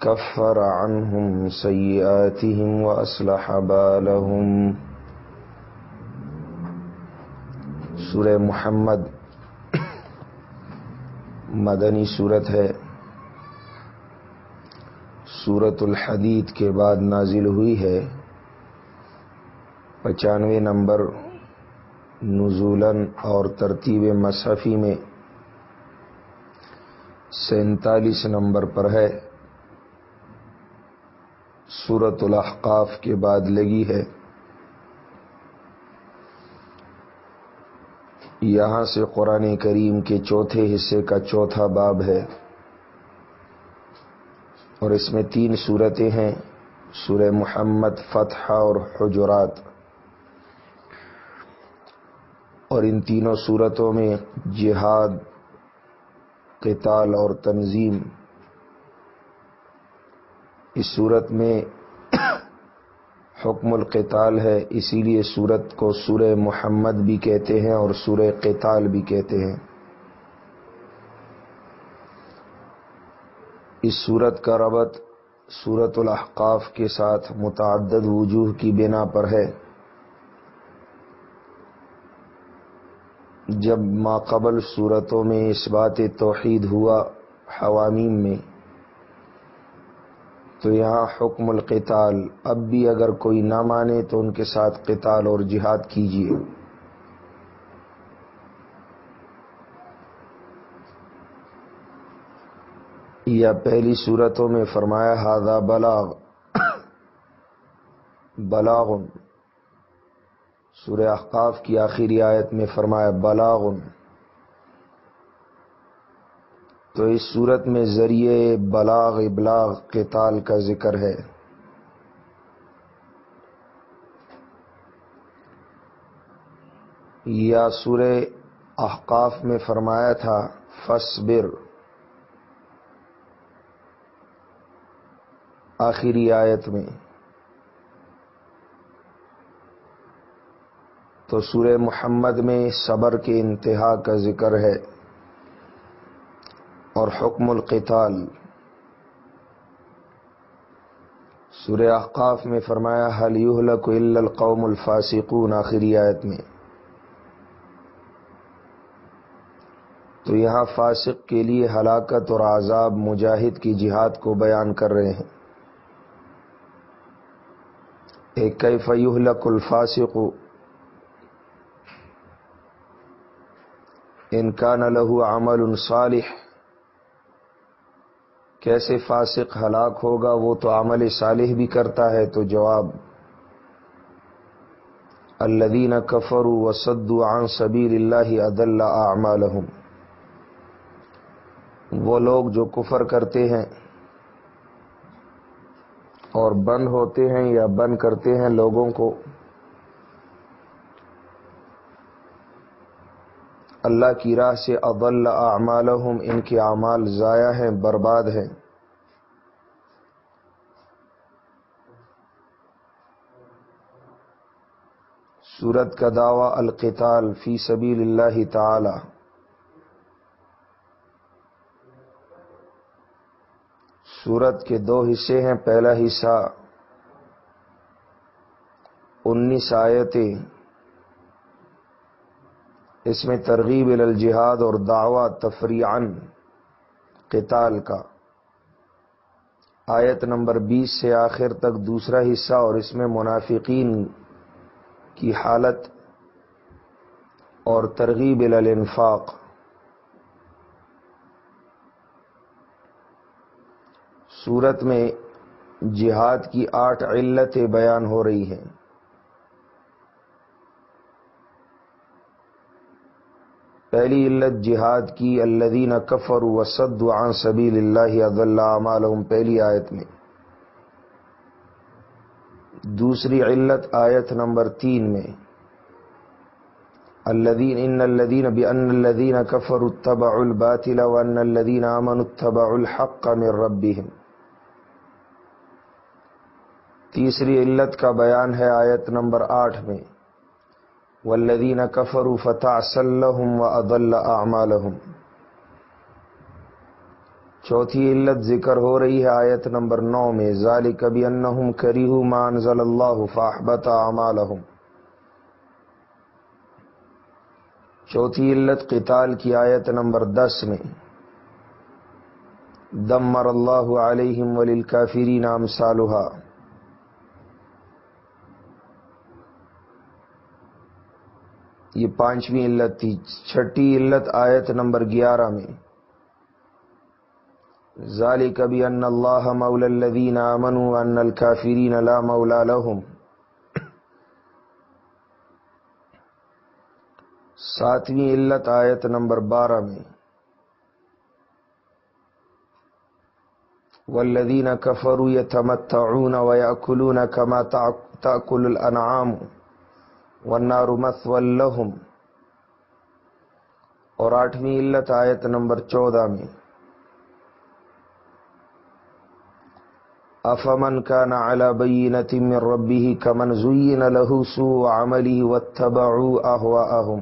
كفر عنهم سيئاتهم وأصلح بالهم. سورہ محمد مدنی صورت ہے۔ سورت الحدید کے بعد نازل ہوئی ہے۔ پچانوے نمبر نزولن اور ترتیب مصحفی میں سینتالیس نمبر پر ہے۔ سورت الاحقاف کے بعد لگی ہے۔ یہاں سے قرآن کریم کے چوتھے حصے کا چوتھا باب ہے۔ اور اس میں تین صورتیں ہیں، سورہ محمد، فتح اور حجرات۔ اور ان تینوں صورتوں میں جہاد، قتال اور تنظیم۔ اس صورت میں حکم القتال ہے، اسی لیے سورت کو سورہ محمد بھی کہتے ہیں اور سورہ قتال بھی کہتے ہیں۔ اس صورت کا ربط سورت الاحقاف کے ساتھ متعدد وجوہ کی بنا پر ہے۔ جب ماقبل صورتوں میں اس بات توحید ہوا، حوامیم میں تو یہاں حکم القتال۔ اب بھی اگر کوئی نہ مانے تو ان کے ساتھ قتال اور جہاد کیجیے یا پہلی صورتوں میں فرمایا ہادہ بلاغ بلاغن سورہ احقاف کی آخری آیت میں فرمایا بلاغن تو اس صورت میں ذریعے بلاغ ابلاغ قتال کا ذکر ہے۔ یا سورہ احقاف میں فرمایا تھا فصبر آخری آیت میں۔ تو سورہ محمد میں صبر کے انتہا کا ذکر ہے۔ اور حکم القتال۔ سورہ احقاف میں فرمایا حل الا القوم الفاسقون آخری آیت میں۔ تو یہاں فاسق کے لیے ہلاکت اور عذاب مجاہد کی جہاد کو بیان کر رہے ہیں۔ ایک کئی فیوہلک الفاسق ان کا لہو عمل صالح کیسے فاسق ہلاک ہوگا وہ تو عمل صالح بھی کرتا ہے تو جواب الدین کفر وسد عن سبیل اللہ عد اللہ وہ لوگ جو کفر کرتے ہیں اور بند ہوتے ہیں یا بند کرتے ہیں لوگوں کو اللہ کی راہ سے اضل اعمالہم، ان کے اعمال ضائع ہیں، برباد ہیں۔ سورت کا دعوی القتال فی سبیل اللہ تعالی۔ سورت کے دو حصے ہیں، پہلا حصہ انیس آیتیں اس میں ترغیب الجہاد اور دعوی تفریعن قتال کا۔ آیت نمبر بیس سے آخر تک دوسرا حصہ اور اس میں منافقین کی حالت اور ترغیب الانفاق۔ صورت میں جہاد کی آٹھ علتیں بیان ہو رہی ہیں۔ پہلی علت جہاد کی الدین کفر وسد عن سبیل اللہ عد اللہ پہلی آیت میں۔ دوسری علت آیت نمبر تین میں۔ الذين ان الذين بان الذين كفروا اتبعوا الباطل وان الذين امنوا اتبعوا الحق من ربهم۔ تیسری علت کا بیان ہے آیت نمبر آٹھ میں۔ والذین کفروا فتعسل لهم واضل اعمالهم چوتھی علت ذکر ہو رہی ہے آیت نمبر نو میں، ذالک بانہم کریہوا ما انزل اللہ فاحبط اعمالهم چوتھی علت قتال کی آیت نمبر دس میں، دمر اللہ علیہم وللکافرین امثالها یہ پانچویں علت تھی، چھٹی علت آیت نمبر گیارہ میں۔ ظالی کبھی ان اللہ مول الدین امن ان الکافرین لا مولا لهم۔ ساتویں علت آیت نمبر بارہ میں۔ والذین کفروا یتمتعون ویأکلون کما تأکل الانعام۔ والنار مثوى لهم. اور آٹھویں علت آیت نمبر چودہ میں افمن كان على بينة من ربه كمن زين له سوء عمله واتبعوا اهواءهم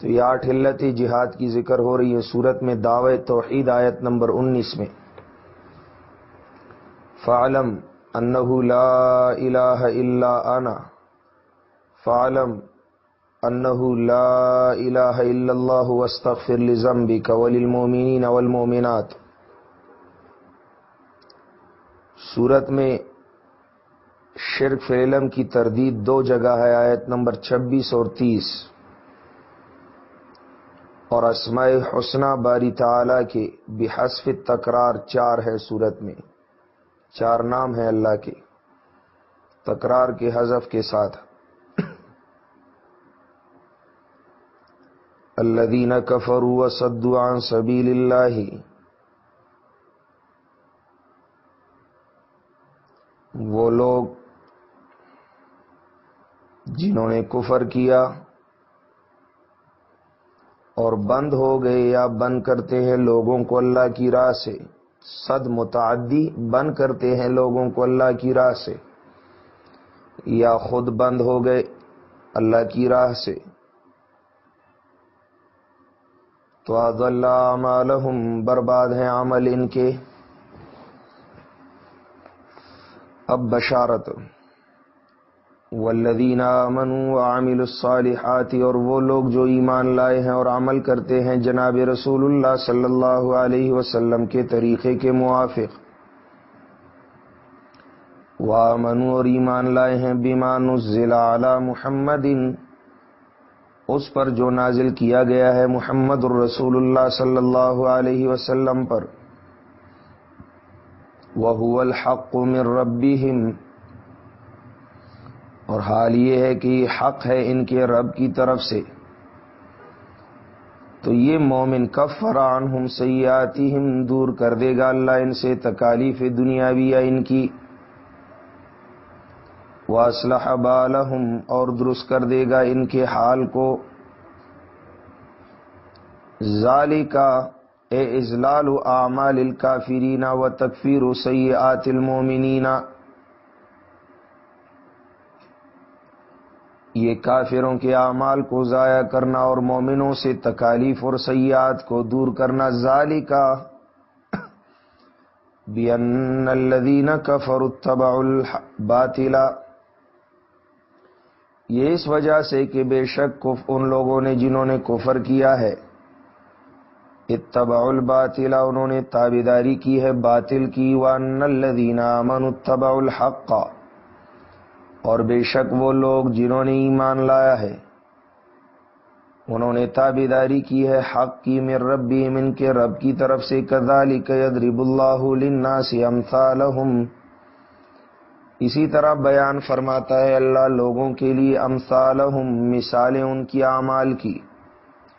تو یہ آٹھ علت جہاد کی ذکر ہو رہی ہے صورت میں دعوی توحید آیت نمبر انیس میں۔ فعلم انه لا الہ الا انا فعلم انه لا الہ الا اللہ واستغفر لذنبك وللمؤمنین والمؤمنات۔ صورت میں شرک فعلم کی تردید دو جگہ ہے، آیت نمبر چھبیس اور تیس۔ اور اسماء حسنہ باری تعالی کے بحسف تکرار چار ہے صورت میں۔ چار نام ہیں اللہ کے، تکرار کے، حذف کے ساتھ۔ الذين كفروا وصدوا عن سبيل الله. وہ لوگ جنہوں نے کفر کیا اور بند ہو گئے یا بند کرتے ہیں لوگوں کو اللہ کی راہ سے، صد متعدی بند کرتے ہیں لوگوں کو اللہ کی راہ سے، یا خود بند ہو گئے اللہ کی راہ سے۔ تو اعمالہم، برباد ہیں عمل ان کے۔ اب بشارت۔ والذین آمنوا وعملوا الصالحات، اور وہ لوگ جو ایمان لائے ہیں اور عمل کرتے ہیں جناب رسول اللہ صلی اللہ علیہ وسلم کے طریقے کے موافق۔ وآمنوا اور ایمان لائے ہیں، بما نزل علی محمد اس پر جو نازل کیا گیا ہے محمد الرسول اللہ صلی اللہ علیہ وسلم پر. وہ الحق من ربهم. اور حال یہ ہے کہ حق ہے ان کے رب کی طرف سے. تو یہ مومن کفران ہم سیاتی دور کر دے گا اللہ ان سے تکالیف دنیاوی ان کی. واسلح بالحم اور درست کر دے گا ان کے حال کو۔ ظالی کا اے ازلال اعمال الکافرین و تکفیر و سیئات المومنین یہ کافروں کے اعمال کو ضائع کرنا اور مومنوں سے تکالیف اور سیاحت کو دور کرنا۔ ظالی کا بین الذین کفر اتبع الباطلہ یہ اس وجہ سے کہ بے شک ان لوگوں نے جنہوں نے کفر کیا ہے اتبع الباطل، انہوں نے تابیداری کی ہے، باطل کی وان الذین آمنوا اتبع الحق۔ اور بے شک وہ لوگ جنہوں نے ایمان لایا ہے، انہوں نے تابیداری کی ہے، حق کی، من ربی، من کے رب کی طرف سے۔ کذالک یضرب اللہ للناس امثالهم اسی طرح بیان فرماتا ہے اللہ لوگوں کے لیے امثالهم مثالیں ان کی اعمال کی۔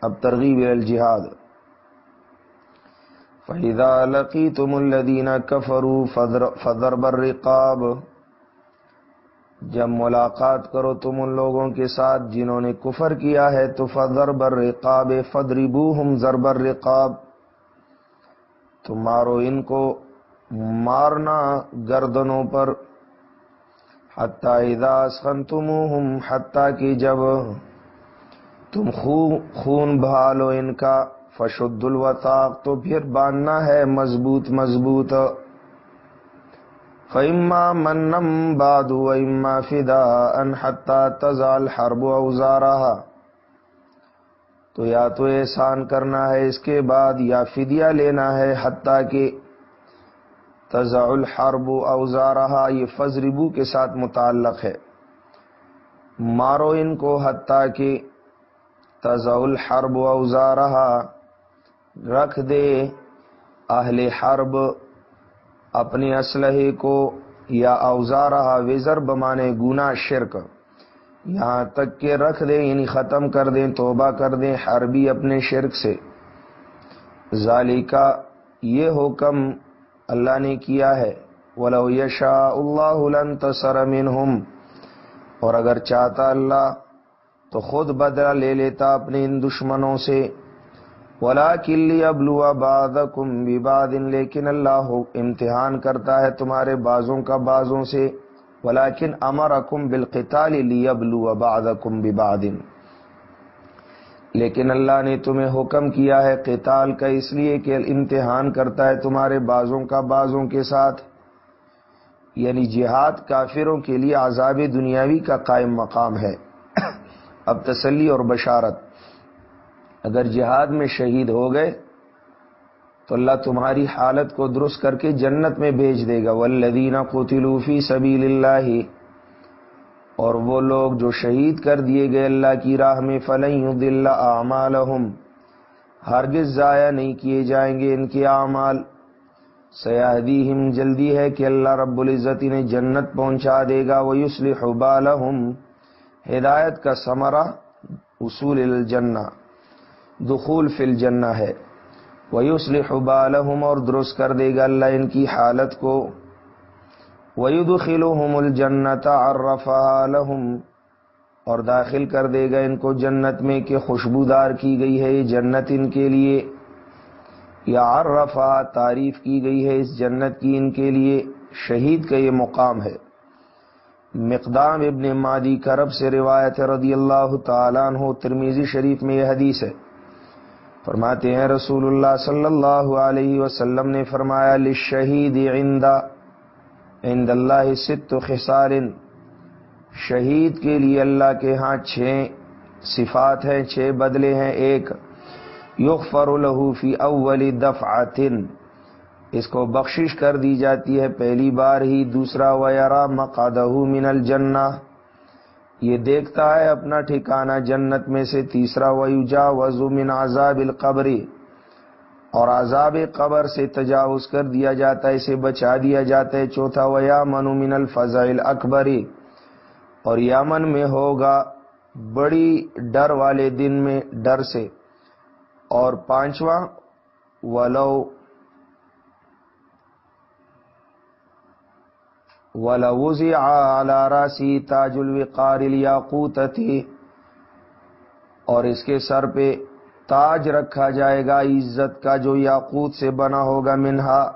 اب ترغیب الجہاد۔ فَإِذَا لَقِيتُمُ الَّذِينَ كَفَرُوا فَضَرْبَ الرِّقَابِ۔ جب ملاقات کرو تم ان لوگوں کے ساتھ جنہوں نے کفر کیا ہے تو فضر بر رقاب فدربو ہم ضربر رقاب تم مارو ان کو۔ مارنا گردنوں پر اداس تم ہم حتیٰ کی جب تم خون بھالو ان کا، فشد الوطاق تو پھر باندھنا ہے مضبوط مضبوط. فیما منم باد اما فدا ان حتہ تزال حرب اوزارا تو یا تو احسان کرنا ہے اس کے بعد یا فدیہ لینا ہے حتیٰ کہ تزا الحرب اوزارہ یہ فضربو کے ساتھ متعلق ہے۔ مارو ان کو حتیٰ کہ تزا الحرب اوزارہ رکھ دے اہل حرب اپنے اسلحے کو یا اوزارہ وزر بمانے گنا شرک۔ یہاں تک کہ رکھ دیں یعنی ختم کر دیں توبہ کر دیں حربی اپنے شرک سے۔ ظالی کا یہ حکم اللہ نے کیا ہے۔ ولو یشا اللہ تصر منہم اور اگر چاہتا اللہ، تو خود بدلہ لے لیتا اپنے ان دشمنوں سے۔ ولا کلی ابلو آباد کم لیکن اللہ امتحان کرتا ہے تمہارے بازوں کا بازوں سے۔ ولاکن امر اکم بالقتال لی ابلو اباد کم لیکن اللہ نے تمہیں حکم کیا ہے، قتال کا اس لیے کہ امتحان کرتا ہے تمہارے بازوں کا بازوں کے ساتھ۔ یعنی جہاد کافروں کے لیے عذاب دنیاوی کا قائم مقام ہے۔ اب تسلی اور بشارت۔ اگر جہاد میں شہید ہو گئے، تو اللہ تمہاری حالت کو درست کر کے جنت میں بھیج دے گا۔ ولدینہ قطلوفی سبیل اللہ اور وہ لوگ جو شہید کر دیے گئے اللہ کی راہ میں فلح دل اعمال ہرگز ضائع نہیں کیے جائیں گے ان کے اعمال۔ سیاحدی ہم جلدی ہے کہ اللہ رب العزت انہیں جنت پہنچا دے گا۔ وہ یوسل ہدایت کا ثمرہ اصول الجنہ، دخول فی الجنہ ہے۔ ویسلح بالحم اور درست کر دے گا اللہ ان کی حالت کو۔ ویدخلهم الجنت عرفها لهم۔ اور داخل کر دے گا ان کو جنت میں کہ خوشبودار کی گئی ہے یہ جنت ان کے لیے۔ یا عرفا تعریف کی گئی ہے اس جنت کی ان کے لیے۔ شہید کا یہ مقام ہے۔ مقدام ابن مادی کرب سے روایت رضی اللہ تعالیٰ عنہ ترمیزی شریف میں یہ حدیث ہے۔ فرماتے ہیں، رسول اللہ صلی اللہ علیہ وسلم نے فرمایا لشہید عند عند اللہ ست خسار شہید کے لیے اللہ کے ہاں چھ صفات ہیں چھ بدلے ہیں۔ ایک، یغفر له فی اول دفعت۔ اس کو بخشش کر دی جاتی ہے پہلی بار ہی، دوسرا، ویرا مقادہ من الجنہ۔ یہ دیکھتا ہے اپنا ٹھکانہ جنت میں سے، تیسرا ویوجا وضو من عذاب القبری اور عذاب قبر سے تجاوز کر دیا جاتا ہے، اسے بچا دیا جاتا ہے۔ چوتھا ویا منو من الفضائل اکبری اور یمن میں ہوگا بڑی ڈر والے دن میں ڈر سے۔ اور پانچواں، ولو ولوزی على راسی تاج الوقار الیاقوتتی اور اس کے سر پہ تاج رکھا جائے گا، عزت کا جو یاقوت سے بنا ہوگا، منہا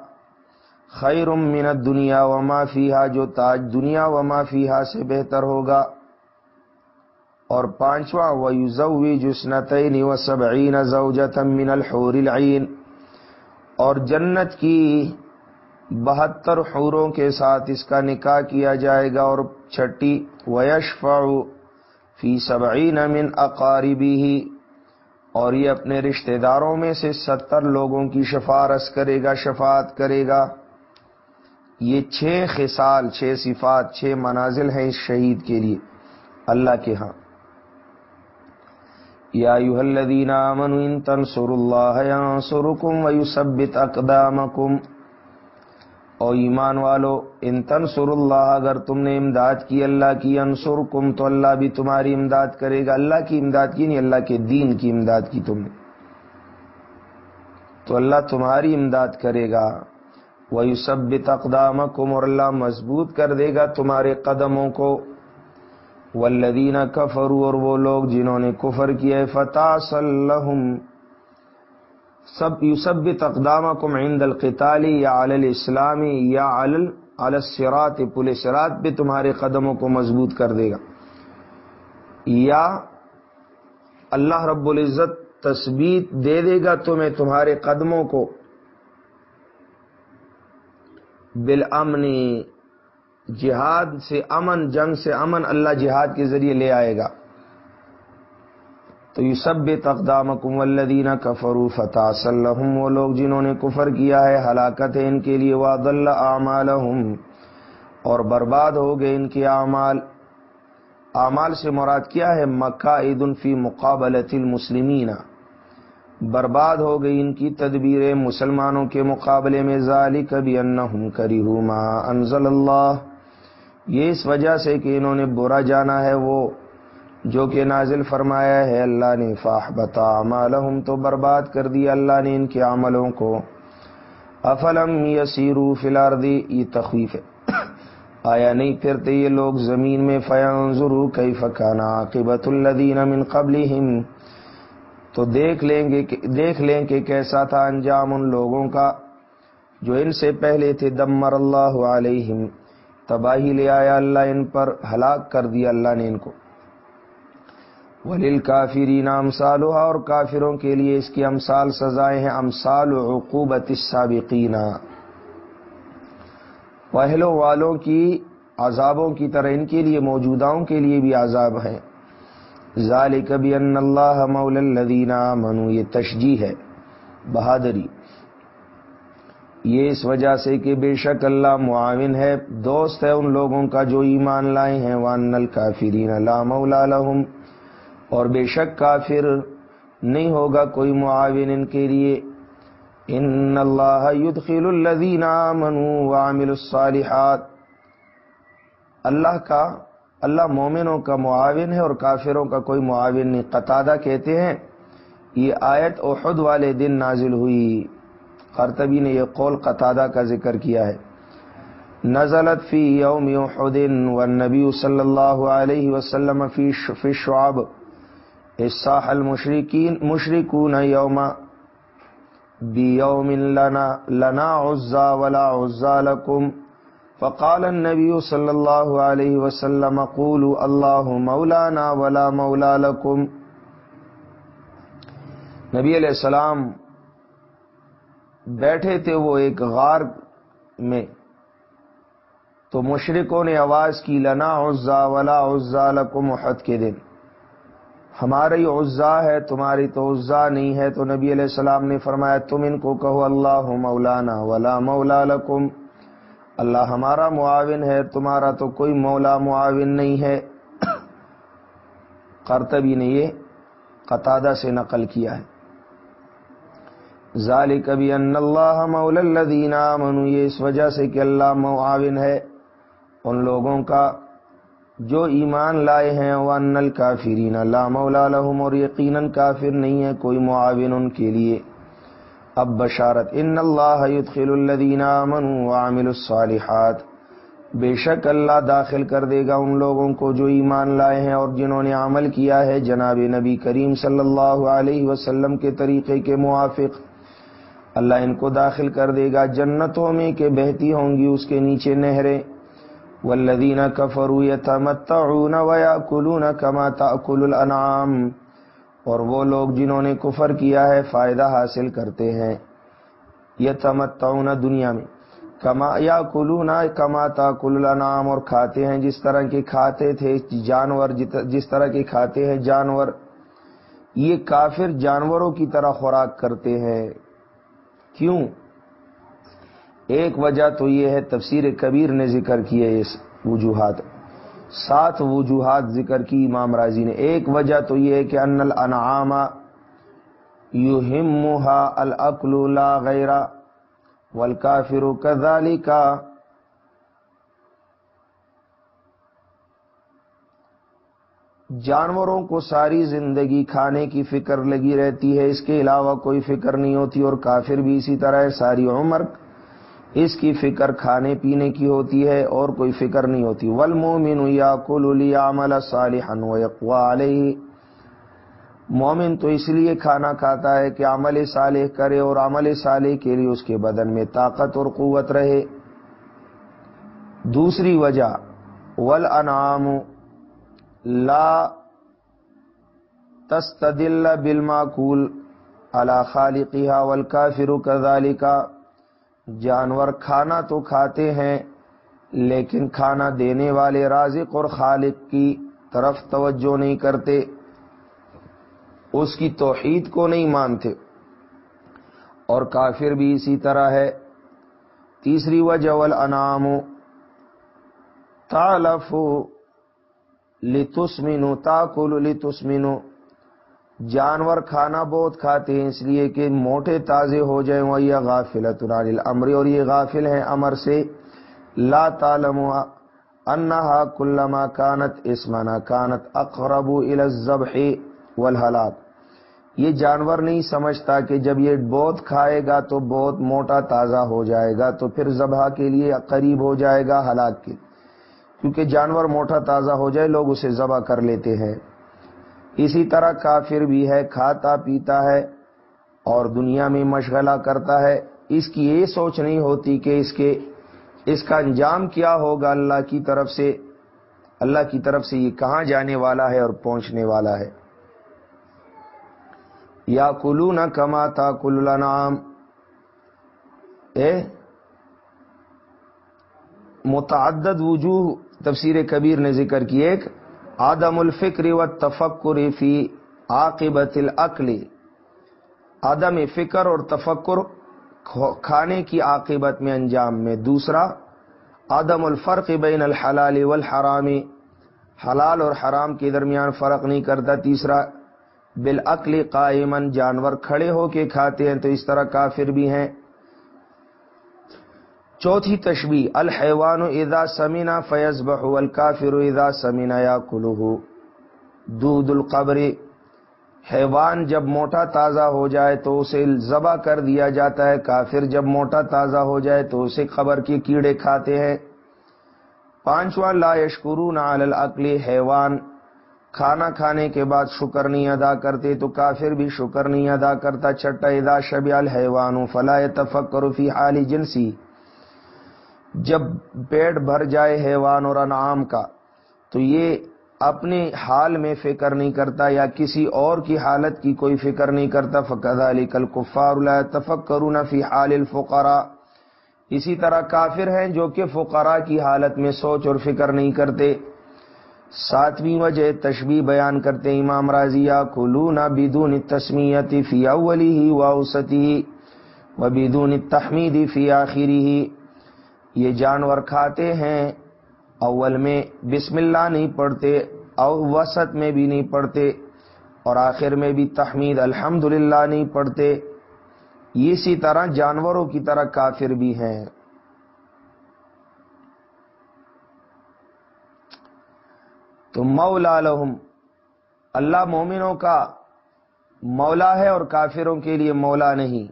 خیر من دنیا و فیہا، جو تاج دنیا و فیہا سے بہتر ہوگا۔ اور پانچواں ویزوی جسنتین و سبعین زوجتا من الحور العین۔ اور جنت کی بہتر حوروں کے ساتھ اس کا نکاح کیا جائے گا۔ اور چھٹی ویشفع فی سبعین من اقاربی ہی اور یہ اپنے رشتہ داروں میں سے ستر لوگوں کی شفارس کرے گا، شفاعت کرے گا۔ یہ چھ خصال، چھ صفات، چھ منازل ہیں اس شہید کے لیے۔ اللہ کے ہاں۔ یا الذین آمنوا ان تنصروا اللہ ینصرکم ویثبت اقدامکم۔ او ایمان والو، ان تنصر اللہ، اگر تم نے امداد کی، اللہ کی انصر کم تو اللہ بھی تمہاری امداد کرے گا۔ اللہ کی امداد کی نہیں، اللہ کے دین کی امداد کی تم نے۔ تو اللہ تمہاری امداد کرے گا۔ وہ سب تقدام اور اللہ مضبوط کر دے گا تمہارے قدموں کو۔ والذین کفروا اور وہ لوگ جنہوں نے کفر کیا فتح صلحم سب یو سب تقدام عند القتالی یا علی الاسلامی یا علی السرات پل سرات بھی تمہارے قدموں کو مضبوط کر دے گا۔ یا اللہ رب العزت تصویر دے دے گا تمہیں تمہارے قدموں کو۔ بالامنی، جہاد سے امن، جنگ سے امن اللہ جہاد کے ذریعے لے آئے گا۔ تو یہ سب تقدام کم الدین کفرو فتح صحم وہ لوگ جنہوں نے کفر کیا ہے، ہلاکت ہے ان کے لیے واد اللہ اعمال اور برباد ہو گئے ان کے اعمال۔ اعمال سے مراد کیا ہے؟ مکہ عید الفی مقابلت المسلمین۔ برباد ہو گئی ان کی تدبیریں مسلمانوں کے مقابلے میں۔ ظالی کبھی ان کری انزل اللہ یہ اس وجہ سے کہ انہوں نے برا جانا ہے، وہ جو کہ نازل فرمایا ہے، اللہ نے فاح بتا عمالہم تو برباد کر دیا اللہ نے ان کے عملوں کو۔ افلم یسیرو فلاردی یہ تخویف ہے۔ آیا نہیں پھرتے یہ لوگ زمین میں فینظرو کئی فکانا عاقبت الدین من قبل تو دیکھ لیں گے دیکھ لیں کہ کیسا تھا انجام ان لوگوں کا۔ جو ان سے پہلے تھے، دمر اللہ علیہم۔ تباہی لے آیا اللہ ان پر، ہلاک کر دیا اللہ نے ان کو۔ ولیل کافری نام اور کافروں کے لیے اس کی امثال سزائے ہیں، امثال عقوبت السابقین۔ پہلو والوں کی، عذابوں کی طرح ان کے لیے، موجوداؤں کے لیے بھی عذاب ہیں۔ ذالک کبھی ان اللہ مول الدینہ منو یہ تشجی ہے، بہادری۔ یہ اس وجہ سے کہ بے شک اللہ معاون ہے، دوست ہے ان لوگوں کا جو ایمان لائے ہیں وان الکافرین لا مولا لهم۔ اور بے شک کافر نہیں ہوگا کوئی معاون ان کے لیے۔ ان اللہ يدخل الذين امنوا وعملوا الصالحات۔ اللہ کا، اللہ مومنوں کا معاون ہے اور کافروں کا کوئی معاون نہیں۔ قطادہ کہتے ہیں، یہ آیت احد والے دن نازل ہوئی۔ قرطبی نے یہ قول قطادہ کا ذکر کیا ہے۔ نزلت فی یوم احد والنبی صلی اللہ علیہ وسلم فی شعب۔ اصاح المشرکین مشرکون یوم بیوم لنا لنا عزا ولا عزا لکم. فقال النبی صلی اللہ علیہ وسلم، قولوا اللہ مولانا ولا مولا لکم. نبی علیہ السلام بیٹھے تھے وہ ایک غار میں، تو مشرقوں نے آواز کی، لنا عزا ولا عزا لکم، احد کے دن۔ ہماری عزا ہے، تمہاری تو عزا نہیں ہے۔ تو نبی علیہ السلام نے فرمایا، تم ان کو کہو، اللہ مولانا، ولا مولا لکم۔ اللہ ہمارا معاون ہے، تمہارا تو کوئی مولا معاون نہیں ہے۔ کرتبی نے یہ قطادہ سے نقل کیا ہے۔ ذالک بھی ان اللہ مول الذین آمنوا، یہ اس وجہ سے کہ اللہ معاون ہے۔ ان لوگوں کا جو ایمان لائے ہیں وہ ان الکافرین اللہ مولا لهم اور یقیناً کافر نہیں ہے کوئی معاون ان کے لیے۔ اب بشارت ان اللہ يدخل الذین آمنوا وعملوا الصالحات۔ بے شک اللہ داخل کر دے گا ان لوگوں کو جو ایمان لائے ہیں اور جنہوں نے عمل کیا ہے۔ جناب نبی کریم صلی اللہ علیہ وسلم کے طریقے کے موافق۔ اللہ ان کو داخل کر دے گا۔ جنتوں میں کہ بہتی ہوں گی، اس کے نیچے نہریں۔ والذین کفروا یتمتعون ویاکلون کما تاکل الانعام، اور وہ لوگ جنہوں نے کفر کیا ہے، فائدہ حاصل کرتے ہیں۔ یتمتعون دنیا میں، کما یا کلونا کما تاکل الانعام، اور کھاتے ہیں جس طرح کے کھاتے تھے، جانور جس طرح کے کھاتے ہیں جانور۔ یہ کافر جانوروں کی طرح خوراک کرتے ہیں۔ کیوں؟ ایک وجہ تو یہ ہے تفسیر کبیر نے ذکر کیے اس وجوہات۔ سات وجوہات ذکر کی امام راضی نے۔ ایک وجہ تو یہ ہے کہ ان الانعام یوہمها الاکل لا غیرہ والکافر کذالک۔ جانوروں کو ساری زندگی کھانے کی فکر لگی رہتی ہے، اس کے علاوہ کوئی فکر نہیں ہوتی اور کافر بھی اسی طرح ہے، ساری عمر اس کی فکر کھانے پینے کی ہوتی ہے اور کوئی فکر نہیں ہوتی۔ ول مومن یا کل علیہ مومن تو اس لیے کھانا کھاتا ہے کہ عمل صالح کرے اور عمل صالح کے لیے اس کے بدن میں طاقت اور قوت رہے۔ دوسری وجہ ولانعام لا تستدل بالمعقول على خالقها والكافر كذلك۔ جانور کھانا تو کھاتے ہیں، لیکن کھانا دینے والے رازق اور خالق کی طرف توجہ نہیں کرتے۔ اس کی توحید کو نہیں مانتے۔ اور کافر بھی اسی طرح ہے۔ تیسری وجہ والانام تالف لتسمنو تاکل لتسمنو جانور کھانا بہت کھاتے ہیں، اس لیے کہ موٹے تازے ہو جائیں وہ یہ غافل امر اور یہ غافل ہیں امر سے۔ لا تعلم انہا کلما کانت اسمنا، کانت اقرب الذبح والحلاق یہ جانور نہیں سمجھتا کہ جب یہ بہت کھائے گا تو بہت موٹا تازہ ہو جائے گا، تو پھر ذبح کے لیے قریب ہو جائے گا ہلاک کے۔ کیونکہ جانور موٹا تازہ ہو جائے، لوگ اسے ذبح کر لیتے ہیں۔ اسی طرح کافر بھی ہے، کھاتا پیتا ہے اور دنیا میں مشغلہ کرتا ہے۔ اس کی یہ سوچ نہیں ہوتی کہ اس کے، اس کا انجام کیا ہوگا اللہ کی طرف سے۔ اللہ کی طرف سے یہ کہاں جانے والا ہے اور پہنچنے والا ہے۔ یا کلو نہ کماتا کل نام اے متعدد وجوہ، تفسیر کبیر نے ذکر کی ایک آدم الفکر و تفکر فی عاقبت العقل آدم فکر اور تفکر کھانے کی عاقبت میں انجام میں. دوسرا آدم الفرق بین الحلال والحرامی حلال اور حرام کے درمیان فرق نہیں کرتا. تیسرا بالعقل قائمن جانور کھڑے ہو کے کھاتے ہیں تو اس طرح کافر بھی ہیں. چوتھی تشبی الحیوان ادا سمینا فیض بہ الکافر ادا سمینا یا کلو دودھ القبر، حیوان جب موٹا تازہ ہو جائے تو اسے ذبح کر دیا جاتا ہے، کافر جب موٹا تازہ ہو جائے تو اسے قبر کے کیڑے کھاتے ہیں۔ پانچواں، لا یشکرون علی العقل حیوان کھانا کھانے کے بعد شکر نہیں ادا کرتے تو کافر بھی شکر نہیں ادا کرتا۔ چھٹا ادا شب الحیوان، فلا تفکر فی حال جنسی۔ جب پیٹ بھر جائے حیوان اور انعام کا، تو یہ اپنے حال میں فکر نہیں کرتا یا کسی اور کی حالت کی کوئی فکر نہیں کرتا۔ فقد علی کل کفار تفک کروں فی حال الفقرا اسی طرح کافر ہیں جو کہ فقراء کی حالت میں سوچ اور فکر نہیں کرتے۔ ساتویں وجہ تشبی بیان کرتے امام راضیہ کلو نہ بیدون فی اولی ہی واؤستی و بیدون تحمیدی فی آخری ہی یہ جانور کھاتے ہیں۔ اول میں بسم اللہ نہیں پڑھتے او وسط میں بھی نہیں پڑھتے، اور آخر میں بھی تحمید الحمد نہیں پڑھتے۔ اسی طرح جانوروں کی طرح کافر بھی ہیں۔ تو مولا لہم، اللہ مومنوں کا مولا ہے اور کافروں کے لیے مولا نہیں۔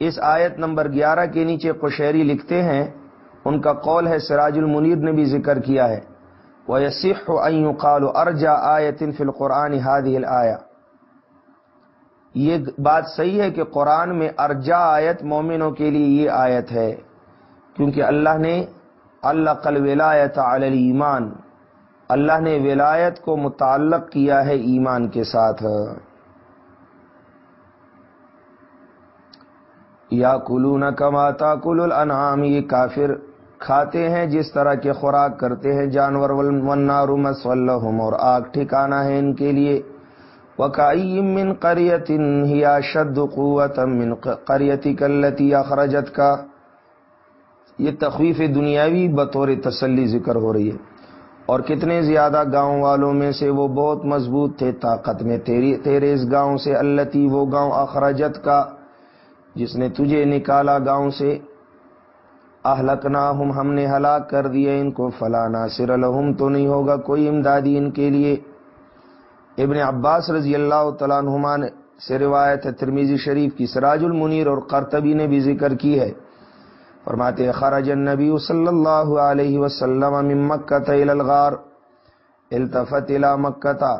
اس آیت نمبر گیارہ کے نیچے قشیری لکھتے ہیں ان کا قول ہے سراج المنیر نے بھی ذکر کیا ہے۔ وہ سکھ قال ارجا آیتن فل قرآن ہادی آیا یہ بات صحیح ہے کہ قرآن میں ارجا آیت مومنوں کے لیے یہ آیت ہے، کیونکہ اللہ نے اللہ کل ولایت علی ایمان اللہ نے ولایت کو متعلق کیا ہے ایمان کے ساتھ۔ یا کلو نہ کماتا کل الانعام، یہ کافر کھاتے ہیں، جس طرح کے خوراک کرتے ہیں جانور ونار مسلحم اور آگ ٹھکانا ہے ان کے لیے. وکائی من قریت ہیا شد قوت من قریتی کلتی اخرجت کا یہ تخویف دنیاوی بطور تسلی ذکر ہو رہی ہے۔ اور کتنے زیادہ گاؤں والوں میں سے وہ بہت مضبوط تھے، طاقت میں تیری، تیرے اس گاؤں سے اللہ وہ گاؤں اخرجت کا جس نے تجھے نکالا گاؤں سے. اہلکنا ہم ہم نے ہلاک کر دیے ان کو فلانا سر الحم تو نہیں ہوگا کوئی امدادی ان کے لیے۔ ابن عباس رضی اللہ تعالیٰ عنہمان سے روایت ہے ترمیزی شریف کی سراج المنیر اور قرطبی نے بھی ذکر کی ہے۔ فرماتے خرج النبی صلی اللہ علیہ وسلم من مکہ الى الغار، التفت الى مکہ۔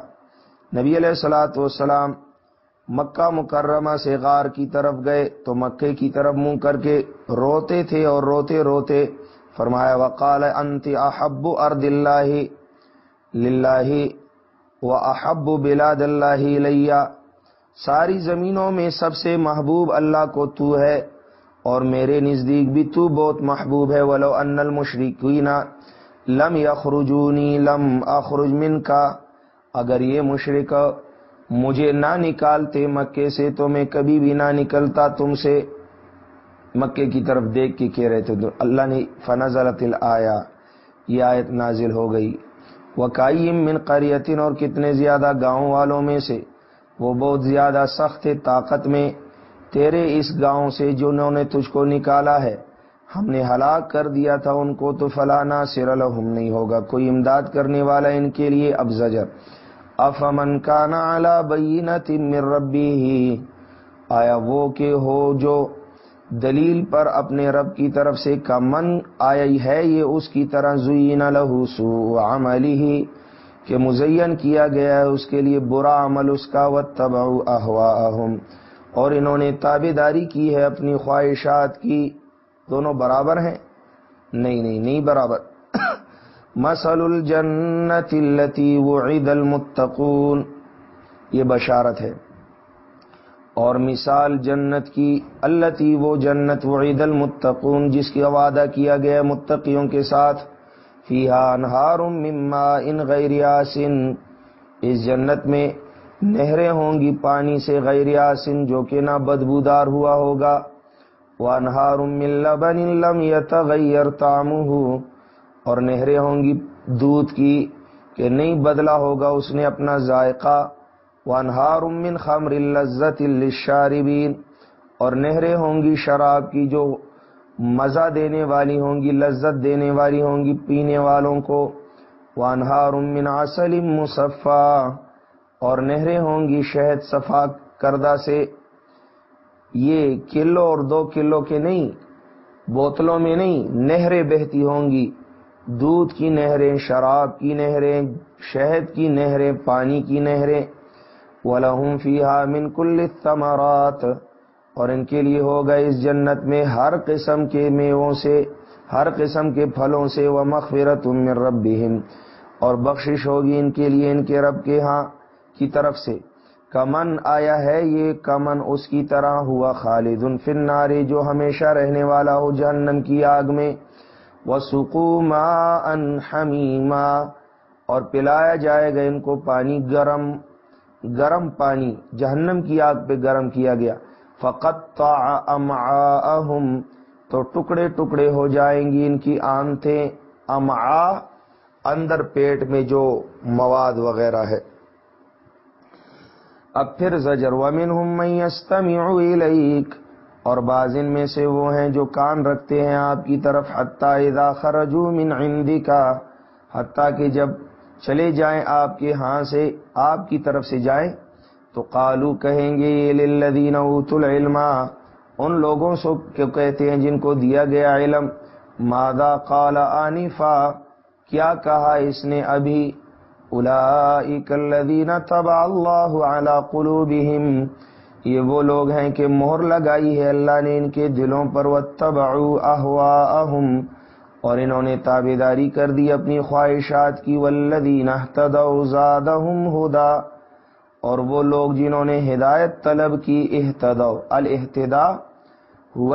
نبی علیہ الصلوۃ والسلام مکہ مکرمہ سے غار کی طرف گئے تو مکے کی طرف منہ کر کے روتے تھے اور روتے روتے فرمایا، وقال، انت احب ارض اللہ للہ و احب بلاد اللہ لیا ساری زمینوں میں سب سے محبوب اللہ کو تو ہے اور میرے نزدیک بھی تو بہت محبوب ہے۔ ولو ان المشرقین لم یخرجونی لم اخرج من کا اگر یہ مشرق مجھے نہ نکالتے مکے سے تو میں کبھی بھی نہ نکلتا تم سے۔ مکے کی طرف دیکھ کے کہہ رہے تھے۔ اللہ نے فنزلت آیا یہ آیت نازل ہو گئی۔ وکائیم من قریتن اور کتنے زیادہ گاؤں والوں میں سے۔ وہ بہت زیادہ سخت طاقت میں تیرے اس گاؤں سے جنہوں نے تجھ کو نکالا ہے۔ ہم نے ہلاک کر دیا تھا ان کو تو فلانا سر الحم نہیں ہوگا۔ کوئی امداد کرنے والا ان کے لیے اب زجر۔ افمن کا نالا بین ربی ہی آیا وہ کہ ہو جو دلیل پر اپنے رب کی طرف سے کا من آیا ہے، یہ اس کی طرح زین لہو سو عملی ہی کہ مزین کیا گیا ہے، اس کے لیے برا عمل اس کا و تب اور انہوں نے تابے داری کی ہے، اپنی خواہشات کی۔ دونوں برابر ہیں؟ نہیں نہیں نہیں برابر۔ مسل الجنت التی وعد المتقون۔ یہ بشارت ہے۔ اور مثال جنت کی، التی وہ جنت وعید المتقون، جس کی وعدہ کیا گیا متقیوں کے ساتھ۔ فیہا انہار مما ان غیر یاسن اس جنت میں نہریں ہوں گی پانی سے غیر یاسن جو کہ نہ بدبودار ہوا ہوگا۔ وہ انہار من لبن لم یتغیر تامہ اور نہریں ہوں گی دودھ کی کہ نہیں بدلا ہوگا اس نے اپنا ذائقہ۔ وانہار من خمر لذت للشاربین اور نہریں ہوں گی شراب کی جو مزہ دینے والی ہوں گی، لذت دینے والی ہوں گی پینے والوں کو۔ وانہار من عسل مصفا اور نہریں ہوں گی شہد صفا کردہ سے۔ یہ کلو اور دو کلو کے نہیں، بوتلوں میں نہیں، نہریں بہتی ہوں گی۔ دودھ کی نہریں، شراب کی نہریں، شہد کی نہریں، پانی کی نہریں، وَلَهُمْ فِيهَا مِن كُلِّ الثَّمَرَاتِ۔ اور ان کے لیے ہوگا اس جنت میں ہر قسم کے میووں سے، ہر قسم کے پھلوں سے وہ مغفرت من ربهم۔ اور بخشش ہوگی ان کے لیے ان کے رب کے ہاں کی طرف سے۔ کمن آیا ہے یہ کمن اس کی طرح ہوا خالد۔ الفنار جو ہمیشہ رہنے والا ہو جہنم کی آگ میں۔ وہ سکوما انحمیما اور پلایا جائے گا ان کو پانی گرم گرم پانی، جہنم کی آگ پہ گرم کیا گیا۔ فقط امعاءہم تو ٹکڑے ٹکڑے ہو جائیں گی ان کی آنتیں۔ امعا اندر پیٹ میں جو مواد وغیرہ ہے۔ اب پھر زجر ومنہم من یستمع الیک اور بعض ان میں سے وہ ہیں جو کان رکھتے ہیں آپ کی طرف حتی اذا خرجو من عندکا حتیٰ کہ جب چلے جائیں آپ کے ہاں سے، آپ کی طرف سے جائیں، تو قالو کہیں گے، یہ للذین اوت العلم، ان لوگوں سے کہتے ہیں جن کو دیا گیا علم مادا قال آنفا، کیا کہا اس نے ابھی؟ اولئک الذین تبع اللہ علی قلوبہم یہ وہ لوگ ہیں کہ مہر لگائی ہے اللہ نے ان کے دلوں پر واتبعوا اہواءہم اور انہوں نے تابے داری کر دی اپنی خواہشات کی ولدین زادہم ہدا اور وہ لوگ جنہوں نے ہدایت طلب کی احتدو الحتدا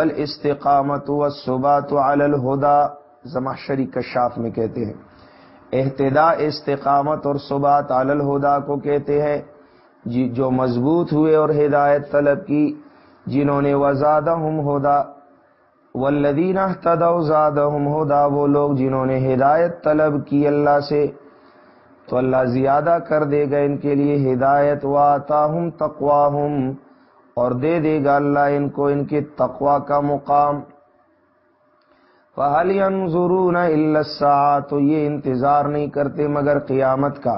الاستقامت والثبات علی الہدا زمحشری کشاف میں کہتے ہیں۔ احتدا استقامت اور صبات علی الہدا کو کہتے ہیں۔ جی جو مضبوط ہوئے اور ہدایت طلب کی، جنہوں نے وزادہم ہدا، والذین اهتدوا زادهم هدى وہ لوگ جنہوں نے ہدایت طلب کی اللہ سے، تو اللہ زیادہ کر دے گا ان کے لیے ہدایت واتاہم تقواہم، اور دے دے گا اللہ ان کو ان کے تقوا کا مقام۔ فَهَلْ يَنظُرُونَ إِلَّا السَّاعَةُ، تو یہ انتظار نہیں کرتے مگر قیامت کا۔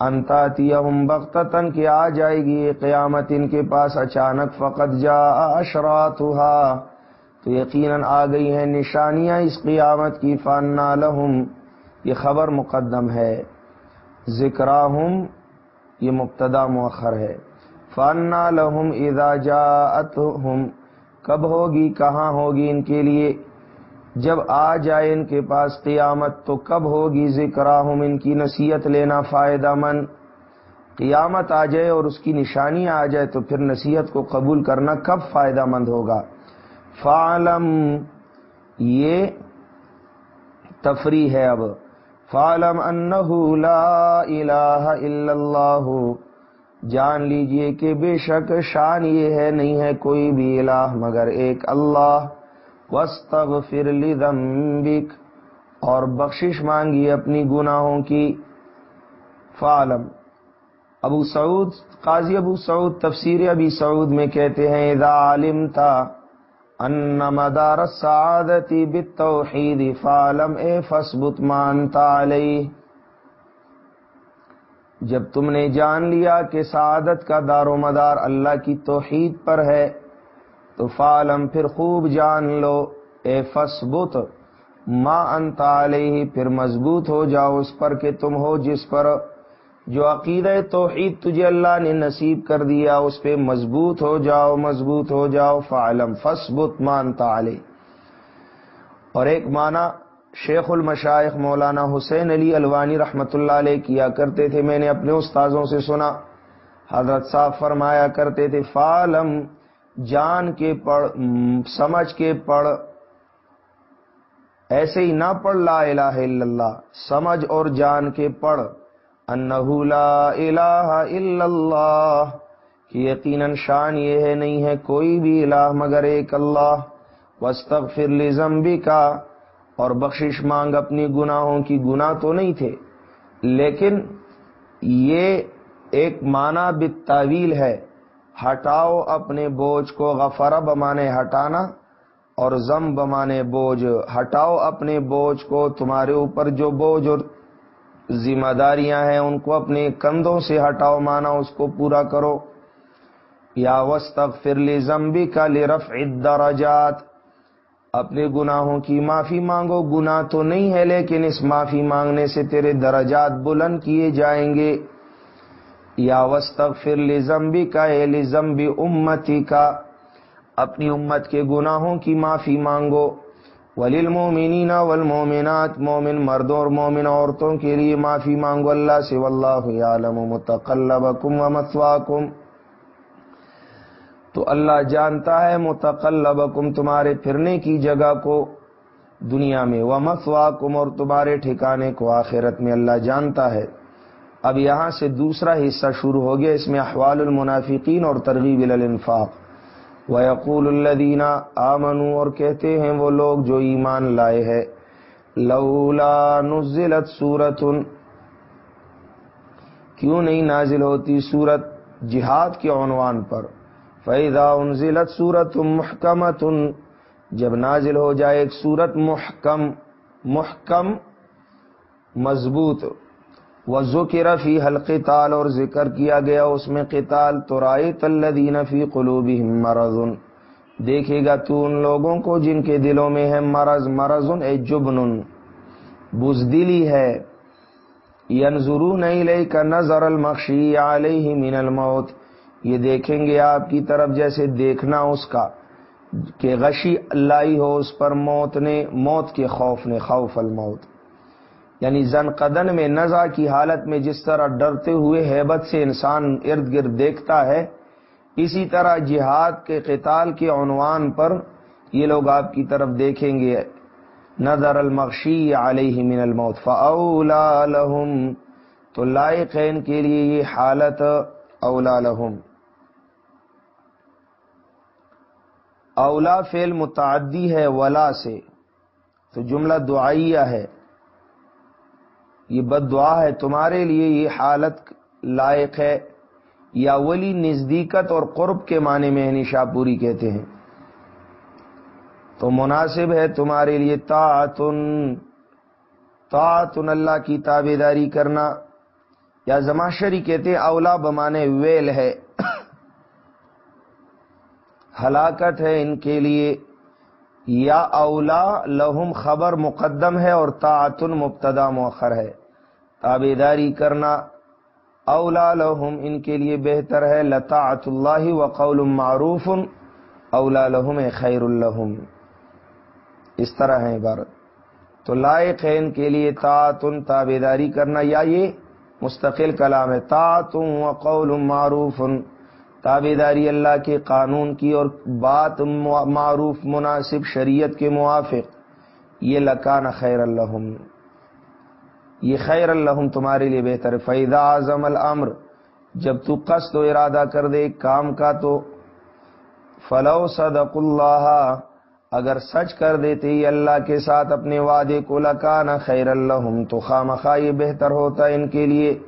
انتاتیہم بغتتن کہ آ جائے گی قیامت ان کے پاس اچانک فقط جا اشراتها تو یقیناً آ گئی ہیں نشانیاں اس قیامت کی فانا لہم یہ خبر مقدم ہے۔ ذکر یہ مبتدا مؤخر ہے۔ فانا لہم اذا جاءتہم کب ہوگی، کہاں ہوگی، ان کے لیے جب آ جائے ان کے پاس قیامت تو کب ہوگی ذکر ان کی نصیحت لینا فائدہ مند۔ قیامت آ جائے اور اس کی نشانی آ جائے تو پھر نصیحت کو قبول کرنا کب فائدہ مند ہوگا؟ فعلم، یہ تفریح ہے اب۔ فعلم انہ لا الہ الا اللہ۔ جان لیجیے کہ بے شک شان یہ ہے، نہیں ہے کوئی بھی الہ مگر ایک اللہ۔ وسطر لذنبک اور بخشش مانگی اپنی گناہوں کی۔ فعلم۔ ابو سعود، قاضی ابو سعود، تفسیر ابی سعود میں کہتے ہیں، اذا علمتا ان مدار السعادتی بالتوحید، فعلم، اے فثبت مانتا علیہ۔ جب تم نے جان لیا کہ سعادت کا دار و مدار اللہ کی توحید پر ہے تو فالم پھر خوب جان لو، اے فسبت ماں انتا علیہ، پھر مضبوط ہو جاؤ اس پر کہ تم ہو جس پر جو عقید توحید تجھے اللہ نے نصیب کر دیا، اس پہ مضبوط ہو جاؤ، مضبوط ہو جاؤ، فعلم فسبت مانتا علیہ۔ اور ایک معنی شیخ المشائق مولانا حسین علی الوانی رحمۃ اللہ علیہ کیا کرتے تھے، میں نے اپنے استاذوں سے سنا۔ حضرت صاحب فرمایا کرتے تھے فالم جان کے پڑھ، سمجھ کے پڑھ، ایسے ہی نہ پڑھ لا الہ الا اللہ، سمجھ اور جان کے پڑھ، انہو لا الہ الا اللہ، کہ یقیناً شان یہ ہے، نہیں ہے کوئی بھی الہ مگر ایک اللہ وسطر لزمبی کا اور بخشش مانگ اپنی گناہوں کی، گناہ تو نہیں تھے، لیکن یہ ایک معنی بالتاویل ہے۔ ہٹاؤ اپنے بوجھ کو غفر بمانے ہٹانا اور زم بمانے بوجھ۔ ہٹاؤ اپنے بوجھ کو تمہارے اوپر جو بوجھ اور ذمہ داریاں ہیں، ان کو اپنے کندھوں سے ہٹاؤ، مانا اس کو پورا کرو۔ یا وسط فرلی زمبی کا لرف الدرجات۔ اپنے گناہوں کی معافی مانگو۔ گناہ تو نہیں ہے، لیکن اس معافی مانگنے سے تیرے درجات بلند کیے جائیں گے۔ یا وسط فر لزمبی کا اے لزمبی امتی کا اپنی امت کے گناہوں کی معافی مانگو۔ ولیل مومنین والمومنات مومن مردوں اور مومن عورتوں کے لیے معافی مانگو۔ اللہ سے واللہ یعلم متقلبکم ومثواکم تو اللہ جانتا ہے متقلبکم، تمہارے پھرنے کی جگہ کو، دنیا میں۔ وہ مسواکم اور تمہارے ٹھکانے کو آخرت میں اللہ جانتا ہے۔ اب یہاں سے دوسرا حصہ شروع ہو گیا، اس میں احوال المنافقین اور ترغیب الانفاق۔ و یقول الدینہ آمنو اور کہتے ہیں وہ لوگ جو ایمان لائے ہے لولا نزلت سورت کیوں نہیں نازل ہوتی سورت جہاد کے عنوان پر؟ فیضا انزلت سورت محکمت جب نازل ہو جائے ایک سورت محکم محکم، مضبوط۔ وضو کی رفی حلقی تال اور ذکر کیا گیا اس میں قتال تو رائے تلدین فی قلوبی مرض دیکھے گا تو ان لوگوں کو جن کے دلوں میں ہے مرض مرض اے جبن بزدلی ہے۔ ینظرون الیک کا نظر المخشی علیہ من الموت۔ یہ دیکھیں گے آپ کی طرف جیسے دیکھنا اس کا، کہ غشی اللہ ہو اس پر موت نے، موت کے خوف نے، خوف الموت۔ یعنی زن قدن میں نزا کی حالت میں جس طرح ڈرتے ہوئے حیبت سے انسان ارد گرد دیکھتا ہے، اسی طرح جہاد کے قتال کے عنوان پر یہ لوگ آپ کی طرف دیکھیں گے۔ نظر المخشی علیہ من الموت، فاولا لهم تو لائقین کے لیے یہ حالت، اولا لهم اولا فعل متعدی ہے، ولا سے۔ تو جملہ دعائیہ ہے۔ یہ بد دعا ہے، تمہارے لیے یہ حالت لائق ہے۔ یا ولی نزدیکت اور قرب کے معنی میں نشا پوری کہتے ہیں۔ تو مناسب ہے تمہارے لیے تعتن تعتن اللہ کی تابے داری کرنا۔ یا زماشری کہتے ہیں، اولا بمانے ویل ہے۔ ہلاکت ہے ان کے لیے۔ یا اولا لہم خبر مقدم ہے اور تعتن مبتدا مؤخر ہے۔ تابے داری کرنا اولا لہم ان کے لیے بہتر ہے۔ لطاعت اللہ و قول معروف، اولا لہم خیر الحم اس طرح ہے عبارت۔ تو لائق ہے ان کے لیے تعتن تابے داری کرنا یا یہ مستقل کلام ہے۔ تعتم و قول معروف۔ تابے داری اللہ کے قانون کی اور بات معروف مناسب شریعت کے موافق، یہ لکان خیر الحم یہ خیر الحم تمہارے لیے بہتر ہے۔ فیدا اعظم الامر جب تو قصد و ارادہ کر دے کام کا تو، فلو صدق اللہ اگر سچ کر دیتے ہی اللہ کے ساتھ اپنے وعدے کو لکانا خیر الحم تو خام یہ بہتر ہوتا ان کے لیے۔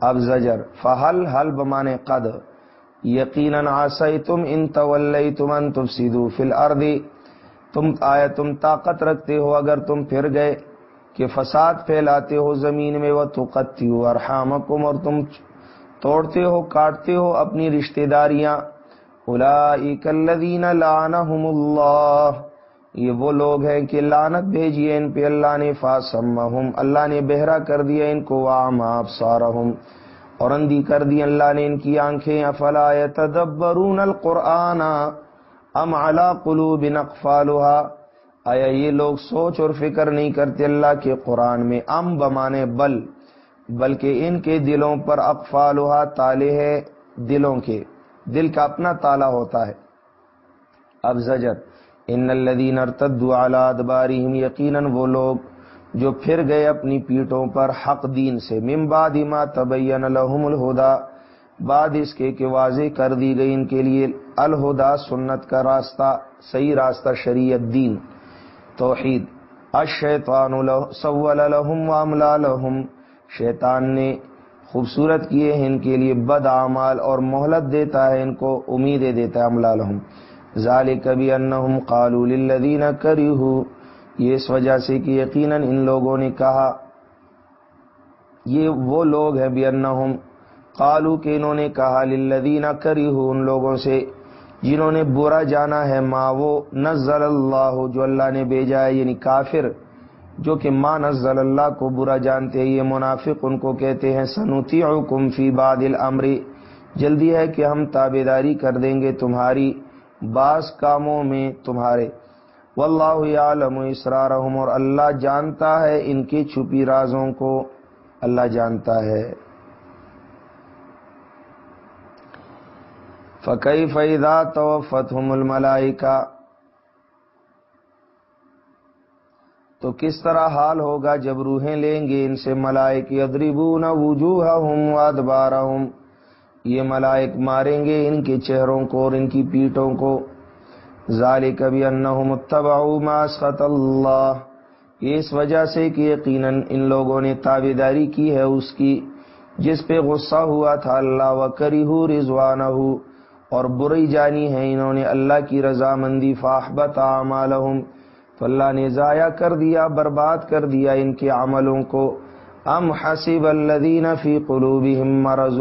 اب زجر فہل حل بمانے قد یقیناً آسائی تم ان طول تم ان تفسدو فی الارض۔ تم آیا تم طاقت رکھتے ہو اگر تم پھر گئے کہ فساد پھیلاتے ہو زمین میں وہ تو قطی ہو اور تم توڑتے ہو، کاٹتے ہو اپنی رشتہ داریاں۔ اولئک الذین لعنہم اللہ۔ یہ وہ لوگ ہیں کہ لانت بھیجیے ان پہ۔ اللہ نے فاسمہم، اللہ نے بہرا کر دیا ان کو۔ وام آپ سارہم اور اندھی کر دی اللہ نے ان کی آنکھیں، افلا يتدبرون القرآن ام علی قلوب اقفالها آیا یہ لوگ سوچ اور فکر نہیں کرتے اللہ کے قرآن میں ام بمانے، بل، بلکہ ان کے دلوں پر اقفالها تالے ہے دلوں کے۔ دل کا اپنا تالا ہوتا ہے۔ اب زجر، ان الذين ارتدوا على ادبارهم یقینا وہ لوگ جو پھر گئے اپنی پیٹوں پر حق دین سے۔ مم بعد ما تبین لهم الهدى بعد اس کے کہ واضح کر دی گئی ان کے لیے الہدا، سنت کا راستہ، صحیح راستہ شریعت دین، توحید۔ الشیطان سول لهم واملا لهم شیطان نے خوبصورت کیے ہیں ان کے لیے بد اعمال اور مہلت دیتا ہے، ان کو امیدیں دیتا ہے عملہ لہم۔ ظال کبھی انہم قالوا للذین کریہو۔ یہ اس وجہ سے کہ یقیناً ان لوگوں نے کہا، یہ وہ لوگ ہیں بھی قالو کہ انہوں نے کہا للذین کریہو ان لوگوں سے، جنہوں نے برا جانا ہے، ما وہ نزل اللہ جو اللہ نے بھیجا ہے یعنی کافر، جو کہ ماں نزل اللہ کو برا جانتے ہیں، یہ منافق ان کو کہتے ہیں سنوتی کم فی باد العمری جلدی ہے کہ ہم تابے داری کر دیں گے تمہاری بعض کاموں میں تمہارے۔ واللہ عالم اسرارہم اور اللہ جانتا ہے ان کی چھپی رازوں کو۔ اللہ جانتا ہے۔ فقی فیدا تو فتحم الملائکہ۔ تو کس طرح حال ہوگا جب روحیں لیں گے ان سے ملائک ادریبون وجوہہم یہ ملائک ماریں گے ان کے چہروں کو اور ان کی پیٹوں کو۔ ذالک بھی انہم اتبعوا ما اسخط اللہ۔ یہ اس وجہ سے کہ یقیناً ان لوگوں نے تابیداری کی ہے اس کی، جس پہ غصہ ہوا تھا اللہ و کریہ رضوانہ اور بری جانی ہے انہوں نے اللہ کی رضامندی فاحبت اعمالہم۔ تو اللہ نے ضائع کر دیا، برباد کر دیا ان کے عملوں کو۔ ام حسب الذین فی قلوبہم مرض۔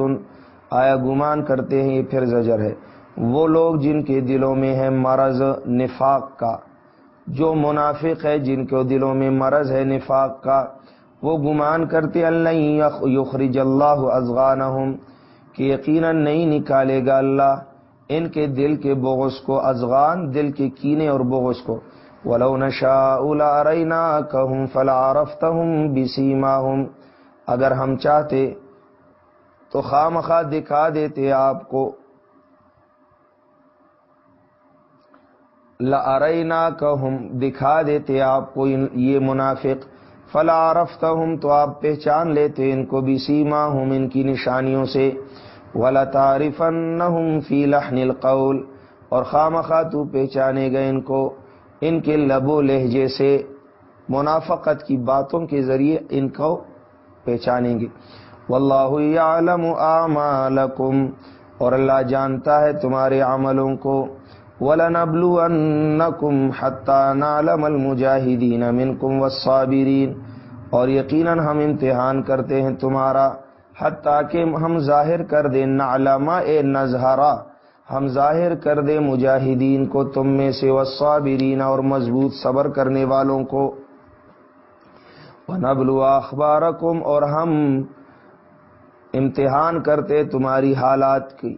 آیا گمان کرتے ہیں، یہ پھر زجر ہے۔ وہ لوگ جن کے دلوں میں ہے مرض نفاق کا، جو منافق ہے جن کے دلوں میں مرض ہے نفاق کا، وہ گمان کرتے اللہ یخرج اللہ ازغانہم کہ یقیناً نہیں نکالے گا اللہ ان کے دل کے بغض کو ازغان دل کے کینے اور بغض کو۔ ولو نشاء لاریناکہم فلعرفتہم بسیماہم اگر ہم چاہتے تو خامخواہ دکھا دیتے آپ کو۔ لاریناکہم دکھا دیتے آپ کو یہ منافق۔ فلا فلعرفتہم تو آپ پہچان لیتے ان کو بسیماہم ان کی نشانیوں سے۔ وَلَتَعْرِفَنَّهُمْ فِي لَحْنِ الْقَوْلِ، اور خامخواہ تو پہچانے گئے ان کو، ان کے لب و لہجے سے۔ منافقت کی باتوں کے ذریعے ان کو پہچانیں گے۔ واللہ یعلم اعمالکم اور اللہ جانتا ہے تمہارے عملوں کو۔ وَلَنَبْلُوَنَّكُمْ حَتَّى نَعْلَمَ الْمُجَاهِدِينَ مِنْكُمْ وَالصَّابِرِينَ اور یقیناً ہم امتحان کرتے ہیں تمہارا، حتیٰ کہ ہم ظاہر کر دیں، نعلم اے نظہرا۔ ہم ظاہر کر دے مجاہدین کو، تم میں سے وصابرین اور مضبوط صبر کرنے والوں کو۔ نبلو اخبار اور ہم امتحان کرتے تمہاری حالات کی۔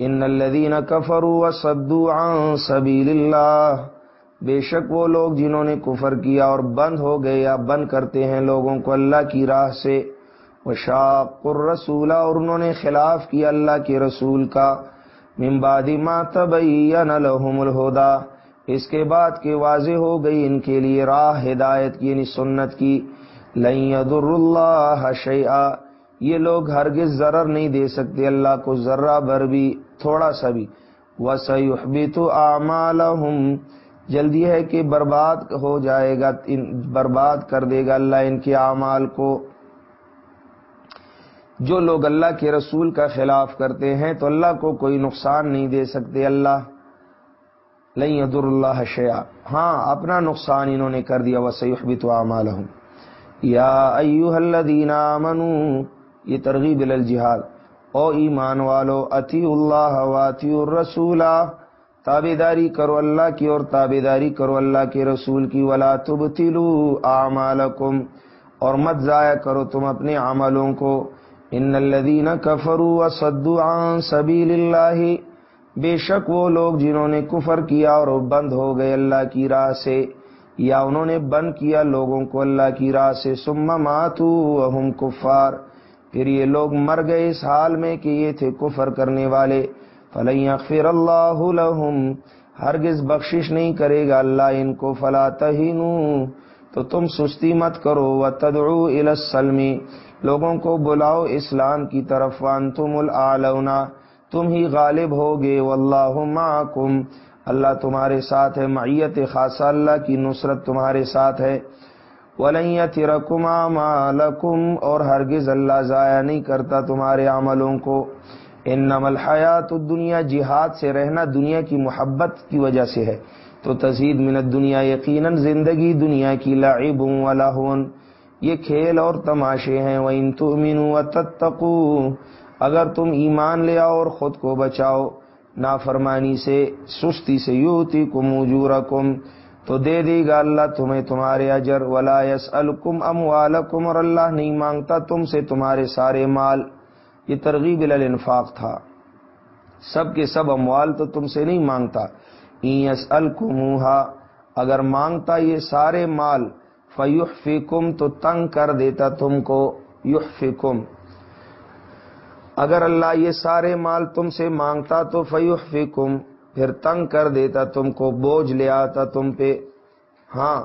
ان الذین کفروا وصدوا عن سبیل اللہ بے شک وہ لوگ جنہوں نے کفر کیا اور بند ہو گئے یا بند کرتے ہیں لوگوں کو اللہ کی راہ سے. وہ شاق الرسولہ اور انہوں نے خلاف کیا اللہ کے رسول کا. ممبادی ما تبین لهم الہدا اس کے بعد کہ واضح ہو گئی ان کے لیے راہ ہدایت کی یعنی سنت کی. لن يضر اللہ شیئا. یہ لوگ ہرگز ضرر نہیں دے سکتے، اللہ کو ذرہ بھر بھی. تھوڑا سا بھی۔ وسیحبت اعمالهم جلدی ہے کہ برباد ہو جائے گا برباد کر دے گا اللہ ان کے اعمال کو۔ جو لوگ اللہ کے رسول کا خلاف کرتے ہیں تو اللہ کو کوئی نقصان نہیں دے سکتے۔ اللہ لئی عدر اللہ شیا ہاں اپنا نقصان انہوں نے کر دیا۔ وسیحبت اعمالهم یا ایوہ الذین آمنوا، یہ ترغیب الجہاد۔ او ایمان والو اتی اللہ واتی الرسول. تابے داری کرو اللہ کی اور تابے داری کرو اللہ کے رسول کی. ولا تبتلو اعمالکم، اور مت ضائع کرو تم اپنے عملوں کو. ان الذین کفروا وصدوا عن سبیل اللہ بے شک وہ لوگ جنہوں نے کفر کیا اور بند ہو گئے اللہ کی راہ سے، یا انہوں نے بند کیا لوگوں کو اللہ کی راہ سے. سم ماتو وهم کفار. پھر یہ لوگ مر گئے اس حال میں کہ یہ تھے کفر کرنے والے۔ فلن یغفر اللہ لهم۔ ہرگز بخشش نہیں کرے گا اللہ ان کو۔ فلا تہینو تو تم سستی مت کرو۔ وتدعو الى السلم۔ لوگوں کو بلاؤ اسلام کی طرف۔ وانتم العلونا تم ہی غالب ہوگے۔ واللہ معکم اللہ تمہارے ساتھ ہے۔ معیت خاصہ اللہ کی نصرت تمہارے ساتھ ہے۔ ولین رقم مالکم اور ہرگز اللہ ضائع نہیں کرتا تمہارے عملوں کو۔ ان نمل حیات دنیا جہاد سے رہنا دنیا کی محبت کی وجہ سے ہے۔ تو تزید منت دنیا یقیناً زندگی دنیا کی لعب و یہ کھیل اور تماشے ہیں۔ وہ ان تتقو اگر تم ایمان لے آؤ اور خود کو بچاؤ، نافرمانی سے، سستی سے یوتی کم اجورکم۔ تو دے دے گا اللہ تمہیں تمہارے اجر، ولا یس الکم اور اللہ نہیں مانگتا تم سے تمہارے سارے مال۔ یہ ترغیب الانفاق تھا۔ سب کے سب اموال تو تم سے نہیں مانگتا۔ یس الکموہا اگر مانگتا یہ سارے مال فیوح تو تنگ کر دیتا تم کو۔ یوح اگر اللہ یہ سارے مال تم سے مانگتا تو فیوح پھر تنگ کر دیتا تم کو، بوجھ لے آتا تم پہ۔ ہاں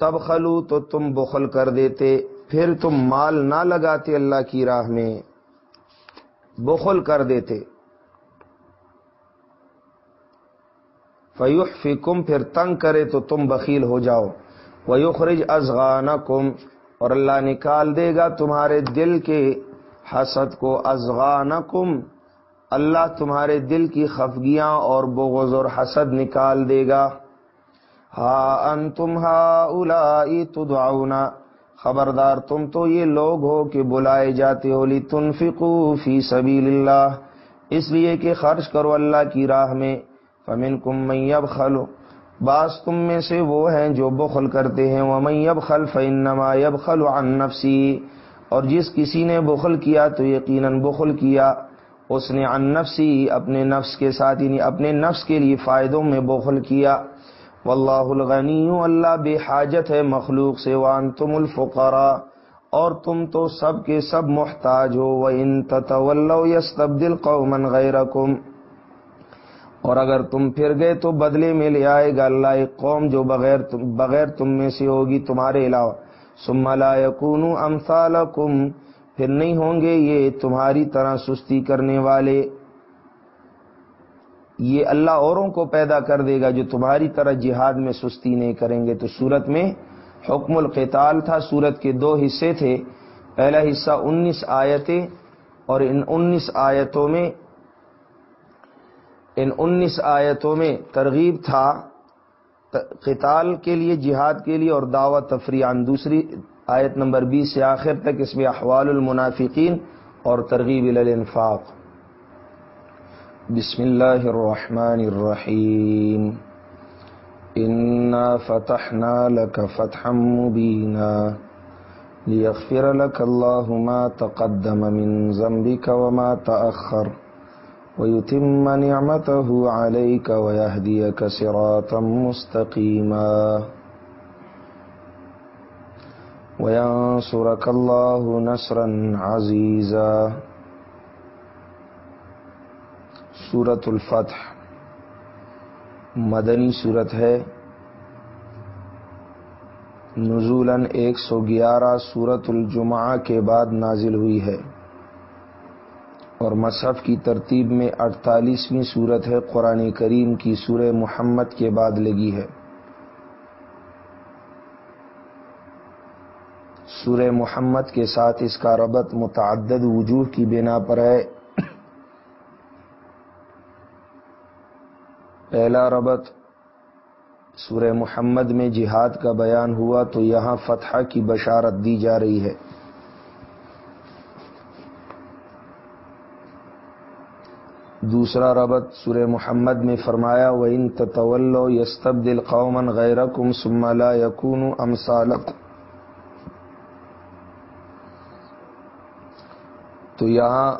تب خلو تو تم بخل کر دیتے۔ پھر تم مال نہ لگاتے اللہ کی راہ میں، بخل کر دیتے۔ فیوح فکم پھر تنگ کرے تو تم بخیل ہو جاؤ۔ ویخرج ازغان کم اور اللہ نکال دے گا تمہارے دل کے حسد کو۔ ازغان کم اللہ تمہارے دل کی خفگیاں اور بغض اور حسد نکال دے گا۔ ہا ان تم ہا الا خبردار تم تو یہ لوگ ہو کہ بلائے جاتے ہو لی تنفقو فی سبیل اللہ اس لیے کہ خرچ کرو اللہ کی راہ میں۔ فمن کم میب خلو بعض تم میں سے وہ ہیں جو بخل کرتے ہیں۔ وہ میب خل فنما یب خلو نفسی۔ اور جس کسی نے بخل کیا تو یقیناً بخل کیا۔ اس نے ان نفسی اپنے نفس کے ساتھ یعنی اپنے نفس کے لیے فائدوں میں بخل کیا۔ واللہ الغنی، اللہ بے حاجت ہے مخلوق سے وان تم الفقرا اور تم تو سب کے سب محتاج ہو۔ وہ ان تطول یس تبدیل قومن اور اگر تم پھر گئے تو بدلے میں لے آئے گا اللہ ایک قوم جو بغیر تم بغیر تم میں سے ہوگی تمہارے علاوہ۔ سم لا یقون امثالکم پھر نہیں ہوں گے یہ تمہاری طرح سستی کرنے والے۔ یہ اللہ اوروں کو پیدا کر دے گا جو تمہاری طرح جہاد میں سستی نہیں کریں گے۔ تو سورت میں حکم القتال تھا، سورت کے دو حصے تھے۔ پہلا حصہ انیس آیتیں اور ان انیس آیتوں میں، ان انیس آیتوں میں ترغیب تھا، قتال کے لیے، جہاد کے لیے اور دعوت تفریح۔ دوسری آیت نمبر بیس سے آخر تک اس میں احوال المنافقین اور ترغیب الانفاق۔ بسم الله الرحمن الرحيم إنا فتحنا لك فتحا مبينا ليغفر لك الله ما تقدم من ذنبك وما تأخر ويتم نعمته عليك ويهديك صراطا مستقيما وينصرك الله نصرا عزيزا۔ سورة الفتح۔ مدنی صورت ہے۔ نزولاً ایک سو گیارہ سورت الجمعہ کے بعد نازل ہوئی ہے۔ اور مصحف کی ترتیب میں اڑتالیسویں صورت ہے قرآن کریم کی سورہ محمد کے بعد لگی ہے۔ سورہ محمد کے ساتھ اس کا ربط متعدد وجوہ کی بنا پر ہے۔ پہلا ربط، سورہ محمد میں جہاد کا بیان ہوا تو یہاں فتح کی بشارت دی جا رہی ہے۔ دوسرا ربط، سورہ محمد میں فرمایا وہ ان تطول یستب دل قومن غیر کم سملا یقون امسالک تو یہاں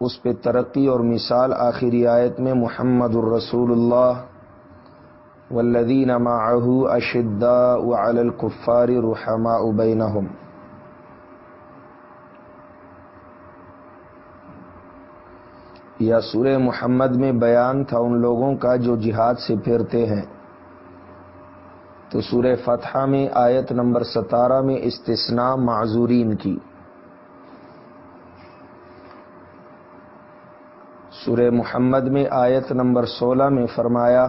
اس پہ ترقی اور مثال آخری آیت میں محمد الرسول اللہ والذین معه اشداء وعلى الكفار رحماء بینہم۔ یا سورہ محمد میں بیان تھا ان لوگوں کا جو جہاد سے پھرتے ہیں۔ تو سورہ فتحہ میں آیت نمبر ستارہ میں استثناء معذورین کی۔ سورہ محمد میں آیت نمبر سولہ میں فرمایا،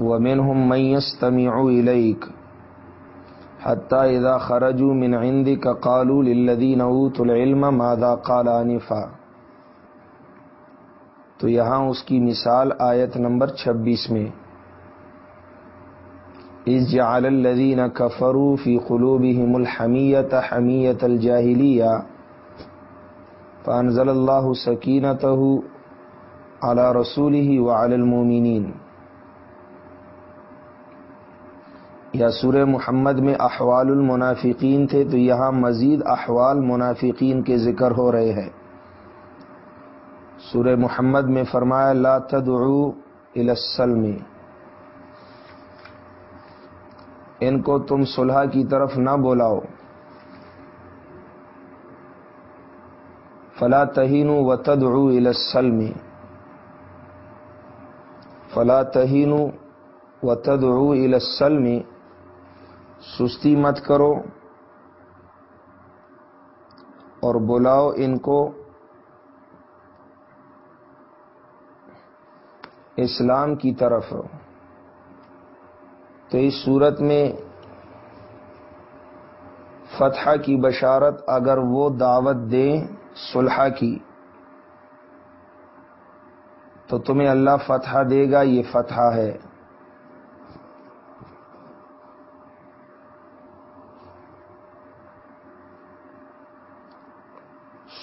ومنهم من يستمع إليك حتى إذا خرجوا من عندك قالوا للذين أوتوا العلم ماذا قال تو یہاں اس کی مثال آیت نمبر چھبیس میں اس جعل الذين كفروا في قلوبهم الحمية حمية الجاهلية فأنزل الله سكينته على رسوله وعلى المؤمنين. یا سورہ محمد میں احوال المنافقین تھے تو یہاں مزید احوال منافقین کے ذکر ہو رہے ہیں۔ سورہ محمد میں فرمایا، لا تدعو الى السلم۔ ان کو تم صلح کی طرف نہ بولاؤ۔ فلا تہین و تدعو السلم۔ فلا تہین و تدعو السلم۔ سستی مت کرو۔ اور بلاؤ ان کو۔ اسلام کی طرف۔ تو اس صورت میں فتح کی بشارت اگر وہ دعوت دیں صلح کی، تو تمہیں اللہ فتح دے گا، یہ فتح ہے۔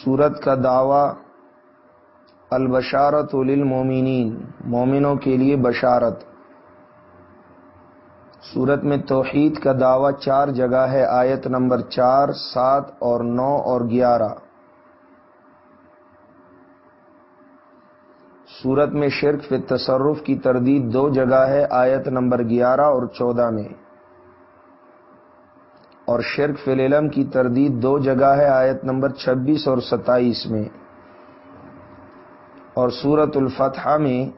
سورت کا دعوی البشارت للمومنین مومنوں کے لیے بشارت۔ سورت میں توحید کا دعویٰ چار جگہ ہے، آیت نمبر چار، سات اور نو اور گیارہ۔ سورت میں شرک فی تصرف کی تردید دو جگہ ہے، آیت نمبر گیارہ اور چودہ میں۔ اور شرک فی العلم کی تردید دو جگہ ہے، آیت نمبر چھبیس اور ستائیس میں۔ اور سورت الفتح میں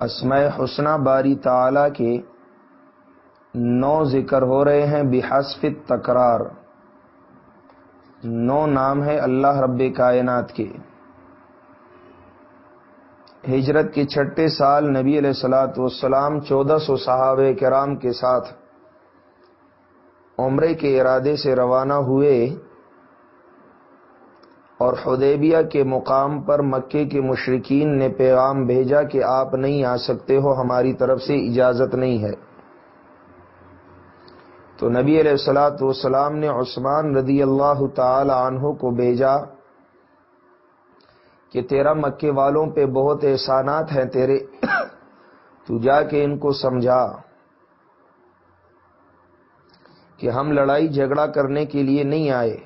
اسماء حسنہ باری تعالی کے نو ذکر ہو رہے ہیں بحسف تکرار نو نام ہے اللہ رب کائنات کے۔ ہجرت کے چھٹے سال نبی علیہ السلاۃ والسلام چودہ سو صحابہ کرام کے ساتھ عمرے کے ارادے سے روانہ ہوئے اور حدیبیہ کے مقام پر مکے کے مشرقین نے پیغام بھیجا کہ آپ نہیں آ سکتے ہو، ہماری طرف سے اجازت نہیں ہے۔ تو نبی علیہ السلاۃ والسلام نے عثمان رضی اللہ تعالی عنہ کو بھیجا کہ تیرا مکے والوں پہ بہت احسانات ہیں تیرے، تو جا کے ان کو سمجھا کہ ہم لڑائی جھگڑا کرنے کے لیے نہیں آئے۔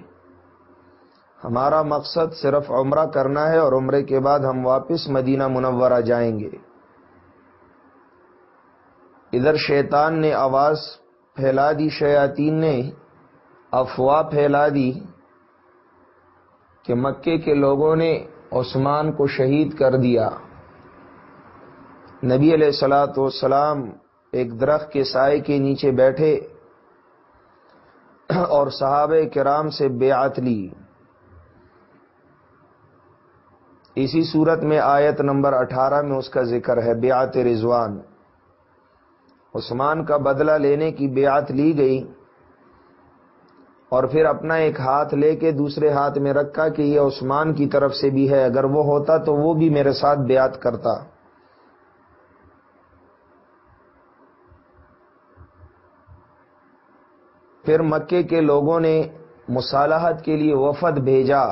ہمارا مقصد صرف عمرہ کرنا ہے اور عمرے کے بعد ہم واپس مدینہ منورہ جائیں گے۔ ادھر شیطان نے آواز پھیلا دی شیاطین نے، افواہ پھیلا دی کہ مکے کے لوگوں نے عثمان کو شہید کر دیا۔ نبی علیہ السلاۃ والسلام ایک درخت کے سائے کے نیچے بیٹھے اور صحابہ کرام سے بیعت لی۔ اسی صورت میں آیت نمبر اٹھارہ میں اس کا ذکر ہے، بیعت رضوان۔ عثمان کا بدلہ لینے کی بیعت لی گئی اور پھر اپنا ایک ہاتھ لے کے دوسرے ہاتھ میں رکھا کہ یہ عثمان کی طرف سے بھی ہے، اگر وہ ہوتا تو وہ بھی میرے ساتھ بیعت کرتا۔ پھر مکے کے لوگوں نے مصالحت کے لیے وفد بھیجا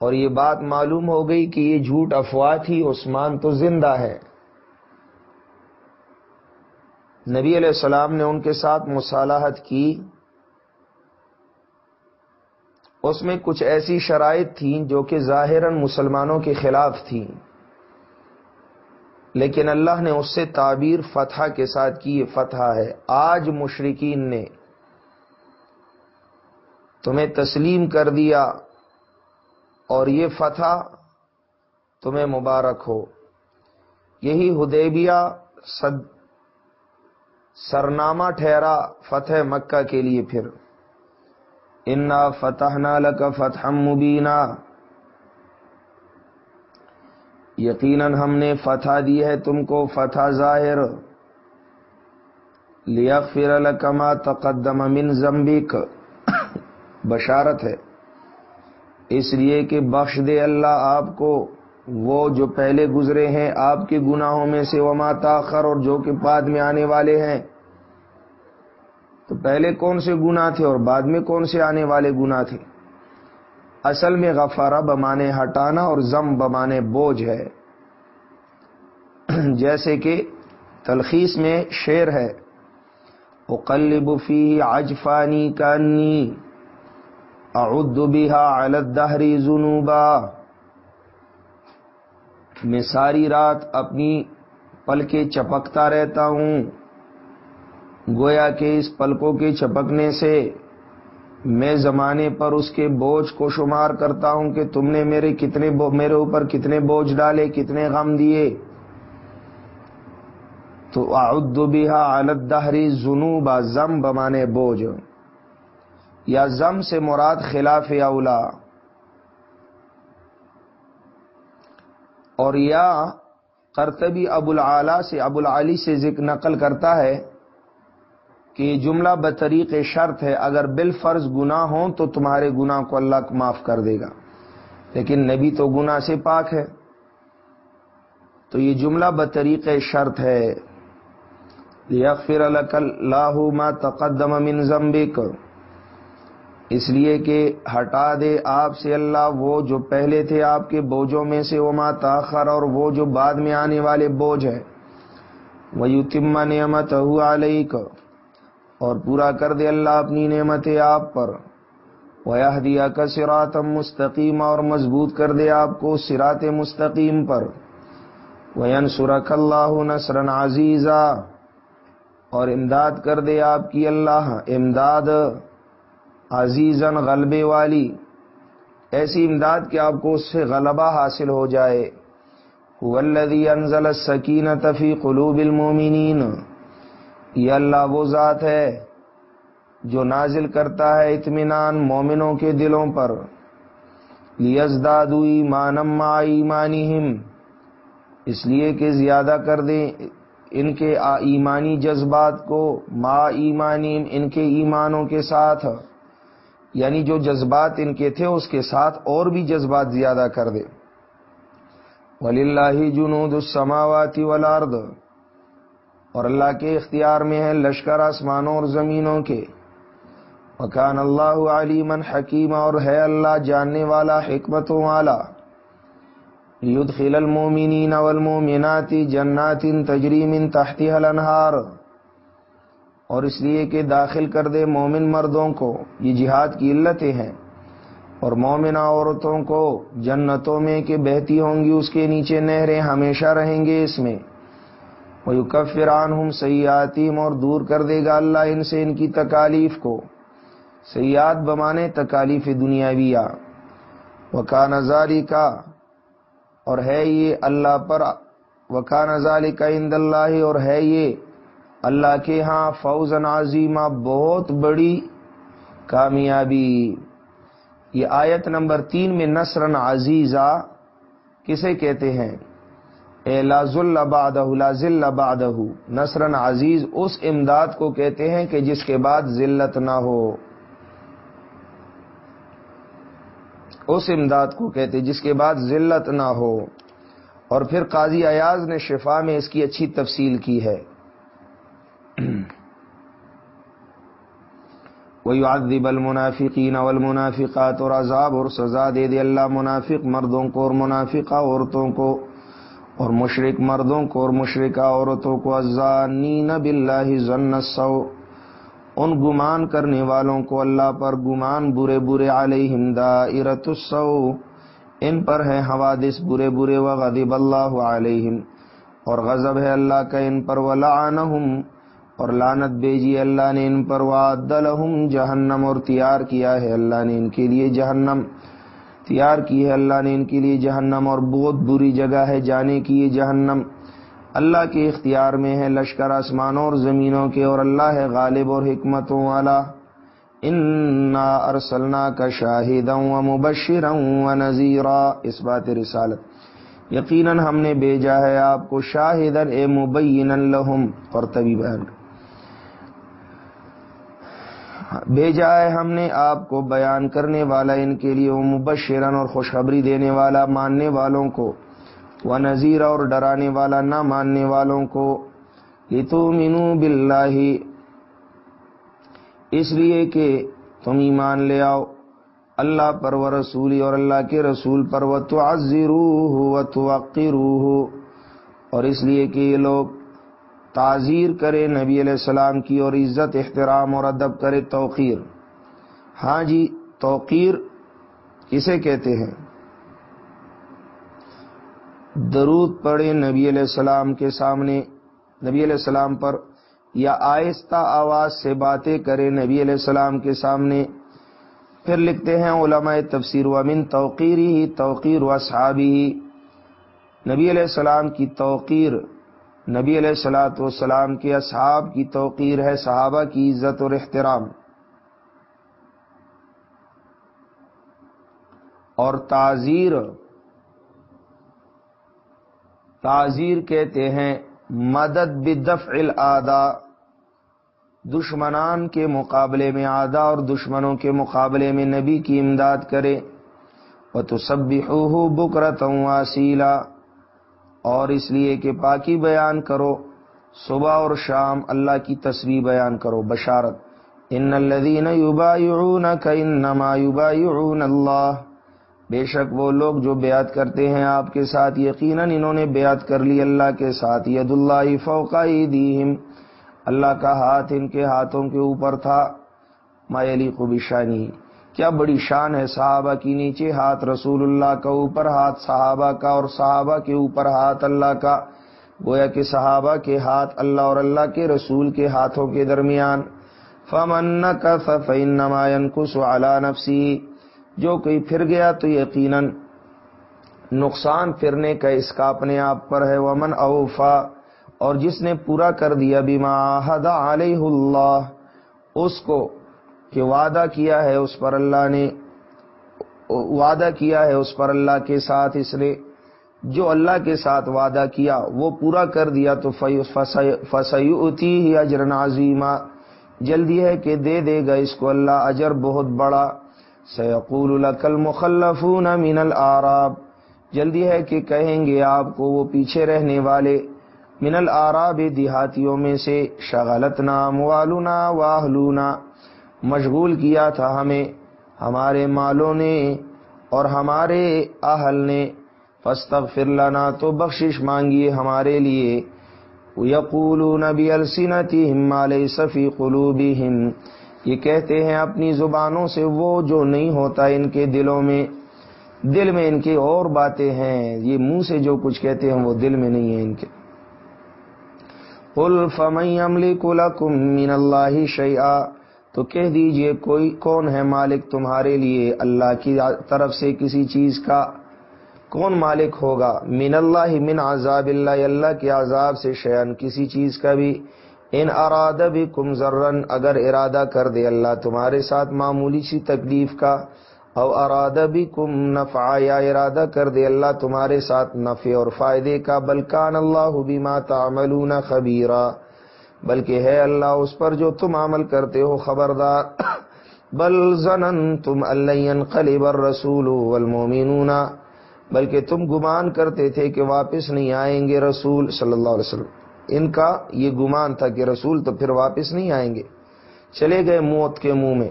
اور یہ بات معلوم ہو گئی کہ یہ جھوٹ افواہ تھی، عثمان تو زندہ ہے۔ نبی علیہ السلام نے ان کے ساتھ مصالحت کی۔ اس میں کچھ ایسی شرائط تھیں جو کہ ظاہراً مسلمانوں کے خلاف تھیں۔ لیکن اللہ نے اس سے تعبیر فتح کے ساتھ کی، یہ فتح ہے۔ آج مشرقین نے تمہیں تسلیم کر دیا اور یہ فتح تمہیں مبارک ہو۔ یہی ہدیبیہ صد سرنامہ ٹھہرا فتح مکہ کے لیے پھر۔ انا فتح نالک فتح مبینہ یقیناً ہم نے فتح دی ہے تم کو فتح ظاہر۔ لیا فر الکما تقدم من زمبک بشارت ہے۔ اس لیے کہ بخش دے اللہ آپ کو۔ وہ جو پہلے گزرے ہیں، آپ کے گناہوں میں سے وہ ماتاخر اور جو کہ بعد میں آنے والے ہیں۔ تو پہلے کون سے گنا تھے اور بعد میں کون سے آنے والے گنا تھے؟ اصل میں غفارہ بمانے ہٹانا اور زم بمانے بوجھ ہے۔ جیسے کہ تلخیص میں شیر ہے، اقلب فی عجفانی کانی اعد بها على الدهر ذنوبا۔ میں ساری رات اپنی پل کے چپکتا رہتا ہوں۔ گویا کہ اس پلکوں کے چپکنے سے میں زمانے پر اس کے بوجھ کو شمار کرتا ہوں کہ تم نے میرے کتنے میرے اوپر کتنے بوجھ ڈالے، کتنے غم دیے۔ تو اعد بها على الدهر ذنوبا زم بمانے بوجھ۔ یا زم سے مراد خلاف اولا۔ اور یا کرتبی ابو العلا سے ابو العلی سے ذکر نقل کرتا ہے کہ یہ جملہ بطریق شرط ہے، اگر بال فرض گنا ہو تو تمہارے گنا کو اللہ معاف کر دے گا۔ لیکن نبی تو گنا سے پاک ہے۔ تو یہ جملہ بطریق شرط ہے۔ یغفر اللہ ما تقدم من ذنبک۔ اس لیے کہ ہٹا دے آپ سے اللہ وہ جو پہلے تھے آپ کے بوجھوں میں سے وہ تاخر، اور وہ جو بعد میں آنے والے بوجھ ہے وہ یوتما نعمت علیک اور پورا کر دے اللہ اپنی نعمت آپ پر۔ وہ دیا کا سراتم مستقیم اور مضبوط کر دے آپ کو سرات مستقیم پر۔ وہ سرک اللہ نسرن عزیزہ اور امداد کر دے آپ کی اللہ، امداد عزیزن غلبے والی، ایسی امداد کہ آپ کو اس سے غلبہ حاصل ہو جائے۔ ولدی انزل سکینت فی قلوب المومنین یہ اللہ وہ ذات ہے جو نازل کرتا ہے اطمینان مومنوں کے دلوں پر۔ لیزدادو ایمانم ایمانہم۔ اس لیے کہ زیادہ کر دیں ان کے ایمانی جذبات کو ما ایمانیم ان کے ایمانوں کے ساتھ۔ یعنی جو جذبات ان کے تھے اس کے ساتھ اور بھی جذبات زیادہ کر دے۔ ولی اللہ جنود السماواتی والارض اور اللہ کے اختیار میں ہے لشکر آسمانوں اور زمینوں کے۔ مکان اللہ علیمن حکیم اور ہے اللہ جاننے والا، حکمتوں والا۔ یدخل المومنین والمومنات جنات تجریم تحتی الانہار اور اس لیے کہ داخل کر دے مومن مردوں کو۔ یہ جہاد کی علتیں ہیں۔ اور مومنہ عورتوں کو جنتوں میں کہ بہتی ہوں گی، اس کے نیچے نہریں ہمیشہ رہیں گے اس میں۔ وہ یکفران ہم سیاتیم اور دور کر دے گا اللہ ان سے ان کی تکالیف کو۔ سیاد بمانے تکالیف دنیاویہ۔ وکان ازاری کا اور ہے یہ اللہ پر۔ وکان ازالی کا اند اللہ اور ہے یہ اللہ کے ہاں فوز عظیمہ بہت بڑی کامیابی۔ یہ آیت نمبر تین میں نصرن عزیزہ کسے کہتے ہیں؟ اے لازل بادہ نصرن عزیز اس امداد کو کہتے ہیں کہ جس کے بعد ذلت نہ ہو۔ اس امداد کو کہتے جس کے بعد ذلت نہ ہو۔ اور پھر قاضی ایاز نے شفا میں اس کی اچھی تفصیل کی ہے۔ وہ عادب المنافقین والمنافقات اور عذاب اور سزا دے دے اللہ منافق مردوں کو اور منافقہ عورتوں کو اور مشرق مردوں کو اور مشرقہ عورتوں کو ازانین باللہ ظن السو ان گمان کرنے والوں کو اللہ پر گمان برے برے علیہم دائرت السو ان پر ہے حوادث برے برے وغضب اللہ علیہم اور غضب ہے اللہ کا ان پر ولعنہم اور لانت بیجی اللہ نے ان پر وعد لہم جہنم اور تیار کیا ہے اللہ نے ان کے لیے جہنم۔ تیار کی ہے اللہ نے ان کے لیے جہنم اور بہت بری جگہ ہے جانے کی یہ جہنم۔ اللہ کے اختیار میں ہے لشکر آسمانوں اور زمینوں کے، اور اللہ ہے غالب اور حکمتوں والا۔ انا ارسلنا کا شاہد و مبشر و نذیرا اس بات رسالت۔ یقیناً ہم نے بھیجا ہے آپ کو شاہد اے مبین لہم۔ اور تبھی بیان۔ بھیجا ہے ہم نے آپ کو بیان کرنے والا، ان کے لیے مبشرن اور خوشخبری دینے والا، ماننے والوں کو، وہ نذیر اور ڈرانے والا، نہ ماننے والوں کو۔ یہ تو مینو اس لیے کہ تم ایمان لے آؤ۔ اللہ پر و رسولی اور اللہ کے رسول پر و تو و تو اور اس لیے کہ یہ لوگ تعزیر کرے نبی علیہ السلام کی اور عزت، احترام اور ادب کرے توقیر۔ ہاں جی توقیر کسے کہتے ہیں؟ درود پڑے نبی علیہ السلام کے سامنے۔ نبی علیہ السلام پر یا آہستہ آواز سے باتیں کرے نبی علیہ السلام کے سامنے۔ پھر لکھتے ہیں علماء تفسیر و من توقیری ہی توقیر و صحابی ہی نبی علیہ السلام کی توقیر نبی علیہ السلاۃ والسلام کے اصحاب کی توقیر ہے، صحابہ کی عزت اور احترام۔ اور تعزیر تعزیر کہتے ہیں، مدد بدفع الادا دشمنان کے مقابلے میں آدھا اور دشمنوں کے مقابلے میں نبی کی امداد کرے۔ وہ تو سب بھی بکرت واسیلا اور اس لیے کہ پاکی بیان کرو، صبح اور شام اللہ کی تصویر بیان کرو، بشارت۔ ان الدین یوبا انما یوبا اللہ۔ بے شک وہ لوگ جو بیعت کرتے ہیں آپ کے ساتھ، یقیناً انہوں نے بیعت کر لی اللہ کے ساتھ، ید اللہ فوقائی دیم اللہ کا ہاتھ ان کے ہاتھوں کے اوپر تھا۔ مایلی خوبشانی کیا بڑی شان ہے صحابہ کی نیچے ہاتھ رسول اللہ کا، اوپر ہاتھ صحابہ کا اور صحابہ کے اوپر ہاتھ اللہ کا۔ گویا کہ صحابہ کے ہاتھ اللہ اور اللہ کے رسول کے ہاتھوں کے درمیان۔ فمن کا فین نمائن کس نفسی جو کوئی پھر گیا تو یقیناً نقصان پھرنے کا اس کا اپنے آپ پر ہے۔ ومن اوفا۔ اور جس نے پورا کر دیا بیما حدا علیہ اللہ، اس کو کہ وعدہ کیا ہے اس پر اللہ نے، وعدہ کیا ہے اس پر اللہ کے ساتھ اس نے جو اللہ کے ساتھ وعدہ کیا وہ پورا کر دیا تو فسیوتی ہی اجر عظیمہ جلدی ہے کہ دے دے گا اس کو اللہ اجر بہت بڑا۔ سیقول لکل مخلفون من العراب جلدی ہے کہ کہیں گے آپ کو وہ پیچھے رہنے والے۔ من العراب دیہاتیوں میں سے شغلت نام واہلونا مشغول کیا تھا ہمیں، ہمارے مالوں نے اور ہمارے اہل نے۔ فستغفر لنا تو بخشش مانگیے ہمارے لیے۔ یقولون بالسنتهم ما ليس في قلوبهم یہ کہتے ہیں اپنی زبانوں سے وہ جو نہیں ہوتا ان کے دلوں میں۔ دل میں ان کی اور باتیں ہیں۔ یہ منہ سے جو کچھ کہتے ہیں وہ دل میں نہیں ہے ان کے۔ قل فمن يملك لكم من الله شيئا تو کہہ دیجیے کوئی کون ہے مالک تمہارے لیے اللہ کی طرف سے کسی چیز کا؟ کون مالک ہوگا؟ من اللہ من عذاب اللہ اللہ کے عذاب سے شیان کسی چیز کا بھی؟ ان اراد بھی کم ذرن اگر ارادہ کر دے اللہ تمہارے ساتھ معمولی سی تکلیف کا، او اراد بھی کم نفع یا ارادہ کر دے اللہ تمہارے ساتھ نفع اور فائدے کا بلکان اللہ بما تعملون خبیرہ بلکہ ہے اللہ، اس پر جو تم عمل کرتے ہو، خبردار۔ بل زنن تم اللہ قلیب رسول بلکہ تم گمان کرتے تھے کہ واپس نہیں آئیں گے رسول صلی اللہ علیہ وسلم۔ ان کا یہ گمان تھا کہ رسول تو پھر واپس نہیں آئیں گے۔ چلے گئے موت کے منہ میں۔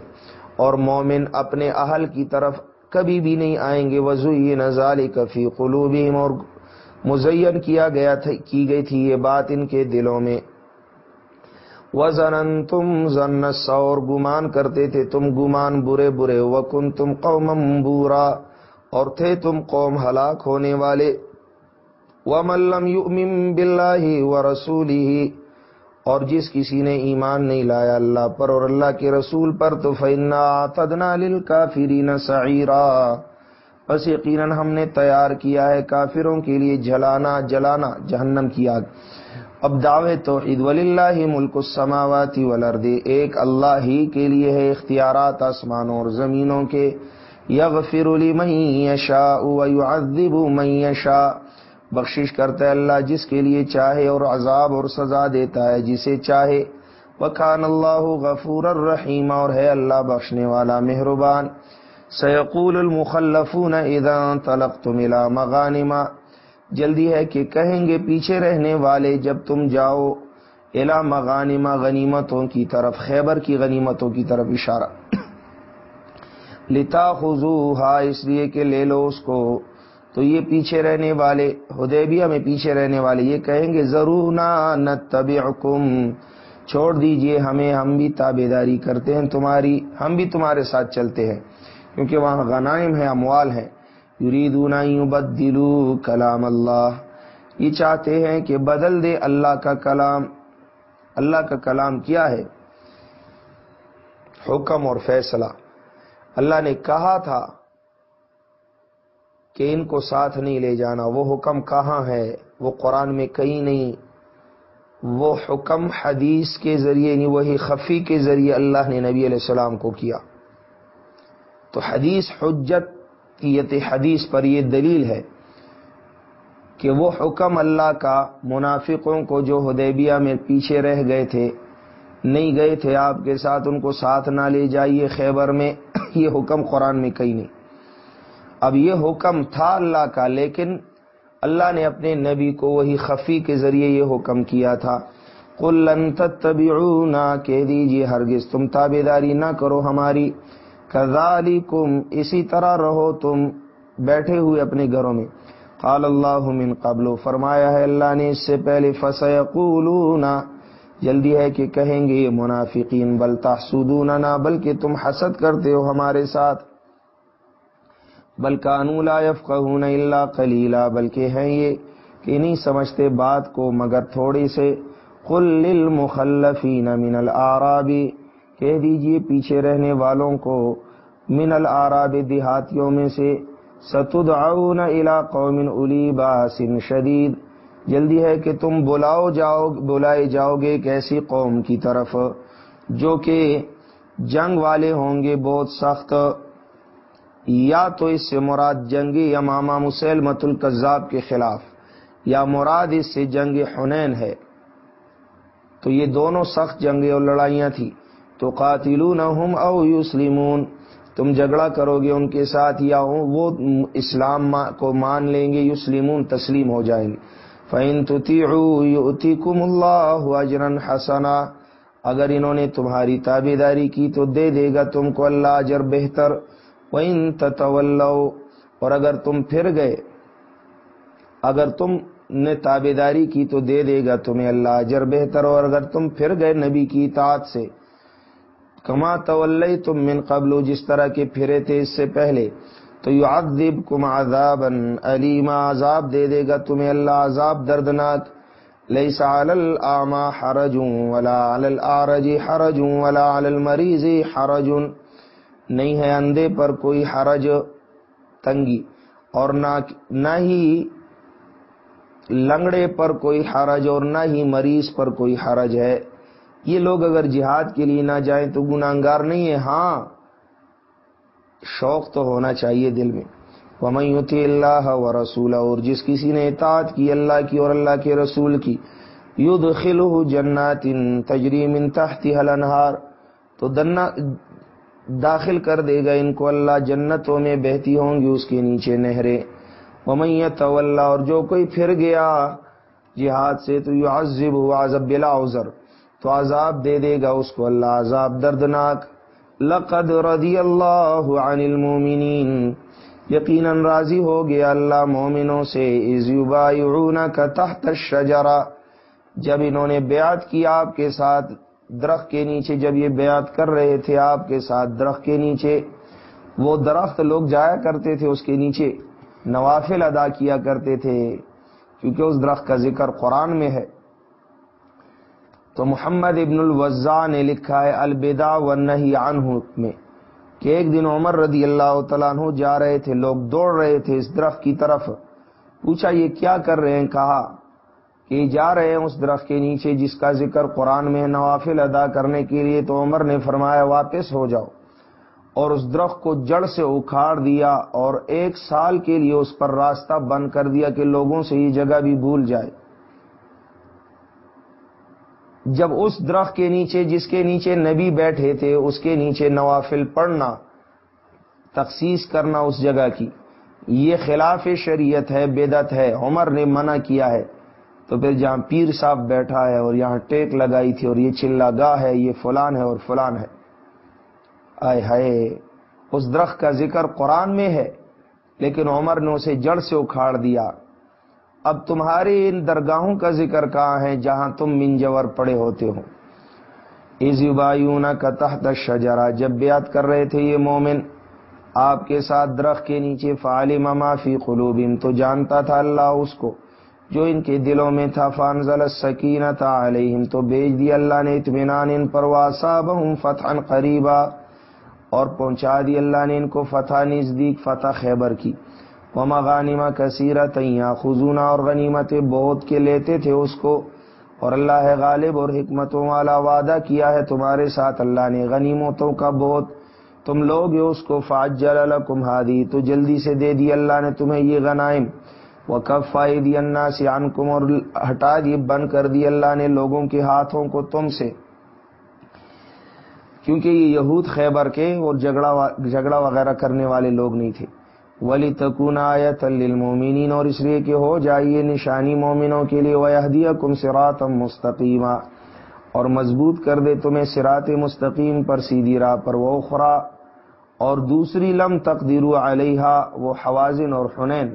اور مومن اپنے اہل کی طرف کبھی بھی نہیں آئیں گے۔ وضو یہ نظال کفی قلوبہم اور مزین کیا گیا تھا، کی گئی تھی یہ بات ان کے دلوں میں۔ وزن تم ضن اور گمان کرتے تھے، تم گمان برے برے وکن تم قوم بورا اور تھے تم قوم ہلاک ہونے والے۔ و ملم بلّہ و رسولی اور جس کسی نے ایمان نہیں لایا اللہ پر اور اللہ کے رسول پر، تو فینا تدنا لل کافری سعیرا بس یقیناً ہم نے تیار کیا ہے کافروں کے لیے جلانا جلانا جہنم کی آگ۔ اب دعوے تو عید ولی اللہ ملک السماواتی والارض، ایک اللہ ہی کے لیے ہے اختیارات آسمانوں اور زمینوں کے۔ یغفر لمن یشاء ویعذب من یشاء۔ بخشش کرتا ہے اللہ جس کے لیے چاہے اور عذاب اور سزا دیتا ہے جسے چاہے۔ وکان اللہ غفور الرحیم اور ہے اللہ بخشنے والا مہربان۔ سیقول المخلفون اذا طلقتم الى مغانما جلدی ہے کہ کہیں گے پیچھے رہنے والے جب تم جاؤ الا مغانما غنیمتوں کی طرف، خیبر کی غنیمتوں کی طرف اشارہ۔ لتا خزو اس لیے کہ لے لو اس کو۔ تو یہ پیچھے رہنے والے ہدیبیہ میں پیچھے رہنے والے یہ کہیں گے، ضرور نہ چھوڑ دیجیے ہمیں، ہم بھی تابے داری کرتے ہیں، تمہاری، ہم بھی تمہارے ساتھ چلتے ہیں۔ کیونکہ وہاں غنائم ہے اموال ہیں۔ یریدون یبدلوا کلام اللہ۔ یہ چاہتے ہیں کہ بدل دے اللہ کا کلام۔ اللہ کا کلام کیا ہے؟ حکم اور فیصلہ۔ اللہ نے کہا تھا کہ ان کو ساتھ نہیں لے جانا۔ وہ حکم کہاں ہے؟ وہ قرآن میں کہیں نہیں۔ وہ حکم حدیث کے ذریعے یعنی نہیں وہی خفی کے ذریعے اللہ نے نبی علیہ السلام کو کیا۔ تو حدیث حجت حقیت حدیث پر یہ دلیل ہے کہ وہ حکم اللہ کا منافقوں کو جو حدیبیہ میں پیچھے رہ گئے تھے، نہیں گئے تھے، آپ کے ساتھ ان کو ساتھ نہ لے جائیے خیبر میں، یہ حکم قرآن میں کہیں نہیں۔ اب یہ حکم تھا اللہ کا، لیکن اللہ نے اپنے نبی کو وہی خفی کے ذریعے یہ حکم کیا تھا۔ کلن تتبعونا، کہہ دیجیے ہرگز، تم تابے داری نہ کرو ہماری۔ کذالکم، اسی طرح رہو تم بیٹھے ہوئے اپنے گھروں میں۔ قال اللہ من قبل، فرمایا ہے اللہ نے اس سے پہلے، فسیقولون، جلدی ہے کہ کہیں گے منافقین، بل تحسدوننا بلکہ تم حسد کرتے ہو ہمارے ساتھ۔ بل کانو لا یفقہون الا قلیلا، بلکہ ہیں یہ کہ نہیں سمجھتے بات کو مگر تھوڑی سے۔ قل للمخلفین من الاعرابی کہہ دیجیے پیچھے رہنے والوں کو، من العراب دیہاتیوں میں سے، ستدعون الى قوم الی باس شدید۔ جلدی ہے کہ تم بلاؤ جاؤ، بلائے جاؤ گے ایک ایسی قوم کی طرف۔ جو کہ جنگ والے ہوں گے بہت سخت۔ یا تو اس سے مراد جنگی یا ماما مسلمت القذاب کے خلاف، یا مراد اس سے جنگ حنین ہے۔ تو یہ دونوں سخت جنگیں اور لڑائیاں تھیں۔ تو قاتلون او یسلمون، تم جھگڑا کرو گے ان کے ساتھ یا وہ اسلام کو مان لیں گے، یسلمون تسلیم ہو جائیں گے۔ فَإِن تُتِعُوا يُؤْتِكُمُ اللَّهُ أَجْرًا حَسَنًا۔ اگر انہوں نے تمہاری تابے داری کی تو دے دے گا تم کو اللہ اجر بہتر۔ وَإِن تَتَوَلَّوْا، اور اگر تم پھر گئے، اگر تم نے تابے داری کی تو دے دے گا تمہیں اللہ اجر بہتر۔ اور اگر تم پھر گئے نبی کی اطاعت سے کما طول تم من قبل، جس طرح کے پھرے تھے اس سے پہلے تو یو ادب کم عذاب علیما عذاب دے دے گا تمہیں اللہ، عذاب دردناک۔ لئی سال حرج ولا العرج حرج ولا المریض حرج۔ نہیں ہے اندھے پر کوئی حرج تنگی، اور نہ ہی لنگڑے پر کوئی حرج، اور نہ ہی مریض پر کوئی حرج ہے۔ یہ لوگ اگر جہاد کے لیے نہ جائیں تو گناہگار نہیں ہے ہاں شوق تو ہونا چاہیے دل میں۔ ومتی اللہ و رسول اور جس کسی نے اطاعت کی اللہ کی اور اللہ کے رسول کی یدھ خلو جنات تجریم تحتی الانہار تو دنا، داخل کر دے گا ان کو اللہ، جنتوں میں بہتی ہوں گی اس کے نیچے نہریں۔ ومیت اور جو کوئی پھر گیا جہاد سے، تو یو عزب عزب بلا عذر تو عذاب دے دے گا اس کو، اللہ عذاب دردناک۔ لقد رضی اللہ عن المومنین یقیناً راضی ہو گیا اللہ مومنوں سے کا تحت الشجرہ۔ جب انہوں نے بیعت کی آپ کے ساتھ درخت کے نیچے، جب یہ بیعت کر رہے تھے آپ کے ساتھ درخت کے نیچے، وہ درخت لوگ جایا کرتے تھے اس کے نیچے، نوافل ادا کیا کرتے تھے۔ کیونکہ اس درخت کا ذکر قرآن میں ہے۔ تو محمد ابن الوزا نے لکھا ہے البدا و نہیں عنہ میں کہ ایک دن عمر رضی اللہ تعالیٰ عنہ جا رہے تھے، لوگ دوڑ رہے تھے اس درخت کی طرف۔ پوچھا، یہ کیا کر رہے ہیں؟ کہا کہ جا رہے ہیں اس درخت کے نیچے جس کا ذکر قرآن میں نوافل ادا کرنے کے لیے۔ تو عمر نے فرمایا، واپس ہو جاؤ۔ اور اس درخت کو جڑ سے اکھاڑ دیا اور ایک سال کے لیے اس پر راستہ بند کر دیا کہ لوگوں سے یہ جگہ بھی بھول جائے۔ جب اس درخت کے نیچے، جس کے نیچے نبی بیٹھے تھے، اس کے نیچے نوافل پڑھنا، تخصیص کرنا اس جگہ کی، یہ خلاف شریعت ہے بدت ہے، عمر نے منع کیا ہے۔ تو پھر جہاں پیر صاحب بیٹھا ہے اور یہاں ٹیک لگائی تھی اور یہ چلا گاہ ہے، یہ فلان ہے اور فلان ہے۔ آئے ہائے، اس درخت کا ذکر قرآن میں ہے، لیکن عمر نے اسے جڑ سے اکھاڑ دیا۔ اب تمہارے ان درگاہوں کا ذکر کہاں ہے جہاں تم منجور پڑے ہوتے ہو؟ ایزیبایونا کا تحت شجرا جب بیعت کر رہے تھے یہ مومن، آپ کے ساتھ درخت کے نیچے فعال فی قلوبہم، تو جانتا تھا اللہ اس کو، جو ان کے دلوں میں تھا، فانزل السکینہ تھا علیہم، تو بیچ دیا اللہ نے اطمینان، ان پر واسابہم فتحا قریبا، اور پہنچا دی اللہ نے ان کو فتح نزدیک فتح خیبر کی۔ وہ مغانیمہ کثیرہ تیاں خزونہ اور غنیمت بہت کے لیتے تھے اس کو۔ اور اللہ غالب اور حکمتوں والا وعدہ کیا ہے تمہارے ساتھ۔ اللہ نے غنیمتوں کا بہت۔ تم لوگ اس کو فاج جل ہادی، تو جلدی سے دے دی اللہ نے تمہیں یہ غنائم۔ وہ کب فائدی اللہ سے کم اور ہٹا دی، بند کر دی اللہ نے لوگوں کے ہاتھوں کو تم سے۔ کیونکہ یہ یہود خیبر کے اور جھگڑا جھگڑا وغیرہ کرنے والے لوگ نہیں تھے۔ ولی تکون آیت للمومنین اور اس لیے کہ ہو جائیے نشانی مومنوں کے لیے وہ کم سرات مستقیمہ اور مضبوط کر دے تمہیں سرات مستقیم پر سیدھی راہ پر، وہ خرا اور دوسری، لم تقدیر علیہ وہ حوازن اور حنین۔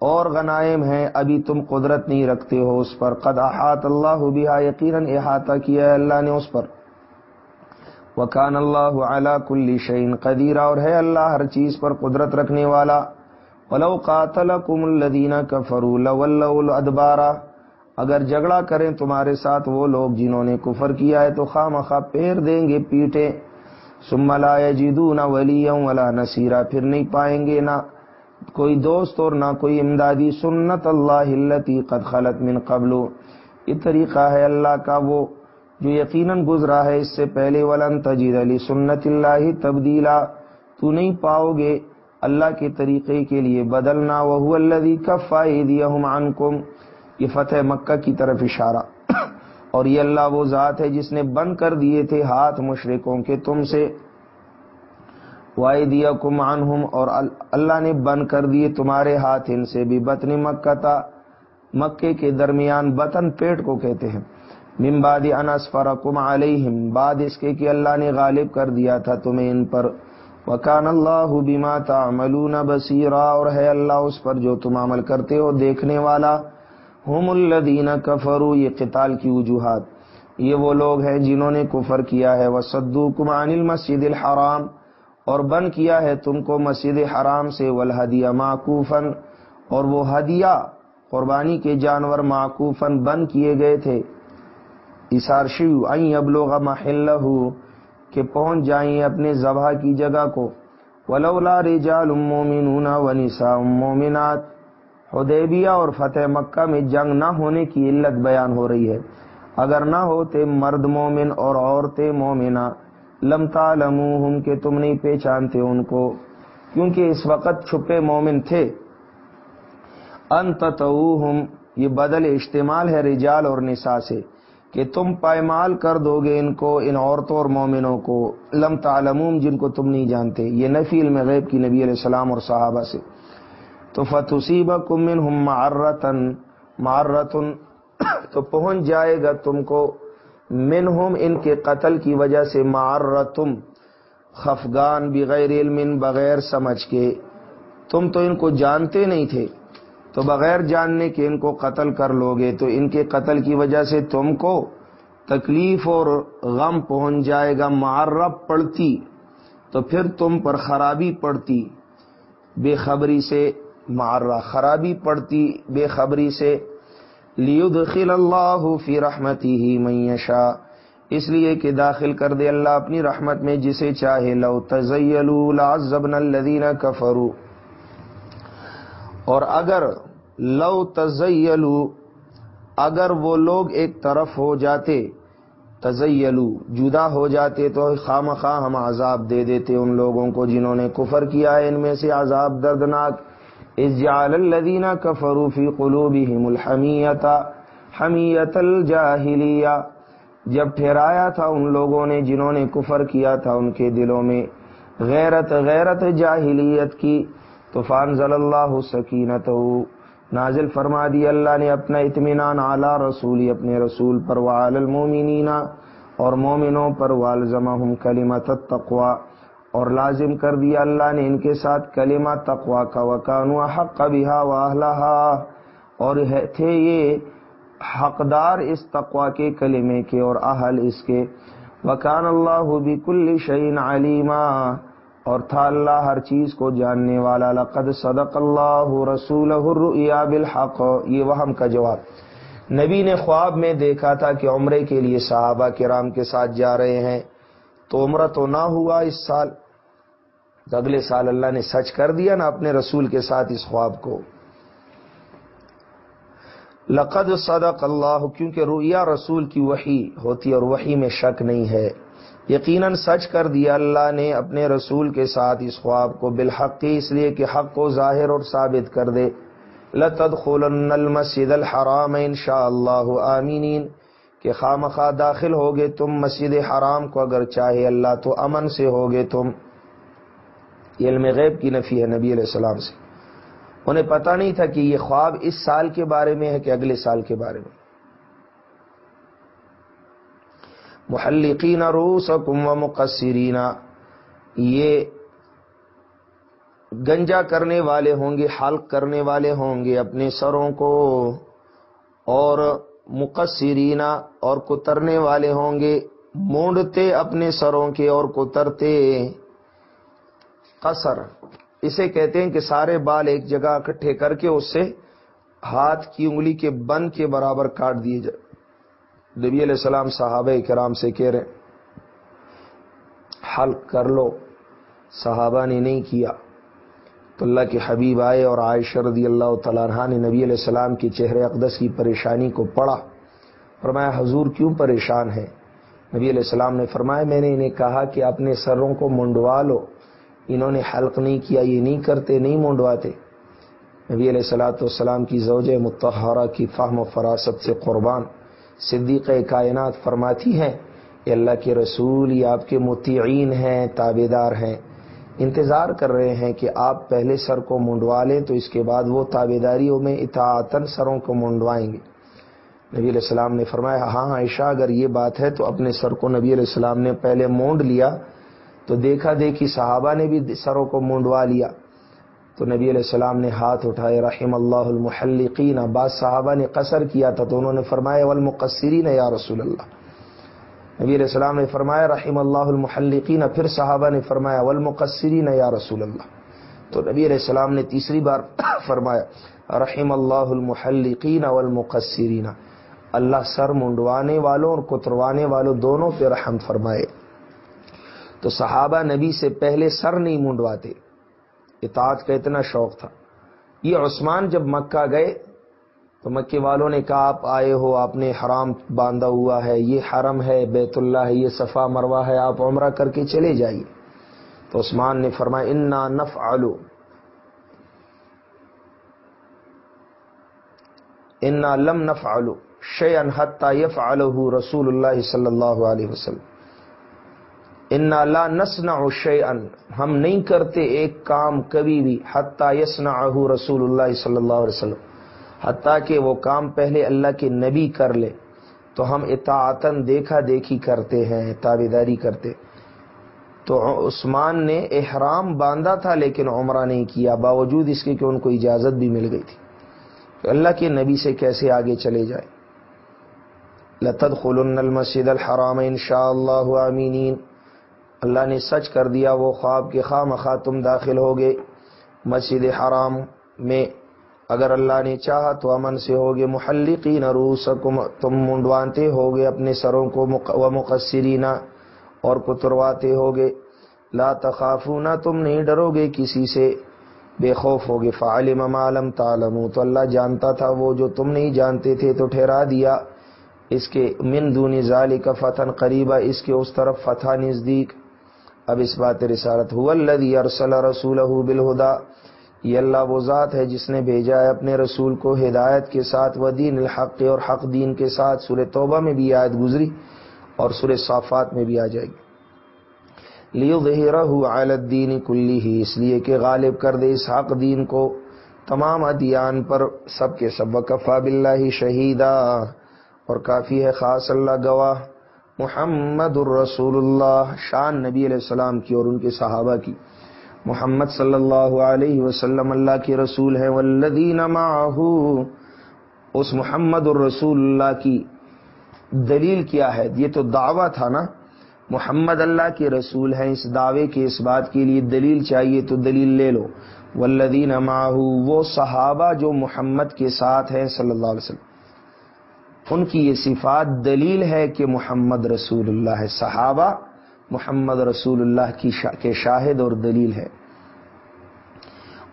اور غنائم ہیں، ابھی تم قدرت نہیں رکھتے ہو اس پر۔ قد احاط اللہ بہا یقیناً احاطہ کیا ہے اللہ نے اس پر۔ وکان اللہ اعلیٰ کل شعین قدیرہ اور ہے اللہ ہر چیز پر قدرت رکھنے والا ولو قاتل کم الدینہ کفرول ادبارہ اگر جھگڑا کریں تمہارے ساتھ وہ لوگ جنہوں نے کفر کیا ہے تو خواہ مخواہ پیر دیں گے پیٹے سملا جیدو نہ ولی ولا نصیرہ، پھر نہیں پائیں گے نہ کوئی دوست اور نہ کوئی امدادی، سنت اللہ قد خلط من قبل۔ یہ طریقہ ہے اللہ کا، وہ جو یقیناً گزرا ہے اس سے پہلے ولن تجید علی سنت اللہ تبدیلا۔ تو نہیں پاؤ گے اللہ کے طریقے کے لیے بدلنا۔ وہ اللہ کفا عنکم۔ یہ فتح مکہ کی طرف اشارہ۔ اور یہ اللہ وہ ذات ہے جس نے بند کر دیے تھے ہاتھ مشرقوں کے تم سے۔ دیا کم اور اللہ نے بند کر دیے تمہارے ہاتھ ان سے۔ بھی بطن مکہ تھا مکے کے درمیان بطن پیٹ کو کہتے ہیں۔ ممباد انس فرقم علیہم بعد اس کے کہ اللہ نے غالب کر دیا تھا تمہیں ان پر۔ وکان اللہ بما تعملون بصیرا، اور ہے اللہ اس پر جو تم عمل کرتے ہو، دیکھنے والا۔ ہم الذین کفروا، یہ قتال کی وجوہات۔ یہ وہ لوگ ہیں جنہوں نے کفر کیا ہے۔ وہ سدو کمان المسد الحرام، اور بن کیا ہے تم کو مسجد حرام سے۔ ولحدیہ معقوفن اور وہ ہدیہ، قربانی کے جانور معقوفن بند کیے گئے تھے۔ اشار شیو این ابلوغ محل کہ پہنچ جائیں اپنے ذبح کی جگہ کو۔ ولولا رجال مومنون و نساء مومنات، حدیبیہ اور فتح مکہ میں جنگ نہ ہونے کی علت بیان ہو رہی ہے۔ اگر نہ ہوتے مرد مومن اور عورتیں مومنا لم تعلموہم کہ تم نہیں پہچانتے ان کو، کیونکہ اس وقت چھپے مومن تھے۔ انتتوہم یہ بدل استعمال ہے رجال اور نساء سے۔ کہ تم پائمال کر دو گے ان کو، ان عورتوں اور مومنوں کو۔ لم تعلموم، جن کو تم نہیں جانتے۔ یہ نفی علم غیب کی نبی علیہ السلام اور صحابہ سے۔ تو فتوسیبہ کمن ہم مارتن مارتن تو پہنچ جائے گا تم کو۔ منہم، ان کے قتل کی وجہ سے مارتم خفگان بغیر علم، بغیر سمجھ کے۔ تم تو ان کو جانتے نہیں تھے۔ تو بغیر جاننے کے ان کو قتل کر لو گے تو ان کے قتل کی وجہ سے تم کو تکلیف اور غم پہنچ جائے گا، معرب پڑتی، تو پھر تم پر خرابی پڑتی، بے خبری سے معرہ، خرابی پڑتی، بے خبری سے لیدخل اللہ فی رحمتی ہی میشا اس لیے کہ داخل کر دے اللہ اپنی رحمت میں جسے چاہے۔ لو تزیلو لعذبن الذین کفروا اور اگر لو تزیلو، اگر وہ لوگ ایک طرف ہو جاتے، تزیلو، جدا ہو جاتے تو خام خواہ ہم عذاب دے دیتے ان لوگوں کو جنہوں نے کفر کیا ہے، ان میں سے عذاب دردناک۔ اجعل الذین کفروا فی قلوبہم الحمیت حمیت الجاہلیہ۔ جب ٹھہرایا تھا ان لوگوں نے جنہوں نے کفر کیا تھا ان کے دلوں میں غیرت غیرت جاہلیت کی تو فانزل اللہ سکینت نازل فرما دی اللہ نے اپنا اطمینان اعلی رسولی، اپنے رسول پر وعال المومنین اور مومنوں پر، والزمہم کلمت التقوی اور لازم کر دیا اللہ نے ان کے ساتھ کلمہ تقوا کا وکانو حق بہا واہلہا اور تھے یہ حقدار اس تقوا کے کلمے کے اور اہل اس کے۔ وکان اللہ بکل شعین علیما اور تھا اللہ ہر چیز کو جاننے والا، لقد صدق اللہ رسول الرؤیا بالحق۔ یہ وہم کا جواب۔ نبی نے خواب میں دیکھا تھا کہ عمرے کے لیے صحابہ کرام کے ساتھ جا رہے ہیں۔ تو عمرہ تو نہ ہوا اس سال۔ اگلے سال اللہ نے سچ کر دیا نا اپنے رسول کے ساتھ اس خواب کو۔ لقد صدق اللہ، کیونکہ رویا رسول کی وحی ہوتی اور وحی میں شک نہیں ہے۔ یقیناً سچ کر دیا اللہ نے اپنے رسول کے ساتھ اس خواب کو بالحق کی اس لیے کہ حق کو ظاہر اور ثابت کر دے۔ لتد خلن المسد الحرام ان شاء اللہ آمینین۔ کہ خام خواہ داخل ہوگے تم مسجد حرام کو، اگر چاہے اللہ تو امن سے ہوگے تم۔ یہ علم غیب کی نفی ہے نبی علیہ السلام سے۔ انہیں پتا نہیں تھا کہ یہ خواب اس سال کے بارے میں ہے کہ اگلے سال کے بارے میں۔ محلقین روس و مقصرین۔ یہ گنجا کرنے والے ہوں گے، حلق کرنے والے ہوں گے اپنے سروں کو۔ اور مقصرین اور کترنے والے ہوں گے، مونڈتے اپنے سروں کے اور کترتے۔ قصر، اسے کہتے ہیں کہ سارے بال ایک جگہ اکٹھے کر کے اس سے ہاتھ کی انگلی کے بند کے برابر کاٹ دیے جائے نبی علیہ السلام صحابہ کرام سے کہہ رہے حل کر لو، صحابہ نے نہیں کیا۔ تو اللہ کے حبیب آئے اور عائشہ رضی اللہ تعالیٰ عنہ نے نبی علیہ السلام کی چہرے اقدس کی پریشانی کو پڑھا۔ فرمایا، حضور کیوں پریشان ہے نبی علیہ السلام نے فرمایا، میں نے انہیں کہا کہ اپنے سروں کو منڈوا لو۔ انہوں نے حلق نہیں کیا، یہ نہیں کرتے، نہیں مونڈواتے نبی علیہ السلاۃ والسلام کی زوج متحرہ کی فہم و فراست سے قربان۔ صدیق کائنات فرماتی ہیں کہ اللہ کے رسول یہ آپ کے متعین ہیں تابے دار ہیں۔ انتظار کر رہے ہیں کہ آپ پہلے سر کو منڈوا لیں تو اس کے بعد وہ تابے داریوں میں اطاعتن سروں کو منڈوائیں گے۔ نبی علیہ السلام نے فرمایا ہاں عائشہ، اگر یہ بات ہے تو اپنے سر کو نبی علیہ السلام نے پہلے مونڈ لیا تو دیکھا دیکھی صحابہ نے بھی سروں کو مونڈوا لیا۔ تو نبی علیہ السلام نے ہاتھ اٹھائے، رحم اللہ المحلقین، بعض صحابہ نے قصر کیا تھا تو انہوں نے فرمایا، والمقصرین یا رسول اللہ۔ نبی علیہ السلام نے فرمایا، رحم اللہ المحلقین۔ پھر صحابہ نے فرمایا، والمقصرین یا رسول اللہ۔ تو نبی علیہ السلام نے تیسری بار فرمایا، رحم اللہ المحلقین والمقصرین۔ اللہ سر منڈوانے والوں اور کتروانے والوں دونوں پہ رحم فرمائے۔ تو صحابہ نبی سے پہلے سر نہیں منڈواتے۔ اطاعت کا اتنا شوق تھا۔ یہ عثمان جب مکہ گئے تو مکے والوں نے کہا، آپ آئے ہو، آپ نے حرام باندھا ہوا ہے، یہ حرم ہے، بیت اللہ ہے، یہ صفا مروا ہے، آپ عمرہ کر کے چلے جائیے۔ تو عثمان نے فرمایا، انا نف آلو انا لم نف آلو شی انحت یف رسول اللہ صلی اللہ علیہ وسلم۔ ان لا نسنا شی ہم نہیں کرتے ایک کام کبھی بھی، حتیٰ یسنا رسول اللہ صلی اللہ علیہ وسلم، حتیٰ کہ وہ کام پہلے اللہ کے نبی کر لے۔ تو ہم اطاعتن دیکھا دیکھی کرتے ہیں تابے داری کرتے۔ تو عثمان نے احرام باندھا تھا لیکن عمرہ نہیں کیا، باوجود اس کے کہ ان کو اجازت بھی مل گئی تھی کہ اللہ کے نبی سے کیسے آگے چلے جائے۔ لتد خلن المسد الحرام ان شاء اللہ امینین اللہ نے سچ کر دیا، وہ خواب کے خواہ مخواہ تم داخل ہوگے مسجد حرام میں۔ اگر اللہ نے چاہا تو امن سے ہوگے۔ محلقین روسکم تم منڈوانتے ہوگے، اپنے سروں کو و مقصرینہ اور کترواتے ہوگے۔ لا تخافونا تم نہیں ڈرو گے کسی سے۔ بے خوف ہوگے۔ فعالم معلم تعلم تو اللہ جانتا تھا، وہ جو تم نہیں جانتے تھے تو ٹھہرا دیا۔ اس کے من دونی ظالی کا فتح قریبا اس کے اس طرف فتح نزدیک۔ اب اس بات رسالت ارسل رسول بالہدا، یہ اللہ وہ ذات ہے جس نے بھیجا ہے اپنے رسول کو ہدایت کے ساتھ و دین الحق اور حق دین کے ساتھ۔ سورہ توبہ میں بھی آیت گزری اور سورہ صافات میں بھی آ جائے گی۔ لیو الدین کلی ہی اس لیے کہ غالب کر دے اس حق دین کو۔ تمام ادیان پر سب کے سب وقفا بلّہ شہیدہ اور کافی ہے خاص اللہ گواہ۔ محمد الرسول اللہ شان نبی علیہ السلام کی اور ان کے صحابہ کی۔ محمد صلی اللہ علیہ وسلم اللہ کے رسول ہیں، والذین معه اس محمد الرسول اللہ کی دلیل کیا ہے؟ یہ تو دعویٰ تھا نا۔ محمد اللہ کے رسول ہیں، اس دعوے کے، اس بات کے لیے دلیل چاہیے تو دلیل لے لو۔ والذین معه وہ صحابہ جو محمد کے ساتھ ہیں صلی اللہ علیہ وسلم۔ ان کی یہ صفات دلیل ہے کہ محمد رسول اللہ صحابہ، محمد رسول اللہ کی شا... کے شاہد اور دلیل ہے۔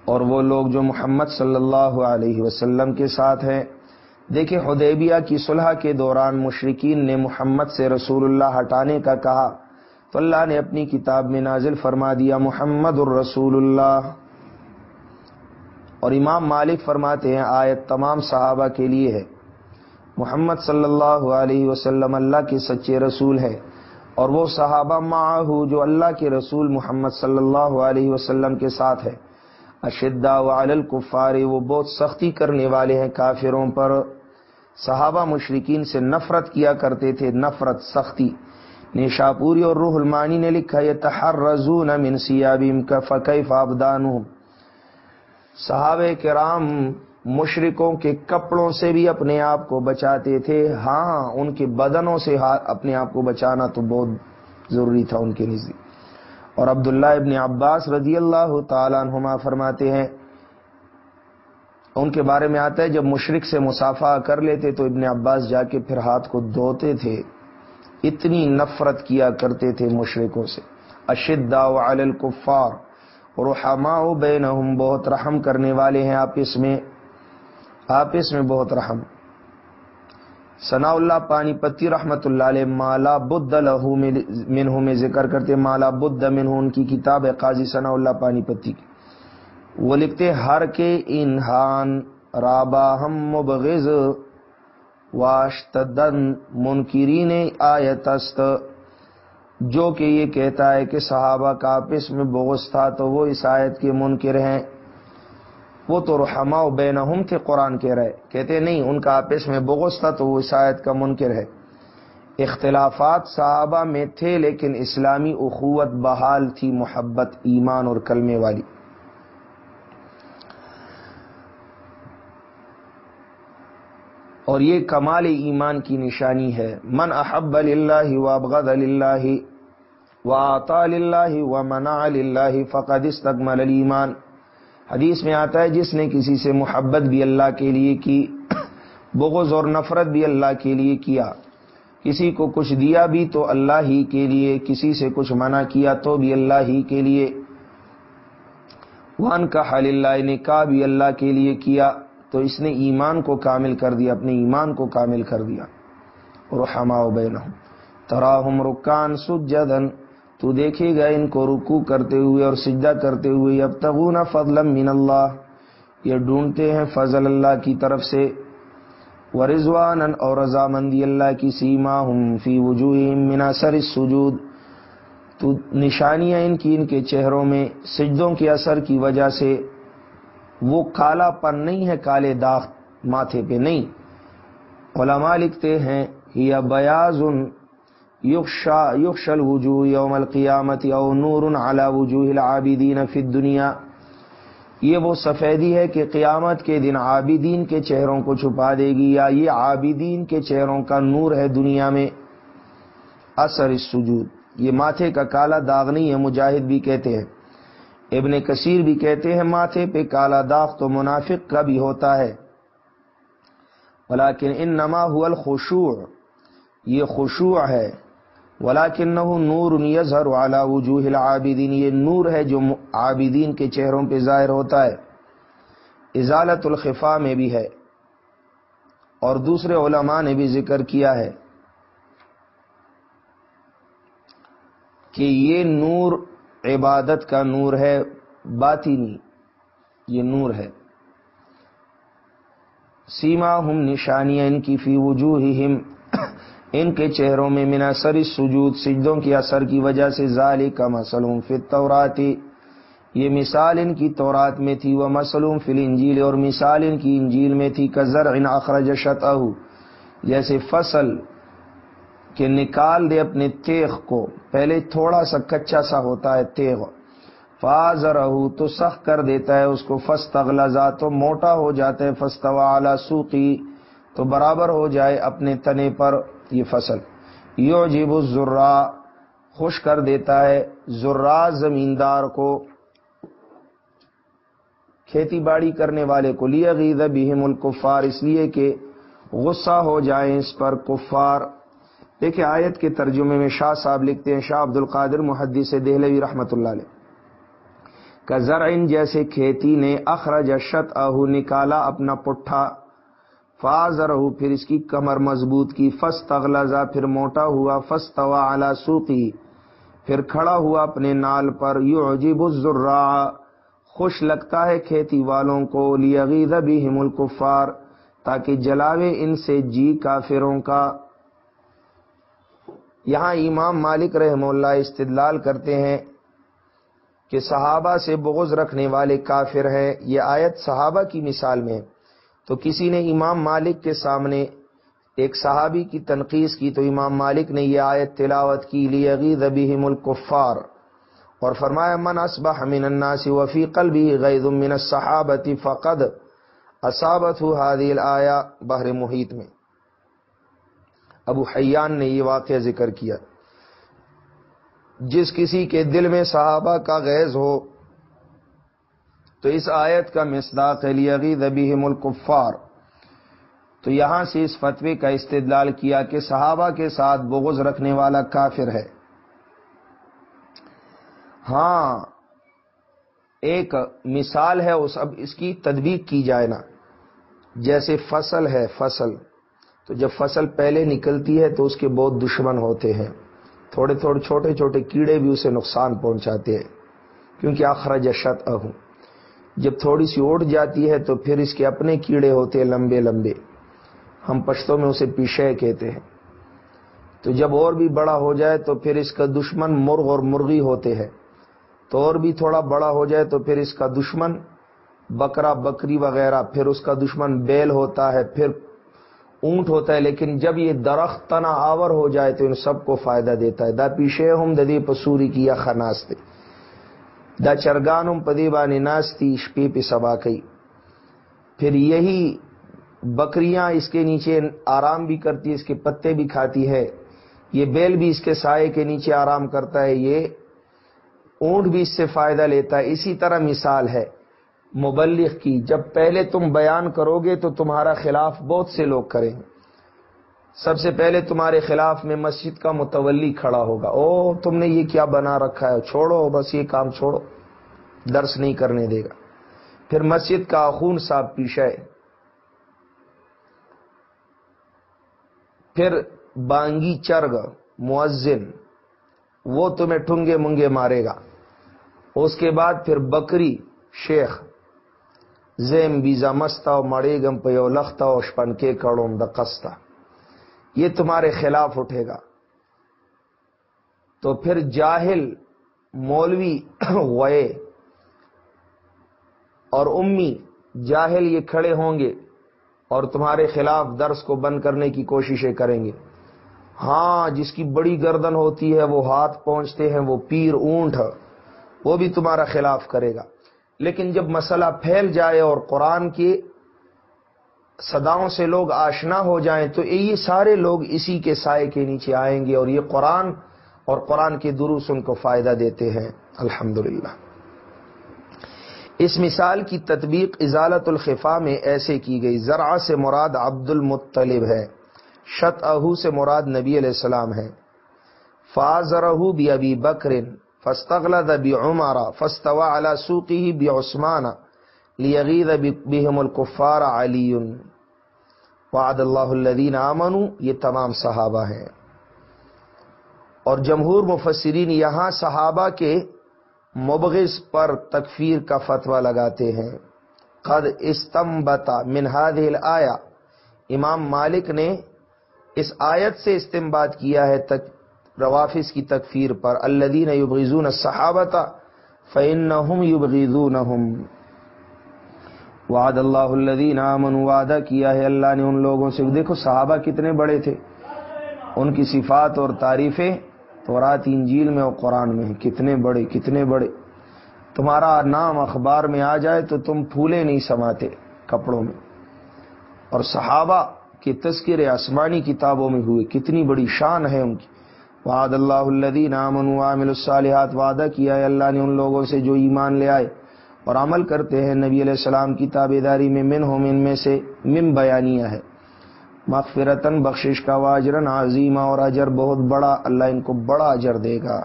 اور وہ لوگ جو محمد صلی اللہ علیہ وسلم کے ساتھ ہیں۔ دیکھیں حدیبیہ کی صلح کے دوران مشرقین نے محمد سے رسول اللہ ہٹانے کا کہا۔ تو اللہ نے اپنی کتاب میں نازل فرما دیا، محمد الرسول اللہ۔ اور امام مالک فرماتے ہیں، آیت تمام صحابہ کے لیے ہے۔ محمد صلی اللہ علیہ وسلم اللہ کے سچے رسول ہے اور وہ صحابہ معاہو جو اللہ کے رسول محمد صلی اللہ علیہ وسلم کے ساتھ ہے۔ اشدا الکفار وہ بہت سختی کرنے والے ہیں کافروں پر۔ صحابہ مشرقین سے نفرت کیا کرتے تھے، نفرت، سختی۔ نیشاپوری اور روح المانی نے لکھا یہ تحر رضون من سیابیم کا فقی فابدان صحابہ کرام مشرقوں کے کپڑوں سے بھی اپنے آپ کو بچاتے تھے۔ ہاں ان کے بدنوں سے اپنے آپ کو بچانا تو بہت ضروری تھا ان کے نزدیک اور عبداللہ ابن عباس رضی اللہ تعالیٰ عنہما فرماتے ہیں، ان کے بارے میں آتا ہے، جب مشرق سے مسافہ کر لیتے تو ابن عباس جا کے پھر ہاتھ کو دھوتے تھے۔ اتنی نفرت کیا کرتے تھے مشرقوں سے۔ اشدا الکفار اور بینہم بہت رحم کرنے والے ہیں آپس میں۔ آپس میں بہت رحم۔ ثناء اللہ پانی پتی رحمت اللہ علیہ مالا بدھ لہو منہ میں ذکر کرتے مالا بدھ منہ ان کی کتاب ہے قاضی ثناء اللہ پانی پتی کی۔ وہ لکھتے ہر کے انہان رابا ہم مبغز واشتدن منکرین آیتست۔ جو کہ یہ کہتا ہے کہ صحابہ کا آپس میں بغض تھا تو وہ اس آیت کے منکر ہیں۔ وہ تو رحما و بین تھے قرآن کہہ رہے۔ کہتے نہیں، ان کا آپس میں بغض تھا تو وہ اس آیت کا منکر ہے اختلافات صحابہ میں تھے، لیکن اسلامی اخوت بحال تھی، محبت، ایمان اور کلمے والی۔ اور یہ کمال ایمان کی نشانی ہے۔ من احب اللہ و اللہ و آتا اللہ و منا اللہ فقد استقمل الایمان۔ حدیث میں آتا ہے، جس نے کسی سے محبت بھی اللہ کے لیے کی، بغض اور نفرت بھی اللہ کے لیے کیا۔ کسی کو کچھ دیا بھی تو اللہ ہی کے لیے، کسی سے کچھ منع کیا تو بھی اللہ ہی کے لیے۔ وان کا حل اللہ نے کہا بھی اللہ کے لیے کیا، تو اس نے ایمان کو کامل کر دیا، اپنے ایمان کو کامل کر دیا۔ رحما بین تراہم رکان سجدن تو دیکھے گا ان کو رکو کرتے ہوئے اور سجدہ کرتے ہوئے اب تغون فضل من اللہ، یہ ڈھونڈتے ہیں فضل اللہ کی طرف سے ورضوان اور رضامندی اللہ کی سیما ہم فی وجوہ منا سر سجود تو نشانیاں ان کی ان کے چہروں میں سجدوں کے اثر کی وجہ سے وہ کالا پن نہیں ہے، کالے داغ ماتھے پہ نہیں۔ علماء لکھتے ہیں یا بیاض یکشا یکشل وجوہ یوم القیامت او نور علی وجوہ العابدین فی الدنیا. یہ وہ سفیدی ہے کہ قیامت کے دن عابدین کے چہروں کو چھپا دے گی یا یہ عابدین کے چہروں کا نور ہے دنیا میں. اثر السجود. یہ ماتھے کا کالا داغ نہیں ہے، مجاہد بھی کہتے ہیں. ابن کثیر بھی کہتے ہیں ماتھے پہ کالا داغ تو منافق کا بھی ہوتا ہے. ولیکن ان نما الخشوع. یہ خشوع ہے ولاکن نور یظہر والا وجوہ العابدین یہ نور ہے جو عابدین کے چہروں پہ ظاہر ہوتا ہے۔ ازالت الخفا میں بھی ہے۔ اور دوسرے علماء نے بھی ذکر کیا ہے کہ یہ نور عبادت کا نور ہے، باطنی یہ نور ہے۔ سیما ہم نشانیاں ان کی فی وجوہ ان کے چہروں میں منا سر سجود، سجدوں کی اثر کی وجہ سے ظال کا مسلوم فی توراتی یہ مثال ان کی تورات میں تھی، وہ مسلوم فل انجیل اور مثال ان کی انجیل میں تھی کزر ان اخرج شتہ جیسے فصل کہ نکال دے اپنے تیغ کو، پہلے تھوڑا سا کچا سا ہوتا ہے تیغ۔ فاض رہو تو سخت کر دیتا ہے اس کو فس تغلزا تو موٹا ہو جاتا ہے فستوا اعلی سوقی تو برابر ہو جائے اپنے تنے پر۔ یہ فصل۔ یو جیب ذرا خوش کر دیتا ہے۔ ذرا زمیندار کو، کھیتی باڑی کرنے والے کو۔ لیا غید بہم الکفار، اس لیے کہ غصہ ہو جائیں اس پر کفار۔ دیکھیں آیت کے ترجمے میں شاہ صاحب لکھتے ہیں، شاہ عبد القادر محدی سے دہلوی رحمت اللہ علیہ۔ کا زرعین جیسے کھیتی نے اخرج شت اہو نکالا اپنا پٹھا۔ فاض پھر اس کی کمر مضبوط کی فس تغلزا پھر موٹا ہوا فس توا اعلی سوقی، پھر کھڑا ہوا اپنے نال پر یو عجیب خوش لگتا ہے کھیتی والوں کو لیغید بہم الکفار، تاکہ جلاوے ان سے جی کافروں کا۔ یہاں امام مالک رحم اللہ استدلال کرتے ہیں کہ صحابہ سے بغض رکھنے والے کافر ہیں۔ یہ آیت صحابہ کی مثال میں تو کسی نے امام مالک کے سامنے ایک صحابی کی تنقید کی تو امام مالک نے یہ آیت تلاوت کی لی عید بہم الکفار اور فرمایا، من اسبح من الناس وفی قلبی غید من الصحابت فقد اصابت هذه الایا بحر محیط میں. ابو حیان نے یہ واقعہ ذکر کیا۔ جس کسی کے دل میں صحابہ کا غیظ ہو تو اس آیت کا مصداق علی دبی الکفار۔ تو یہاں سے اس فتوے کا استدلال کیا کہ صحابہ کے ساتھ بغض رکھنے والا کافر ہے۔ ہاں ایک مثال ہے، اس اب اس کی تدبیق کی جائے نا۔ جیسے فصل ہے، فصل۔ تو جب فصل پہلے نکلتی ہے تو اس کے بہت دشمن ہوتے ہیں۔ تھوڑے تھوڑے چھوٹے چھوٹے کیڑے بھی اسے نقصان پہنچاتے ہیں۔ کیونکہ آخرج شت اہوں جب تھوڑی سی اوٹ جاتی ہے تو پھر اس کے اپنے کیڑے ہوتے ہیں لمبے لمبے۔ ہم پشتوں میں اسے پیشے کہتے ہیں۔ تو جب اور بھی بڑا ہو جائے تو پھر اس کا دشمن مرغ اور مرغی ہوتے ہیں۔ تو اور بھی تھوڑا بڑا ہو جائے تو پھر اس کا دشمن بکرا، بکری وغیرہ، پھر اس کا دشمن بیل ہوتا ہے، پھر اونٹ ہوتا ہے۔ لیکن جب یہ درخت تنا آور ہو جائے تو ان سب کو فائدہ دیتا ہے۔ دا پیشے ہم ددی پسوری کی یا خناستے دا چرگان ہم پدی بانی ناستی پی پی سبا کئی. پھر یہی بکریاں اس کے نیچے آرام بھی کرتی ہے، اس کے پتے بھی کھاتی ہے۔ یہ بیل بھی اس کے سائے کے نیچے آرام کرتا ہے، یہ اونٹ بھی اس سے فائدہ لیتا ہے۔ اسی طرح مثال ہے مبلغ کی۔ جب پہلے تم بیان کرو گے تو تمہارا خلاف بہت سے لوگ کریں۔ سب سے پہلے تمہارے خلاف میں مسجد کا متولی کھڑا ہوگا۔ او، تم نے یہ کیا بنا رکھا ہے؟ چھوڑو، بس یہ کام چھوڑو۔ درس نہیں کرنے دے گا۔ پھر مسجد کا خون صاحب پیشہ پھر بانگی چرگ معزن وہ تمہیں ٹھنگے منگے مارے گا۔ اس کے بعد پھر بکری، شیخ، زیم بیزا مستا مڑے گم پیو لختا شپن کے کڑوم دقستا یہ تمہارے خلاف اٹھے گا۔ تو پھر جاہل مولوی وے اور امی جاہل یہ کھڑے ہوں گے اور تمہارے خلاف درس کو بند کرنے کی کوششیں کریں گے۔ ہاں جس کی بڑی گردن ہوتی ہے، وہ ہاتھ پہنچتے ہیں، وہ پیر اونٹ، وہ بھی تمہارا خلاف کرے گا۔ لیکن جب مسئلہ پھیل جائے اور قرآن کی صداؤں سے لوگ آشنا ہو جائیں تو یہ سارے لوگ اسی کے سائے کے نیچے آئیں گے اور یہ قرآن اور قرآن کے دروس ان کو فائدہ دیتے ہیں۔ الحمد اس مثال کی تطبیق ازالت الخفا میں ایسے کی گئی۔ ذرا سے مراد عبد المطلب ہے۔ شت اہو سے مراد نبی علیہ السلام ہے۔ فاضرہ بھی ابی بکرن فستغل بی عمارا فستوا علی سوقی بی عثمان لیغید بہم الکفار علی وعد اللہ الذین آمنوا۔ یہ تمام صحابہ ہیں۔ اور جمہور مفسرین یہاں صحابہ کے مبغض پر تکفیر کا فتویٰ لگاتے ہیں۔ قد استمبتا من هذه آیا امام مالک نے اس آیت سے استمباد کیا ہے تک، روافظ کی تکفیر پر۔ الدین یبغیزون صحابت فعن یبغیزون وعد اللہ الدین امن وعدہ کیا ہے اللہ نے ان لوگوں سے۔ دیکھو صحابہ کتنے بڑے تھے۔ ان کی صفات اور تعریفیں تو رات انجیل میں اور قرآن میں کتنے بڑے کتنے بڑے۔ تمہارا نام اخبار میں آ جائے تو تم پھولے نہیں سماتے کپڑوں میں۔ اور صحابہ کے تذکر آسمانی کتابوں میں ہوئے۔ کتنی بڑی شان ہے ان کی۔ وعد اللہ الدین امن عامل الصالحات، وعدہ کیا ہے اللہ نے ان لوگوں سے جو ایمان لے آئے۔ اور عمل کرتے ہیں نبی علیہ السلام کی تابے داری میں من ہو من میں سے مم بیانیہ ہے مغفرتن بخشش کا واجرن عظیمہ اور اجر بہت بڑا، اللہ ان کو بڑا اجر دے گا۔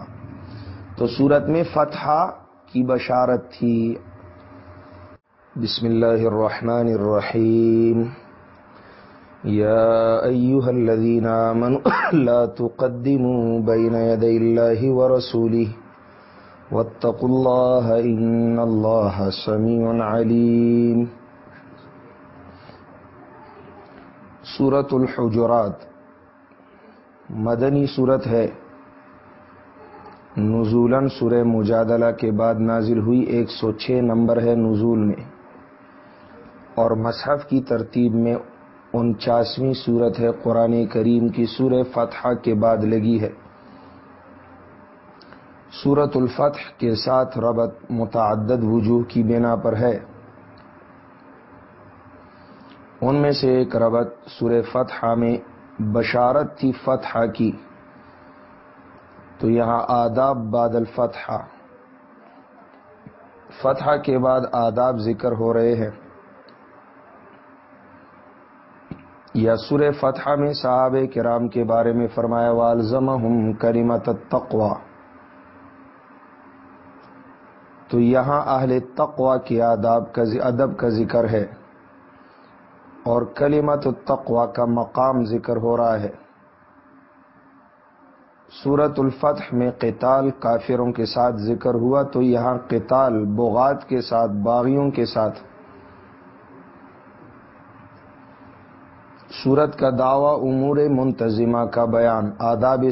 تو صورت میں فتح کی بشارت تھی۔ بسم اللہ الرحمن الرحیم۔ يا أيها الذين آمنوا، لا تقدموا بين يدي الله ورسوله واتقوا الله إن الله سميع عليم. سورة الحجرات. مدنی صورت ہے. نزولاً سورہ مجادلہ کے بعد نازل ہوئی ایک سو چھ نمبر ہے نزول میں. اور مصحف کی ترتیب میں انچاسویں صورت ہے قرآن کریم کی سورہ فتح کے بعد لگی ہے. سورت الفتح کے ساتھ ربط متعدد وجوہ کی بنا پر ہے۔ ان میں سے ایک ربط سورہ فتح میں بشارت تھی فتح کی۔ تو یہاں آداب بعد الفتح فتح کے بعد آداب ذکر ہو رہے ہیں۔ یا سر فتح میں صحاب کرام کے بارے میں فرمایا والزم ہم کریمت تقوا تو یہاں اہل تقوا کے آداب کا ادب کا ذکر ہے اور کلیمت تقوا کا مقام ذکر ہو رہا ہے۔ سورت الفتح میں قتال کافروں کے ساتھ ذکر ہوا تو یہاں قتال بغات کے ساتھ، باغیوں کے ساتھ۔ صورت کا دعوی امور منتظمہ کا بیان۔ آداب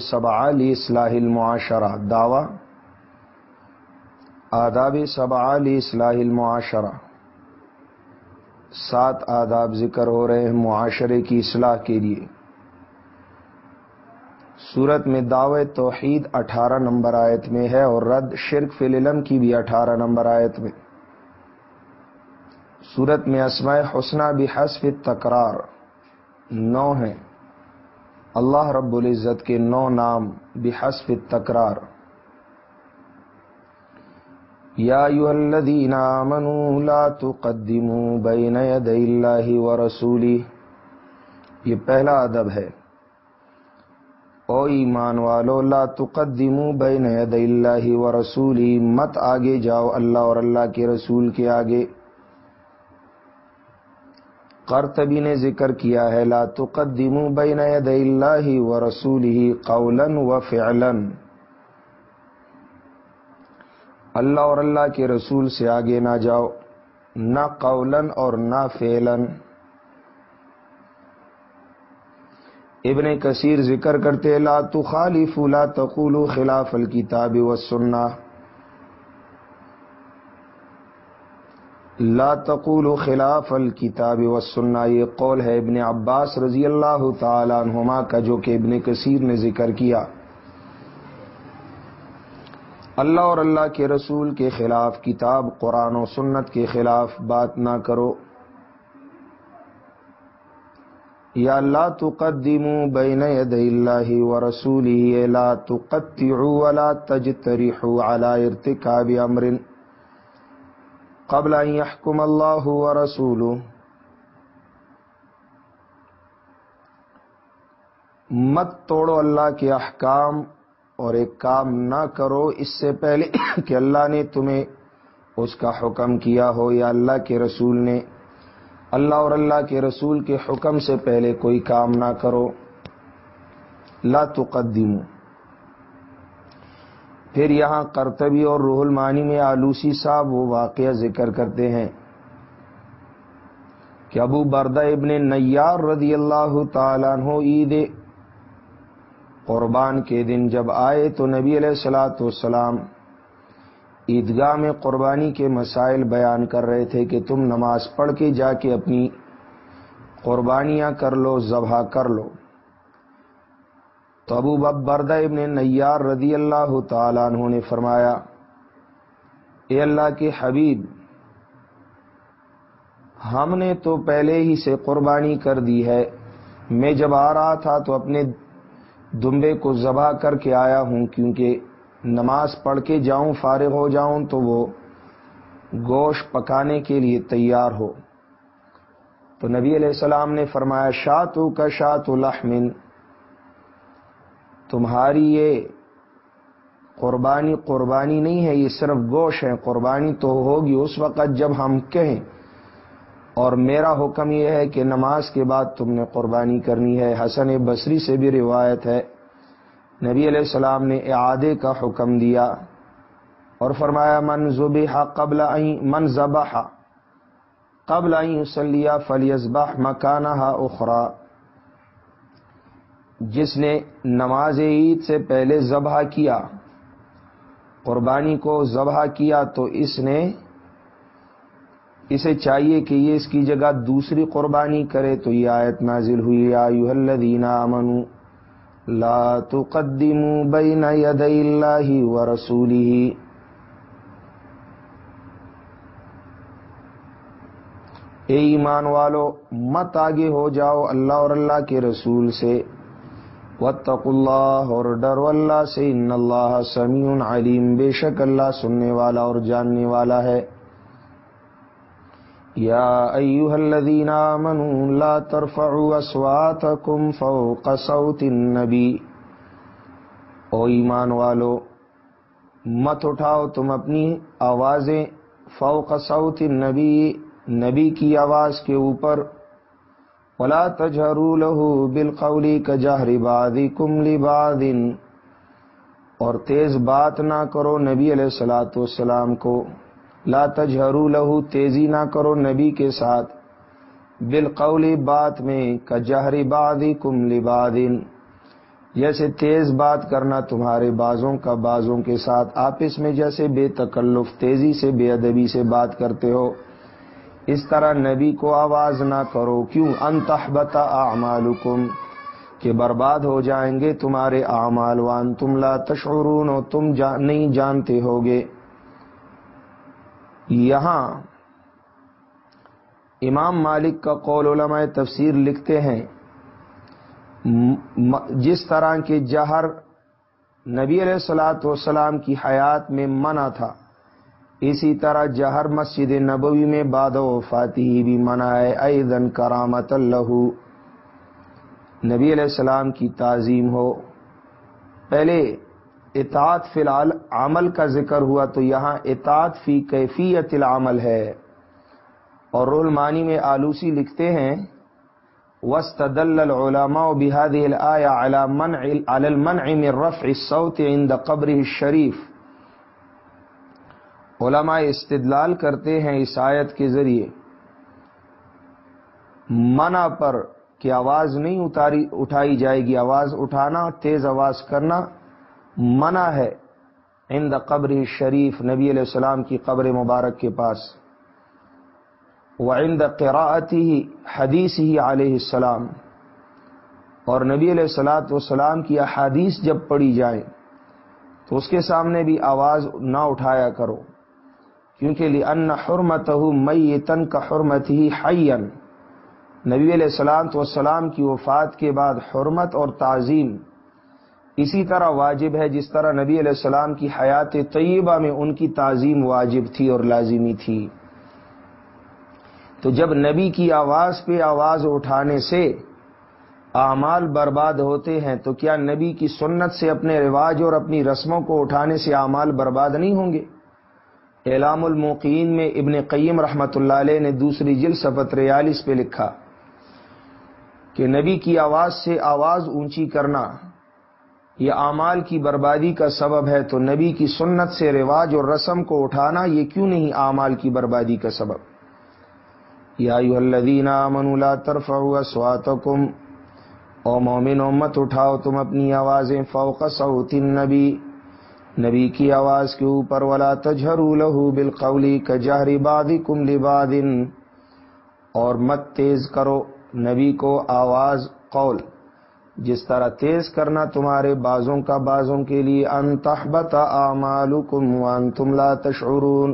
لی اصلاح المعاشرہ۔ دعوی آداب لی اصلاح المعاشرہ۔ سات آداب ذکر ہو رہے ہیں معاشرے کی اصلاح کے لیے۔ صورت میں دعوے توحید اٹھارہ نمبر آیت میں ہے اور رد شرک فی العلم کی بھی اٹھارہ نمبر آیت میں۔ صورت میں اسماء حسنہ بھی حسف تکرار نو ہیں۔ اللہ رب العزت کے نو نام بحسف تکرار یا الذین آمنوا لا تقدموا بین یدی اللہ ورسولی یہ پہلا ادب ہے۔ او ایمان والو، لا تقدموا بین یدی اللہ ورسولی مت آگے جاؤ اللہ اور اللہ کے رسول کے آگے۔ قرطبی نے ذکر کیا ہے، لا تقدموا بین یدی اللہ و رسوله قولا و اللہ اور اللہ کے رسول سے آگے نہ جاؤ، نہ قولا اور نہ فعلا۔ ابن کثیر ذکر کرتے، لا تخالفوا، لا تقولوا خلاف الكتاب والسنہ۔ لا تقول خلاف الکتاب والسنہ، یہ قول ہے ابن عباس رضی اللہ تعالی عنہما کا، جو کہ ابن کثیر نے ذکر کیا۔ اللہ اور اللہ کے رسول کے خلاف کتاب، قرآن و سنت کے خلاف بات نہ کرو۔ یا اللہ تقدموا بین ید اللہ و رسولی لا تقطعوا ولا تجترحوا على ارتکاب امر۔ قبل ان يحكم اللہ و رسول مت توڑو اللہ کے احکام اور ایک کام نہ کرو اس سے پہلے کہ اللہ نے تمہیں اس کا حکم کیا ہو، یا اللہ کے رسول نے۔ اللہ اور اللہ کے رسول کے حکم سے پہلے کوئی کام نہ کرو۔ لا تقدمو۔ پھر یہاں کرتبی اور روح المانی میں آلوسی صاحب وہ واقعہ ذکر کرتے ہیں کہ ابو بردہ ابن نیار رضی اللہ تعالیٰ عنہ عید قربان کے دن جب آئے تو نبی علیہ السلاۃ والسلام عیدگاہ میں قربانی کے مسائل بیان کر رہے تھے کہ تم نماز پڑھ کے جا کے اپنی قربانیاں کر لو، ذبح کر لو۔ تو ابو بب بردہ ابن نیار رضی اللہ تعالیٰ عنہ نے فرمایا، اے اللہ کے حبیب، ہم نے تو پہلے ہی سے قربانی کر دی ہے۔ میں جب آ رہا تھا تو اپنے دمبے کو ذبح کر کے آیا ہوں کیونکہ نماز پڑھ کے جاؤں، فارغ ہو جاؤں تو وہ گوشت پکانے کے لیے تیار ہو۔ تو نبی علیہ السلام نے فرمایا، شاتو کا شات الحمن تمہاری یہ قربانی قربانی نہیں ہے، یہ صرف گوشت ہے، قربانی تو ہوگی۔ اس وقت جب ہم کہیں اور میرا حکم یہ ہے کہ نماز کے بعد تم نے قربانی کرنی ہے۔ حسن بصری سے بھی روایت ہے۔ نبی علیہ السلام نے اعادے کا حکم دیا اور فرمایا، من زبہ قبل من ذبح قبل سلیہ فلیزبہ مکانہ اخرا جس نے نماز عید سے پہلے ذبح کیا، قربانی کو ذبح کیا تو اس نے اسے چاہیے کہ یہ اس کی جگہ دوسری قربانی کرے تو یہ آیت نازل ہوئی الذین آمنوا لا تقدموا بین یدی اللہ ورسولہ۔ اے ایمان والو، مت آگے ہو جاؤ اللہ اور اللہ کے رسول سے۔ وطق اللہ اور ڈر اللہ سے، ان اللہ سمیع علیم، بے شک اللہ سننے والا اور جاننے والا ہے۔ یا ایوہ الذین آمنوا لا ترفعوا اسواتکم فوق صوت النبی او ایمان والو، مت اٹھاؤ تم اپنی آوازیں فوق صوت النبی، نبی کی آواز کے اوپر. ولا تجہروا له بالقول كجهر بعضكم لبعض. اور تیز بات نہ کرو نبی علیہ الصلات والسلام کو. لا تجہروا له تیزی نہ کرو نبی کے ساتھ۔ بالقول بات میں کجہری بادی کم لبادن جیسے تیز بات کرنا تمہارے بازوں کا بازوں کے ساتھ۔ آپس میں جیسے بے تکلف، تیزی سے بے ادبی سے بات کرتے ہو۔ اس طرح نبی کو آواز نہ کرو۔ کیوں؟ انتحبتا اعمالکم، کہ برباد ہو جائیں گے تمہارے اعمال۔ وان تم لا تشعرون و تم نہیں جانتے ہوگے۔ یہاں امام مالک کا قول علماء تفسیر لکھتے ہیں جس طرح کے جہر نبی علیہ السلاۃ والسلام کی حیات میں منع تھا، اسی طرح جہر مسجد نبوی میں باد و فاتحی بھی منع ہے، ایدن کرامت اللہ، نبی علیہ السلام کی تعظیم ہو۔ پہلے اطاعت فی الحال عمل کا ذکر ہوا تو یہاں اطاعت فی کیفیت العمل ہے۔ اور رولمانی میں آلوسی لکھتے ہیں وسطل العلماء بهذه الآية على المنع من رفع الصوت عند علماء استدلال کرتے ہیں اس آیت کے ذریعے۔ منع پر کہ آواز نہیں اتاری، اٹھائی جائے گی، آواز اٹھانا، تیز آواز کرنا۔ منع ہے عند قبر شریف نبی علیہ السلام کی قبر مبارک کے پاس۔ وعند قراءتی ہی حدیث ہی علیہ السلام۔ اور نبی علیہ السلاۃ والسلام کی احادیث جب پڑھی جائیں، تو اس کے سامنے بھی آواز نہ اٹھایا کرو۔ کیونکہ لی ان حرمت میتن کا حرمت ہی حین نبی علیہ السلام والسلام کی وفات کے بعد حرمت اور تعظیم اسی طرح واجب ہے جس طرح نبی علیہ السلام کی حیات طیبہ میں ان کی تعظیم واجب تھی اور لازمی تھی۔ تو جب نبی کی آواز پہ آواز اٹھانے سے اعمال برباد ہوتے ہیں، تو کیا نبی کی سنت سے اپنے رواج اور اپنی رسموں کو اٹھانے سے اعمال برباد نہیں ہوں گے؟ اعلام الموقین میں ابن قیم رحمت اللہ علیہ نے دوسری جل سفت ریالیس پہ لکھا کہ نبی کی آواز سے آواز اونچی کرنا یہ اعمال کی بربادی کا سبب ہے، تو نبی کی سنت سے رواج اور رسم کو اٹھانا، یہ کیوں نہیں اعمال کی بربادی کا سبب؟ یا الذین آمنوا لا ترفعوا اصواتکم۔ او مومن، امت، اٹھاؤ تم اپنی آوازیں فوق صوت النبی۔ نبی کی آواز کے اوپر ولا تجہروا له بالقول کجہر بعضکم لبعض۔ اور مت تیز کرو نبی کو آواز قول۔ جس طرح تیز کرنا تمہارے بازوں کا بازوں کے لیے، ان تحبط اعمالکم وانتم لا تشعرون۔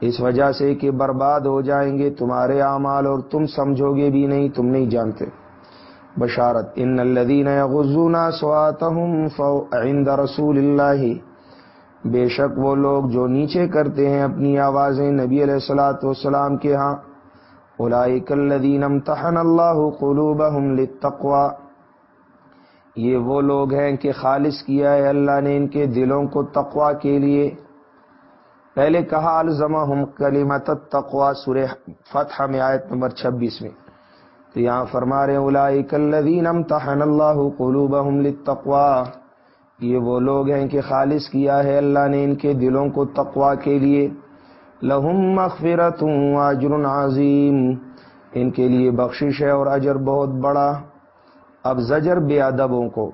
اس وجہ سے کہ برباد ہو جائیں گے تمہارے اعمال اور تم سمجھو گے بھی نہیں، تم نہیں جانتے۔ بشارت، ان الذين يغضون اصواتهم عند رسول اللہ بے شک وہ لوگ جو نیچے کرتے ہیں اپنی آوازیں نبی علیہ الصلوۃ والسلام کے ہاں۔ اولئک الذين امتحن الله قلوبهم للتقوى یہ وہ لوگ ہیں کہ خالص کیا ہے اللہ نے ان کے دلوں کو تقوا کے لیے۔ پہلے کہا، الزما ہم کلیمت تقوا سورہ فتح میں آیت نمبر چھبیس میں۔ تو یہاں فرما رہے اولئک الذین امتحن اللہ قلوبهم للتقوا یہ وہ لوگ ہیں کہ خالص کیا ہے اللہ نے ان کے دلوں کو تقوا کے لیے۔ لہم مغفرت اجر عظیم۔ ان کے لیے بخشش ہے اور اجر بہت بڑا۔ اب زجر بے ادبوں کو۔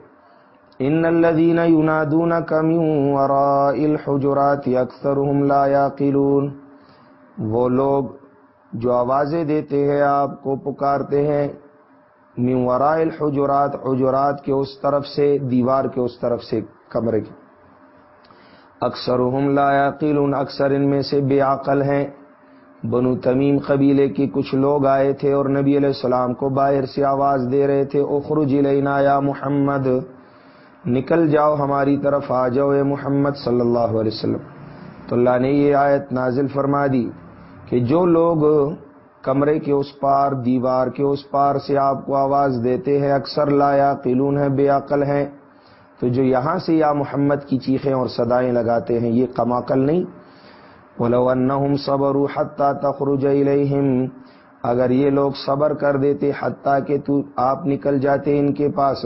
ان الذين ينادونك من وراء الحجرات اكثرهم لا يعقلون وہ لوگ جو آوازیں دیتے ہیں، آپ کو پکارتے ہیں۔ من وراء الحجرات، حجرات کے اس طرف سے، دیوار کے اس طرف سے، کمرے کی اکثرهم لا يعقلون اکثر ان میں سے بے عقل ہیں۔ بنو تمیم قبیلے کی کچھ لوگ آئے تھے اور نبی علیہ السلام کو باہر سے آواز دے رہے تھے، اخرج الینا یا محمد، نکل جاؤ ہماری طرف، آ جاؤ اے محمد صلی اللہ علیہ وسلم. تو اللہ نے یہ آیت نازل فرما دی کہ جو لوگ کمرے کے اس پار، دیوار کے اس پار سے آپ کو آواز دیتے ہیں، اکثر لایا قلون ہے بے عقل ہیں، تو جو یہاں سے یا محمد کی چیخیں اور صدائیں لگاتے ہیں، یہ کم عقل نہیں۔ بولو ان صبر حتہ تخرج الیہم، اگر یہ لوگ صبر کر دیتے حتیٰ کہ تو آپ نکل جاتے ان کے پاس،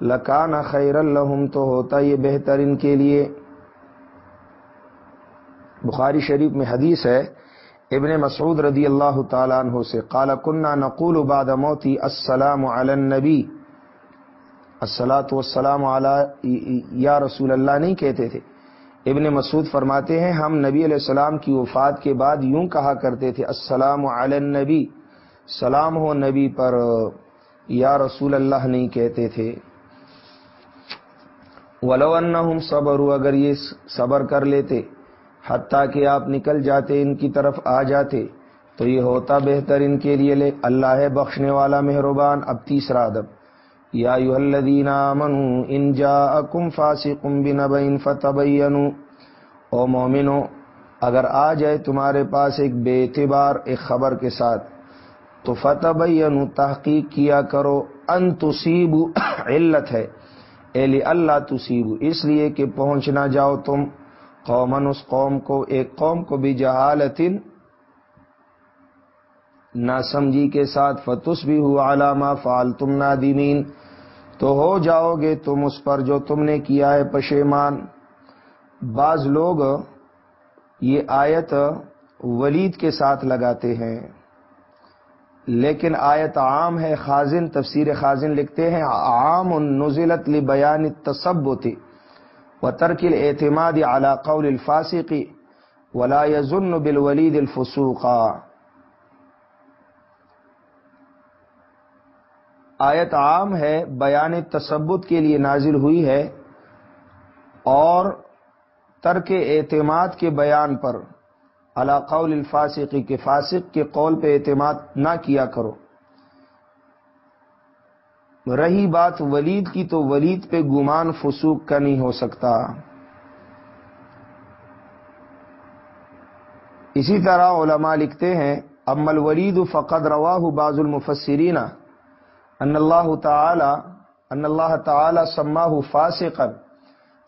لکان خیر الحم تو ہوتا یہ بہتر ان کے لیے۔ بخاری شریف میں حدیث ہے، ابن مسعود رضی اللہ تعالیٰ عنہ سے قال کنہ نقول بعد موتی السلام علی النبی السلاۃ والسلام علی یا رسول اللہ نہیں کہتے تھے۔ ابن مسعود فرماتے ہیں، ہم نبی علیہ السلام کی وفات کے بعد یوں کہا کرتے تھے، السلام علی النبی۔ سلام ہو نبی پر، یا رسول اللہ نہیں کہتے تھے۔ ولو انہم صبر اگر یہ صبر کر لیتے، حتیٰ کہ آپ نکل جاتے، ان کی طرف آ جاتے، تو یہ ہوتا بہتر ان کے لیے لے۔ اللہ ہے بخشنے والا مہربان، اب تیسرا ادب۔ یا الذین آمنوا ان جاءکم فاسقم بنبئن فتبینوا او مومنو اگر آ جائے تمہارے پاس ایک بے اعتبار، ایک خبر کے ساتھ، تو فتبینوا، تحقیق کیا کرو، ان تصیبوا، علت ہے۔ اے اللہ تصیبو اس لیے کہ پہنچ نہ جاؤ تم قومن اس قوم کو، ایک قوم کو بھی جہالتن نہ سمجھی کے ساتھ فتس بھی ہوا علامہ فال تم نادمین تو ہو جاؤ گے تم اس پر جو تم نے کیا ہے پشیمان۔ بعض لوگ یہ آیت ولید کے ساتھ لگاتے ہیں، لیکن آیت عام ہے، خازن، تفسیر خازن لکھتے ہیں۔ عام نزلت لی بیان و ترکل اعتماد علی قول الفاسقی ولا يظن بالولید الفسوقا آیت عام ہے، بیان تصبت کے لیے نازل ہوئی ہے اور ترک اعتماد کے بیان پر قول الفاسقی کے فاسق کے قول پہ اعتماد نہ کیا کرو۔ رہی بات ولید کی تو ولید پہ گمان فسوق کا نہیں ہو سکتا۔ اسی طرح علماء لکھتے ہیں امل ولید فقد رواہ بعض المفسرین۔ ان اللہ تعالی ان اللہ تعالی سماہ فاسقا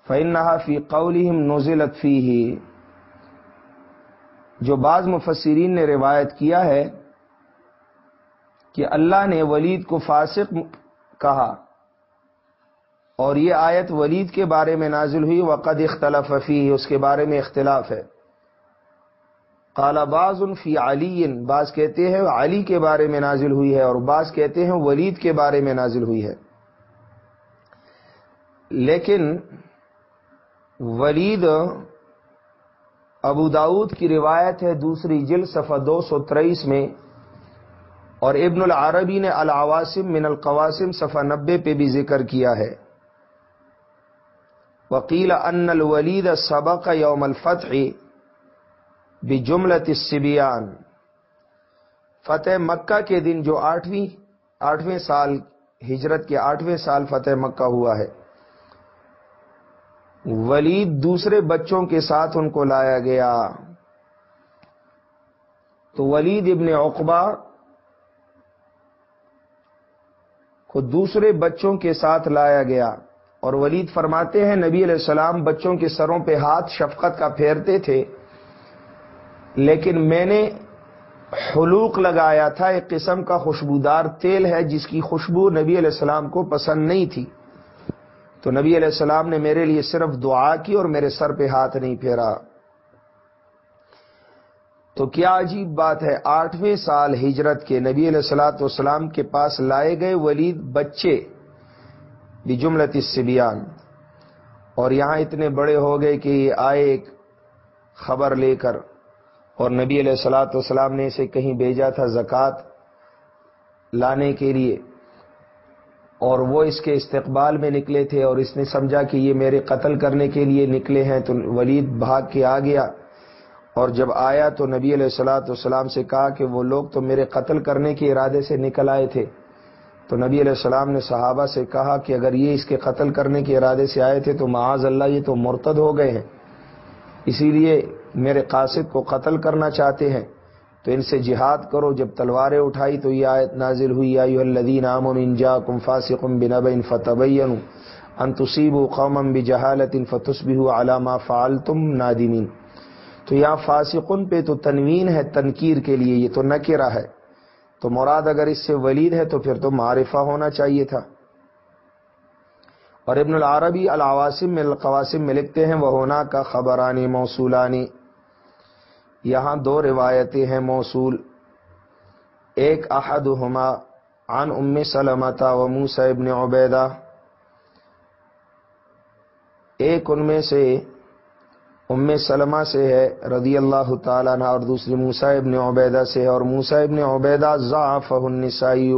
فانها فی قولهم نزلت فیہ جو بعض مفسرین نے روایت کیا ہے کہ اللہ نے ولید کو فاسق کہا، اور یہ آیت ولید کے بارے میں نازل ہوئی، وقد اختلاف فی اس کے بارے میں اختلاف ہے۔ کالا باز فی علی، بعض کہتے ہیں علی کے بارے میں نازل ہوئی ہے اور بعض کہتے ہیں ولید کے بارے میں نازل ہوئی ہے۔ لیکن ولید ابو داود کی روایت ہے دوسری جل صفحہ دو سو تریس میں، اور ابن العربی نے العواسم من القواسم صفحہ نبے پہ بھی ذکر کیا ہے۔ وکیل ان الولید سبق یوم الفتح بھی جملت السبیان فتح مکہ کے دن جو آٹھویں آٹھویں سال، ہجرت کے آٹھویں سال فتح مکہ ہوا ہے۔ ولید دوسرے بچوں کے ساتھ ان کو لایا گیا۔ تو ولید ابن عقبہ کو دوسرے بچوں کے ساتھ لایا گیا۔ اور ولید فرماتے ہیں، نبی علیہ السلام بچوں کے سروں پہ ہاتھ شفقت کا پھیرتے تھے۔ لیکن میں نے حلوق لگایا تھا، ایک قسم کا خوشبودار تیل ہے جس کی خوشبو نبی علیہ السلام کو پسند نہیں تھی۔ تو نبی علیہ السلام نے میرے لیے صرف دعا کی اور میرے سر پہ ہاتھ نہیں پھیرا۔ تو کیا عجیب بات ہے، آٹھویں سال ہجرت کے نبی علیہ السلاۃ والسلام کے پاس لائے گئے ولید بچے بھی جملت سبیان اور یہاں اتنے بڑے ہو گئے کہ یہ آئے ایک خبر لے کر اور نبی علیہ السلاۃ والسلام نے اسے کہیں بھیجا تھا زکوٰۃ لانے کے لیے۔ اور وہ اس کے استقبال میں نکلے تھے اور اس نے سمجھا کہ یہ میرے قتل کرنے کے لیے نکلے ہیں۔ تو ولید بھاگ کے آ گیا اور جب آیا تو نبی علیہ السلاۃ والسلام سے کہا کہ وہ لوگ تو میرے قتل کرنے کے ارادے سے نکل آئے تھے۔ تو نبی علیہ السلام نے صحابہ سے کہا کہ اگر یہ اس کے قتل کرنے کے ارادے سے آئے تھے تو معاذ اللہ یہ تو مرتد ہو گئے ہیں۔ اسی لیے میرے قاصد کو قتل کرنا چاہتے ہیں، تو ان سے جہاد کرو۔ جب تلواریں اٹھائی تو یہ آیت نازل ہوئی آئی الدین امن انجا کم فاسقم بن ابن ان تصیب قومم بھی جہالت ان فتسبی علامہ نادمین۔ تو یہاں فاسقن پہ تو تنوین ہے تنقیر کے لیے، یہ تو نکرا ہے۔ تو مراد اگر اس سے ولید ہے تو پھر تو معرفہ ہونا چاہیے تھا۔ اور ابن العربی العواسم القواسم میں لکھتے ہیں وہ ہونا کا خبرانی موصولانی یہاں دو روایتیں ہیں موصول۔ ایک احد ہما عن ام سلمتا و موسا ابن عبیدہ۔ ایک ان میں سے ام سلمہ سے ہے رضی اللہ تعالیٰ عنہ اور دوسری موسا ابن عبیدہ سے ہے اور موسا ابن عبیدہ ضعف النسائی۔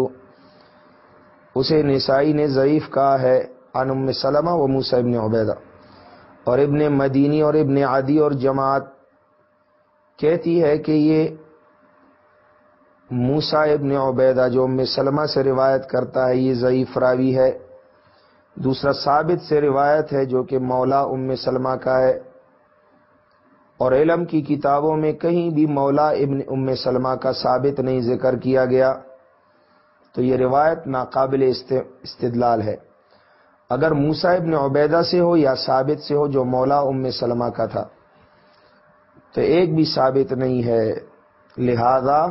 اسے نسائی نے ضعیف کہا ہے ان ام سلمہ و موسا ابن عبیدہ۔ اور ابن مدینی اور ابن عادی اور جماعت کہتی ہے کہ یہ موسا ابن عبیدہ جو ام سلمہ سے روایت کرتا ہے، یہ ضعیف راوی ہے۔ دوسرا، ثابت سے روایت ہے جو کہ مولا ام سلمہ کا ہے۔ اور علم کی کتابوں میں کہیں بھی مولا ابن ام سلمہ کا ثابت نہیں ذکر کیا گیا۔ تو یہ روایت ناقابل استدلال ہے۔ اگر موسا ابن عبیدہ سے ہو یا ثابت سے ہو، جو مولا ام سلمہ کا تھا۔ تو ایک بھی ثابت نہیں ہے۔ لہذا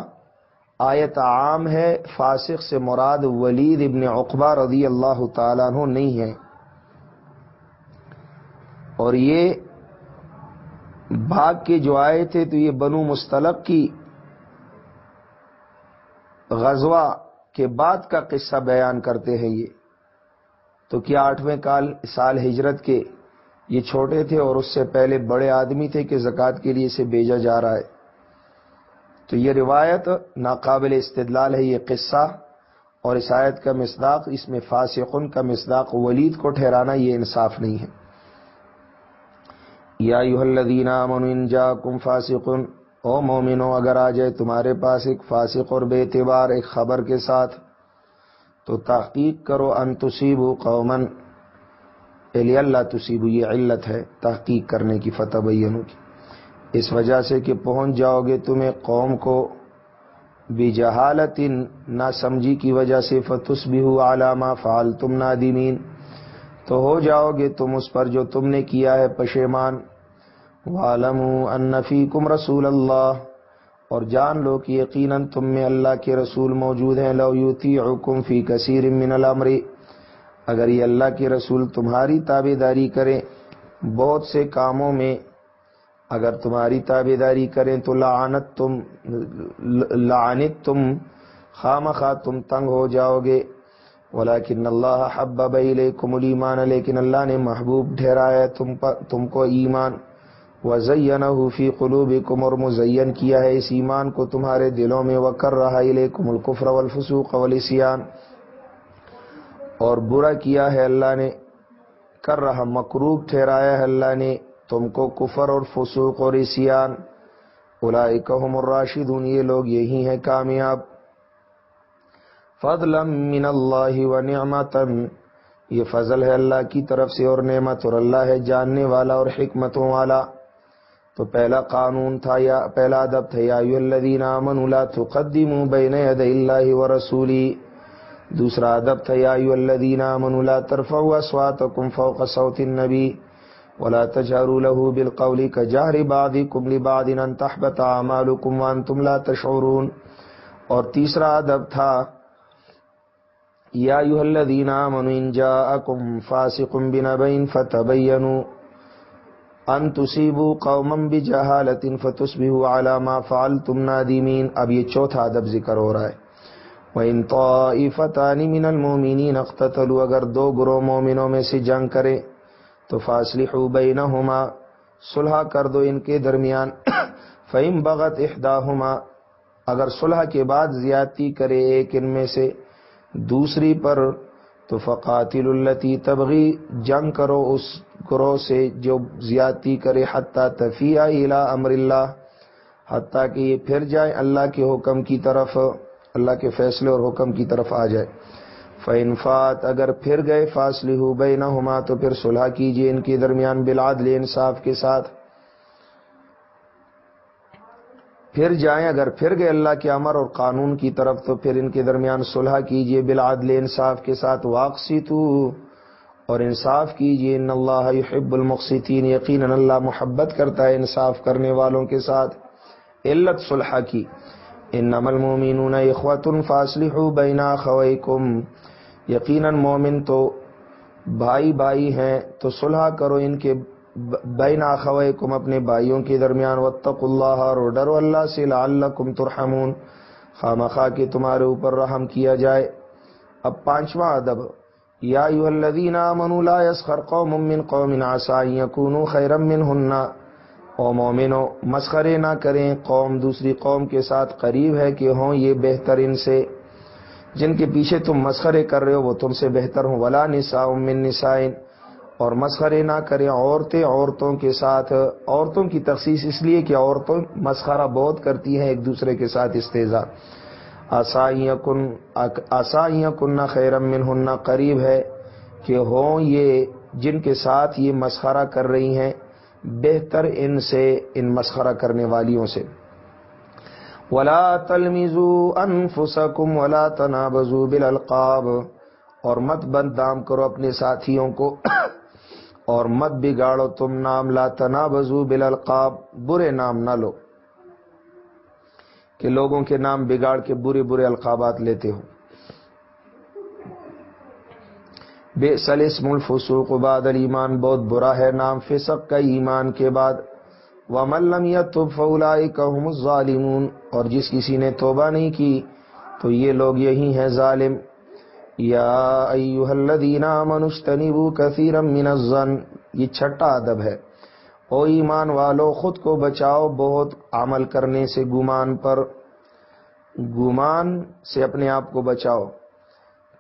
آیت عام ہے، فاسق سے مراد ولید ابن عقبہ رضی اللہ تعالیٰ عنہ نہیں ہے۔ اور یہ بھاگ کے جو آئے تھے، تو یہ بنو مستلق کی غزوہ کے بعد کا قصہ بیان کرتے ہیں یہ۔ تو کیا آٹھویں کال سال ہجرت کے یہ چھوٹے تھے اور اس سے پہلے بڑے آدمی تھے کہ زکوٰۃ کے لیے اسے بھیجا جا رہا ہے۔ تو یہ روایت ناقابل استدلال ہے یہ قصہ، اور عیسائیت کا مصداق، اس میں فاسقن کا مصداق ولید کو ٹھہرانا یہ انصاف نہیں ہے۔ یا من جا کم فاسقن، او مومنو، اگر آ جائے تمہارے پاس ایک فاسق اور بے اعتبار ایک خبر کے ساتھ، تو تحقیق کرو انتصیب قومن الی اللہ تصیبو یہ علت ہے تحقیق کرنے کی فتح بینوں کی۔ اس وجہ سے کہ پہنچ جاؤ گے تمہیں قوم کو بھی جہالت نہ سمجھی کی وجہ سے فتس بھی ہو علامہ فعال تم نادمین۔ تو ہو جاؤ گے تم اس پر جو تم نے کیا ہے پشیمان۔ والم انفی کم رسول اللہ۔ اور جان لو کہ یقیناً تم میں اللہ کے رسول موجود ہیں۔ لو یوتی حکم فی کثیر من الامر۔ اگر یہ اللہ کے رسول تمہاری تابے داری کریں بہت سے کاموں میں، اگر تمہاری تابے داری کریں تو لعنت تم لعنت تم خام خواہ تم تنگ ہو جاؤ گے۔ ولیکن اللہ حبب الیکم الایمان، لیکن اللہ نے محبوب ٹھہرایا تم تم کو ایمان۔ وزینہ فی قلوبکم، اور مزین کیا ہے اس ایمان کو تمہارے دلوں میں۔ وکر رہا الیکم الکفر والفسوق والسیان اور برا کیا ہے اللہ نے؟ کر رہا مکروب ٹھہرایا ہے اللہ نے تم کو کفر اور فسوق اور اسیان اولئکہم الراشدون، یہ لوگ یہی ہیں کامیاب۔ فضلا من اللہ و نعمتا۔ یہ فضل ہے اللہ کی طرف سے اور نعمت اور اللہ ہے جاننے والا اور حکمتوں والا۔ تو پہلا قانون تھا یا پہلا ادب تھا، یا الذین آمنوا لا تقدموا بین ید اللہ ورسولی دوسرا ادب تھا، یا ایو الذین آمنوا لا ترفعوا اصواتکم فوق صوت النبی ولا تجهروا له بالقول كجهر بعضكم لبعض ان تحبط اعمالكم وانتم لا تشعرون۔ اور تیسرا ادب تھا، یا ایها الذین آمنوا ان جاءکم فاسق بنبأ فتبینوا ان تصیبو قومم بھی جہالت فتسبہ علامہ فعل تم نادمین۔ اب یہ چوتھا ادب ذکر ہو رہا ہے۔ وَإِن طَائِفَتَانِ مِنَ الْمُؤْمِنِينَ اقْتَتَلُوا، اگر دو گروہ مومنوں میں سے جنگ کرے، تو فاصلحوا بینہما صلح کر دو ان کے درمیان۔ فَإِن بَغَتْ اِحْدَاهُمَا اگر صلح کے بعد زیادتی کرے ایک ان میں سے دوسری پر، تو فقاتل التی تبغی جنگ کرو اس گروہ سے جو زیادتی کرے حتیٰ تفیہ الا امر اللہ حتیٰ کہ یہ پھر جائے اللہ کے حکم کی طرف۔ اللہ کے فیصلے اور حکم کی طرف آ جائے۔ فنفات اگر پھر گئے فاصلے ہو بے نہ ہما تو پھر صلح کیجیے ان کے درمیان بلاد انصاف کے ساتھ۔ پھر جائیں، اگر پھر گئے اللہ کے امر اور قانون کی طرف، تو پھر ان کے درمیان صلح کیجیے بالعدل انصاف کے ساتھ۔ واقسی تو اور انصاف کیجیے ان اللہ يحب المقسطین یقینا اللہ محبت کرتا ہے انصاف کرنے والوں کے ساتھ۔ علت صلح کی۔ ان المؤمنون اخوت فاصلحوا بین اخویکم یقینا مومن تو بھائی بھائی ہیں، تو صلح کرو ان کے بین آخوے اپنے بھائیوں کے درمیان وطق اللہ اور ڈر اللہ سے لعلکم ترحمون۔ خام خواہ کے تمہارے اوپر رحم کیا جائے۔ اب پانچواں ادب، یا ایو الذین آمنوا لا يسخر قوم من قوم عسى ان يكونوا خيرا منهن او مومنو، مسخرے نہ کریں، قوم دوسری قوم کے ساتھ قریب ہے کہ ہوں یہ بہتر ان سے۔ جن کے پیچھے تم مسخرے کر رہے ہو، وہ تم سے بہتر ہوں۔ ولا نساء من نسائن اور مسخرے نہ کریں عورتیں عورتوں کے ساتھ۔ عورتوں کی تخصیص اس لیے کہ عورتوں مسخرہ بہت کرتی ہیں، ایک دوسرے کے ساتھ استضاء آسائیاں کن آسائیاں کننا خیرم من ہننا قریب ہے کہ ہوں یہ جن کے ساتھ یہ مسخرہ کر رہی ہیں بہتر ان سے، ان مسخرہ کرنے والیوں سے۔ ولا تلمزو انفسکم ولا تنابزو بالالقاب اور مت بند دام کرو اپنے ساتھیوں کو۔ اور مت بگاڑو تم نام لا تنابزو بالالقاب برے نام نہ لو۔ کہ لوگوں کے نام بگاڑ کے برے برے القابات لیتے ہو۔ بے سلسم الفسوق، بعد ایمان بہت برا ہے نام فسق کا ایمان کے بعد۔ و ملم یا تو فولائی ظالمون اور جس کسی نے توبہ نہیں کی، تو یہ لوگ یہی ہیں ظالم۔ یا ایوہ الذین آمنوا اجتنبوا کثیرا من الظن، یہ چھٹا ادب ہے۔ او ایمان والو، خود کو بچاؤ بہت عمل کرنے سے گمان پر۔ گمان سے اپنے آپ کو بچاؤ۔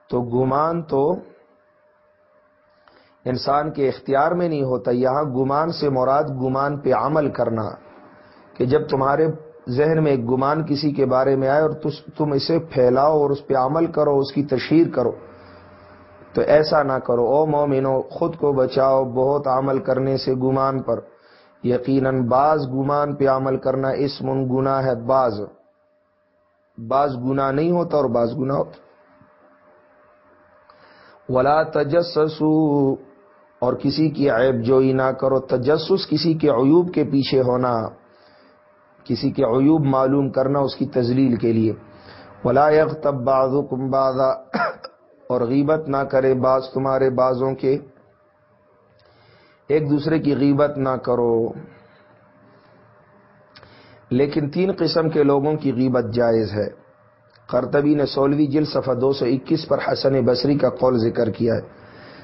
تو گمان تو انسان کے اختیار میں نہیں ہوتا، یہاں گمان سے مراد گمان پہ عمل کرنا، کہ جب تمہارے ذہن میں ایک گمان کسی کے بارے میں آئے اور تم اسے پھیلاؤ اور اس پہ عمل کرو، اس کی تشہیر کرو، تو ایسا نہ کرو۔ او مومنو، خود کو بچاؤ بہت عمل کرنے سے گمان پر۔ یقیناً بعض گمان پہ عمل کرنا اس من ہے، بعض بعض گنا نہیں ہوتا اور بعض گنا ہوتا۔ ولا تجسسو اور کسی کی عیب جوئی نہ کرو، تجسس کسی کے عیوب کے پیچھے ہونا، کسی کے عیوب معلوم کرنا اس کی تزلیل کے لیے۔ ولا تب بازو کم اور غیبت نہ کرے بعض تمہارے بازوں کے۔ ایک دوسرے کی غیبت نہ کرو۔ لیکن تین قسم کے لوگوں کی غیبت جائز ہے۔ کرتبی نے سولہویں جل صفحہ دو سو اکیس پر حسن بصری کا قول ذکر کیا ہے۔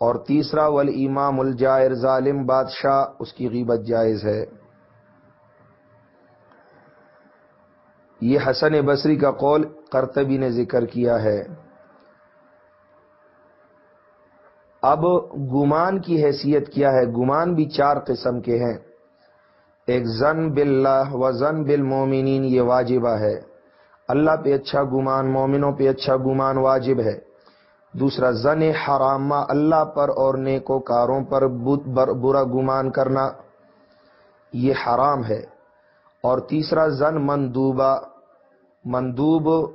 اور تیسرا ول امام الجائر ظالم بادشاہ، اس کی غیبت جائز ہے۔ یہ حسن بصری کا قول کرتبی نے ذکر کیا ہے۔ اب گمان کی حیثیت کیا ہے؟ گمان بھی چار قسم کے ہیں۔ ایک زن باللہ و زن بالمومنین یہ واجبہ ہے۔ اللہ پہ اچھا گمان، مومنوں پہ اچھا گمان واجب ہے۔ دوسرا، زن حرامہ اللہ پر اور نیکو کاروں پر برا گمان کرنا، یہ حرام ہے۔ اور تیسرا، زن مندوبہ، مندوب،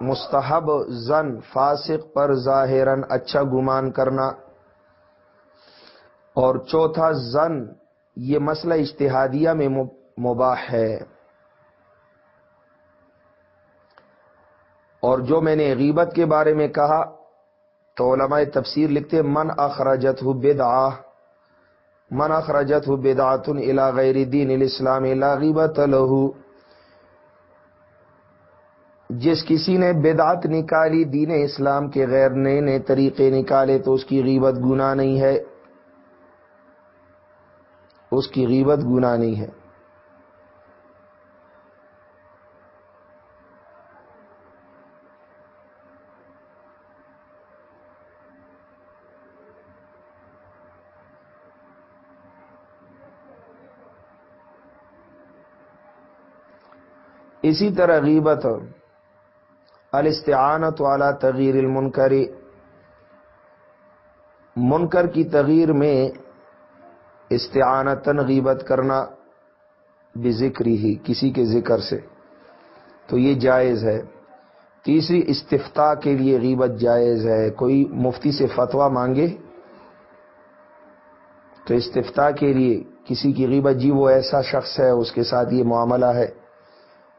مستحب، زن فاسق پر ظاہرن اچھا گمان کرنا۔ اور چوتھا، زن، یہ مسئلہ اشتہادیہ میں مباح ہے۔ اور جو میں نے غیبت کے بارے میں کہا، تو علماء تفسیر لکھتے، من اخرجت ہو بدعا من اخرجت ہو بدعت الا غیر دین الاسلام الا غیبت لہو جس کسی نے بدعت نکالی دین اسلام کے غیر نئے نئے طریقے نکالے، تو اس کی غیبت گناہ نہیں ہے۔ اس کی غیبت گناہ نہیں ہے۔ اسی طرح غیبت، الاستعانت والا تغیر المنکری منکر کی تغیر میں استعانتن غیبت کرنا بے ذکری ہی، کسی کے ذکر سے۔ تو یہ جائز ہے۔ تیسری استفتا کے لیے غیبت جائز ہے۔ کوئی مفتی سے فتوا مانگے تو استفتا کے لیے کسی کی غیبت جی وہ ایسا شخص ہے، اس کے ساتھ یہ معاملہ ہے۔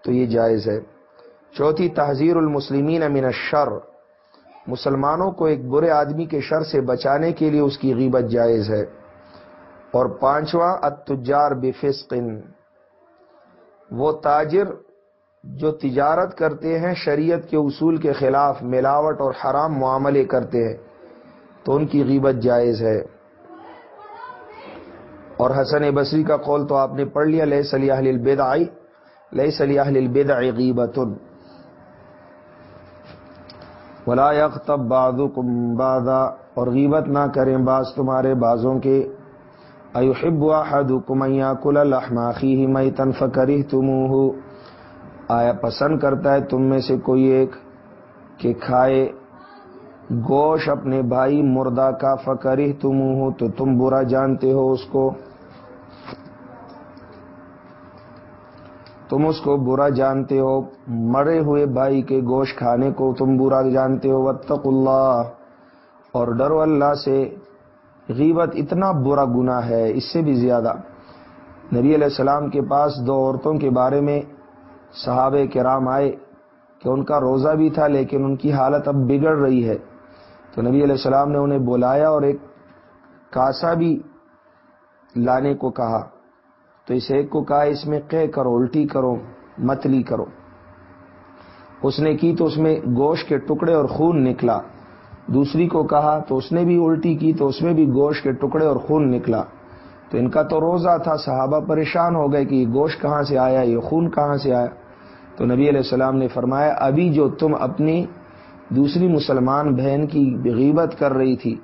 تو یہ جائز ہے۔ چوتھی، تحذیر المسلمین امین الشر۔ مسلمانوں کو ایک برے آدمی کے شر سے بچانے کے لیے اس کی غیبت جائز ہے۔ اور پانچواں اتجار بفسقن وہ تاجر جو تجارت کرتے ہیں، شریعت کے اصول کے خلاف ملاوٹ اور حرام معاملے کرتے ہیں، تو ان کی غیبت جائز ہے۔ اور حسن بصری کا قول تو آپ نے پڑھ لیا لیے سلیح البدع۔ لیے سلیح البدع غیبت ولا یغتب بعضکم بعضا، اور غیبت نہ کریں بعض تمہارے بازوں کے. ایحب احدکم ان یاکل لحم اخیہ میتا فکرہتموہ آیا پسند کرتا ہے تم میں سے کوئی ایک کہ کھائے گوش اپنے بھائی مردہ کا فکری تو تم برا جانتے ہو اس کو؟ تم اس کو برا جانتے ہو، مرے ہوئے بھائی کے گوشت کھانے کو تم برا جانتے ہو وطق اللہ۔ اور ڈرو اللہ سے، غیبت اتنا برا گنا ہے، اس سے بھی زیادہ۔ نبی علیہ السلام کے پاس دو عورتوں کے بارے میں صحابہ کرام آئے کہ ان کا روزہ بھی تھا لیکن ان کی حالت اب بگڑ رہی ہے۔ تو نبی علیہ السلام نے انہیں بلایا اور ایک کاسا بھی لانے کو کہا۔ تو اس ایک کو کہا، اس میں قے کرو، الٹی کرو، متلی کرو۔ اس نے کی تو اس میں گوشت کے ٹکڑے اور خون نکلا۔ دوسری کو کہا، تو اس نے بھی الٹی کی، تو اس میں بھی گوشت کے ٹکڑے اور خون نکلا۔ تو ان کا تو روزہ تھا، صحابہ پریشان ہو گئے کہ یہ گوشت کہاں سے آیا، یہ خون کہاں سے آیا۔ تو نبی علیہ السلام نے فرمایا، ابھی جو تم اپنی دوسری مسلمان بہن کی غیبت کر رہی تھی،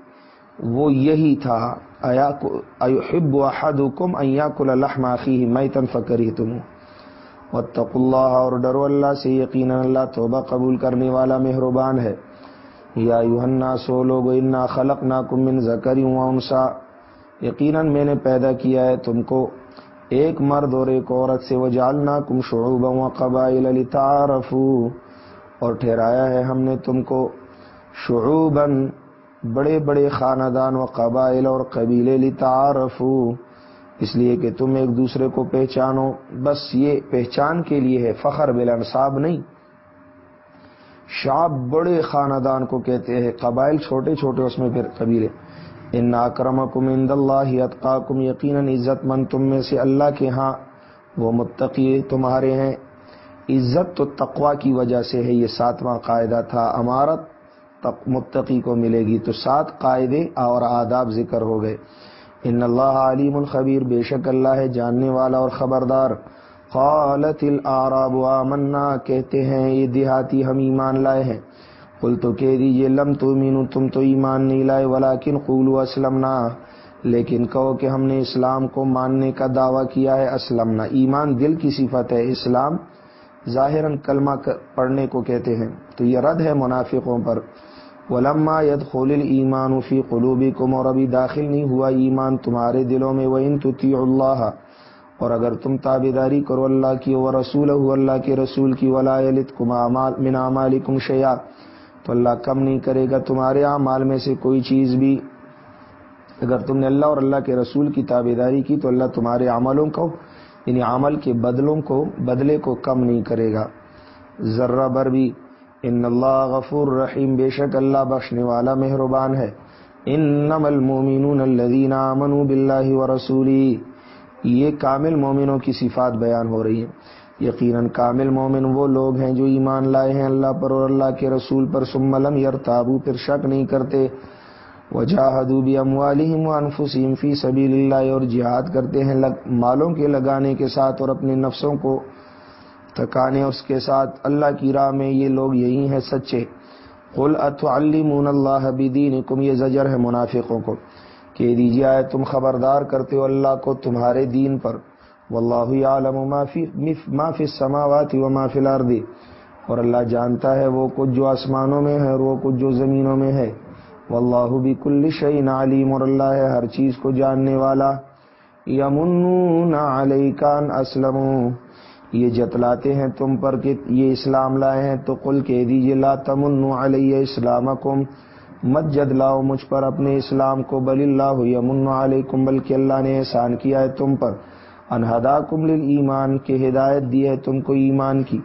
وہ یہی تھا۔ ایحب احدکم ان یاکل لحم اخیہ میتا فکرہتم واتقوا اللہ اور ڈرو اللہ سے یقینا اللہ توبہ قبول کرنے والا مہربان ہے. یا ایھا الناس لوگو انا خلقناکم من ذکر و انثى یقینا میں نے پیدا کیا ہے تم کو ایک مرد اور ایک عورت سے، وجعلناکم شعوبا وقبائل لتعارفوا. اور ٹھہرایا ہے ہم نے تم کو شعوبا بڑے بڑے خاندان و قبائل اور قبیلے لتعارفو۔ اس لیے کہ تم ایک دوسرے کو پہچانو۔ بس یہ پہچان کے لیے ہے، فخر بلانصاب نہیں۔ شاب بڑے خاندان کو کہتے ہیں، قبائل چھوٹے چھوٹے اس میں پھر قبیلے۔ ان اکرمکم عند اللہ اتقاکم یقیناً، عزت مند تم میں سے اللہ کے ہاں وہ متقی تمہارے ہیں۔ عزت تو تقوا کی وجہ سے ہے، یہ ساتواں قاعدہ تھا۔ امارت متقی کو ملے گی۔ تو سات قاعدے اور آداب ذکر ہو گئے۔ ان اللہ علیم الخبیر، بے شک اللہ ہے جاننے والا اور خبردار۔ قالت العراب آمنا، کہتے ہیں، یہ دیہاتی ہم ایمان لائے ہیں۔ قل تو کہہ دیجیے، لم تو مینو تم تو ایمان نہیں لائے، ولیکن قولوا اسلمنا۔ لیکن کہو کہ ہم نے اسلام کو ماننے کا دعویٰ کیا ہے، اسلمنا۔ ایمان دل کی صفت ہے، اسلام ظاہراً کلمہ پڑھنے کو کہتے ہیں۔ تو یہ رد ہے منافقوں پر۔ ولما ید خول ایمان فی قلوبی کم اور ابھی داخل نہیں ہوا ایمان تمہارے دلوں میں وہ ان اللہ اور اگر تم تابے داری کرو اللہ کی و رسول اللہ کے رسول کی ولایت کم من کم شیا تو اللہ کم نہیں کرے گا تمہارے اعمال میں سے کوئی چیز بھی۔ اگر تم نے اللہ اور اللہ کے رسول کی تابے داری کی، تو اللہ تمہارے عملوں کو یعنی عمل کے بدلوں کو، بدلے کو کم نہیں کرے گا۔ ذرہ بر بھی ان اللہ غفور رحیم، بے شک اللہ بخشنے والا مہربان ہے۔ انما المؤمنون الذين امنوا بالله ورسوله یہ کامل مومنوں کی صفات بیان ہو رہی ہیں۔ یقیناً کامل مومن وہ لوگ ہیں جو ایمان لائے ہیں اللہ پر اور اللہ کے رسول پر، ثم لم يرتابوا پھر شک نہیں کرتے۔ وجاہدو وجاہدوا باموالهم وانفسهم في سبيل الله اور جہاد کرتے ہیں مالوں کے لگانے کے ساتھ اور اپنے نفسوں کو تھکانے اس کے ساتھ اللہ کی راہ میں یہ لوگ یہی ہیں سچے۔ قل اتعلمون اللہ بدینکم یہ زجر ہے منافقوں کو کہ دیجیے آئے تم خبردار کرتے ہو اللہ کو تمہارے دین پر۔ واللہ یعلم ما فی ما فی السماوات و ما فی الارض اور اللہ جانتا ہے وہ کچھ جو آسمانوں میں ہے اور وہ کچھ جو زمینوں میں ہے۔ واللہ بکل شیء علیم اور اللہ ہے ہر چیز کو جاننے والا۔ یمنون علیکان اسلم یہ جتلاتے ہیں تم پر کہ یہ اسلام لائے ہیں، تو قل کہہ دیجیے لا تمن علیہ اسلام مت جد لاؤ مجھ پر اپنے اسلام کو، بل اللہ یمن علیکم، بلکہ اللہ نے احسان کیا ہے تم پر۔ انہدا کم ایمان کے ہدایت دی ہے تم کو ایمان کی۔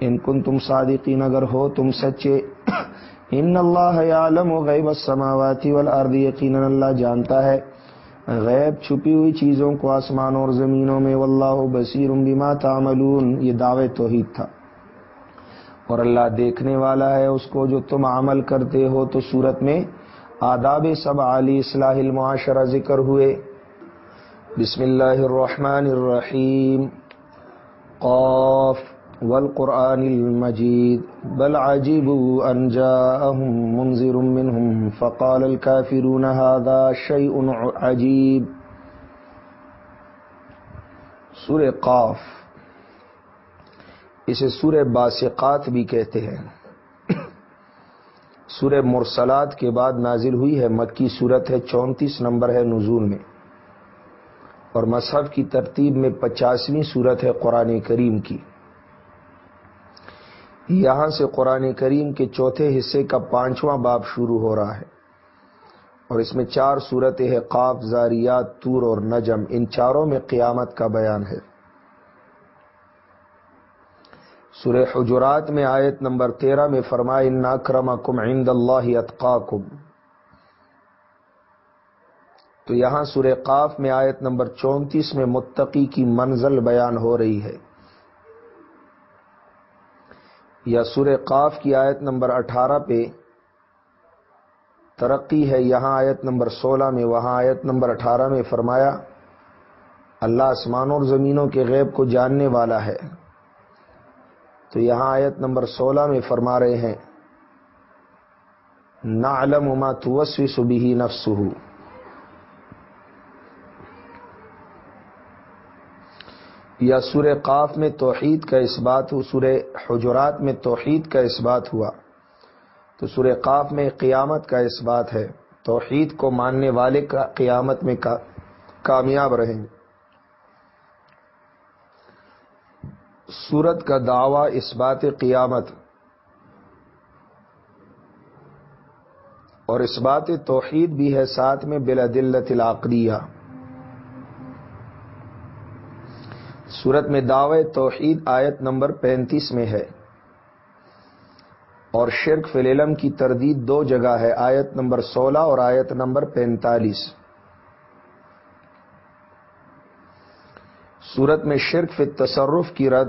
ان کن تم صادقین، اگر ہو تم سچے۔ ان اللہ عالم و غیب السماواتی والارض، یقینا اللہ جانتا ہے۔ غیب چھپی ہوئی چیزوں کو آسمان اور زمینوں میں واللہ بصیر بما تعملون، یہ دعوے توحید تھا۔ اور اللہ دیکھنے والا ہے اس کو جو تم عمل کرتے ہو تو صورت میں آداب سب علی اصلاح المعاشرہ ذکر ہوئے۔ بسم اللہ الرحمن الرحیم۔ قاف۔ والقرآن المجید بل عجبوا ان جاءهم منذر منهم، فقال الكافرون هذا شيء عجيب. سورہ قاف، اسے سورہ باسقات بھی کہتے ہیں۔ سورہ مرسلات کے بعد نازل ہوئی ہے، مکی صورت ہے، چونتیس نمبر ہے نزول میں۔ اور مصحف کی ترتیب میں پچاسویں صورت ہے قرآن کریم کی۔ یہاں سے قرآن کریم کے چوتھے حصے کا پانچواں باب شروع ہو رہا ہے۔ اور اس میں چار صورتیں ہے قاب زاریات تور اور نجم، ان چاروں میں قیامت کا بیان ہے۔ سورہ حجرات میں آیت نمبر تیرہ میں فرمائے ناکرم عند اللہ اتقاکم تو یہاں سورہ قاف میں آیت نمبر چونتیس میں متقی کی منزل بیان ہو رہی ہے۔ یا سورہ قاف کی آیت نمبر اٹھارہ پہ ترقی ہے، یہاں آیت نمبر سولہ میں، وہاں آیت نمبر اٹھارہ میں فرمایا، اللہ آسمانوں اور زمینوں کے غیب کو جاننے والا ہے۔ تو یہاں آیت نمبر سولہ میں فرما رہے ہیں نا علم اما توسوی سبھی نفس یا سور قاف میں توحید کا اس بات ہو سور حجرات میں توحید کا اس بات ہوا۔ تو سور قاف میں قیامت کا اس بات ہے۔ توحید کو ماننے والے کا قیامت میں کامیاب رہیں۔ گے سورت کا دعویٰ اس بات قیامت۔ اور اس بات توحید بھی ہے ساتھ میں بلا دلت العقلیہ سورت میں دعوے توحید آیت نمبر پینتیس میں ہے۔ اور شرک فلیلم کی تردید دو جگہ ہے، آیت نمبر سولہ اور آیت نمبر پینتالیس۔ صورت میں شرک فی تصرف کی رد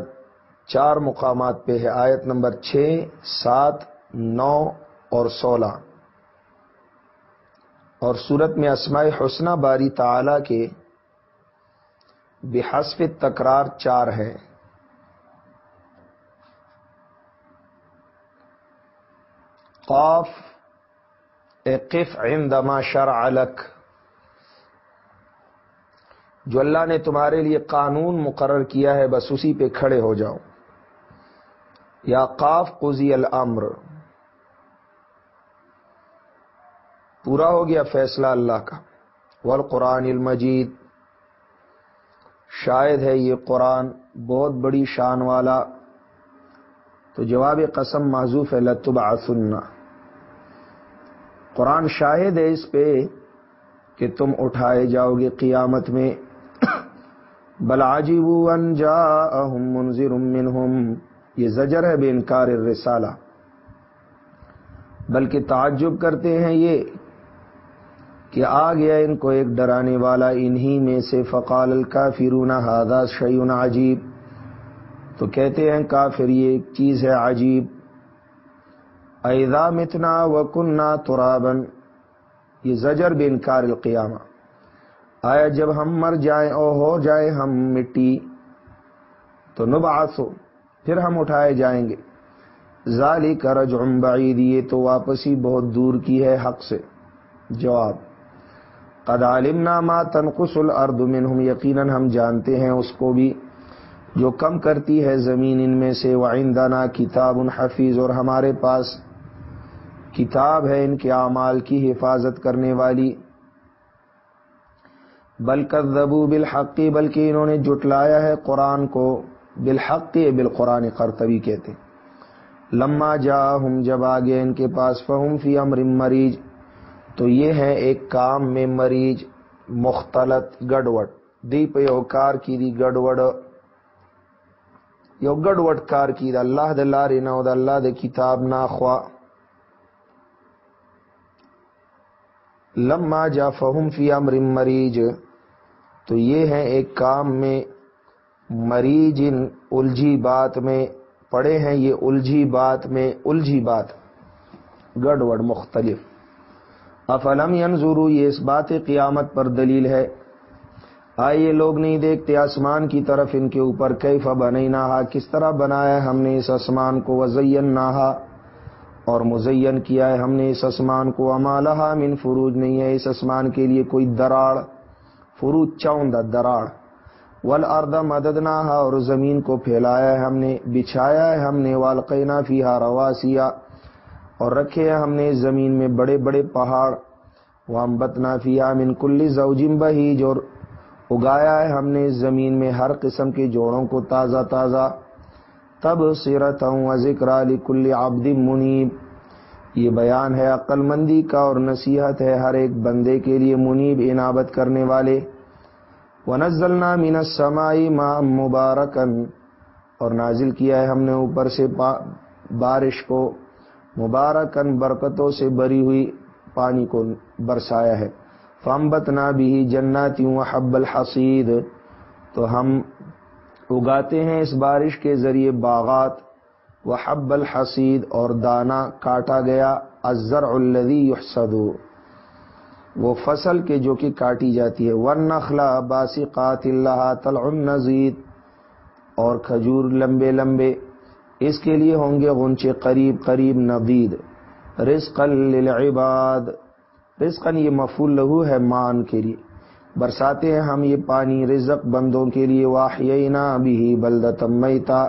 چار مقامات پہ ہے، آیت نمبر چھ، سات، نو اور سولہ۔ اور صورت میں اسماء حسنہ باری تعالی کے بحسف تکرار چار ہے قاف اقف عندما شرع لک۔ جو اللہ نے تمہارے لیے قانون مقرر کیا ہے، بس اسی پہ کھڑے ہو جاؤ۔ یا قاف قزی الامر۔ پورا ہو گیا فیصلہ اللہ کا۔ والقرآن المجید۔ شاید ہے یہ قرآن بہت بڑی شان والا تو جواب قسم معذوف ہے لطب آسننا قرآن شاہد ہے اس پہ کہ تم اٹھائے جاؤ گے قیامت میں۔ بلاجی منظر یہ زجر ہے بے انکار الرسالہ۔ بلکہ تعجب کرتے ہیں یہ کہ آ گیا ان کو ایک ڈرانے والا، انہی میں سے فقال الکافرون ہادا شعین عجیب. تو کہتے ہیں، کافر یہ ایک چیز ہے عجیب. ایدا متنا و کننا ترابن یہ زجر بے انکار القیامہ۔ آیا جب ہم مر جائیں او ہو جائیں ہم مٹی، تو نبعثو، پھر ہم اٹھائے جائیں گے۔ ظالی کا رجعم بعید، یہ تو واپسی بہت دور کی ہے حق سے۔ جواب قد علمنا ما تنقص الارض منہم یقیناً ہم جانتے ہیں اس کو بھی۔ جو کم کرتی ہے زمین، ان میں سے وعندنا کتاب حفیظ، اور ہمارے پاس کتاب ہے ان کے اعمال کی حفاظت کرنے والی۔ بلکہ زبو بالحقی بلکہ انہوں نے جٹلایا ہے قرآن کو۔ بالحقی بالقرآن قرطبی کہتے۔ لما جا ہم جب آگے ان کے پاس فہم فی امر مریض تو یہ ہے ایک کام میں مریض مختلط گڑوڑ، دیپ یو کار کی دی گڑوڑ، یو گڑوڑ کار کی دا اللہ دلار نو دا اللہ دے کتاب نا خوا۔ لما جا فہم فی امر مریض، تو یہ ہے ایک کام میں مریض ان الجھی بات میں پڑے ہیں، یہ الجھی بات میں، الجھی بات، گڑوڑ مختلف۔ افلم ینظرو، یہ اس بات قیامت پر دلیل ہے۔ آئیے لوگ نہیں دیکھتے آسمان کی طرف ان کے اوپر کیف بنئی نہا کس طرح بنایا ہے ہم نے اس آسمان کو وزین نہا اور مزین کیا ہے ہم نے اس آسمان کو۔ امالہ من فروج، نہیں ہے اس آسمان کے لیے کوئی دراڑ، فروج چاؤندا دراڑ۔ ول اردا مدد اور زمین کو پھیلایا ہے ہم نے، بچھایا ہے ہم نے، والقینا فی ہا رواسیا اور رکھے ہیں ہم نے زمین میں بڑے بڑے پہاڑ۔ وام بتنا فیا من کل زوجم بہیج اور اگایا ہے ہم نے زمین میں ہر قسم کے جوڑوں کو تازہ تازہ۔ تب سیرت ہوں ذکر علی کل آبد منیب یہ بیان ہے عقل مندی کا اور نصیحت ہے ہر ایک بندے کے لیے منیب انابت کرنے والے۔ ونزلنا من السماء ماء مبارکن اور نازل کیا ہے ہم نے اوپر سے بارش کو۔ مبارکن برکتوں سے بری ہوئی پانی کو برسایا ہے۔ فمبت نہ بھی جناتی حب الحسید تو ہم اگاتے ہیں اس بارش کے ذریعے باغات۔ و حب الحسید اور دانا کاٹا گیا۔ ازر الدی یحسدو وہ فصل کے جو کہ کاٹی جاتی ہے۔ ون نخلا باسی قات اللہ تل نزید اور کھجور لمبے لمبے۔ اس کے لیے ہوں گے غنچے قریب قریب نبید. رزق للعباد. رزقن یہ مفول لہو ہے مان کے لیے. برساتے ہیں ہم یہ پانی رزق بندوں کے لیے. واحینا بھی بلدت میتا.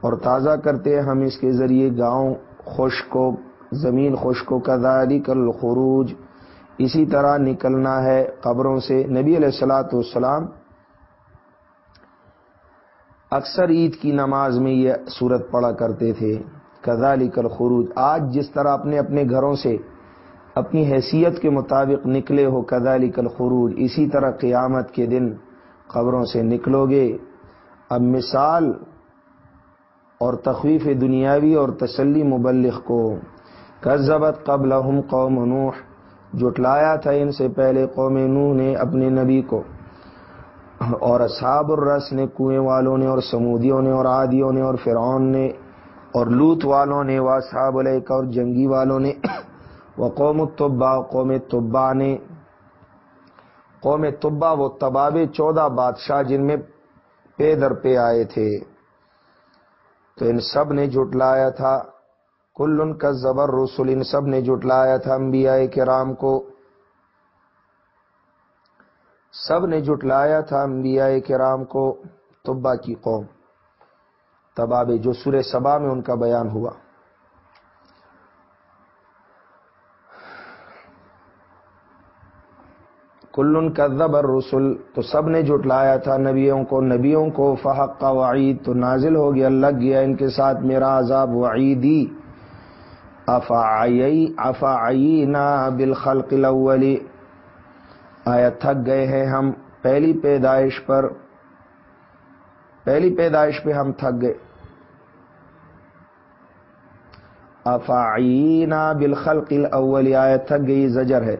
اور تازہ کرتے ہیں ہم اس کے ذریعے گاؤں خشکو زمین خشکو کا داری کل خروج اسی طرح نکلنا ہے قبروں سے. نبی علیہ السلاۃ والسلام اکثر عید کی نماز میں یہ صورت پڑا کرتے تھے۔ کزالی کل خروج آج جس طرح اپنے اپنے گھروں سے اپنی حیثیت کے مطابق نکلے ہو کدالی کل خروج اسی طرح قیامت کے دن قبروں سے نکلو گے۔ اب مثال اور تخویف دنیاوی اور تسلی مبلغ کو۔ کذبت قبل قوم نوح۔ جٹلایا تھا ان سے پہلے قوم نوح نے اپنے نبی کو۔ اور اصحاب الرس نے کنویں والوں نے اور سمودیوں نے اور عادیوں نے اور فرعون نے اور لوت والوں نے وہ صحاب علیہ اور جنگی والوں نے وہ قوم طبا قوم طبا نے، قوم طبا وہ تباب چودہ بادشاہ جن میں پے در پہ آئے تھے۔ تو ان سب نے جٹلایا تھا۔ کل ان کا زبر رسول ان سب نے جٹلایا تھا انبیاء کرام کو۔ سب نے جٹلایا تھا انبیاء کرام کو طبا کی قوم۔ تباب جو سورہ سبا میں ان کا بیان ہوا۔ کلن کا زبر رسول تو سب نے جٹلایا تھا نبیوں کو نبیوں کو فحق کا وعید تو نازل ہو گیا، لگ گیا ان کے ساتھ میرا عذاب وعیدی۔ افائی افائی نا بالخلق الاولی۔ آیا تھک گئے ہیں ہم؟ پہلی پیدائش پر، پہلی پیدائش پہ ہم تھک گئے۔ افعینا بالخلق الاولی آیا تھک گئی زجر ہے۔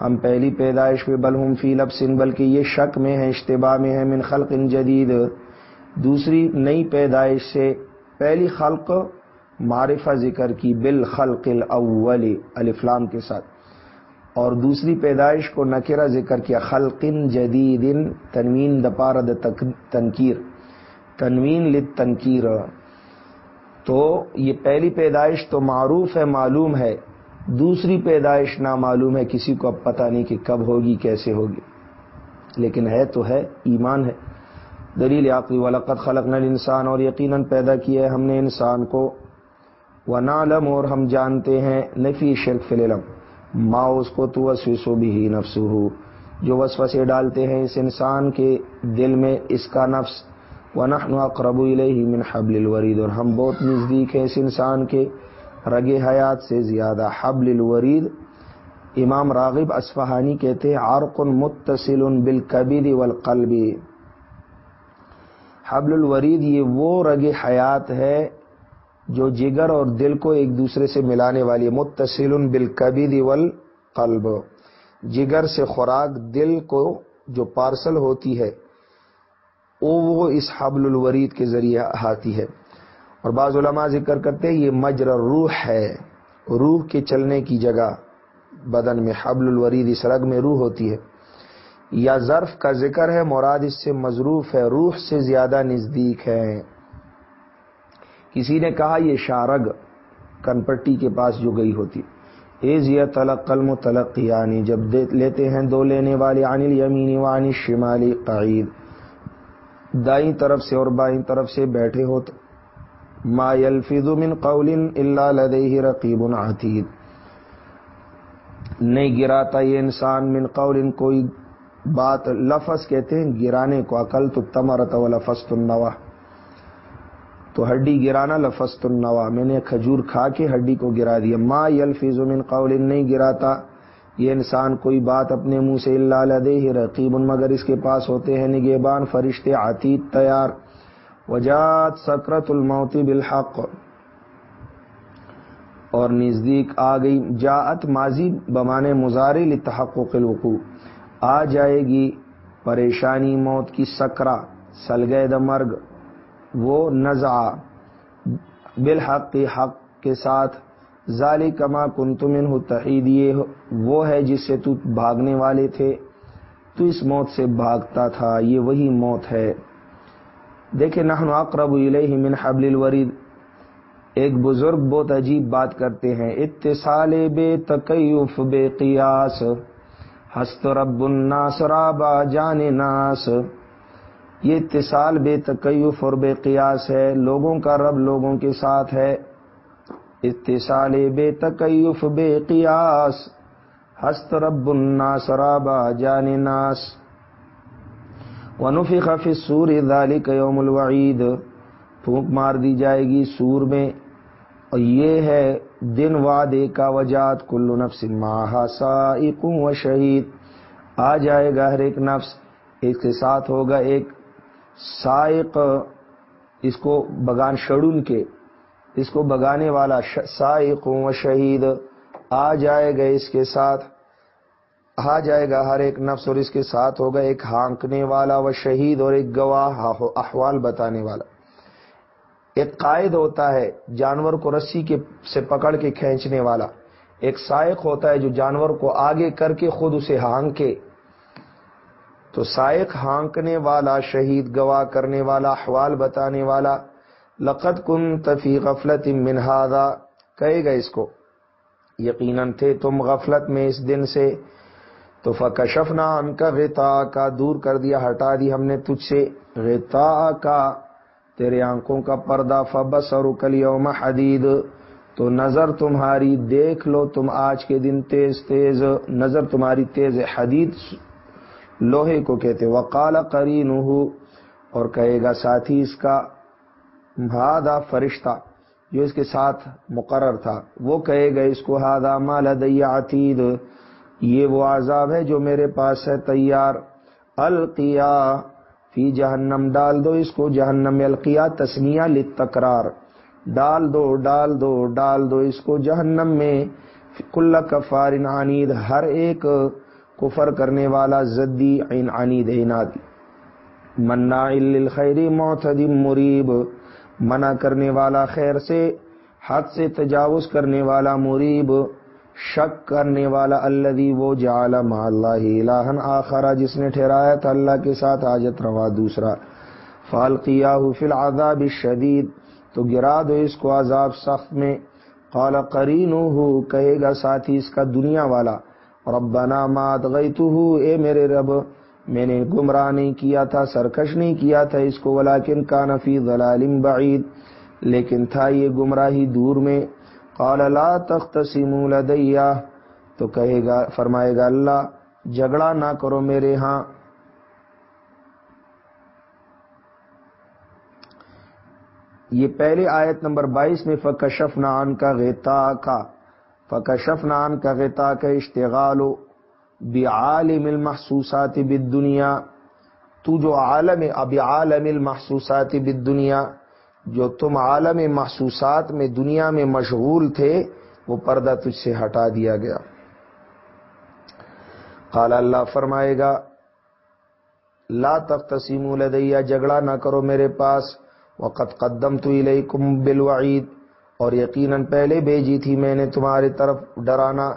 ہم پہلی پیدائش پہ بلہم فی لبسن، بلکہ یہ شک میں ہے اشتباہ میں ہے من خلق جدید۔ دوسری نئی پیدائش سے پہلی خلق معرفہ ذکر کی بال خلق الاول الفلام کے ساتھ۔ اور دوسری پیدائش کو نکرہ ذکر کیا خلق جدید تنوین دپارد تنکیر۔ تنوین لت تنکیر تو یہ پہلی پیدائش تو معروف ہے، معلوم ہے۔ دوسری پیدائش نامعلوم ہے، کسی کو اب پتہ نہیں کہ کب ہوگی، کیسے ہوگی۔ لیکن ہے تو ہے، ایمان ہے۔ دلیل عقلی ولقت خلق نل انسان اور یقیناً پیدا کیا ہے ہم نے انسان کو۔ و نالم اور ہم جانتے ہیں نفی شرک فلم ما اس کو تو وسوسو بھی نفس ہو۔ جو وسوسے ڈالتے ہیں اس انسان کے دل میں اس کا نفس۔ ونحن اقرب الیہ من حبل الورید اور ہم بہت نزدیک ہیں اس انسان کے رگ حیات سے زیادہ۔ حبل الورید۔ امام راغب اسفہانی کہتے ہیں، عرق متصل بالکبد والقلب۔ حبل الورید یہ وہ رگ حیات ہے جو جگر اور دل کو ایک دوسرے سے ملانے والی متصل بالکبد والقلب۔ جگر سے خوراک دل کو جو پارسل ہوتی ہے، وہ اس حبل الورید کے ذریعے آتی ہے۔ اور بعض علماء ذکر کرتے ہیں، یہ مجر روح ہے، روح کے چلنے کی جگہ بدن میں حبل الورید، اس رگ میں روح ہوتی ہے۔ یا ظرف کا ذکر ہے، مراد اس سے مضروف ہے، روح سے زیادہ نزدیک ہے۔ کسی نے کہا یہ شارگ کنپٹی کے پاس جو گئی ہوتی۔ ایز یا تلق قلم و تلق یعنی جب لیتے ہیں دو لینے والے انل یمینی وانی شمالی قعید۔ دائیں طرف سے اور بائیں طرف سے بیٹھے ہو تو ما يلفظ من قول الا لديه رقیب عتید۔ نہیں گراتا یہ انسان من قول، کوئی بات لفظ کہتے ہیں، گرانے کو عقل تو تمرت و لفظ النوا تو ہڈی گرانا لفظ النوا، میں نے کھجور کھا کے ہڈی کو گرا دیا۔ ما يلفظ من قول، نہیں گراتا۔ یہ انسان کوئی بات اپنے منہ سے اللہ لدے ہی رقیب، مگر اس کے پاس ہوتے ہیں نگہبان فرشتے عتیت تیار۔ وجات سکرت الموتی بالحق۔ اور نزدیک آ گئی۔ جاعت ماضی بمانے مزارے لتحقق الوقوع۔ آ جائے گی پریشانی موت کی سکرا سلگید مرگ وہ نزع بالحق، حق کے ساتھ ظالی کما کن تم تحید یہ وہ ہے جس سے تو بھاگنے والے تھے۔ تو اس موت سے بھاگتا تھا، یہ وہی موت ہے۔ دیکھیں، نحن اقرب الیہ من حبل الورید۔ ایک بزرگ بہت عجیب بات کرتے ہیں۔ اتصال بے تکیف بے قیاس ہست رب الناس رابا جان ناس۔ یہ اتصال بے تکیف اور بے قیاس ہے، لوگوں کا رب لوگوں کے ساتھ ہے۔ اتصال بے تکیف، بے قیاس۔ ہست رب الناس رابا جان ناس۔ ونفخ فی السور ذالک یوم الوعید۔ پھونک مار دی جائے گی سور میں۔ اور یہ ہے دن وعدے کا وجات کل نفس ماہا سائق و شہید۔ آ جائے گا ہر ایک نفس۔ ایک کے ساتھ ہوگا ایک سائق، اس کو بگان شڑون کے، اس کو بگانے والا سائق و شہید، آ جائے گا اس کے ساتھ، آ جائے گا ہر ایک نفس اور اس کے ساتھ ہوگا ایک ہانکنے والا و شہید اور ایک گواہ احوال بتانے والا۔ ایک قائد ہوتا ہے جانور کو رسی کے، سے پکڑ کے کھینچنے والا۔ ایک سائق ہوتا ہے جو جانور کو آگے کر کے خود اسے ہانکے۔ تو سائق ہانکنے والا، شہید گواہ کرنے والا، احوال بتانے والا لقت کن تفی غفلت منہادا کہے گا اس کو، یقیناً تھے تم غفلت میں اس دن سے، تو فکشفنا ان کا غتا کا، دور کر دیا، ہٹا دی ہم نے تجھ سے غتا کا، تیرے آنکھوں کا پردہ فبس اور کل یوم حدید، تو نظر تمہاری دیکھ لو، تم آج کے دن تیز تیز، نظر تمہاری تیز حدید لوہے کو کہتے وقال قرین اور کہے گا ساتھی اس کا ہادا فرشتہ جو اس کے ساتھ مقرر تھا۔ وہ کہے گا اس کو ہادا مال عتید یہ وہ عذاب ہے جو میرے پاس ہے، تیار۔ القیا فی جہنم، ڈال دو اس کو، جہنم میں القیا تسنیا لتکرار ڈال دو ڈال دو ڈال دو اس کو جہنم میں۔ کل کفار عنید، ہر ایک کفر کرنے والا زدی عین عنید عناد منا للخیر معتد مریب. منع کرنے والا خیر سے، حد سے تجاوز کرنے والا مریب. شک کرنے والا اللہ وہ جعل مع اللہ الہن آخرا جس نے ٹھہرایا تھا اللہ کے ساتھ آجت روا دوسرا. فالقیاہ فی العذاب الشدید. تو گرا دو اس کو عذاب سخت میں. قال قرینہ کہے گا ساتھی اس کا دنیا والا. ربنا ما ادغیتہ اے میرے رب، میں نے گمراہ نہیں کیا تھا، سرکش نہیں کیا تھا اس کو، ولیکن کان فی ضلال بعید، لیکن تھا یہ گمراہی دور میں۔ قال لا تختصموا لدیا تو کہے گا، فرمائے گا، اللہ، جھگڑا نہ کرو میرے ہاں۔ یہ پہلے آیت نمبر بائیس میں فکشف نان کا غیتا کا فکشف نان کا غیتا کا اشتغال بعالم المحسوسات بالدنیا، تو جو عالم اب عالم المحسوسات بالدنیا، جو تم عالم محسوسات میں دنیا میں مشغول تھے، وہ پردہ تجھ سے ہٹا دیا گیا۔ قال اللہ فرمائے گا، لا تقتسیموا لدیا، جھگڑا نہ کرو میرے پاس وقت قدم تو الیکم بالوعید۔ اور یقیناً پہلے بھیجی تھی میں نے تمہاری طرف ڈرانا۔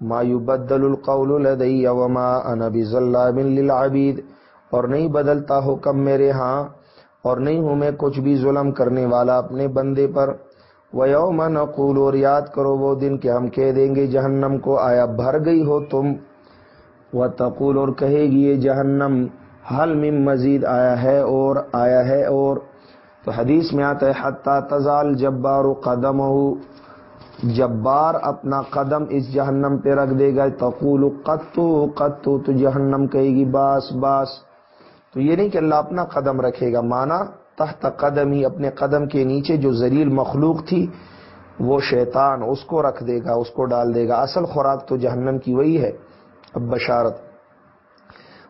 ما يبدل القول لدی وما انا بظلام للعبید اور نہیں بدلتا حکم میرے ہاں اور نہیں ہوں میں کچھ بھی ظلم کرنے والا اپنے بندے پر۔ وہ نقول، اور یاد کرو وہ دن کہ ہم کہہ دیں گے، جہنم کو آیا بھر گئی ہو تم۔ وہ تقول اور کہے گی، یہ جہنم، حل مم مزید آیا ہے اور آیا ہے اور تو حدیث میں آتا ہے، حتیٰ تزال جبار و قدم جبار اپنا قدم اس جہنم پہ رکھ دے گا، تقول قطو قطو تو جہنم کہے گی، باس باس۔ تو یہ نہیں کہ اللہ اپنا قدم رکھے گا، مانا تحت قدم ہی، اپنے قدم کے نیچے جو زلیل مخلوق تھی، وہ شیطان اس کو رکھ دے گا، اس کو ڈال دے گا۔ اصل خوراک تو جہنم کی وہی ہے۔ اب بشارت۔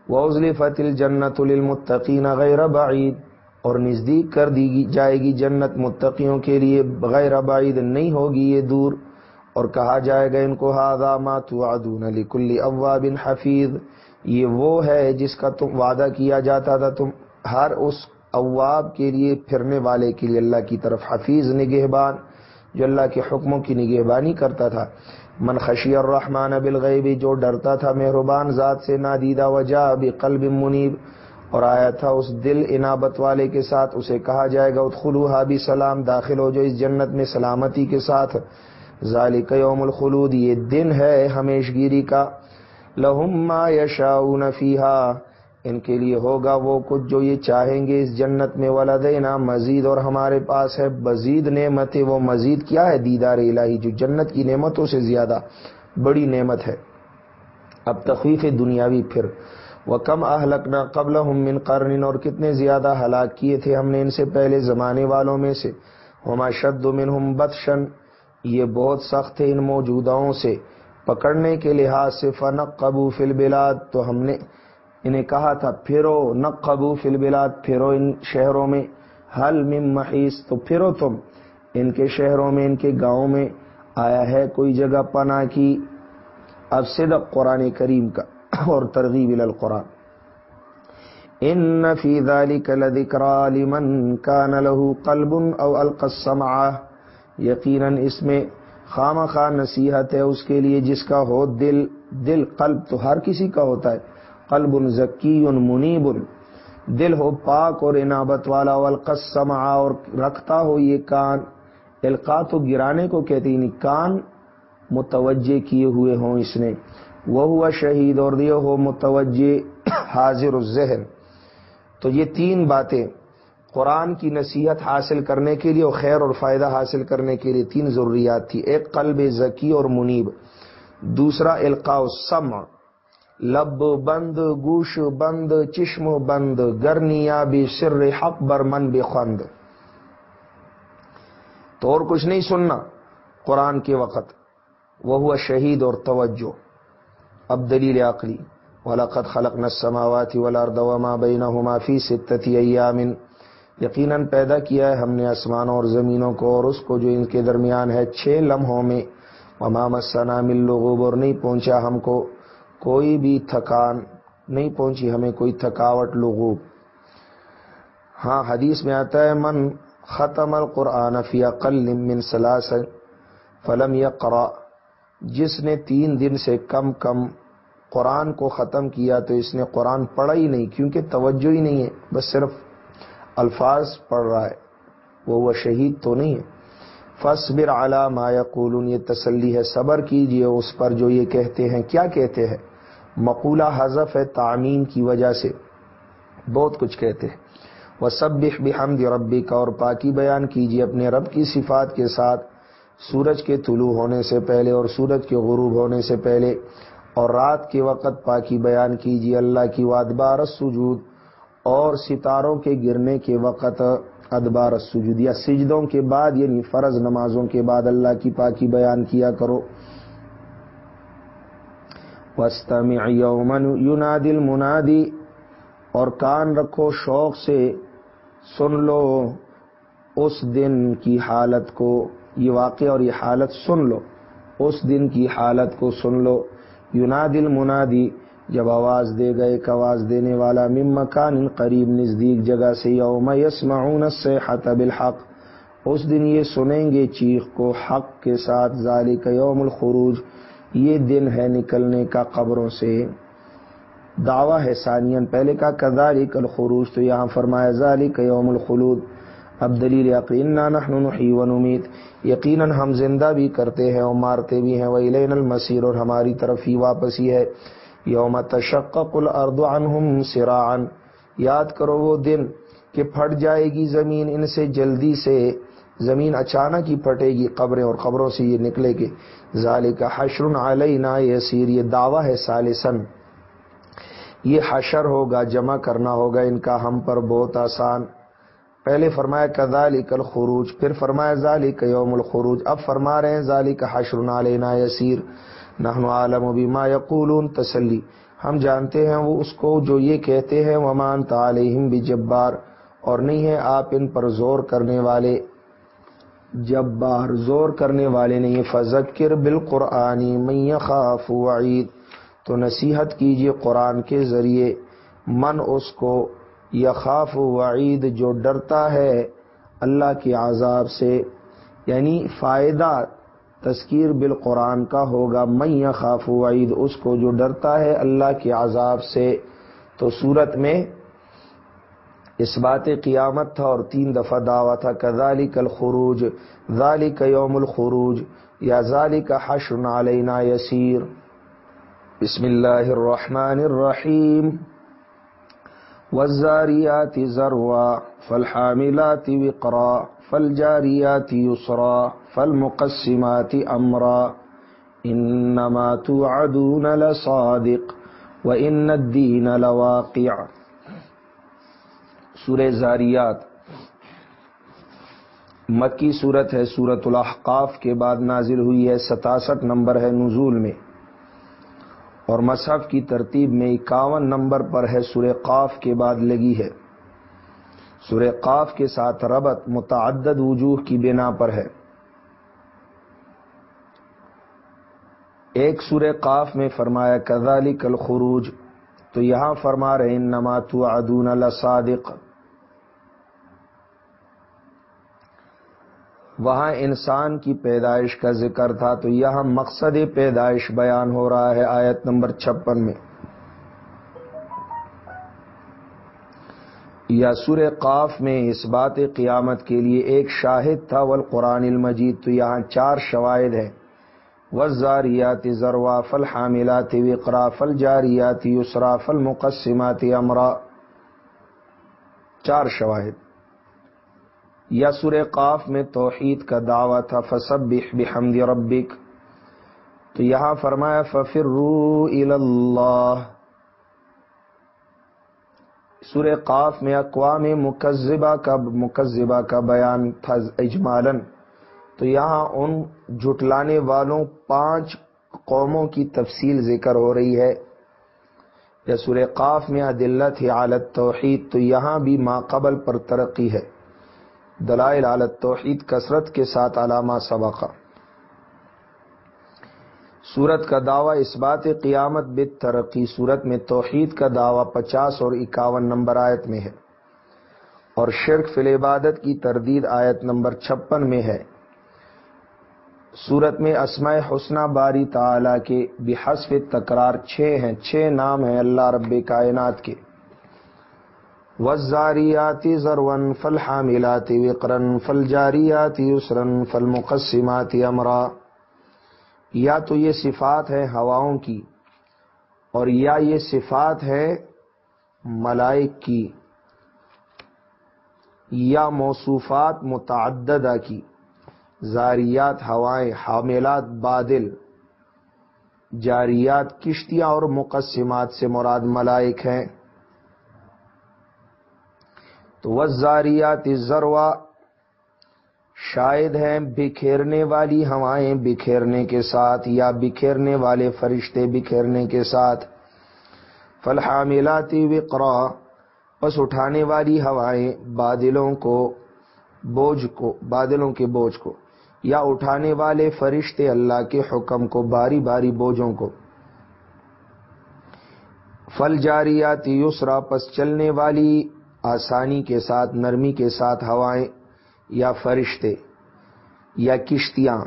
وزلی فتل جنت المتقین غیر بعید اور نزدیک کر دی جائے گی جنت متقیوں کے لیے غیر بعید نہیں ہوگی یہ دور۔ اور کہا جائے گا ان کو ہاضا ما توعدون لکل اواب حفیظ یہ وہ ہے جس کا تم وعدہ کیا جاتا تھا۔ تم ہر اس اواب کے لیے پھرنے والے کے لیے اللہ کی طرف حفیظ، نگہبان، جو اللہ کے حکموں کی نگہبانی کرتا تھا۔ من خشی الرحمن بالغیب، جو ڈرتا تھا، مہربان ذات سے، نادیدہ وجہ ابھی قلب منیب۔ اور آیا تھا اس دل انابت والے کے ساتھ، اسے کہا جائے گا، ادخلوها بھی سلام داخل ہو جو اس جنت میں سلامتی کے ساتھ۔ ذالک یوم الخلود، یہ دن ہے ہمیشگیری کا۔ لہم ما یشاؤن فیہا، ان کے لیے ہوگا وہ کچھ جو یہ چاہیں گے اس جنت میں ولدینا مزید اور ہمارے پاس ہے مزید نعمت وہ مزید کیا ہے؟ دیدار الہی، جو جنت کی نعمتوں سے زیادہ بڑی نعمت ہے۔ اب تخفیف دنیاوی پھر۔ وہ کم اہلک نہ قبل من قرن اور کتنے زیادہ ہلاک کیے تھے ہم نے ان سے پہلے زمانے والوں میں سے۔ ہما شد من بدشن یہ بہت سخت تھے ان موجوداؤں سے۔ پکڑنے کے لحاظ سے فنق قبو فل بلاد تو ہم نے انہیں کہا تھا، پھرو نق قبو فل بلاد پھرو ان شہروں میں۔ حل مم محیث تو پھرو تم ان کے شہروں میں، ان کے گاؤں میں آیا ہے، کوئی جگہ پناہ کی۔ اب صدق قرآن کریم کا۔ اور ترغیب القرآن. ان فی ذلك لذکرا لمن کان له قلب او القى السمع. یقینا اس میں خام خواہ نصیحت ہے اس کے لیے جس کا ہو دل دل، قلب تو ہر کسی کا ہوتا ہے. قلب ان ذکی منیب. دل ہو پاک اور انابت والا. والقسم اور رکھتا ہو یہ کان. القا تو گرانے کو کہتے ہیں یعنی کان متوجہ کیے ہوئے ہوں اس نے. وہ ہوا شہید اور یہ ہو متوجہ حاضر الذہن۔ تو یہ تین باتیں قرآن کی نصیحت حاصل کرنے کے لیے اور خیر اور فائدہ حاصل کرنے کے لیے تین ضروریات تھی۔ ایک قلب ذکی اور منیب، دوسرا القاء سم لب بند، گوش بند، چشم بند گرنیا بھی سر حق بر من بے خند تو اور کچھ نہیں سننا قرآن کے وقت۔ وہ ہوا شہید اور توجہ۔ اب دلیل عقلی۔ ولاقت خلق نسماواتی ولار وما بینہما فی ستتی ایامن یقیناً پیدا کیا ہے ہم نے آسمانوں اور زمینوں کو اور اس کو جو ان کے درمیان ہے چھ لمحوں میں۔ امام ثنا مل لغوب اور نہیں پہنچا ہم کو۔ کوئی بھی تھکان نہیں پہنچی ہمیں کوئی تھکاوٹ، لغوب۔ ہاں حدیث میں آتا ہے، من ختم القرآن فی اقل من سلاسل فلم یقرا جس نے تین دن سے کم کم قرآن کو ختم کیا تو اس نے قرآن پڑھا ہی نہیں، کیونکہ توجہ ہی نہیں ہے، بس صرف الفاظ پڑھ رہا ہے۔ وہ وہ شہید تو نہیں ہے۔ فصبر اعلیٰ ما یقولون، یہ تسلی ہے، صبر کیجیے، اس پر جو یہ کہتے ہیں، کیا کہتے ہیں؟ مقولہ حذف ہے تعمین کی وجہ سے، بہت کچھ کہتے ہیں۔ وہ سب بحمد ربی کا اور پاکی بیان کیجیے اپنے رب کی صفات کے ساتھ۔ سورج کے طلوع ہونے سے پہلے اور سورج کے غروب ہونے سے پہلے اور رات کے وقت پاکی بیان کیجیے اللہ کی وادبار سجود اور ستاروں کے گرنے کے وقت ادبار سجود یا سجدوں کے بعد یعنی فرض نمازوں کے بعد اللہ کی پاکی بیان کیا کرو۔ یومن یونادل منادی اور کان رکھو شوق سے، سن لو اس دن کی حالت کو۔ یہ واقع اور یہ حالت سن لو۔ اس دن کی حالت کو سن لو۔ یونادل منادی جب آواز دے گا، ایک آواز دینے والا مم مکان قریب نزدیک جگہ سے، یوم یسمعون سے بالحق۔ اس دن یہ سنیں گے چیخ کو حق کے ساتھ، ذالک یوم الخروج۔ یہ دن ہے نکلنے کا قبروں سے۔ دعویٰ ہے ثانین پہلے کا کزاری کل خروج تو یہاں فرمایا، ذالک یوم الخلود۔ اب دلیل یقین نحن نحی و نمید یقیناً ہم زندہ بھی کرتے ہیں اور مارتے بھی ہیں۔ وہ المسیر اور ہماری طرف ہی واپس ہی ہے۔ یوم تشقق الارض عنہم سراعا۔ یاد کرو وہ دن کہ پھٹ جائے گی زمین ان سے جلدی سے۔ زمین اچانک ہی پھٹے گی قبریں اور قبروں سے یہ نکلے گی۔ ذالک حشر علینا یسیر۔ یہ دعویٰ ہے سالسن یہ حشر ہوگا، جمع کرنا ہوگا۔ ان کا ہم پر بہت آسان۔ پہلے فرمایا کزالی کل خروج پھر فرمایا ذالی کا یوم الخروج، اب فرما رہے ہیں ذالی کا حشر علینا یسیر، نحن عالم و بیما یقولون، تسلی۔ ہم جانتے ہیں وہ اس کو جو یہ کہتے ہیں ومان تعلیم بھی جبار اور نہیں ہے آپ ان پر زور کرنے والے۔ جبار، زور کرنے والے نہیں فذکر بالقرآنی میں خاف وعید۔ تو نصیحت کیجیے قرآن کے ذریعے، من اس کو یخاف وعید جو ڈرتا ہے اللہ کے عذاب سے یعنی فائدہ تذکیر بالقرآن کا ہوگا۔ میں خاف وعید، اس کو جو ڈرتا ہے اللہ کے عذاب سے۔ تو صورت میں اس بات قیامت تھا اور تین دفعہ دعویٰ تھا کزالی کل خروج ذالی یوم الخروج، یا ذالی کا حشر علینا یسیر۔ بسم اللہ الرحمن الرحیم۔ والزاریات ذروا فالحاملات وقرا فالجاریات یسرا فالمقسمات امرا انما توعدون لصادق وان الدین لواقع. سورہ زاریات مکی صورت ہے سورت الاحقاف کے بعد نازل ہوئی ہے ستاسٹھ نمبر ہے نزول میں۔ اور مصحف کی ترتیب میں اکاون نمبر پر ہے سورہ قاف کے بعد لگی ہے۔ سورہ قاف کے ساتھ ربط متعدد وجوہ کی بنا پر ہے۔ ایک سورہ قاف میں فرمایا کزالی کل خروج تو یہاں فرما رہے نماتو ادون صادق وہاں انسان کی پیدائش کا ذکر تھا تو یہاں مقصد پیدائش بیان ہو رہا ہے آیت نمبر چھپن میں۔ یا سور قاف میں اس بات قیامت کے لیے ایک شاہد تھا، والقرآن المجید، تو یہاں چار شواہد ہیں۔ وزاریات ذروا فل حاملات وقرا فل جاریات یسرا فل مقصمات امرا چار شواہد۔ یا سور قاف میں توحید کا دعویٰ تھا فصب بحمد ربک۔ تو یہاں فرمایا ففر رو اللہ سور قاف میں اقوام مکذبہ کا مکذبہ کا بیان تھا اجمالن تو یہاں ان جٹلانے والوں پانچ قوموں کی تفصیل ذکر ہو رہی ہے۔ یا سور قاف میں عدلت ہی عالت توحید تو یہاں بھی ماقبل پر ترقی ہے۔ دلائل عالت توحید کثرت کے ساتھ علامہ سبقہ۔ سورت کا دعویٰ اس بات قیامت بت ترقی سورت میں توحید کا دعویٰ پچاس اور اکاون نمبر آیت میں ہے۔ اور شرک فل عبادت کی تردید آیت نمبر چھپن میں ہے۔ سورت میں اسماء حسنہ باری تعالی کے بحسف تکرار چھ ہیں، چھ نام ہیں اللہ رب کائنات کے۔ وزاریاتی ضرون فل حاملاتی وقرن فل جاریاتی یسرن فل مقصماتی امرا یا تو یہ صفات ہے ہواؤں کی اور یا یہ صفات ہے ملائک کی یا موصوفات متعددہ کی زاریات ہوائیں حاملات بادل جاریات کشتیاں اور مقسمات سے مراد ملائک ہیں تو وزاریات ذروا شاید ہیں بکھیرنے والی ہوائیں بکھیرنے کے ساتھ یا بکھیرنے والے فرشتے بکھیرنے کے ساتھ۔ فلحاملاتی وقرا بس اٹھانے والی ہوائیں بادلوں کو، بوجھ کو، بادلوں کے بوجھ کو، یا اٹھانے والے فرشتے اللہ کے حکم کو، باری باری بوجھوں کو۔ فل جاریاتی یسرا، پس چلنے والی آسانی کے ساتھ، نرمی کے ساتھ ہوائیں یا فرشتے یا کشتیاں۔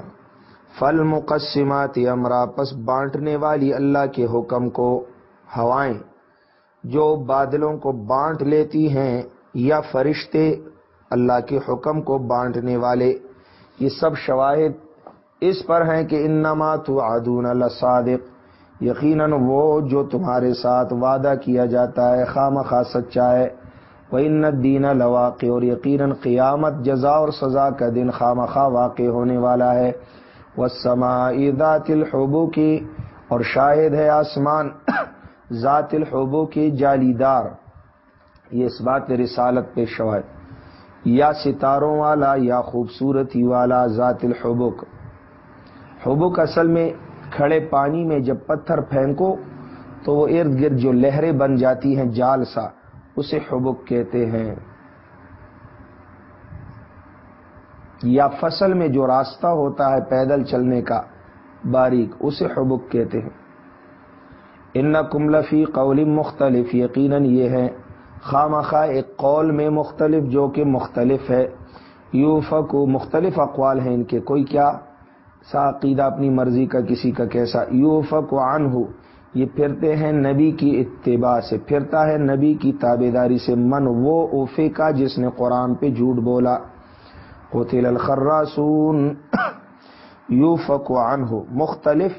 فل مقسمات امرا، پس بانٹنے والی اللہ کے حکم کو ہوائیں۔ جو بادلوں کو بانٹ لیتی ہیں یا فرشتے اللہ کے حکم کو بانٹنے والے۔ یہ سب شواہد اس پر ہیں کہ انما تو آدون اللہ صادق یقیناً وہ جو تمہارے ساتھ وعدہ کیا جاتا ہے خام خواہ سچا ہے۔ ان دین لواقع، اور یقیناً قیامت جزا اور سزا کا دن خام خواہ واقع ہونے والا ہے۔ وہ ذات الحبو کی اور شاہد ہے آسمان ذات الحبو کی جالی دار یہ اس بات رسالت پہ شواہد یا ستاروں والا، یا خوبصورتی والا ذات الحبک۔ حبک اصل میں کھڑے پانی میں جب پتھر پھینکو، تو وہ ارد گرد جو لہریں بن جاتی ہیں، جال سا۔ اسے حبک کہتے ہیں۔ یا فصل میں جو راستہ ہوتا ہے پیدل چلنے کا، باریک، اسے حبک کہتے ہیں۔ ان کملفی قول مختلف، یقیناً یہ ہے خام خواہ ایک قول میں مختلف جو کہ مختلف ہے۔ یوفق مختلف اقوال ہیں ان کے، کوئی کیا؟ سا عقیدہ اپنی مرضی کا، کسی کا کیسا؟ یوفق عن ہو یہ پھرتے ہیں نبی کی اتباع سے، پھرتا ہے نبی کی تابے داری سے۔ من وہ اوفے کا جس نے قرآن پہ جھوٹ بولا۔ قتل الخراسون یو فکوان ہو مختلف۔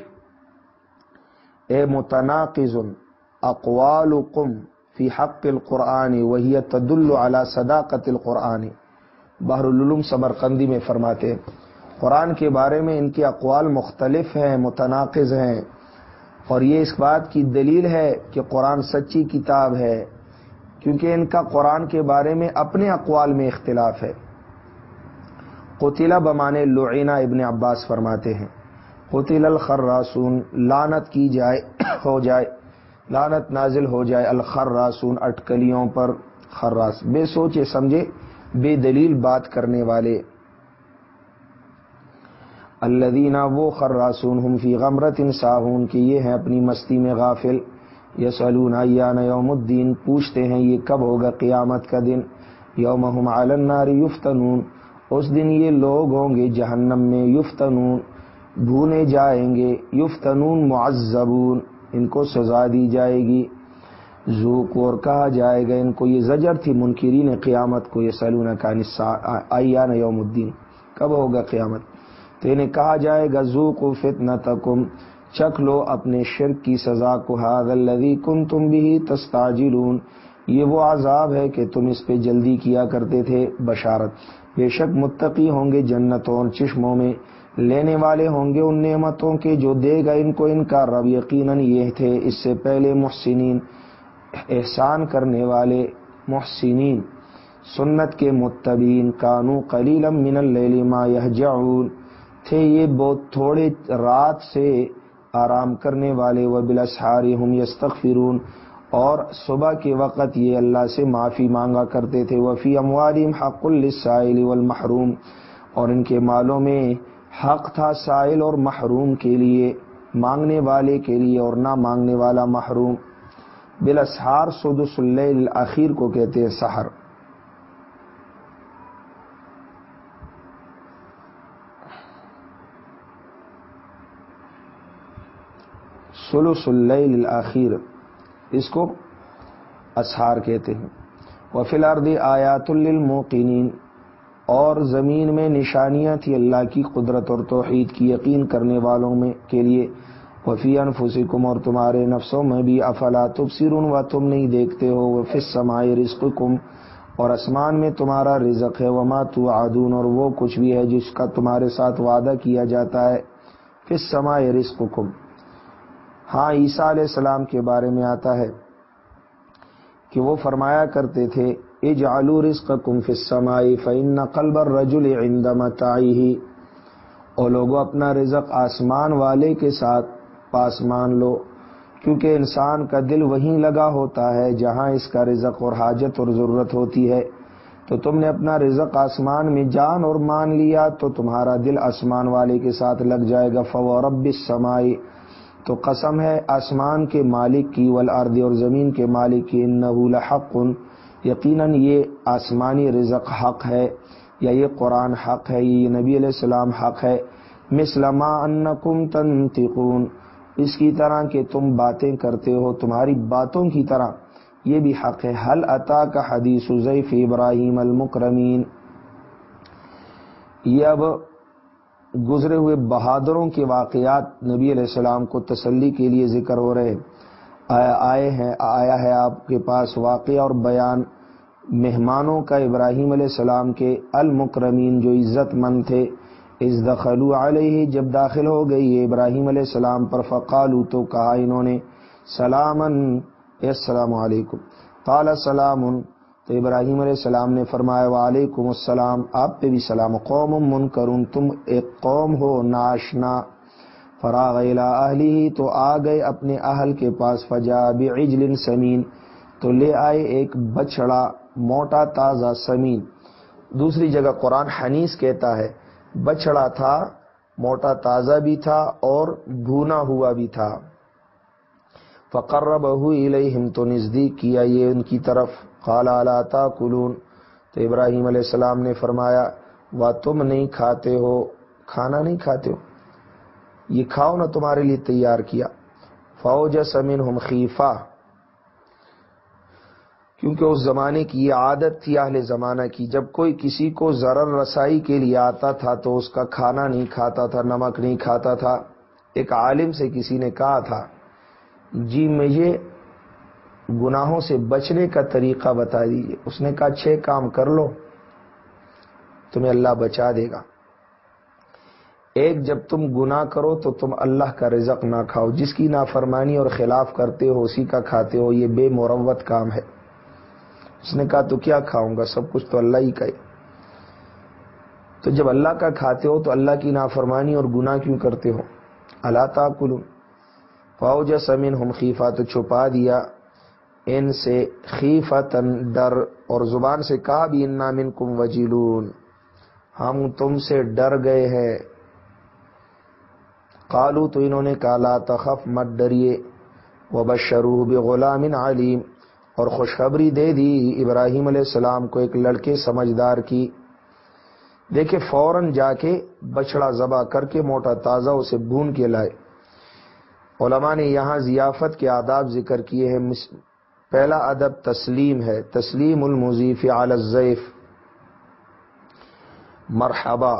اے متناقض اقوال قم فی حق القرآن وہی تد علی صداقت القرآن۔ بحر العلوم سمرقندی میں فرماتے قرآن کے بارے میں ان کے اقوال مختلف ہیں، متناقض ہیں۔ اور یہ اس بات کی دلیل ہے کہ قرآن سچی کتاب ہے، کیونکہ ان کا قرآن کے بارے میں اپنے اقوال میں اختلاف ہے۔ قطلا بمانے لعینہ ابن عباس فرماتے ہیں قطل الخراسون لانت کی جائے ہو جائے لانت نازل ہو جائے الخراسون اٹکلیوں پر، خراس، بے سوچے سمجھے، بے دلیل بات کرنے والے۔ الدینہ وہ خراسون ہم فی غمرت ساہون کہ یہ ہیں اپنی مستی میں غافل۔ یس یوم الدین، پوچھتے ہیں یہ کب ہوگا قیامت کا دن۔ یوم ہم عالنار یفتنون، اس دن یہ لوگ ہوں گے جہنم میں یفتنون، بھونے جائیں گے۔ یفتنون معذبون، ان کو سزا دی جائے گی۔ ذوق اور کہا جائے گا ان کو یہ زجر تھی، منکرین قیامت کو یہ سلون کا نسا آئیان یوم الدین، کب ہوگا قیامت؟ تو انہیں کہا جائے گا زو کو فتنا چکھ لو اپنے شرک کی سزا کو۔ حاض الدی کم تم بھی تستاجرون یہ وہ عذاب ہے کہ تم اس پہ جلدی کیا کرتے تھے بشارت۔ بے شک متقی ہوں گے جنتوں اور چشموں میں۔ لینے والے ہوں گے ان نعمتوں کے جو دے گا ان کو ان کا رب یقیناً یہ تھے اس سے پہلے محسنین۔ احسان کرنے والے محسنین۔ سنت کے متبین۔ کانو قلیلم من اللیل ما یہجعون۔ تھے یہ بہت تھوڑے رات سے آرام کرنے والے و بلاسہاری ہم یستغفرون۔ اور صبح کے وقت یہ اللہ سے معافی مانگا کرتے تھے۔ وفی اموالیم حق السائل والمحروم۔ اور ان کے مالوں میں حق تھا سائل اور محروم کے لیے، مانگنے والے کے لیے اور نہ مانگنے والا محروم۔ بلاسہار سدس اللہ کو کہتے ہیں سحر۔ سلس الآخر اس کو اسہار کہتے ہیں۔ وہ فی آیات للموقنین، اور زمین میں نشانیاں تھی اللہ کی قدرت اور توحید کی یقین کرنے والوں میں کے لیے۔ وفی انفسکم، اور تمہارے نفسوں میں بھی افلا تبصرون و تم نہیں دیکھتے ہو۔ وہ فص رزقکم، اور اسمان میں تمہارا رزق ہے۔ وما تو عادون اور وہ کچھ بھی ہے جس کا تمہارے ساتھ وعدہ کیا جاتا ہے۔ فص سمائے رزقکم ہاں عیسیٰ علیہ السلام کے بارے میں آتا ہے کہ وہ فرمایا کرتے تھے اج آلو رسق کمف سمائی فن قلبر رجول عندم اور لوگوں اپنا رزق آسمان والے کے ساتھ پاس مان لو، کیونکہ انسان کا دل وہیں لگا ہوتا ہے جہاں اس کا رزق اور حاجت اور ضرورت ہوتی ہے۔ تو تم نے اپنا رزق آسمان میں جان اور مان لیا، تو تمہارا دل آسمان والے کے ساتھ لگ جائے گا۔ فو رب سمائی تو قسم ہے آسمان کے مالک کی ولاد اور زمین کے مالک کی ان حق یقیناً یہ آسمانی رزق حق ہے یا یہ قرآن حق ہے یہ نبی علیہ السلام حق ہے۔ مسلم انکم تنتقون اس کی طرح کہ تم باتیں کرتے ہو، تمہاری باتوں کی طرح۔ یہ بھی حق ہے۔ حل عطا کا حدیث ضیف ابراہیم المکرمین۔ یہ اب گزرے ہوئے بہادروں کے واقعات نبی علیہ السلام کو تسلی کے لیے ذکر ہو رہے آئے ہیں آیا ہے آپ کے پاس واقعہ اور بیان مہمانوں کا ابراہیم علیہ السلام کے المکرمین جو عزت مند تھے اس دخلو علیہ جب داخل ہو گئی ابراہیم علیہ السلام پر فقالو تو کہا انہوں نے سلامن السلام علیکم۔ قال سلام تو ابراہیم علیہ السلام نے فرمایا، وعلیکم السلام، آپ پہ بھی سلام۔ قوم من کروں تم ایک قوم ہو، ناشنا، فراغ اہلی تو آ گئے اپنے اہل کے پاس فجا بعجل سمین۔ تو لے آئے ایک بچڑا، موٹا، تازہ سمین۔ دوسری جگہ قرآن حنیس کہتا ہے، بچڑا تھا، موٹا، تازہ بھی تھا اور بھونا ہوا بھی تھا۔ فقر بہو الہم تو نزدیک کیا یہ ان کی طرف قالا علاتا کلون تو ابراہیم علیہ السلام نے فرمایا وہ تم نہیں کھاتے ہو، کھانا نہیں کھاتے ہو، یہ کھاؤ نہ تمہارے لیے تیار کیا۔ فوج سمین ہم خیفہ۔ کیونکہ اس زمانے کی یہ عادت تھی اہل زمانہ کی، جب کوئی کسی کو ضرر رسائی کے لیے آتا تھا تو اس کا کھانا نہیں کھاتا تھا، نمک نہیں کھاتا تھا۔ ایک عالم سے کسی نے کہا تھا جی مجھے گناہوں سے بچنے کا طریقہ بتا دیجیے اس نے کہا، چھ کام کر لو، تمہیں اللہ بچا دے گا۔ ایک، جب تم گنا کرو تو تم اللہ کا رزق نہ کھاؤ۔ جس کی نافرمانی اور خلاف کرتے ہو، اسی کا کھاتے ہو۔ یہ بے مروت کام ہے۔ اس نے کہا، تو کیا کھاؤں گا؟ سب کچھ تو اللہ ہی کا تو جب اللہ کا کھاتے ہو تو اللہ کی نافرمانی اور گناہ کیوں کرتے ہو؟ اللہ تعالی فوج سمین ہم خیفہ تو چھپا دیا۔ ان سے خیفتن ڈر اور زبان سے کہا بھی ان نامن کم وجیلون ہم تم سے ڈر گئے ہیں۔ کالو تو انہوں نے کالا تخف، مت ڈریے۔ و بشرو غلام علیم اور خوشخبری دے دی ابراہیم علیہ السلام کو ایک لڑکے سمجھدار کی۔ دیکھے، فوراً جا کے بچڑا ذبح کر کے موٹا تازہ اسے بھون کے لائے۔ علماء نے یہاں ضیافت کے آداب ذکر کیے ہیں۔ پہلا ادب تسلیم ہے۔ تسلیم المضیف الزیف مرحبا۔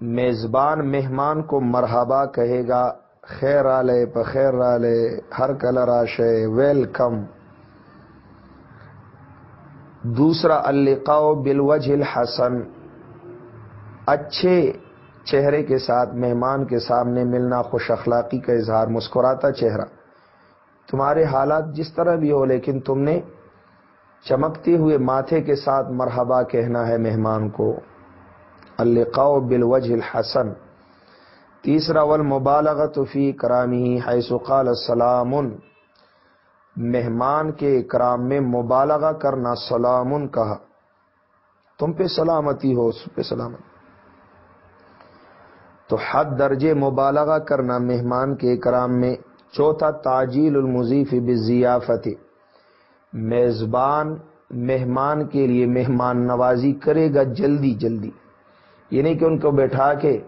میزبان مہمان کو مرحبا کہے گا۔ خیر آلے پخیر آلے، ہر کلر آشے، ویلکم۔ دوسرا القاؤ بالوجہ الحسن۔ اچھے چہرے کے ساتھ مہمان کے سامنے ملنا خوش اخلاقی کا اظہار مسکراتا چہرہ۔ تمہارے حالات جس طرح بھی ہو، لیکن تم نے چمکتے ہوئے ماتھے کے ساتھ مرحبا کہنا ہے مہمان کو۔ القاء بالوجہ الحسن۔ تیسرا ول مبالغت فی کرامی حیث قال السلام مہمان کے اکرام میں مبالغہ کرنا سلام کہا۔ تم پہ سلامتی ہو اس پہ سلامت۔ تو حد درجے مبالغہ کرنا مہمان کے کرام میں۔ چوتھا تاجیل المضیف بضیافت میزبان مہمان کے لیے مہمان نوازی کرے گا جلدی جلدی۔ یہ نہیں کہ ان کو بیٹھا کے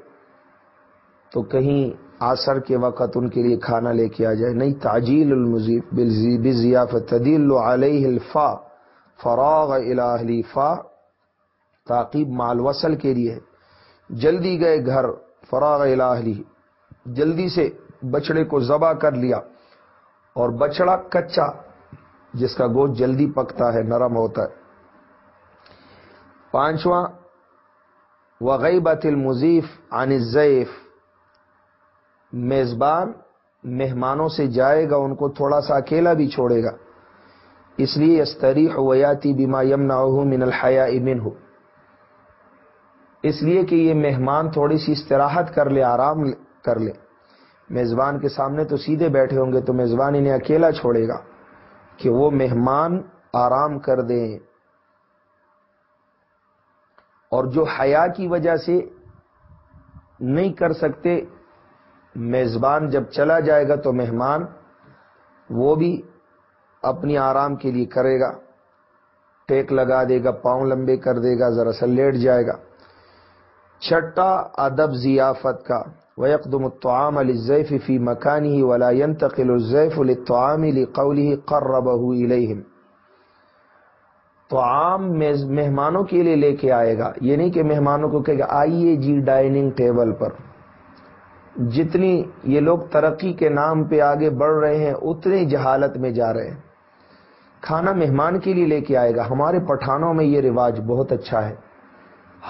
تو کہیں آسر کے وقت ان کے لیے کھانا لے کے آ جائے۔ نہیں تاجیل المضیف بضیافت تدیل علیہ الفا فراغ الہلی فا تاقیب مال وصل کے لیے۔ جلدی گئے گھر۔ فراغ الہلی جلدی سے بچڑے کو ذبح کر لیا اور بچڑا کچا، جس کا گوشت جلدی پکتا ہے، نرم ہوتا ہے۔ پانچواں وغیبت المضیف عن الزیف میزبان مہمانوں سے جائے گا، ان کو تھوڑا سا اکیلا بھی چھوڑے گا۔ اس لیے استری ویاتی بیما یمنا من الحیا امن ہو اس لیے کہ یہ مہمان تھوڑی سی استراحت کر لے، آرام کر لے۔ میزبان کے سامنے تو سیدھے بیٹھے ہوں گے، تو میزبان انہیں اکیلا چھوڑے گا کہ وہ مہمان آرام کر دیں۔ اور جو حیا کی وجہ سے نہیں کر سکتے، میزبان جب چلا جائے گا تو مہمان وہ بھی اپنی آرام کے لیے کرے گا۔ ٹیک لگا دے گا، پاؤں لمبے کر دے گا، ذرا سا لیٹ جائے گا۔ چھٹا ادب ضیافت کا۔ ويقدم الطعام للزيف في مكانه ولا ينتقل الزيف للطعام لقوله قربه إليهم۔ طعام مہمانوں کے لیے لے کے آئے گا۔ یہ نہیں کہ مہمانوں کو کہے گا، آئیے جی ڈائننگ ٹیبل پر۔ جتنی یہ لوگ ترقی کے نام پہ آگے بڑھ رہے ہیں، اتنی جہالت میں جا رہے ہیں۔ کھانا مہمان کے لیے لے کے آئے گا۔ ہمارے پٹھانوں میں یہ رواج بہت اچھا ہے۔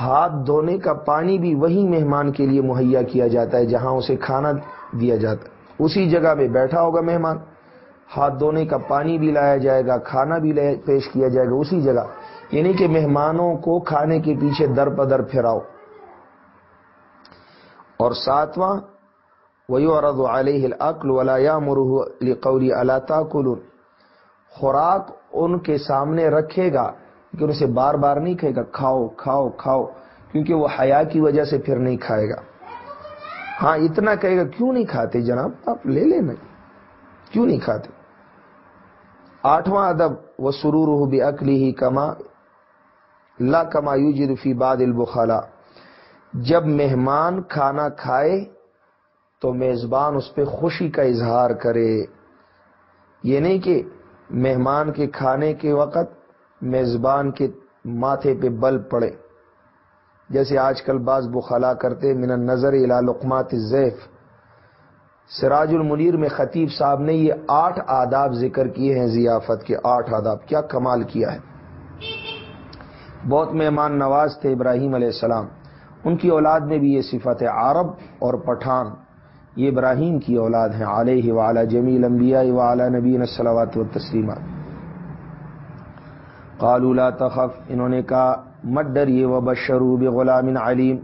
ہاتھ دھونے کا پانی بھی وہی مہمان کے لیے مہیا کیا جاتا ہے جہاں اسے کھانا دیا جاتا ہے۔ اسی جگہ میں بیٹھا ہوگا مہمان۔ ہاتھ دھونے کا پانی بھی لایا جائے گا، کھانا بھی پیش کیا جائے گا۔ اسی جگہ یعنی کہ مہمانوں کو کھانے کے پیچھے در پدر پھراؤ اور ساتواں وہی عرض علیہ العقل ولا مرح قوری اللہ خوراک ان کے سامنے رکھے گا۔ لیکن اسے بار بار نہیں کہے گا، کھاؤ کھاؤ کھاؤ، کیونکہ وہ حیا کی وجہ سے پھر نہیں کھائے گا۔ ہاں اتنا کہے گا، کیوں نہیں کھاتے جناب؟ آپ لے لینا کیوں نہیں کھاتے؟ آٹھواں ادب وہ سرور ہو بھی اکلی ہی کما لا کما یو فی باد البخلا جب مہمان کھانا کھائے تو میزبان اس پہ خوشی کا اظہار کرے۔ یہ نہیں کہ مہمان کے کھانے کے وقت میزبان کے ماتھے پہ بل پڑے۔ جیسے آج کل بعض بخلا کرتے، من نظر لقمات زیف سراج المنیر میں خطیب صاحب نے یہ آٹھ آداب ذکر کیے ہیں ضیافت کے۔ آٹھ آداب، کیا کمال کیا ہے۔ بہت مہمان نواز تھے ابراہیم علیہ السلام۔ ان کی اولاد میں بھی یہ صفت ہے عرب اور پٹھان۔ یہ ابراہیم کی اولاد ہیں، علیہ وعلی جمیل انبیاء وعلی نبی السلامات و تسلیمات قالوا لا تخف، انہوں نے کہا، مت ڈریے و بشرو غلام علیم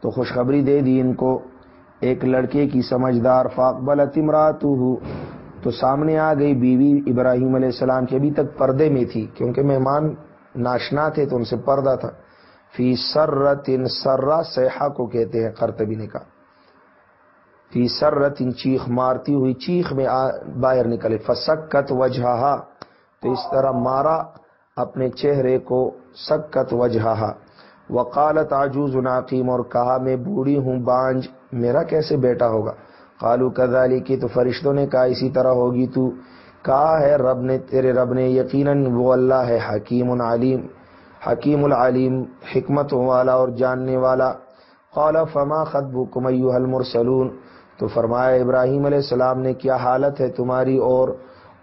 تو خوشخبری دے دی ان کو۔ ایک لڑکے کی سمجھدار فاقبل تمرات تو سامنے آ گئی بیوی ابراہیم علیہ السلام کی، ابھی تک پردے میں تھی، کیونکہ مہمان ناشنا تھے تو ان سے پردہ تھا۔ فی سرتن سرا سیاح کو کہتے ہیں کرتبی نے کہا۔ فی سرتن چیخ مارتی ہوئی چیخ میں باہر نکلے۔ فسکت وجہ تو اس طرح مارا۔ اپنے چہرے کو سکت وجہ وقالت آجوز ناقیم اور کہا، میں بوڑھی ہوں، بانج، میرا کیسے بیٹا ہوگا؟ قالو کدالی کی تو فرشتوں نے کہا، اسی طرح ہوگی تو۔ کہا ہے، رب نے، تیرے رب نے، یقیناً وہ اللہ ہے، حکیم العلیم حکیم العلیم، حکمت والا اور جاننے والا۔ قال، فما خطب کمیو المرسلون؟ تو فرمایا، ابراہیم علیہ السلام نے، کیا حالت ہے تمہاری؟ اور،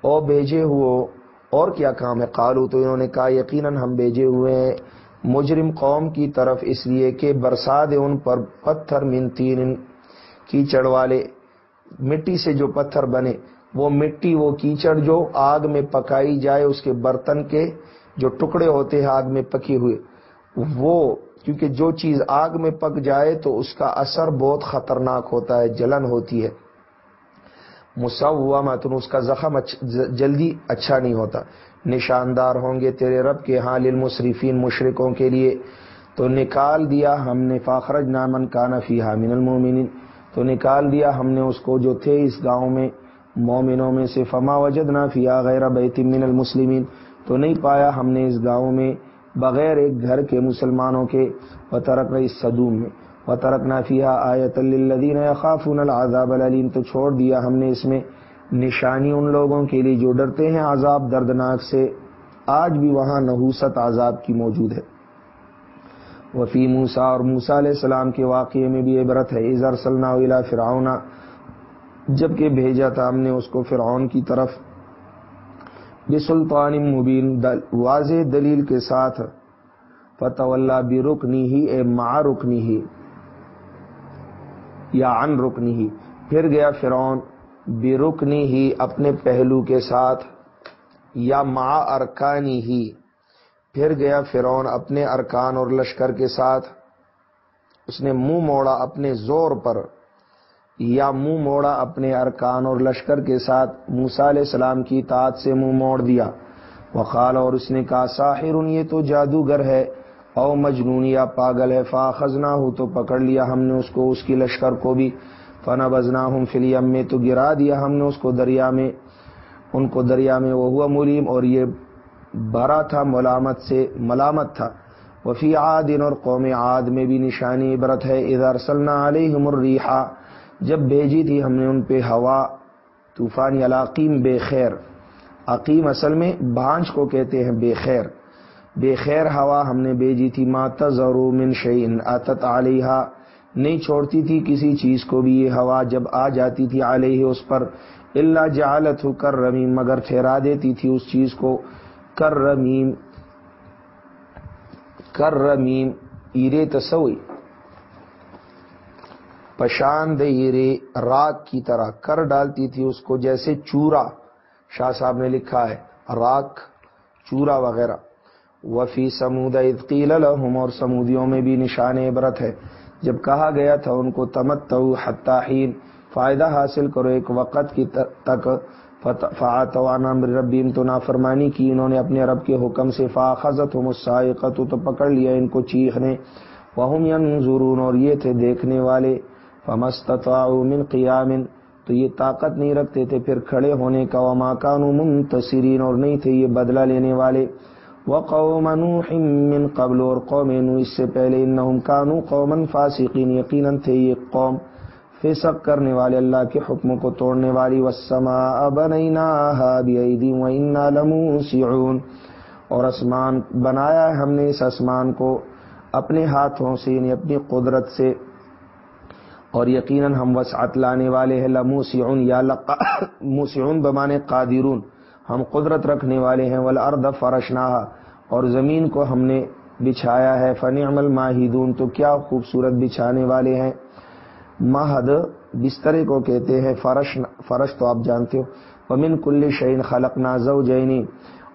او بھیجے ہوئے اور کیا کام ہے؟ قالو تو انہوں نے کہا، یقیناً ہم بھیجے ہوئے ہیں۔ مجرم قوم کی طرف اس لیے کہ برسات ان پر پتھر منتین کیچڑ والے۔ مٹی سے جو پتھر بنے، وہ مٹی، وہ کیچڑ جو آگ میں پکائی جائے، اس کے برتن کے جو ٹکڑے ہوتے ہیں آگ میں پکے ہوئے۔ وہ، کیونکہ جو چیز آگ میں پک جائے تو اس کا اثر بہت خطرناک ہوتا ہے، جلن ہوتی ہے۔ مسا اس کا زخم جلدی اچھا نہیں ہوتا۔ نشاندار ہوں گے تیرے رب کے ہاں، حال المصرفین مشرقوں کے لیے۔ تو نکال دیا ہم نے، فاخرج نامن کا نفی حامن المومن تو نکال دیا ہم نے اس کو جو تھے اس گاؤں میں، مومنوں میں سے۔ فما وجد نہ فیا غیر بیت من المسلمین۔ تو نہیں پایا ہم نے اس گاؤں میں، بغیر ایک گھر کے مسلمانوں کے وطرق اس صدوم میں۔ و ترک نافیہ آیت الدین خافون العذاب العلیم تو چھوڑ دیا ہم نے اس میں نشانی ان لوگوں کے لیے جو ڈرتے ہیں عذاب دردناک سے، آج بھی وہاں نحوست عذاب کی موجود ہے۔ وفی موسا اور موسا علیہ السلام کے واقعے میں بھی عبرت ہے اظہر صلی اللہ فرعون جبکہ بھیجا تھا ہم نے اس کو فرعون کی طرف۔ بسلطان مبین، دل، واضح دلیل کے ساتھ فتح اللہ بھی رکنی ہی اے ماں رکنی ہی یا ان رکنی ہی۔ پھر گیا فرعون بے رکنی ہی اپنے پہلو کے ساتھ، یا مع ارکانی ہی۔ پھر گیا فرعون اپنے ارکان اور لشکر کے ساتھ۔ اس نے منہ موڑا اپنے زور پر، یا منہ موڑا اپنے ارکان اور لشکر کے ساتھ۔ موسا علیہ السلام کی تعت سے منہ موڑ دیا۔ وقال اور اس نے کہا، ساحر، یہ تو جادوگر ہے۔ او مجنون یا پاگل ہے فا خزنا ہوں تو پکڑ لیا ہم نے اس کو، اس کی لشکر کو بھی۔ فنا بزنا ہوں فلیم میں تو گرا دیا ہم نے اس کو دریا میں۔ ان کو دریا میں وہ ہوا ملیم اور یہ بھرا تھا، ملامت سے، ملامت تھا۔ وفی عادن اور قوم عاد میں بھی نشانی عبرت ہے۔ ادھر سلنا علیہم الریحا جب بھیجی تھی ہم نے ان پہ ہوا، طوفان علاقیم بے خیر۔ عقیم اصل میں بانج کو کہتے ہیں بے خیر۔ بے خیر ہوا ہم نے بھیجی تھی مات من شعین آتت علیہ نہیں چھوڑتی تھی کسی چیز کو بھی یہ ہوا جب آ جاتی تھی علیہ اس پر۔ اللہ جعلت کر رمیم مگر ٹھہرا دیتی تھی اس چیز کو۔ کر رمیم کر رمیم ایرے تسوئی پشاند ایرے راک کی طرح کر ڈالتی تھی اس کو، جیسے چورا۔ شاہ صاحب نے لکھا ہے راک چورا وغیرہ۔ وفی سمود عدقیل الحم اور سمودیوں میں بھی نشان عبرت ہے۔ جب کہا گیا تھا، ان کو تمت حتاحین فائدہ حاصل کرو ایک وقت کی تک۔ فعتوانا ربیم تو نافرمانی کی، انہوں نے اپنے رب کے حکم سے۔ فاخذت ہو تو پکڑ لیا ان کو چیخنے۔ وہم ینظرون، اور یہ تھے دیکھنے والے۔ فمستطاعوا من قیام، تو یہ طاقت نہیں رکھتے تھے۔ پھر کھڑے ہونے کا، وما كانوا منتصرین اور نہیں تھے یہ بدلہ لینے والے۔ وقوم نوح من قبل اور قوم نو اس سے پہلے انہم کانو قوما فاسقین، یقینا تھے یہ قوم۔ فسق کرنے والے اللہ کے حکموں کو توڑنے والی۔ والسماء بنیناها بأیدی وإنا لموسعون۔ اور اسمان بنایا ہے ہم نے اس اسمان کو اپنے ہاتھوں سے یعنی اپنی قدرت سے۔ اور یقیناً ہم وسعت لانے والے ہیں۔ لموسعون، یا موسعون بمانے قادرون۔ ہم قدرت رکھنے والے ہیں۔ والارض فرشناها۔ اور زمین کو ہم نے بچھایا ہے۔ فنعم الماہدون تو کیا خوبصورت بچھانے والے ہیں۔ مہد بسترے کو کہتے ہیں۔ فرش فرش تو آپ جانتے ہو۔ ومن کل شعین خلق نازو جینی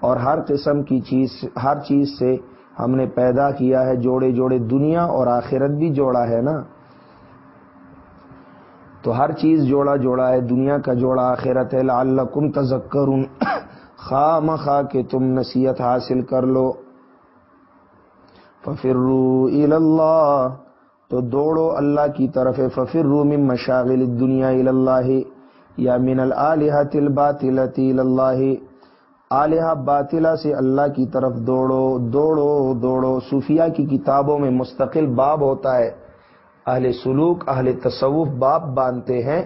اور ہر قسم کی چیز، ہر چیز سے ہم نے پیدا کیا ہے۔ جوڑے جوڑے دنیا اور آخرت بھی جوڑا ہے نا۔ تو ہر چیز جوڑا جوڑا ہے۔ دنیا کا جوڑا، آخرت ہے۔ لعلکم تذکرون۔ خواہ مخواہ کہ تم نصیحت حاصل کر لو۔ ففروا اللہ، تو دوڑو اللہ کی طرف۔ ففر من مشاغل دنیا اللہ، یا من الحت الباطلتی اللہ۔ علیہ باطلہ سے اللہ کی طرف دوڑو دوڑو دوڑو۔ صوفیہ کی کتابوں میں مستقل باب ہوتا ہے۔ اہل سلوک، اہل تصوف باب باندھتے ہیں۔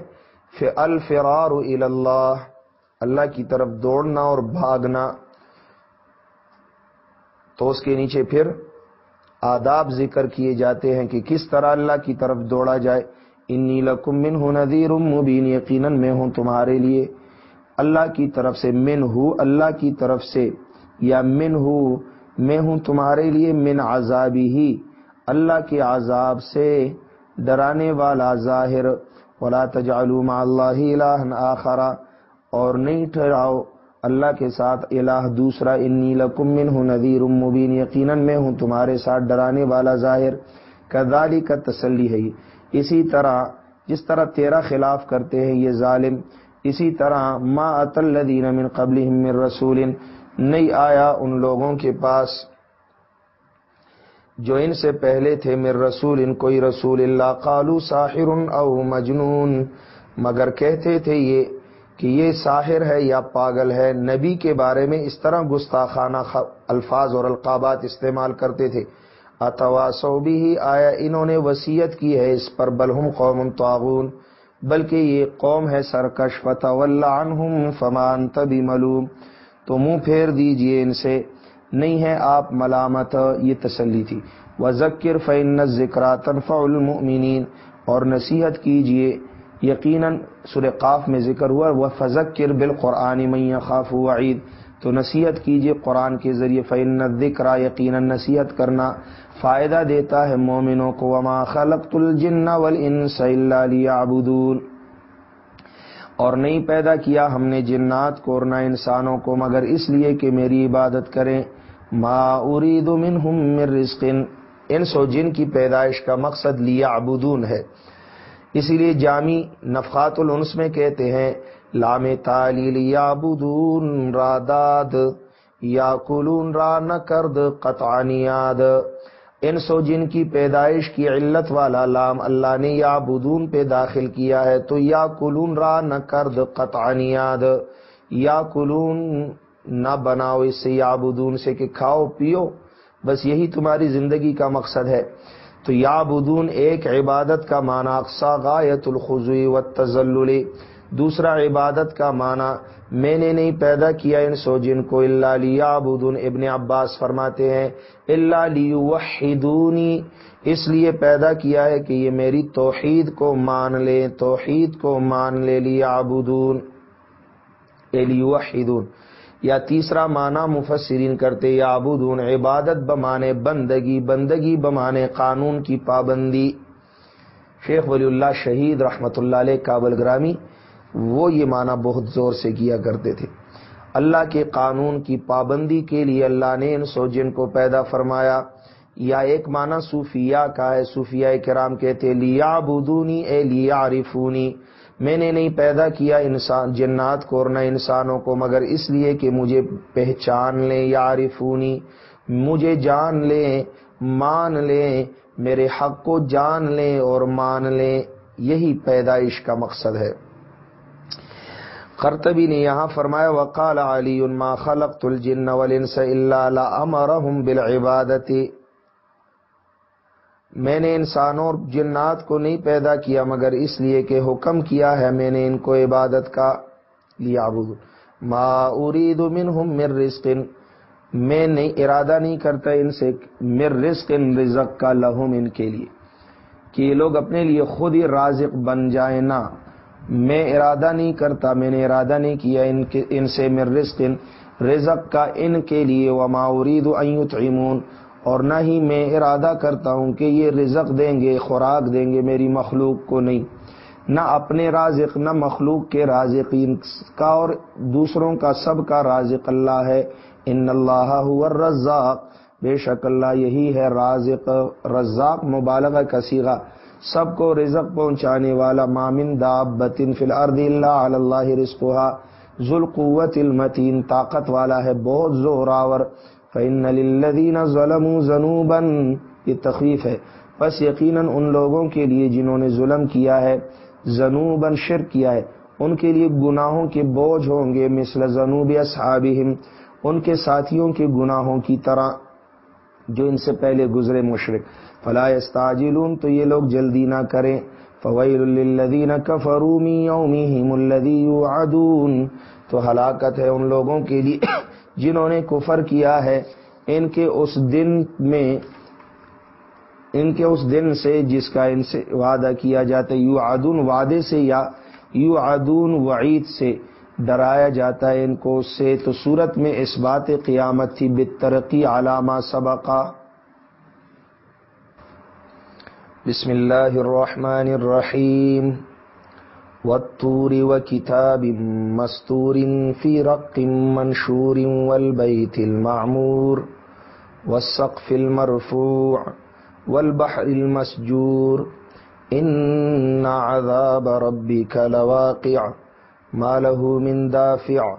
الفرار اللہ۔ اللہ کی طرف دوڑنا اور بھاگنا۔ تو اس کے نیچے پھر آداب ذکر کیے جاتے ہیں کہ کس طرح اللہ کی طرف دوڑا جائے۔ انی لکم من ہوں ندیر مبین، یقیناً میں ہوں تمہارے لیے۔ اللہ کی طرف سے من ہوں اللہ کی طرف سے یا من ہوں میں ہوں تمہارے لیے من عذابی ہی۔ اللہ کے عذاب سے ڈرانے والا ظاہر۔ ولا تجعلوا مع اللہ آخرا اور نہیں ٹھہراؤ اللہ کے ساتھ الہ دوسرا انی لکم منہ نذیر مبین، یقیناً میں ہوں تمہارے ساتھ ڈرانے والا ظاہر۔ کذالی کا تسلی ہے۔ اسی طرح جس طرح تیرا خلاف کرتے ہیں یہ ظالم، اسی طرح ما ات الذین من قبلہم من رسول، نہیں آیا ان لوگوں کے پاس جو ان سے پہلے تھے مر رسول ان کوئی رسول اللہ۔ قالو ساحر او مجنون، مگر کہتے تھے یہ کہ یہ ساحر ہے یا پاگل ہے، نبی کے بارے میں اس طرح گستاخانہ الفاظ اور القابات استعمال کرتے تھے۔ اتوا بھی ہی آیا انہوں نے وسیعت کی ہے اس پر بلہم قوم تعاون بلکہ یہ قوم ہے سرکش۔ فتح عنہم فمان تبھی ملوم تو منہ پھیر دیجیے ان سے۔ نہیں ہے آپ ملامت، یہ تسلی تھی۔ وہ ذکر فعن ذکر تنفع المؤمنین۔ اور نصیحت کیجیے یقیناً سر قاف میں ذکر ہوا وہ فضق کر بال قرآن خاف وعید تو نصیحت کیجیے قرآن کے ذریعے فعن ذکر یقیناً نصیحت کرنا فائدہ دیتا ہے مومنوں کو۔ وما خلق الجن والانس الا ليعبدون۔ اور نہیں پیدا کیا ہم نے جنات کو اور نہ انسانوں کو، مگر اس لیے کہ میری عبادت کریں۔ ما ارید منہم من رزق۔ ان سو جن کی پیدائش کا مقصد لیا ابودون ہے۔ اسی لیے جامی نفقات الانس میں کہتے ہیں، لام تالیل یا بدون را داد یا کلون را نہ کرد قطعنیاد ان سو جن کی پیدائش کی علت والا لام اللہ نے یا بدون پہ داخل کیا ہے، تو یا کلون را نہ کرد قطعنیاد یا کلون نہ بناؤ اس سے یا بدون سے کہ کھاؤ، پیو، بس یہی تمہاری زندگی کا مقصد ہے۔ تو یا بدون ایک عبادت کا معنی اقسا غایت الخوی و تزل دوسرا عبادت کا معنی میں نے نہیں پیدا کیا ان سو جن کو اللہ لیا بدون ابن عباس فرماتے ہیں اللہ لیوحدونی. اس لیے پیدا کیا ہے کہ یہ میری توحید کو مان لے توحید کو مان لے لیا بدون لیوحدون. یا تیسرا معنی مفسرین کرتے یا ابودون عبادت بمانے، بندگی بندگی بمانے، قانون کی پابندی۔ شیخ ولی اللہ شہید رحمت اللہ علیہ کابل گرامی، وہ یہ معنی بہت زور سے کیا کرتے تھے۔ اللہ کے قانون کی پابندی کے لیے اللہ نے ان سو جن کو پیدا فرمایا۔ یا ایک معنی صوفیہ کا ہے صوفیہ کرام کہتے لیا بدونی اے لیا عارفونی میں نے نہیں پیدا کیا انسان جنات کو اور نہ انسانوں کو، مگر اس لیے کہ مجھے پہچان لیں یا عارفونی مجھے جان لیں، مان لیں، میرے حق کو جان لیں اور مان لیں۔ یہی پیدائش کا مقصد ہے۔ کرتبی نے یہاں فرمایا، وقال علی ما خلقت الجن والانس الا لامرهم بالعبادت میں نے انسانوں اور جنات کو نہیں پیدا کیا، مگر اس لیے کہ حکم کیا ہے، میں نے ان کو عبادت کا لیا۔ ما ارید منہم من رزق۔ میں نہیں، ارادہ نہیں کرتا ان سے مر رزق رزق کا لہم ان کے لیے، کہ یہ لوگ اپنے لیے خود ہی رازق بن جائیں۔ نہ، میں ارادہ نہیں کرتا، میں نے ارادہ نہیں کیا ان کے، ان سے مر رزق رزق کا ان کے لیے۔ وما ارید ان یطعمون۔ اور نہ ہی میں ارادہ کرتا ہوں کہ یہ رزق دیں گے، خوراک دیں گے، میری مخلوق کو نہیں۔ نہ اپنے رازق، نہ مخلوق کے رازقین کا اور دوسروں کا، سب کا رازق اللہ ہے۔ ان اللہ الرزاق۔ بے شک اللہ یہی ہے رازق، رزاق مبالغہ کثیرہ سب کو رزق پہنچانے والا مامن داب بتن فی الارض اللہ اللہ رزقها ذو القوت المتین، طاقت والا ہے، بہت زوراور فن للذین ظلموا ذنوبا، یہ تخفیف ہے۔ بس یقیناً ان لوگوں کے لیے جنہوں نے ظلم کیا ہے جنوبن شرک کیا ہے، ان کے لیے گناہوں کے بوجھ ہوں گے، مثل جنوب اصحابہم، ان کے ساتھیوں کے گناہوں کی طرح، جو ان سے پہلے گزرے مشرق فلا استعجلون تو یہ لوگ جلدی نہ کریں۔ فویل للذین کفروا من یومہم الذی یوعدون تو ہلاکت ہے ان لوگوں کے لیے۔ جنہوں نے کفر کیا ہے، ان کے اس دن میں، ان کے اس دن سے جس کا ان سے وعدہ کیا جاتا ہے یو آدون وعدے سے یا یو آدون وعید سے ڈرایا جاتا ہے ان کو اس سے۔ تو صورت میں اس بات قیامت تھی بترقی علامہ سبقہ بسم اللہ الرحمن الرحیم۔ والطور وكتاب مستور في رق منشور والبيت المعمور والسقف المرفوع والبحر المسجور إن عذاب ربك لواقع ما له من دافع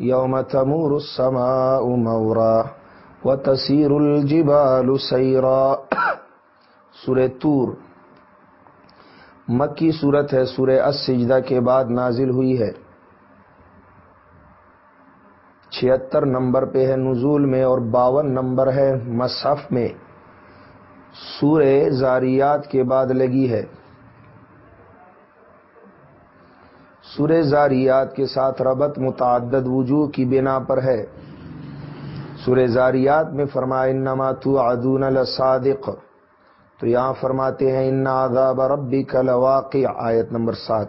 يوم تمور السماء مورا وتسير الجبال سيرا سورة تور مکی صورت ہے، سورہ السجدہ کے بعد نازل ہوئی ہے۔ چھہتر نمبر پہ ہے نزول میں اور باون نمبر ہے مصحف میں۔ سورہ زاریات کے بعد لگی ہے۔ سورہ زاریات کے ساتھ ربط متعدد وجوہ کی بنا پر ہے۔ سورہ زاریات میں فرمائے نما تو ادون الصادق تو یہاں فرماتے ہیں، ان عذاب ربی کا لواقع آیت نمبر سات۔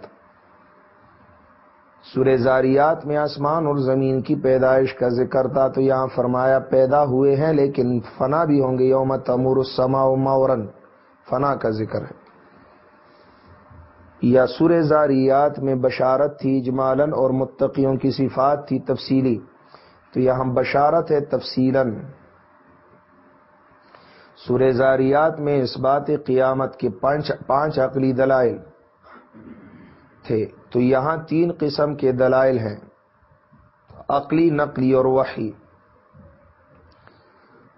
سورہ زاریات میں آسمان اور زمین کی پیدائش کا ذکر تھا، تو یہاں فرمایا، پیدا ہوئے ہیں لیکن فنا بھی ہوں گے، یوم تمور السما مورن فنا کا ذکر ہے۔ یا سور زاریات میں بشارت تھی اجمالن اور متقیوں کی صفات تھی تفصیلی۔ تو یہاں بشارت ہے تفصیل سور زاریات میں اس بات قیامت کے پانچ عقلی دلائل تھے۔ تو یہاں تین قسم کے دلائل ہیں، عقلی، نقلی اور وحی۔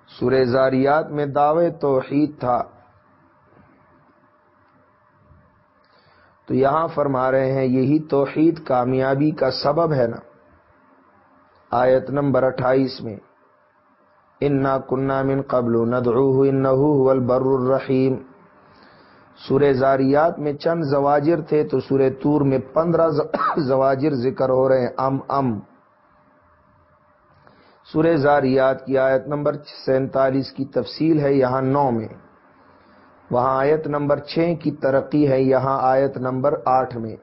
سورہ زاریات میں دعوے توحید تھا۔ تو یہاں فرما رہے ہیں، یہی توحید کامیابی کا سبب ہے نا۔ آیت نمبر اٹھائیس میں۔ انا کنہ من قبل ندعوه انه هو البر الرحیم سورہ زاریات میں چند زواجر تھے تو سورہ تور میں پندرہ زواجر ذکر ہو رہے ہیں۔ ام ام۔ سورہ زاریات کی آیت نمبر سینتالیس کی تفصیل ہے، یہاں نو میں۔ وہاں آیت نمبر چھ کی ترقی ہے، یہاں آیت نمبر آٹھ میں۔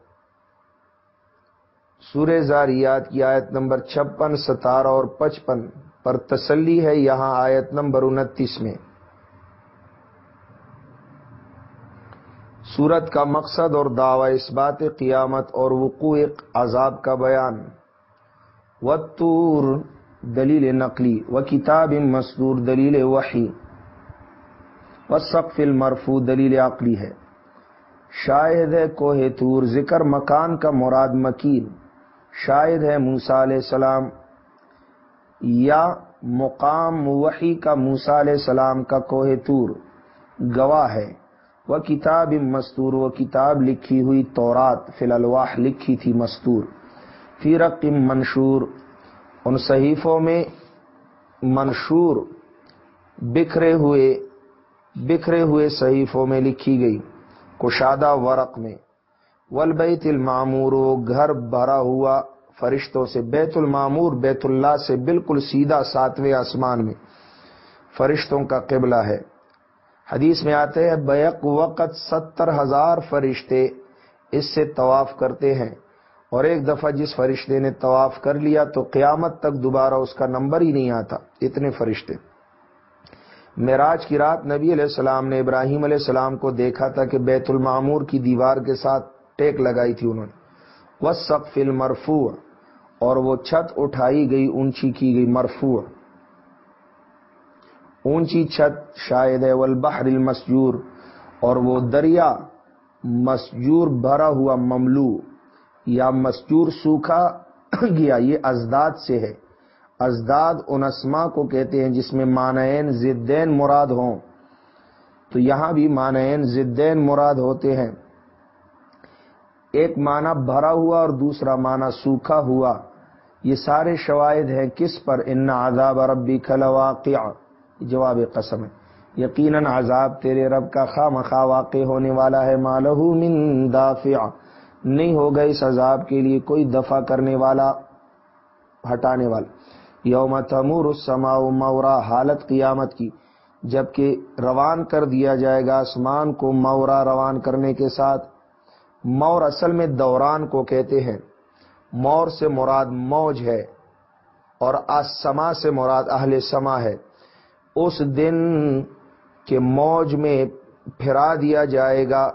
سورہ زاریات کی آیت نمبر چھپن، ستارہ اور پچپن۔ پر تسلی ہے یہاں آیت نمبر انتیس میں۔ سورت کا مقصد اور دعوی اس بات قیامت اور وقوع عذاب کا بیان۔ وطور دلیل نقلی۔ و کتاب مسدور دلیل وحی۔ و سقف المرفو دلیل عقلی ہے۔ شاید ہے کوہ تور ذکر مکان کا مراد مکین۔ شاید ہے موسا علیہ السلام۔ یا مقام وحی کا موسا علیہ السلام کا کوہ تور گواہ ہے۔ وہ کتاب مستور، وہ کتاب لکھی ہوئی تورات، فی الواح لکھی تھی مستور۔ فی رقم منشور، ان صحیفوں میں منشور بکھرے ہوئے بکھرے ہوئے صحیفوں میں لکھی گئی۔ کشادہ ورق میں۔ ولبیت المامور وہ گھر بھرا ہوا فرشتوں سے، بیت المامور بیت اللہ سے بالکل سیدھا ساتویں آسمان میں فرشتوں کا قبلہ ہے۔ حدیث میں آتے ہیں، بیک وقت ستر ہزار فرشتے اس سے طواف کرتے ہیں۔ اور ایک دفعہ جس فرشتے نے طواف کر لیا تو قیامت تک دوبارہ اس کا نمبر ہی نہیں آتا، اتنے فرشتے۔ معراج کی رات نبی علیہ السلام نے ابراہیم علیہ السلام کو دیکھا تھا کہ بیت المعمور کی دیوار کے ساتھ ٹیک لگائی تھی انہوں نے۔ وہ سب فل مرفو اور وہ چھت اٹھائی گئی، اونچی کی گئی مرفو اونچی چھت شاید ہے، والبحر المسجور۔ اور وہ دریا مسجور بھرا ہوا مملو، یا مستور سوکھا گیا، یہ ازداد سے ہے۔ ازداد ان اسما کو کہتے ہیں جس میں مانعین زدین مراد ہوں۔ تو یہاں بھی مانعین زدین مراد ہوتے ہیں۔ ایک معنی بھرا ہوا اور دوسرا معنی سوکھا ہوا۔ یہ سارے شواہد ہیں کس پر؟ ان عذاب ربی کھلواقع جواب قسم ہے۔ یقیناً عذاب تیرے رب کا خواہ مخواہ واقع ہونے والا ہے۔ مالہ من دافع۔ نہیں ہوگا اس عذاب کے لیے کوئی دفع کرنے والا، ہٹانے والا۔ یوم تمور السماء مورا حالت قیامت کی۔ جبکہ روان کر دیا جائے گا آسمان کو مورا روان کرنے کے ساتھ۔ مور اصل میں دوران کو کہتے ہیں۔ مور سے مراد موج ہے اور آسما سے مراد اہل سما ہے۔ اس دن کے موج میں پھرا دیا جائے گا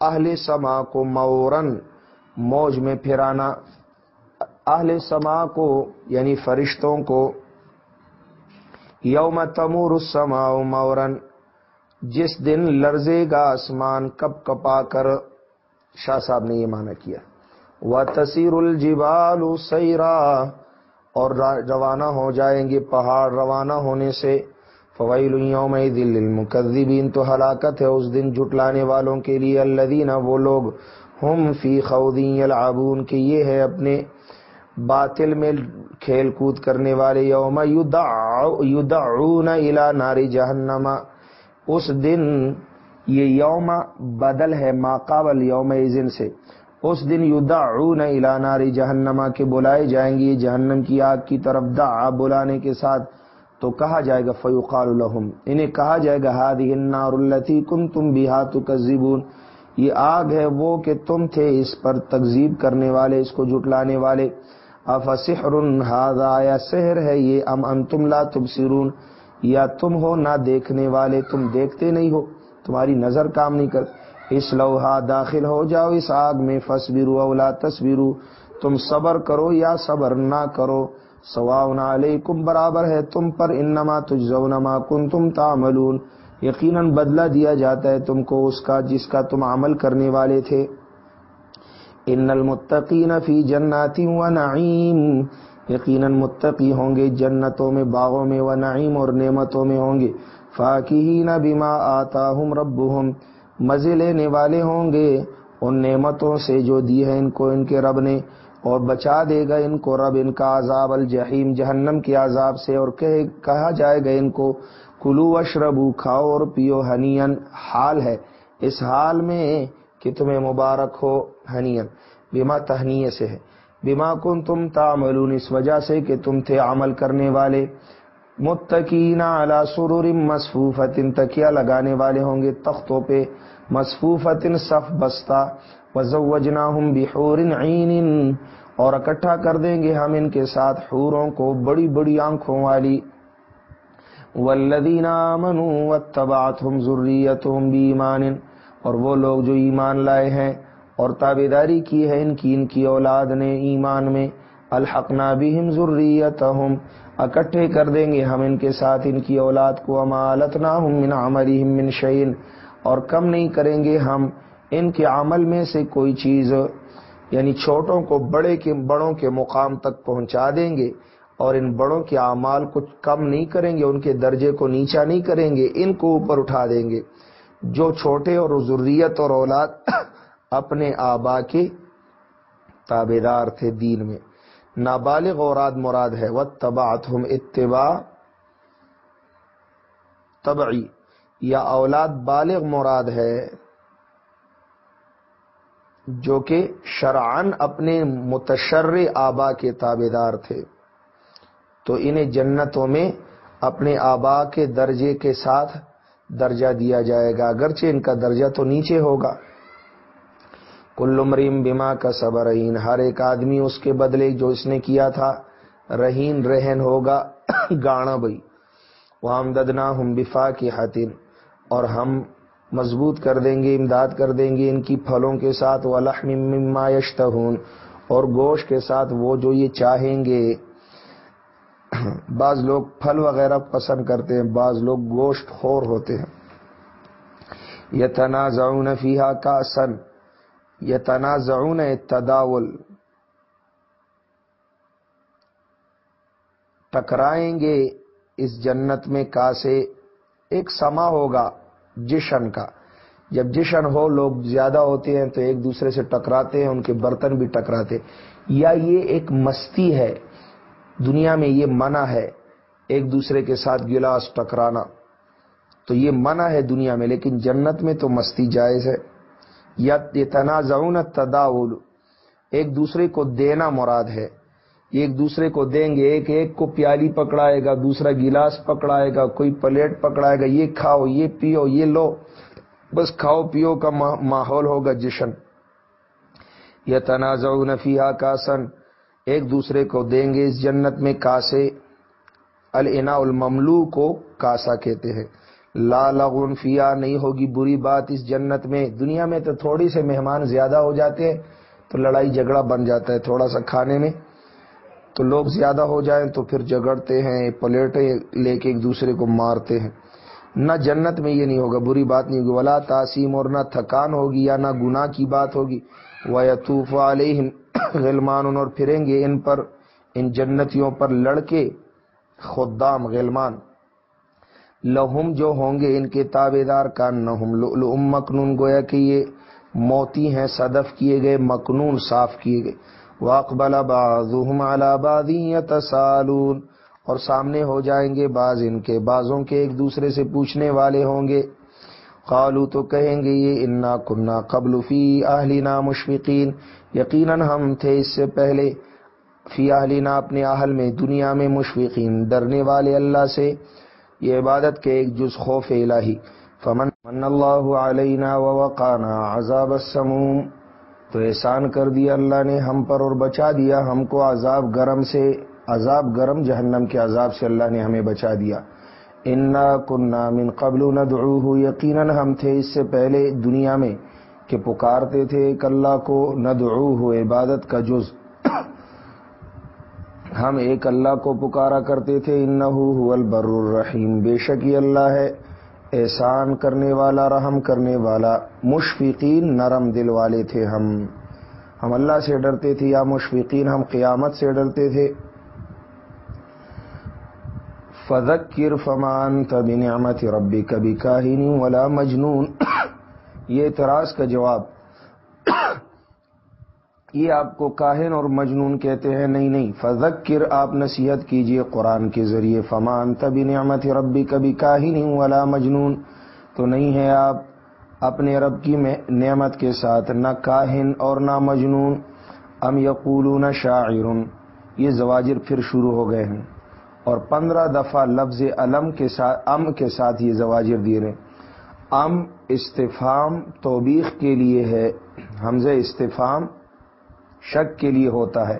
اہل سما کو مورن، موج میں پھرانا۔ اہل سما کو یعنی فرشتوں کو، یوم تمور السما مورن، جس دن لرزے گا آسمان کپ کپا کر۔ شاہ صاحب نے یہ مانا کیا۔ وہ تصیر الجبال سیرا اور روانہ ہو جائیں گے پہاڑ روانہ ہونے سے۔ فوائل یوم دل المقدبین تو ہلاکت ہے اس دن جٹلانے والوں کے لیے۔ اللہ وہ لوگ ہم فی خودین العبون کہ یہ ہے اپنے باطل میں کھیل کود کرنے والے۔ یوم یدعون الى ناری جہنم اس دن یہ یوم بدل ہے، ماقابل یوم ازن سے۔ اس دن یدعون الى ناری جہنما کے بلائے جائیں گے، جہنم کی آگ کی طرف دعا بلانے کے ساتھ۔ تو کہا جائے گا فیوقال الحم انہیں کہا جائے گا ہادی النار التی کن تم بھی ہاتھ یہ آگ ہے وہ کہ تم تھے اس پر تکزیب کرنے والے، اس کو جٹلانے والے۔ افسحر ہاضا یا سحر ہے یہ، ام ان تم لا تم سرون یا تم ہو نہ دیکھنے والے، تم دیکھتے نہیں ہو۔ تمہاری نظر کام نہیں کر اس لوہا داخل ہو جاؤ اس آگ میں فصبرو اولا تصویرو تم صبر کرو یا صبر نہ کرو۔ سواؤن علیکم برابر ہے تم پر، انما تجزون ما کنتم تعملون۔ یقیناً بدلہ دیا جاتا ہے تم کو اس کا جس کا تم عمل کرنے والے تھے۔ ان المتقین فی جنات و نعیم۔ یقیناً متقی ہوں گے، جنتوں میں، باغوں میں، و نعیم اور نعمتوں میں ہوں گے۔ فاقین بما آتاہم ربہم۔ مزے لینے والے ہوں گے۔ ان نعمتوں سے جو دی ہے ان کو ان کے رب نے، اور بچا دے گا ان کو رب ان کا عذاب الجحیم، جہنم کے عذاب سے۔ اور کہا جائے گا ان کو، کلو اشربو کھاؤ اور پیو ہنین۔ حال ہے، اس حال میں کہ تمہیں مبارک ہو ہنین۔ بیما تہنیے سے ہے۔ بیما کن تم تعملون، اس وجہ سے کہ تم تھے عمل کرنے والے۔ متقین علی سرور مصفوفت تکیا لگانے والے ہوں گے تختوں پہ۔ مصفوفت صف بستہ وزوجناہم بحور عین، اور اکٹھا کر دیں گے ہم ان کے ساتھ حوروں کو، بڑی بڑی آنکھوں والی۔ والذین آمنوا واتبعتهم ذریتهم بیمان اور وہ لوگ جو ایمان لائے ہیں اور تابیداری کی ہے، ان کی ان کی اولاد نے ایمان میں الحقنا بهم ذریتهم۔ اکٹھے کر دیں گے ہم ان کے ساتھ، ان کی اولاد کو امالتناہم من عملہم من شعین اور کم نہیں کریں گے ہم، ان کے عمل میں سے کوئی چیز یعنی چھوٹوں کو بڑے کے، بڑوں کے مقام تک پہنچا دیں گے اور ان بڑوں کے اعمال کو کم نہیں کریں گے، ان کے درجے کو نیچا نہیں کریں گے، ان کو اوپر اٹھا دیں گے۔ جو چھوٹے اور ضروریت اور اولاد اپنے آبا کے تابے دار تھے دین میں۔ نابالغ اوراد مراد ہے۔ وہ تباۃ ہم اتباع تبعی۔ یا اولاد بالغ مراد ہے جو کہ شرعن اپنے متشر آبا کے تابے دار تھے، تو انہیں جنتوں میں اپنے آبا کے درجے کے ساتھ درجہ دیا جائے گا۔ اگرچہ ان کا درجہ تو نیچے ہوگا۔ کل مریم بیما کا صبر رہین، ہر ایک آدمی اس کے بدلے جو اس نے کیا تھا، رہین رہن ہوگا۔ گانا بئی وہ ہم بفا کی حاطن اور ہم مضبوط کر دیں گے، امداد کر دیں گے ان کی پھلوں کے ساتھ وہ مما یشتہون اور گوشت کے ساتھ وہ جو یہ چاہیں گے۔ بعض لوگ پھل وغیرہ پسند کرتے ہیں، بعض لوگ گوشت خور ہوتے ہیں۔ یہ تنازع فیحا کا سن تداول ٹکرائیں گے، اس جنت میں کا سے ایک سما ہوگا۔ جشن کا۔ جب جشن ہو، لوگ زیادہ ہوتے ہیں تو ایک دوسرے سے ٹکراتے ہیں، ان کے برتن بھی ٹکراتے یا یہ ایک مستی ہے، دنیا میں یہ منع ہے ایک دوسرے کے ساتھ گلاس ٹکرانا۔ تو یہ منع ہے دنیا میں، لیکن جنت میں تو مستی جائز ہے۔ یا تنازع تداول ایک دوسرے کو دینا مراد ہے۔ ایک دوسرے کو دیں گے، ایک ایک کو پیالی پکڑائے گا، دوسرا گلاس پکڑائے گا، کوئی پلیٹ پکڑائے گا، یہ کھاؤ، یہ پیو، یہ لو۔ بس کھاؤ پیو کا ماحول ہوگا جشن۔ یہ تنازع نفیہ کا سن ایک دوسرے کو دیں گے اس جنت میں کاسے۔ النا المملو کو کاسا کہتے ہیں۔ لا لغن فیا نہیں ہوگی بری بات اس جنت میں۔ دنیا میں تو تھوڑی سے مہمان زیادہ ہو جاتے ہیں تو لڑائی جھگڑا بن جاتا ہے تھوڑا سا کھانے میں۔ تو لوگ زیادہ ہو جائیں تو پھر جگڑتے ہیں، پلیٹیں لے کے ایک دوسرے کو مارتے ہیں۔ نہ جنت میں یہ نہیں ہوگا، بری بات نہیں ہوگی۔ ولا تاسیم اور نہ تھکان ہوگی یا نہ گناہ کی بات ہوگی۔ وہ یتوف علیہم غلمان اور پھریں گے ان پر، ان جنتیوں پر لڑکے، خدام، غلمان۔ لہم جو ہوں گے ان کے تابے دار کا نہ مکنون، گویا کہ یہ موتی ہیں، صدف کیے گئے، مکنون، صاف کیے گئے۔ واقبل بعضهم على بعض يتسالون اور سامنے ہو جائیں گے بعض ان کے، بعضوں کے ایک دوسرے سے پوچھنے والے ہوں گے۔ قالو تو کہیں گے یہ انا کننا قبل فی اہلینا مشفقین یقیناً ہم تھے اس سے پہلے فی اہلینا اپنے اہل میں، دنیا میں مشفقین، ڈرنے والے اللہ سے۔ یہ عبادت کے ایک جز خوف الہی۔ فمن من اللہ علینا ووقانا عذاب السموم۔ تو احسان کر دیا اللہ نے ہم پر اور بچا دیا۔ ہم کو عذاب گرم سے، عذاب گرم جہنم کے عذاب سے اللہ نے ہمیں بچا دیا۔ انا کنہ من قبل ندعوه یقیناً ہم تھے اس سے پہلے دنیا میں کہ پکارتے تھے ایک اللہ کو ندعو ہو عبادت کا جز۔ ہم ایک اللہ کو پکارا کرتے تھے۔ انہو البر الرحیم بے شک یہ اللہ ہے۔ احسان کرنے والا، رحم کرنے والا، مشفقین نرم دل والے تھے ہم۔ ہم اللہ سے ڈرتے تھے، یا مشفقین ہم قیامت سے ڈرتے تھے۔ فذکر فمان تب نعمت ربی کبھی کاہنی ولا مجنون۔ یہ اعتراض کا جواب یہ آپ کو کاہن اور مجنون کہتے ہیں، نہیں نہیں۔ فذکر آپ نصیحت کیجیے قرآن کے ذریعے۔ فمان تب نعمت ربی کبھی کاہنی ولا مجنون۔ تو نہیں ہے آپ اپنے رب کی نعمت کے ساتھ نہ کاہن اور نہ مجنون۔ ام یقولون شاعر۔ یہ زواجر پھر شروع ہو گئے ہیں۔ اور پندرہ دفعہ لفظ علم کے ساتھ ام کے ساتھ یہ زواجر دیے رہے ام استفام توبیخ کے لیے ہے۔ حمز استفام شک کے لیے ہوتا ہے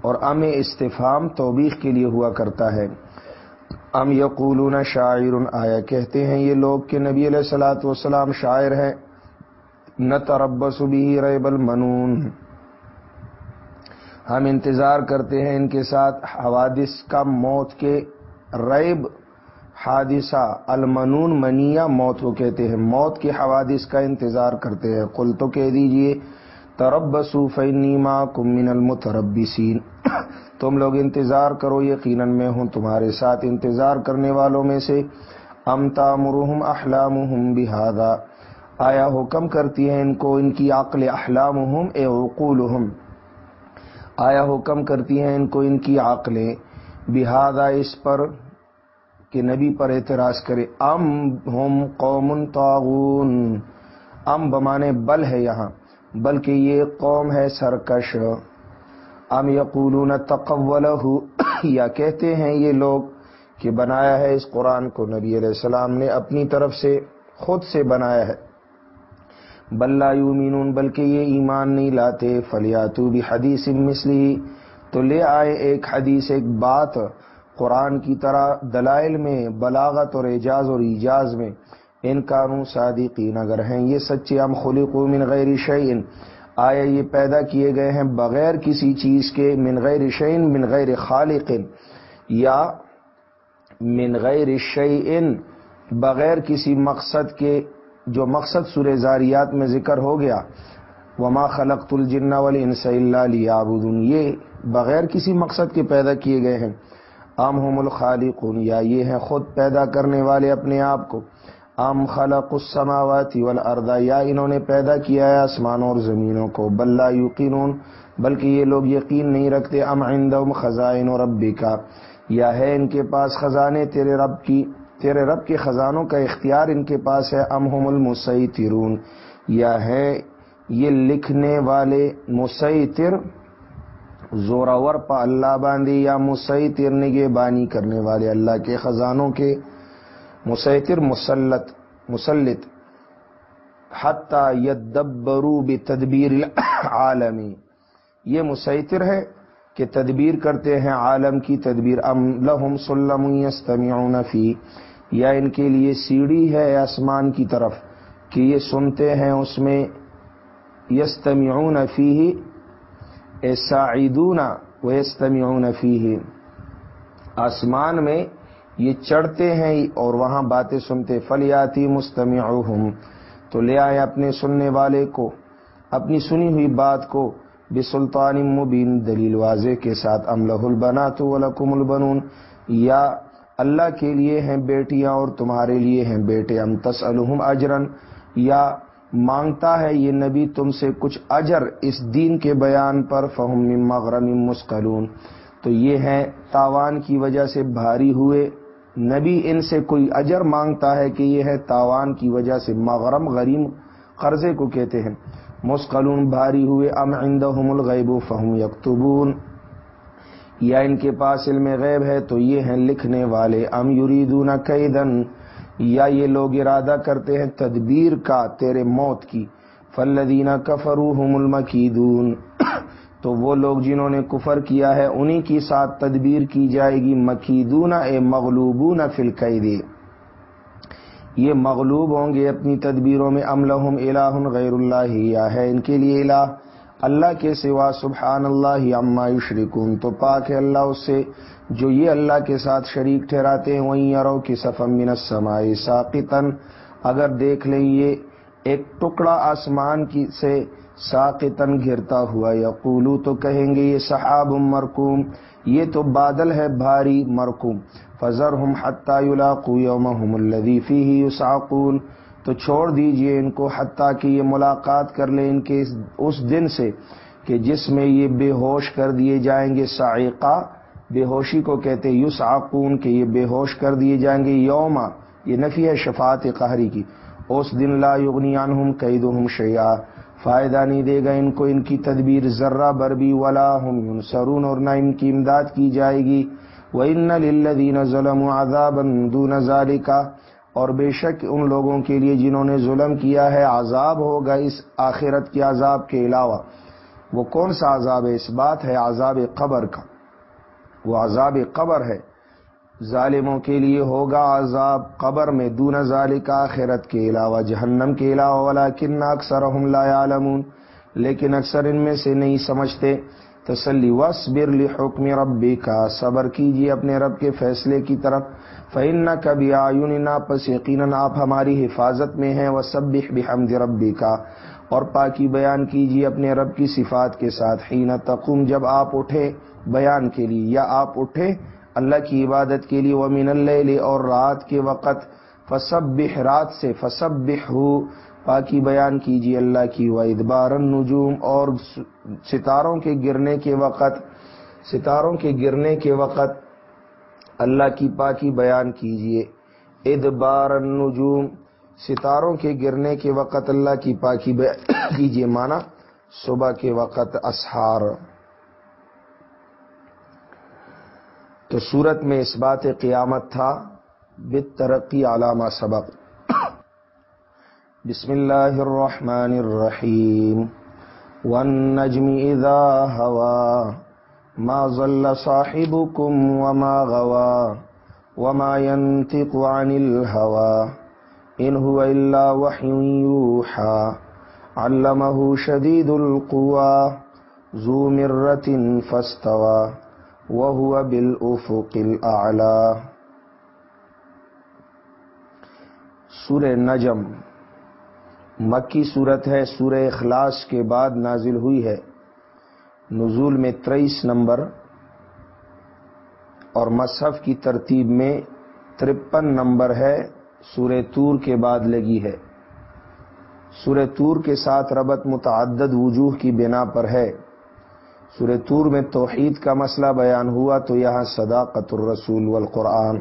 اور ام استفام توبیخ کے لیے ہوا کرتا ہے۔ ام یقولون شاعر آیا کہتے ہیں یہ لوگ کہ نبی علیہ السلاۃ والسلام شاعر ہیں۔ نہ تربس بھی ریب المنون۔ ہم انتظار کرتے ہیں ان کے ساتھ حوادث کا موت کے۔ ریب حادثہ، المنون منیا موت کو کہتے ہیں۔ موت کے حوادث کا انتظار کرتے ہیں۔ کل تو کہہ دیجیے تربسو فینیما کمن المتربسین تم لوگ انتظار کرو، یقیناً میں ہوں تمہارے ساتھ انتظار کرنے والوں میں سے۔ امتا مرحم احلام بہادا آیا حکم کرتی ہے ان کو، ان کی عقل احلام اے عقول آیا حکم کرتی ہیں ان کو، ان کی عقلیں بہادا اس پر کہ نبی پر اعتراض کرے۔ ام ہم قوم تعاون ام بمانے بل ہے یہاں۔ بلکہ یہ قوم ہے سرکش۔ ام یقولون تقولہ یا کہتے ہیں یہ لوگ کہ بنایا ہے اس قرآن کو۔ نبی علیہ السلام نے اپنی طرف سے خود سے بنایا ہے۔ بلّہ یومینون بلکہ یہ ایمان نہیں لاتے۔ فلیاتو بھی حدیث مثلی، تو لے آئے ایک حدیث، ایک بات قرآن کی طرح دلائل میں، بلاغت اور اعجاز اور ایجاز میں۔ ان قانون صادقین، اگر ہیں یہ سچے ام خلق من غیر شعین آیا یہ پیدا کیے گئے ہیں بغیر کسی چیز کے، من غیر شعین من غیر خالق، یا من غیر شعین بغیر کسی مقصد کے، جو مقصد سورہ زاریات میں ذکر ہو گیا، وما خلق الجن والی انص اللہ یہ بغیر کسی مقصد کے پیدا کیے گئے ہیں۔ ام ہم الخالقون، یا یہ ہیں خود پیدا کرنے والے اپنے آپ کو۔ ام خلق السماوات والارض، یا انہوں نے پیدا کیا ہے آسمانوں اور زمینوں کو بلّہ یقینون بلکہ یہ لوگ یقین نہیں رکھتے ام عندهم خزائن ربی کا یا ہے ان کے پاس خزانے تیرے رب کی، تیرے رب کے خزانوں کا اختیار ان کے پاس ہے، ام ہم المسیطرون۔ یا ہے یہ لکھنے والے مسیطر، زوراور پا اللہ باندھی یا مسیطر نگے بانی کرنے والے اللہ کے خزانوں کے۔ مسیطر، مسلط مسلط، حتیٰ یدبرو بتدبیر عالمی یہ مسیطر ہے کہ تدبیر کرتے ہیں عالم کی تدبیر۔ ام لہم سلم یستمعون فی۔ یا ان کے لیے سیڑھی ہے آسمان کی طرف کہ یہ سنتے ہیں اس میں یستمعون فیہ سعیدون و یستمعون فیہ آسمان میں یہ چڑھتے ہیں اور وہاں باتیں سنتے فلیاتی مستمع تو لے آئے اپنے سننے والے کو، اپنی سنی ہوئی بات کو بے سلطان مبین دلیل واضح کے ساتھ املہ البنا تو ولکم البنون، یا اللہ کے لیے ہیں بیٹیاں اور تمہارے لیے ہیں بیٹے ام تس اجرن یا مانگتا ہے یہ نبی تم سے کچھ اجر اس دین کے بیان پر فہم مغرم مسکلون تو یہ ہیں تاوان کی وجہ سے بھاری ہوئے نبی ان سے کوئی اجر مانگتا ہے کہ یہ ہے تاوان کی وجہ سے۔ مغرم غریم قرضے کو کہتے ہیں۔ مسقلون بھاری ہوئے۔ ام عندهم الغیب فہم یکتبون۔ یا ان کے پاس علم غیب ہے تو یہ ہیں لکھنے والے۔ ام یریدون کیدن۔ یا یہ لوگ ارادہ کرتے ہیں تدبیر کا تیرے موت کی۔ فلدینہ کفروہم المکیدون۔ تو وہ لوگ جنہوں نے کفر کیا ہے، انہی کی ساتھ تدبیر کی جائے گی۔ مکیدون اے مغلوبون فل یہ مغلوب ہوں گے اپنی تدبیروں میں۔ املحم الہ غیر اللہ، یا ہے ان کے لیے الہ؟ اللہ کے سوا سبحان اللہ عما یشرکون۔ تو پاک ہے اللہ اس سے جو یہ اللہ کے ساتھ شریک ٹھہراتے ہیں۔ وہیں ارو کی سفم من السماء ساقطن اگر دیکھ لیں یہ ایک ٹکڑا آسمان کی سے ساقطن گرتا ہوا یا تو کہیں گے یہ صحاب مرکوم، یہ تو بادل ہے بھاری مرکوم۔ فضر ہم حتیٰ یوم الدیفی ہی یسعقون۔ تو چھوڑ دیجیے ان کو حتیٰ کہ یہ ملاقات کر لیں ان کے اس دن سے کہ جس میں یہ بے ہوش کر دیے جائیں گے سائقہ۔ بے ہوشی کو کہتے یوس آکون کہ یہ بے ہوش کر دیے جائیں گے یوما یہ نفی ہے شفاعت قہری کی۔ اس دن لا یغنیان ہم قید ہم فائدہ نہیں دے گا ان کو، ان کی تدبیر ذرہ بر بھی، ولا ہم سرون اور نہ ان کی امداد کی جائے گی۔ وہ ان لدین ظلم آزاب دون اور بے شک ان لوگوں کے لیے جنہوں نے ظلم کیا ہے، عذاب ہوگا اس آخرت کے عذاب کے علاوہ۔ وہ کون سا عذاب ہے؟ اس بات ہے عذاب قبر کا۔ وہ عذاب قبر ہے۔ ظالموں کے لیے ہوگا عذاب قبر میں دون کا آخرت کے علاوہ جہنم کے علاوہ والا کن اکثر لا عالمون لیکن اکثر ان میں سے نہیں سمجھتے۔ تسلی وصبر لحکم ربی کا صبر کیجیے اپنے رب کے فیصلے کی طرف۔ فعن نہ کبھی آیون نا پس یقیناً آپ ہماری حفاظت میں ہیں۔ وہ سب بحمد ربی کا اور پاکی بیان کیجیے اپنے رب کی صفات کے ساتھ۔ ہی تقوم، جب آپ اٹھے بیان کے لیے، یا آپ اٹھے اللہ کی عبادت کے لیے ومن اللہ اور رات کے وقت فسب رات سے فسب پاکی بیان کیجیے اللہ کی و ادبار النجوم اور ستاروں کے گرنے کے وقت، ستاروں کے گرنے کے وقت اللہ کی پاکی بیان کیجیے ادبار النجوم، ستاروں کے گرنے کے وقت اللہ کی پاکی بیان کیجیے مانا صبح کے وقت اسہار تو صورت میں اس بات قیامت تھا بت ترقی علامہ سبق۔ بسم اللہ الرحمن الرحیم۔ والنجم اذا ہوا، ما ظل صاحبكم وما غوا، وما ينطق عن الهوى ان هو الا وحي يوحى علمه شديد القوى ذو مرة فاستوى۔ وہ بل افقل سور نجم، مکی صورت ہے سور اخلاص کے بعد نازل ہوئی ہے۔ نزول میں تریس نمبر اور مصحف کی ترتیب میں ترپن نمبر ہے سور تور کے بعد لگی ہے۔ سور تور کے ساتھ ربط متعدد وجوہ کی بنا پر ہے۔ سورہ تور میں توحید کا مسئلہ بیان ہوا تو یہاں صداقت الرسول والقرآن،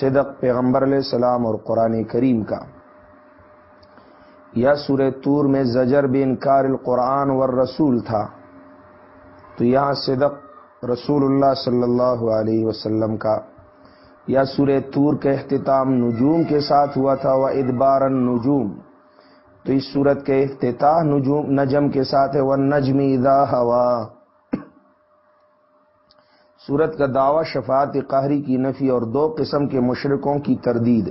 صدق پیغمبر علیہ السلام اور قرآن کریم کا۔ یا سورہ تور میں زجر بے انکار القرآن والرسول تھا، تو یہاں صدق رسول اللہ صلی اللہ علیہ وسلم کا۔ یا سورہ تور کا اختتام نجوم کے ساتھ ہوا تھا وہ ادبار نجوم تو اس صورت کے افتتاح نجوم نجم کے ساتھ ہے وہ نجمی دا ہوا سورت کا دعوی شفاعت قہری کی نفی اور دو قسم کے مشرقوں کی تردید۔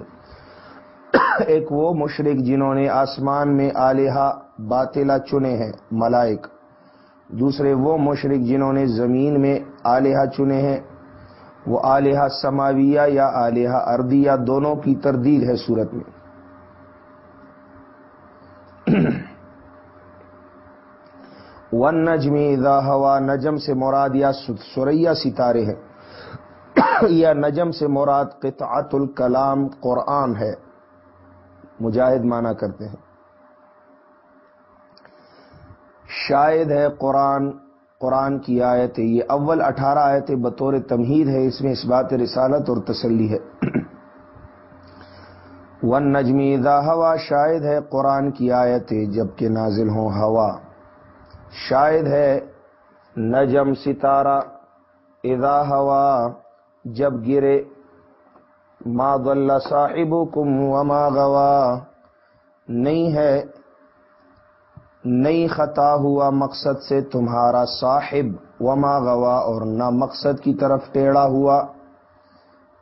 ایک وہ مشرق جنہوں نے آسمان میں آلیہ باطلا چنے ہیں، ملائک۔ دوسرے وہ مشرق جنہوں نے زمین میں آلیہ چنے ہیں۔ وہ آلیہ سماویہ یا آلیہ اردیہ دونوں کی تردید ہے سورت میں۔ ون نجمی اذا ہوا نجم سے مراد یا سریا ستارے ہیں۔ یا نجم سے مراد قطعت الکلام، قرآن ہے۔ مجاہد مانا کرتے ہیں۔ شاید ہے قرآن قرآن کی آیت ہے۔ یہ اول اٹھارہ آیتیں بطور تمہید ہے۔ اس میں اس بات رسالت اور تسلی ہے۔ ون نجمی دا ہوا شاید ہے قرآن کی آیت جبکہ نازل ہوں ہوا۔ شاید ہے نجم ستارہ ادا ہوا جب گرے۔ ما ضل صاحب کم وما گوا نہیں ہے، نہیں خطا ہوا مقصد سے تمہارا صاحب۔ وما گوا اور نہ مقصد کی طرف ٹیڑھا ہوا۔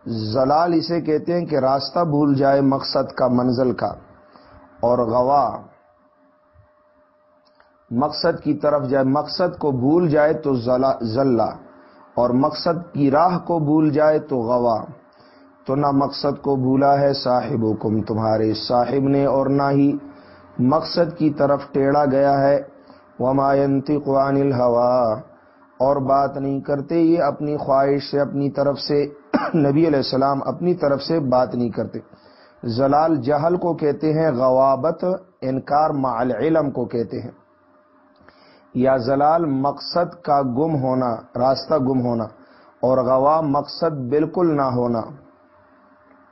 زلال اسے کہتے ہیں کہ راستہ بھول جائے مقصد کا، منزل کا۔ اور غوا، مقصد کی طرف جائے، مقصد کو بھول جائے تو ذلہ اور مقصد کی راہ کو بھول جائے تو غوا۔ تو نہ مقصد کو بھولا ہے صاحب حکم تمہارے صاحب نے اور نہ ہی۔ مقصد کی طرف ٹیڑھا گیا ہے۔ وماینتی قوان الحوا اور بات نہیں کرتے، یہ اپنی خواہش سے اپنی طرف سے۔ نبی علیہ السلام اپنی طرف سے بات نہیں کرتے۔ زلال جہل کو کہتے ہیں، غوابت انکار مع العلم کو کہتے ہیں۔ یا زلال، مقصد کا گم ہونا، راستہ گم ہونا، اور غوا، مقصد بالکل نہ ہونا۔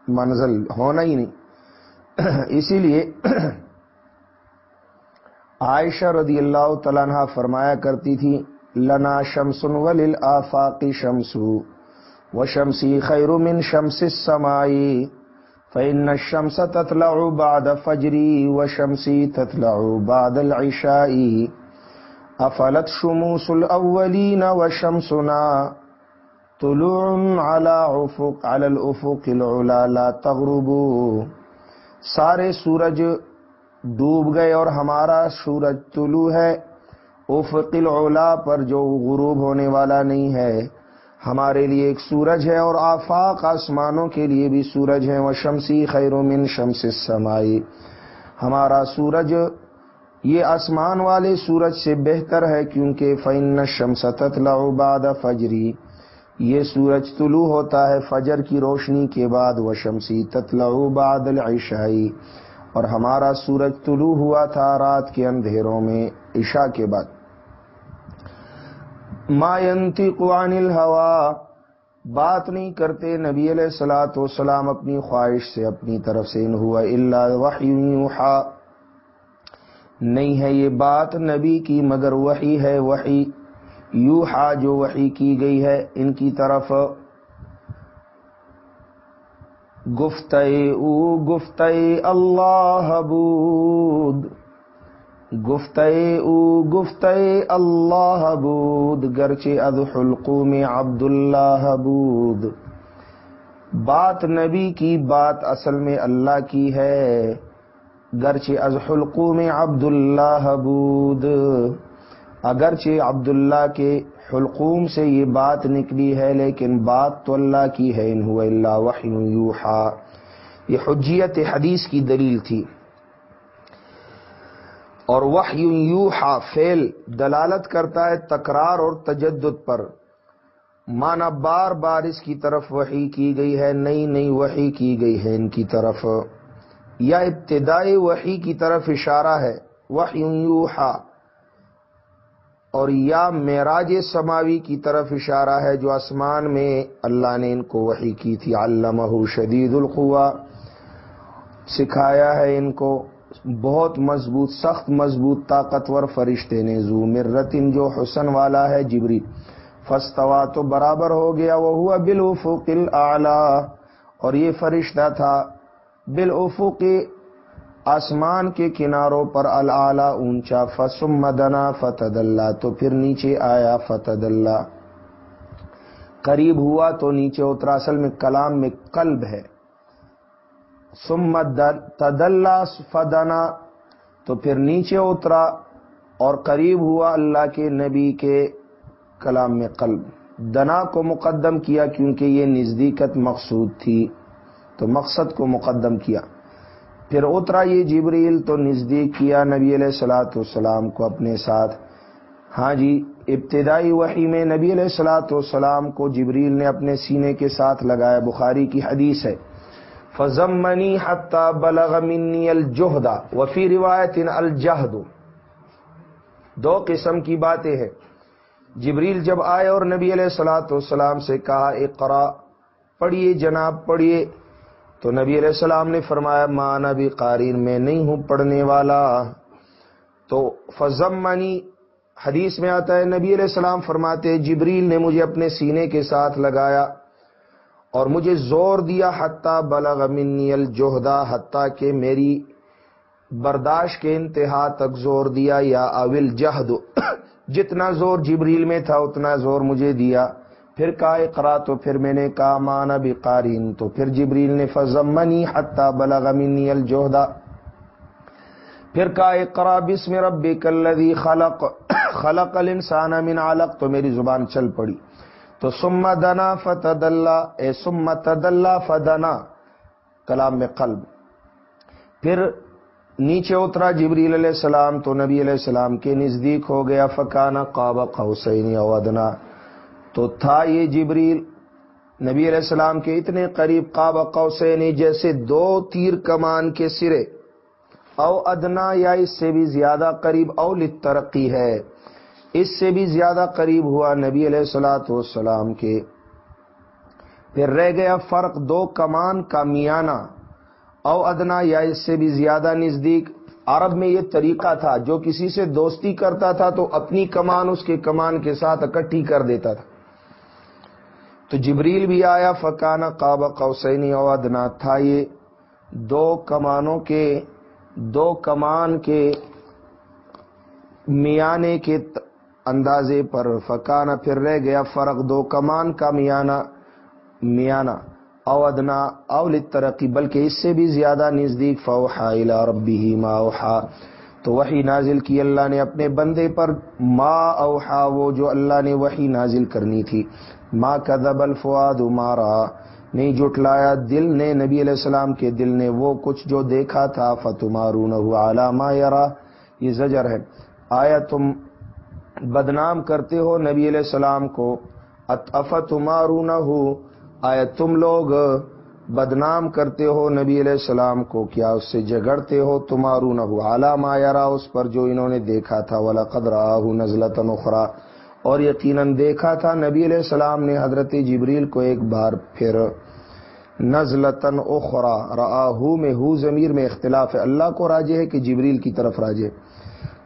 منزل، ہونا ہی نہیں۔ اسی لیے عائشہ رضی اللہ تعالیٰ فرمایا کرتی تھی، لنا شمسن ول آفاقی شمسو۔ و شمسی خیر من شمس سمائی فإن الشمس تطلع بعد فجری و تطلع بعد العشائی افلت شموس الاولین و شمسنا طلوع على عفق، على الافق العلا لا تغربو سارے سورج ڈوب گئے اور ہمارا سورج طلوع ہے، افق العلا پر جو غروب ہونے والا نہیں ہے۔ ہمارے لیے ایک سورج ہے اور آفاق آسمانوں کے لیے بھی سورج ہے۔ وہ شمسی خیر من شمس سمائی ہمارا سورج، یہ آسمان والے سورج سے بہتر ہے کیونکہ فن شمس تتلا بعد فجری یہ سورج طلوع ہوتا ہے فجر کی روشنی کے بعد۔ وہ شمسی تتلا بعد العشائی۔ اور ہمارا سورج طلوع ہوا تھا رات کے اندھیروں میں، عشاء کے بعد۔ ماینتی قوان الحوا بات نہیں کرتے نبی علیہ السلاۃ وسلام اپنی خواہش سے اپنی طرف سے، ان ہوا اللہ وحی نہیں ہے یہ بات نبی کی، مگر وحی ہے وحی۔ یوحا جو وحی کی گئی ہے، ان کی طرف۔ گفت او گفت اللہ بود۔ گفت او گفت اللہ بود، گرچہ اد حلقو میں عبد اللہ بود۔ بات نبی کی بات اصل میں اللہ کی ہے، گرچہ از حلقو میں عبد اللہ بود۔ اگرچہ عبداللہ کے حلقوم سے یہ بات نکلی ہے، لیکن بات تو اللہ کی ہے، ان اللہ وحی یوحا۔ یہ حجیت حدیث کی دلیل تھی۔ اور وحی یوحا فیل دلالت کرتا ہے تکرار اور تجدد پر۔ مانا بار بار اس کی طرف وحی کی گئی ہے، نئی نئی وحی کی گئی ہے ان کی طرف۔ یا ابتدائی وحی کی طرف اشارہ ہے، وحی یوحا۔ اور یا معراج سماوی کی طرف اشارہ ہے، جو آسمان میں اللہ نے ان کو وحی کی تھی۔ علامہ شدید القوا سکھایا ہے ان کو۔ بہت مضبوط، سخت مضبوط طاقتور فرشتے نے زو مرتن، جو حسن والا ہے جبری فستوا تو برابر ہو گیا وہ ہوا بالافق اعلی اور یہ فرشتہ تھا بالافق آسمان کے کناروں پر العلا اونچا۔ فسم مدنا فتد اللہ تو پھر نیچے آیا فتد اللہ قریب ہوا تو نیچے اترا، اصل میں کلام میں قلب ہے۔ سم تدلہ فدنا تو پھر نیچے اترا اور قریب ہوا اللہ کے نبی کے کلام میں قلب۔ دنا کو مقدم کیا کیونکہ یہ نزدیکت مقصود تھی، تو مقصد کو مقدم کیا۔ پھر اترا یہ جبریل، تو نزدیک کیا نبی علیہ السلاۃ والسلام کو اپنے ساتھ۔ ہاں جی ابتدائی وحی میں نبی علیہ السلاۃ والسلام کو جبریل نے اپنے سینے کے ساتھ لگایا۔ بخاری کی حدیث ہے۔ فضم منی حتہ بلغ منی الجہدا وفی روایت الجہد دو قسم کی باتیں ہیں۔ جبریل جب آئے اور نبی علیہ السلاۃ والسلام سے کہا اقرا پڑھیے جناب، پڑھیے۔ تو نبی علیہ السلام نے فرمایا، ماں نبی قارین میں نہیں ہوں پڑھنے والا۔ تو فضم منی حدیث میں آتا ہے، نبی علیہ السلام فرماتے، جبریل نے مجھے اپنے سینے کے ساتھ لگایا۔ اور مجھے زور دیا حتیٰ بلغ منی الجہدا حتیٰ کہ میری برداشت کے انتہا تک زور دیا، یا اول جہد جتنا زور جبریل میں تھا، اتنا زور مجھے دیا۔ پھر کا اقرا تو، پھر میں نے کہا، مانا بھی قارین تو۔ پھر جبریل نے فضمنی حتہ بلغ منی الجوہدا پھر کا اقرا بسم ربک الذی خلق خلق الانسان من علق۔ تو میری زبان چل پڑی۔ تو سم دنا فتد اللہ اے سم تد اللہ فدنا، کلام میں قلب۔ پھر نیچے اترا جبریل علیہ السلام، تو نبی علیہ السلام کے نزدیک ہو گیا، فکانا قاب قوسین او ادنا۔ تو تھا یہ جبریل، نبی علیہ السلام کے اتنے قریب قاب قوسین جیسے دو تیر کمان کے سرے۔ او ادنا یا اس سے بھی زیادہ قریب، او ترقی ہے۔ اس سے بھی زیادہ قریب ہوا نبی علیہ السلاۃ والسلام کے۔ پھر رہ گیا فرق دو کمان کا میانہ او ادنا، یا اس سے بھی زیادہ نزدیک۔ عرب میں یہ طریقہ تھا، جو کسی سے دوستی کرتا تھا تو اپنی کمان اس کے کمان کے ساتھ اکٹھی کر دیتا تھا۔ تو جبریل بھی آیا فکانا قاب قوسینی او ادنا۔ تھا یہ دو کمانوں کے، دو کمان کے میانے کے اندازے پر فکانا پھر رہ گیا فرق دو کمان کا میانہ میانہ او ادنا اول ترقی بلکہ اس سے بھی زیادہ نزدیک فوحا الا ربی ما اوحا۔ تو وہی نازل کی اللہ نے اپنے بندے پر ما اوحا، وہ جو اللہ نے وہی نازل کرنی تھی۔ ما کذب الفواد مارا، نہیں جٹلایا دل نے نبی علیہ السلام کے دل نے، وہ کچھ جو دیکھا تھا فتمارون علامہ یرا یہ زجر ہے۔ آیا تم بدنام کرتے ہو نبی علیہ السلام کو۔ افتمارون آیا تم لوگ بدنام کرتے ہو نبی علیہ السلام کو؟ کیا اس سے جگڑتے ہو تمہارو نہ علامہ یارا اس پر جو انہوں نے دیکھا تھا۔ ولا قدرا نزلت نخرا اور یقیناً دیکھا تھا نبی علیہ السلام نے حضرت جبریل کو ایک بار پھر۔ نزلتن اخرا راہو میں ہو ضمیر میں اختلاف ہے۔ اللہ کو راجے ہے کہ جبریل کی طرف راجے۔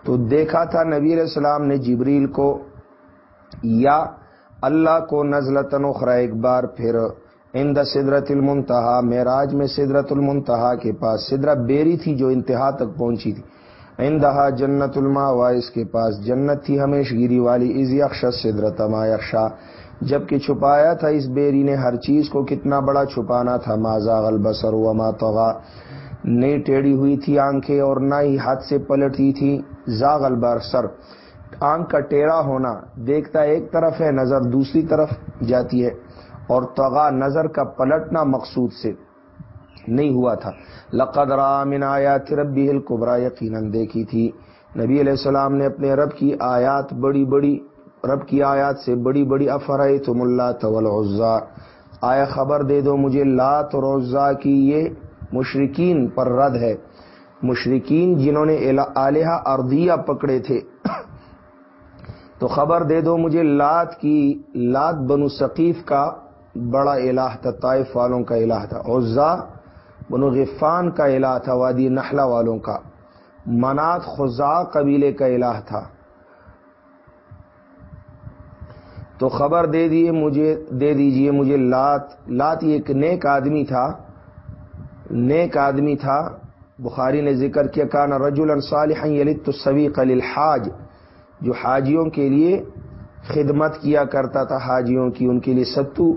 تو دیکھا تھا نبی علیہ السلام نے جبریل کو، یا اللہ کو نزلتن اخرا ایک بار پھر اند سدرت المنتہا، معراج میں سدرت المنتہا کے پاس سدرا بیری تھی جو انتہا تک پہنچی تھی اندہا جنت الما وائس کے پاس، جنت تھی ہمیش گیری والی از یکش سدرت ما یکشا جبکہ چھپایا تھا اس بیری نے ہر چیز کو کتنا بڑا چھپانا تھا، ما زاغل بسر و ما نہیں ٹیڑی ہوئی تھی آنکھیں اور نہ ہی ہاتھ سے پلٹی تھی۔ زاغل بسر آنکھ کا ٹیڑا ہونا دیکھتا ایک طرف ہے، نظر دوسری طرف جاتی ہے۔ اور تغا نظر کا پلٹنا مقصود سے نہیں ہوا تھا۔ لقد رامن آیات ربی القبرا یقیناً دیکھی تھی۔ نبی علیہ السلام نے اپنے رب کی آیات بڑی بڑی، رب کی آیات سے بڑی بڑی افرائی تم اللہ طول آیا خبر دے دو مجھے، لات اور عزا کی یہ مشرقین پر رد ہے۔ مشرقین جنہوں نے آلیہ اردیہ پکڑے تھے۔ تو خبر دے دو مجھے لات کی لات بنو ثقیف کا بڑا الہ تھا، طائف والوں کا الہ تھا۔ عزا بنو غفان کا الہ تھا، وادی نحلہ والوں کا۔ منات خزا قبیلے کا الہ تھا۔ تو خبر دے دیے مجھے دے دیجیے مجھے لات۔ لات ایک نیک آدمی تھا۔ نیک آدمی تھا۔ بخاری نے ذکر کیا کانا رجول صالح یلت السویق للحاج. جو حاجیوں کے لیے خدمت کیا کرتا تھا، حاجیوں کی، ان کے لیے ستو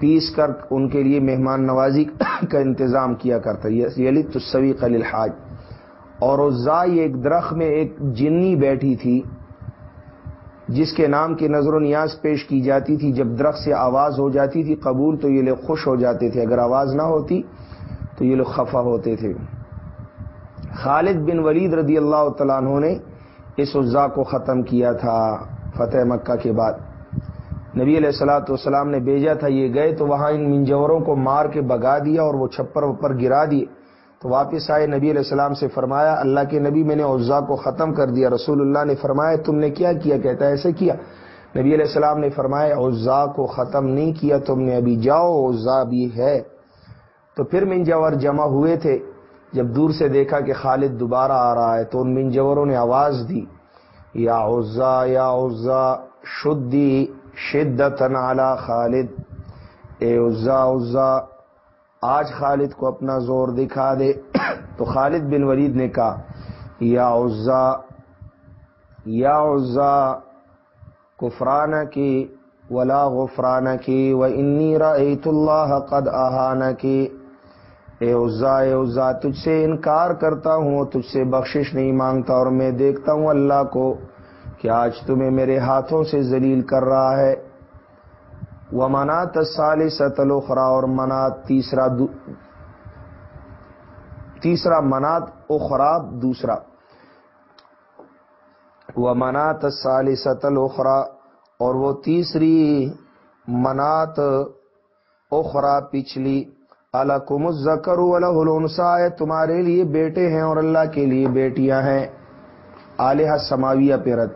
پیس کر ان کے لیے مہمان نوازی کا انتظام کیا کرتا یلی تصوی قل الحاج اور ازائی ایک درخت میں ایک جنی بیٹھی تھی، جس کے نام کی نظر و نیاز پیش کی جاتی تھی۔ جب درخت سے آواز ہو جاتی تھی قبول، تو یہ لوگ خوش ہو جاتے تھے۔ اگر آواز نہ ہوتی تو یہ لوگ خفا ہوتے تھے۔ خالد بن ولید رضی اللہ تعالیٰ عنہ نے اس عزا کو ختم کیا تھا فتح مکہ کے بعد۔ نبی علیہ السلاۃ والسلام نے بھیجا تھا، یہ گئے تو وہاں ان منجوروں کو مار کے بگا دیا اور وہ چھپر وپر گرا دیے۔ تو واپس آئے نبی علیہ السلام سے فرمایا، اللہ کے نبی میں نے عزا کو ختم کر دیا۔ رسول اللہ نے فرمایا، تم نے کیا کیا؟ کہتا ہے، ایسے کیا۔ نبی علیہ السلام نے فرمایا، عزا کو ختم نہیں کیا، تم نے ابھی جاؤ، عزا بھی ہے۔ تو پھر منجور جمع ہوئے تھے۔ جب دور سے دیکھا کہ خالد دوبارہ آ رہا ہے تو ان منجوروں نے آواز دی، یا عزا یا عزا، شدی شدت علی خالد۔ اے عزا عزا، آج خالد کو اپنا زور دکھا دے۔ تو خالد بن ولید نے کہا، یا عزا یا عزا، کفرانہ کی، ولا غفران کی، و انی رأیت اللہ قد آہان کی۔ اے عزا اے عزا، تجھ سے انکار کرتا ہوں تجھ سے بخشش نہیں مانگتا اور میں دیکھتا ہوں اللہ کو کہ آج تمہیں میرے ہاتھوں سے ذلیل کر رہا ہے۔ وہ منات سال ستل اور منات تیسرا دو، تیسرا منات اخراب دوسرا۔ وہ منات سال ستل اور وہ تیسری منات اخرا پچھلی اللہ کم الزکر الحسا ہے تمہارے لیے بیٹے ہیں اور اللہ کے لیے بیٹیاں ہیں۔ آلیہ سماویہ پیرت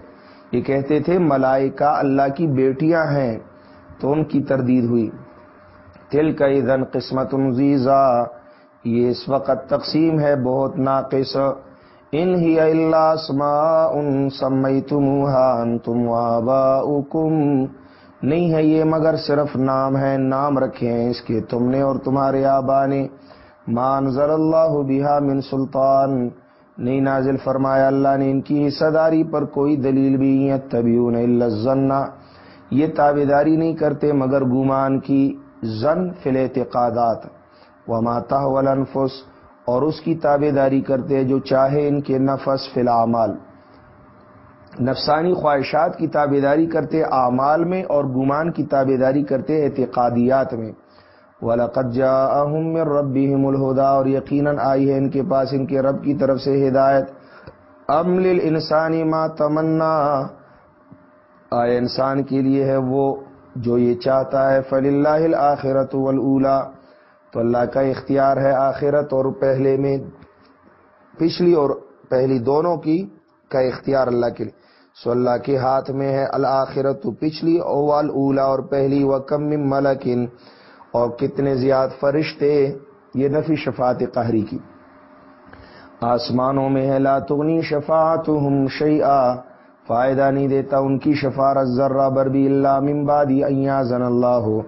یہ کہتے تھے، ملائکہ اللہ کی بیٹیاں ہیں۔ تو ان کی تردید ہوئی۔ تل کئی دن قسمت انزیزا یہ اس وقت تقسیم ہے، بہت ناقص۔ ان ہی اللہ سما ان سمئی تم تم نہیں ہے یہ مگر صرف نام ہے، نام رکھے ہیں اس کے تم نے اور تمہارے آبا نے۔ مانزل اللہ بہا من سلطان۔ نہیں نازل فرمایا اللہ نے ان کی حصہ داری پر کوئی دلیل بھی۔ ہے تبیون اللہ یہ تابے داری نہیں کرتے مگر گمان کی زن فل اعتقادات و ماتا ولنفس اور اس کی تابے داری کرتے جو چاہے ان کے نفس فی العمال نفسانی خواہشات کی تابے داری کرتے، اعمال میں اور گمان کی تابے داری کرتے اعتقادیات میں۔ ولاقت جا ربهم الہدا اور یقیناً آئی ہے ان کے پاس ان کے رب کی طرف سے ہدایت۔ امل انسانی ما تمنا آئے انسان کے لیے ہے وہ جو یہ چاہتا ہے۔ فل اللہ آخرت ولا تو اللہ کا اختیار ہے آخرت اور پہلے میں پچھلی اور پہلی دونوں کی کا اختیار اللہ کے لیے۔ سو اللہ کے ہاتھ میں ہے الآخرت پچھلی اوال اولا اور پہلی و کم ملکن۔ اور کتنے زیاد فرشتے، یہ نفی شفاعت قہری کی۔ آسمانوں میں ہے لا تغنی شفاعت ہم فائدہ نہیں دیتا ان کی شفارت ذرہ بر بھی اللہ ممبادی ایازن اللہ۔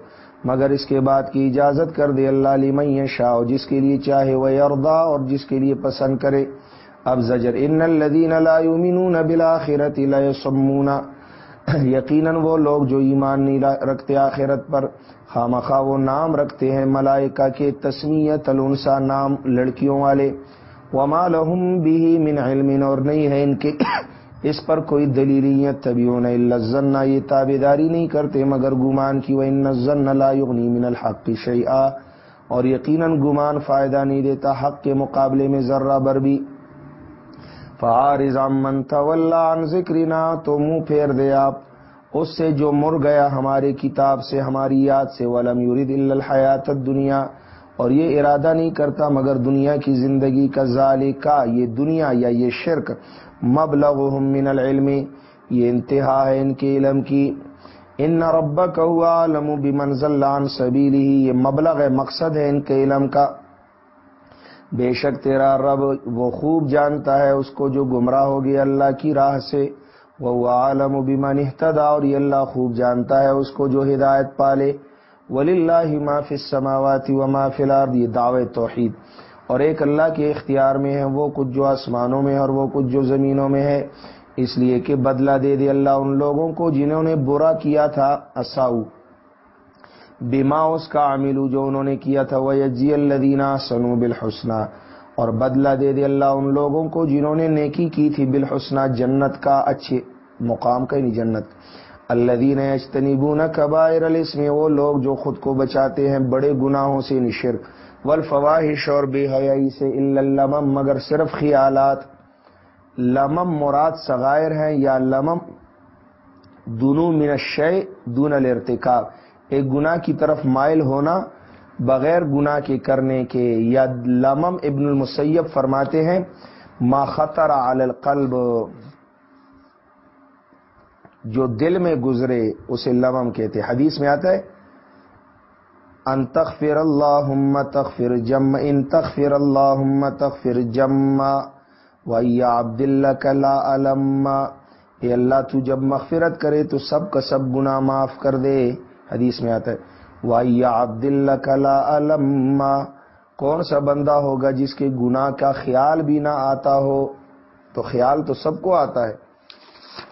مگر اس کے بعد کی اجازت کر دے اللہ علی شاہ جس کے لیے چاہے وہ اردا اور جس کے لیے پسند کرے۔ اب زجر، ان الدین اللہ بالآخرت لا يسمون یقیناً وہ لوگ جو ایمان نہیں رکھتے آخرت پر، خامخواہ وہ نام رکھتے ہیں ملائکہ کے تسمیت الانسا نام لڑکیوں والے۔ وما لهم به من علم، اور نہیں ہے ان کے اس پر کوئی دلیلیت تبھی نہ یہ تابے داری نہیں کرتے، مگر گمان کی وہ ان لا یغنی من الحق شیئا۔ اور یقیناً گمان فائدہ نہیں دیتا، حق کے مقابلے میں ذرہ بر بھی۔ من عن ذکرنا تو منہ پھیر دے آپ۔ اس سے جو مر گیا ہماری کتاب سے، ہماری یاد سے، ولم یرید الا الحیات الدنیا اور یہ ارادہ نہیں کرتا مگر دنیا کی زندگی کا ذالکا یہ دنیا یا یہ شرک۔ مبلغهم من العلم، یہ انتہا ہے ان کے علم کی۔ ان ربک هو عالم بمن عن سبیلہ یہ مبلغ ہے مقصد ہے ان کے علم کا۔ بے شک تیرا رب وہ خوب جانتا ہے اس کو جو گمراہ ہو گیا اللہ کی راہ سے۔ وہ عالم بمن اهتدى، اور یہ اللہ خوب جانتا ہے اس کو جو ہدایت پالے۔ ولی اللہ ما فی السماوات وما فی الارض، یہ دعوے توحید۔ اور ایک اللہ کے اختیار میں ہے، وہ کچھ جو آسمانوں میں اور وہ کچھ جو زمینوں میں ہے۔ اس لیے کہ بدلہ دے دے اللہ ان لوگوں کو جنہوں نے برا کیا تھا، اساؤ۔ بیما اس کا عامل جو انہوں نے کیا تھا وہ یجی اللہ سنو بالحسنہ اور بدلہ دے دے اللہ ان لوگوں کو جنہوں نے نیکی کی تھی بالحسنہ جنت کا اچھے مقام کا نہیں جنت۔ اللہ دین اجتنیبون کبائر الاسم وہ لوگ جو خود کو بچاتے ہیں بڑے گناہوں سے یعنی نشرک والفواہش اور بے حیائی سے لمم مگر صرف خیالات۔ لمم مراد صغائر ہیں، یا لمم دونوں من الشیء، دون الارتکاب۔ ایک گناہ کی طرف مائل ہونا بغیر گناہ کے کرنے کے، یا لمم ابن المسیب فرماتے ہیں، ما خطر علی القلب۔ جو دل میں گزرے، اسے لمم کہتے حدیث میں آتا ہے، ان تغفر اللہم تغفر جم ان تغفر اللہم تغفر جم وی عبد اللہ لا علم۔ اے اللہ، تو جب مغفرت کرے، تو سب کا سب گناہ معاف کر دے۔ حدیث میں آتا ہے وی عبد اللہ لا علم کون سا بندہ ہوگا جس کے گناہ کا خیال بھی نہ آتا ہو؟ تو خیال تو سب کو آتا ہے۔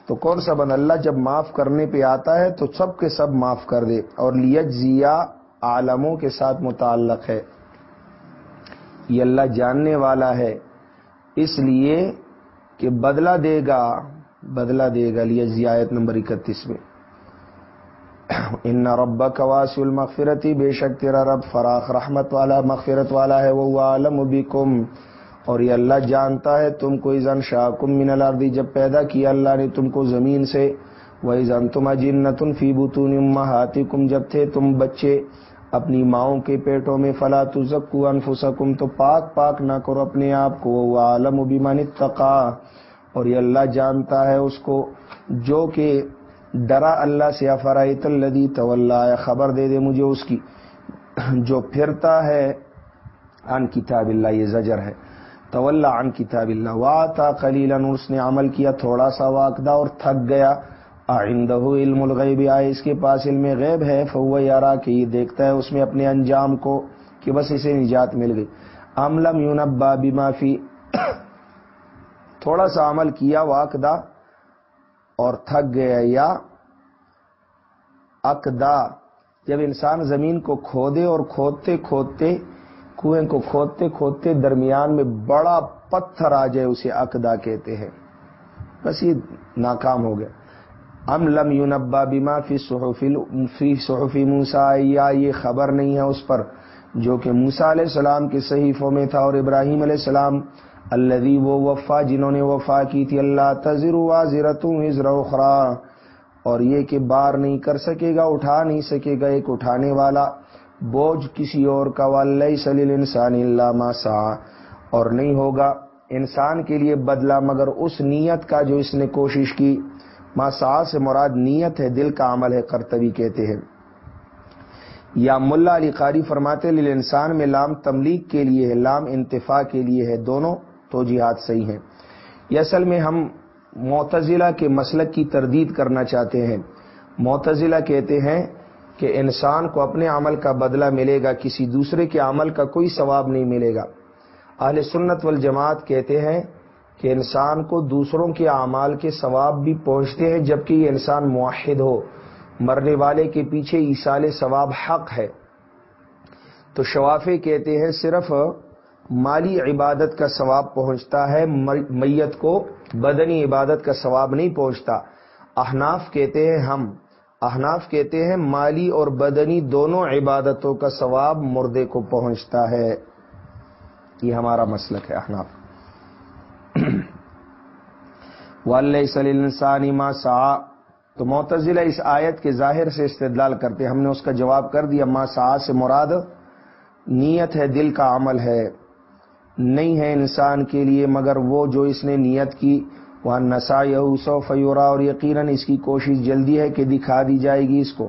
تو کون سا بند اللہ جب معاف کرنے پہ آتا ہے تو سب کے سب معاف کر دے۔ اور لیت ضیا عالموں کے ساتھ متعلق ہے۔ یہ اللہ جاننے والا ہے۔ اس لیے کہ بدلہ دے گا، بدلہ دے گا لیت ضیات نمبر اکتیس میں۔ ان رب کواس المغفرتی بے شک تیرا رب فراخ رحمت والا، مغفرت والا ہے وہ عالم بکم۔ اور یہ اللہ جانتا ہے، تم کو ایزن شاہ کم من الردی جب پیدا کیا اللہ نے تم کو زمین سے۔ وہ ایزن تم اجنتن فی بتون ہاتھی کم جب تھے تم بچے اپنی ماؤں کے پیٹوں میں، فلا تزکو انفسکم تو پاک پاک نہ کرو اپنے آپ کو۔ وہ عالم و بیمانی تقا اور یہ اللہ جانتا ہے اس کو، جو کہ ڈرا اللہ سے افرائیت الدی تو خبر دے دے مجھے اس کی۔ جو پھرتا ہے ان کتاب اللہ، یہ زجر ہے۔ تو عن کتاب اللہ وا تھا کلیلن اس نے عمل کیا تھوڑا سا واقدہ اور تھک گیا۔ آئندہ علم الغیب، آئے اس کے پاس علم غیب ہے فو یارا کہ یہ دیکھتا ہے اس میں اپنے انجام کو کہ بس اسے نجات مل گئی۔ املم یونبا معافی تھوڑا سا عمل کیا، واقدہ اور تھک گیا یا اکدا جب انسان زمین کو کھودے اور کھودتے کھودتے، کنویں کو کھودتے کھودتے درمیان میں بڑا پتھر آ جائے اسے اکدا کہتے ہیں۔ بس یہ ناکام ہو گیا۔ ام لم یونبا بیما فی فی صحفی موسا یا یہ خبر نہیں ہے اس پر، جو کہ موسا علیہ السلام کے صحیفوں میں تھا اور ابراہیم علیہ السلام اللہ وہ وفا جنہوں نے وفا کی تھی، اللہ تذر وزرتوں اخرا اور یہ کہ بار نہیں کر سکے گا، اٹھا نہیں سکے گا، ایک اٹھانے والا۔ بوجھ کسی اور کا واللہ سلیل انسان اللہ ماسا اور نہیں ہوگا انسان کے لیے بدلہ، مگر اس نیت کا جو اس نے کوشش کی۔ ماسا سے مراد نیت ہے، دل کا عمل ہے کرتوی کہتے ہیں۔ یا ملا علی قاری فرماتے انسان میں لام تملیغ کے لیے ہے، لام انتفاع کے لیے ہے، دونوں۔ تو جہاد صحیح ہیں۔ یہ اصل میں ہم معتزلہ کے مسلک کی تردید کرنا چاہتے ہیں۔ معتزلہ کہتے ہیں کہ انسان کو اپنے عمل کا بدلہ ملے گا، کسی دوسرے کے عمل کا کوئی ثواب نہیں ملے گا۔ اہل سنت والجماعت کہتے ہیں کہ انسان کو دوسروں کے اعمال کے ثواب بھی پہنچتے ہیں جبکہ یہ انسان معاہد ہو۔ مرنے والے کے پیچھے ایسال ثواب حق ہے۔ تو شوافے کہتے ہیں صرف مالی عبادت کا ثواب پہنچتا ہے میت کو بدنی عبادت کا ثواب نہیں پہنچتا۔ احناف کہتے ہیں ہم۔ احناف کہتے ہیں مالی اور بدنی دونوں عبادتوں کا ثواب مردے کو پہنچتا ہے۔ یہ ہمارا مسلک ہے، احناف۔ انسانی ما سا تو معتزلہ اس آیت کے ظاہر سے استدلال کرتے ہم نے اس کا جواب کر دیا، ما سا سے مراد نیت ہے، دل کا عمل ہے۔ نہیں ہے انسان کے لیے، مگر وہ جو اس نے نیت کی وہاں نسا یو فیورا اور یقیناً اس کی کوشش جلدی ہے کہ دکھا دی جائے گی اس کو۔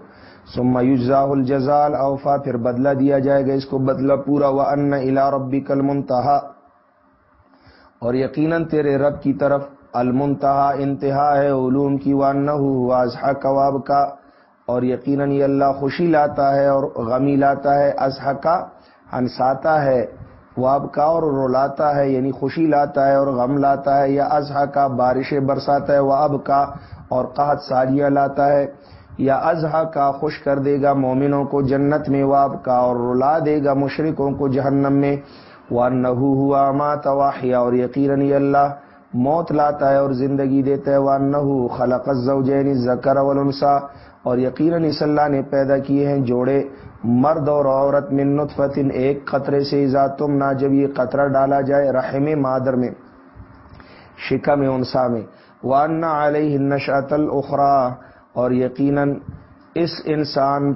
سما یوزا الجزال اوفا پھر بدلہ دیا جائے گا۔ اس کو بدلہ پورا و ان الا ربی کل منتہا اور یقیناً تیرے رب کی طرف المنتہا انتہا ہے، علوم کی وان نہ کواب کا اور یقیناً یہ اللہ خوشی لاتا ہے اور غمی لاتا ہے ازحا کا، ہنساتا ہے۔ واب کا اور رولاتا ہے یعنی خوشی لاتا ہے اور غم لاتا ہے یا ازحا کا بارشیں برساتا ہے واب کا اور قحط ساریاں لاتا ہے۔ یا ازحا کا خوش کر دے گا مومنوں کو جنت میں واب کا اور رلا دے گا مشرقوں کو جہنم میں۔ وہ نحو ہوا ما تواحیہ اور یقیناً اللہ موت لاتا ہے اور زندگی دیتا ہے۔ وہ نحو خلق الزوجین ذکر والانسا اور یقیناً اس اللہ نے پیدا کیے ہیں جوڑے۔ مرد اور عورت من نطفت ایک قطرے سے تم نہ جب یہ قطرہ ڈالا جائے رحم مادر میں، شکم انسا میں وانا علیہ نشات الخرا اور یقیناً اس انسان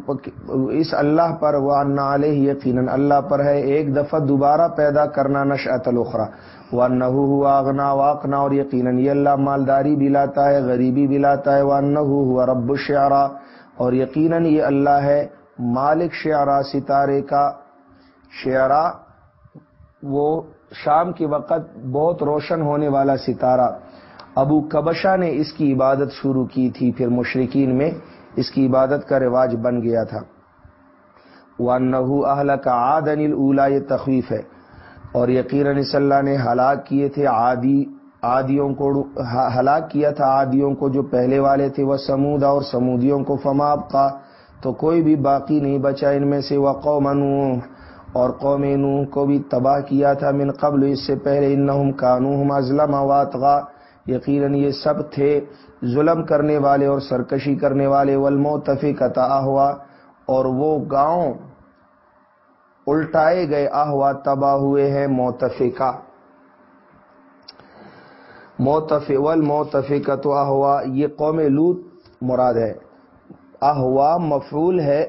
اس اللہ پر وانا علیہ یقیناً اللہ پر ہے، ایک دفعہ دوبارہ پیدا کرنا نشات الخرا وان ہوا اغنا واقنا اور یقیناً یہ اللہ مالداری بھی لاتا ہے، غریبی بھی لاتا ہے وان ہوا رب الشعرا اور یقیناً یہ اللہ ہے مالک شعرا ستارے کا شعرا، وہ شام کے وقت بہت روشن ہونے والا ستارہ۔ ابو کبشا نے اس کی عبادت شروع کی تھی، پھر مشرقین میں اس کی عبادت کا رواج بن گیا تھا۔ وہ اہل کا آد انل اولا یہ تخویف ہے اور یقیناً اس اللہ نے ہلاک کیے تھے عادی آدیوں کو، ہلاک کیا تھا آدیوں کو جو پہلے والے تھے، وہ سمودا اور سمودیوں کو۔ فماب کا تو کوئی بھی باقی نہیں بچا ان میں سے وہ قوم اور قوم نوح کو بھی تباہ کیا تھا من قبل، اس سے پہلے انہم کانوہم ازلم واتغا یقیناً یہ سب تھے ظلم کرنے والے اور سرکشی کرنے والے والموتفق ہوا اور وہ گاؤں الٹائے گئے آہوا تباہ ہوئے ہیں موتفقہ۔ موتف والموتفقہ تو آہوا یہ قوم لوت مراد ہے۔ آہوا مفعول ہے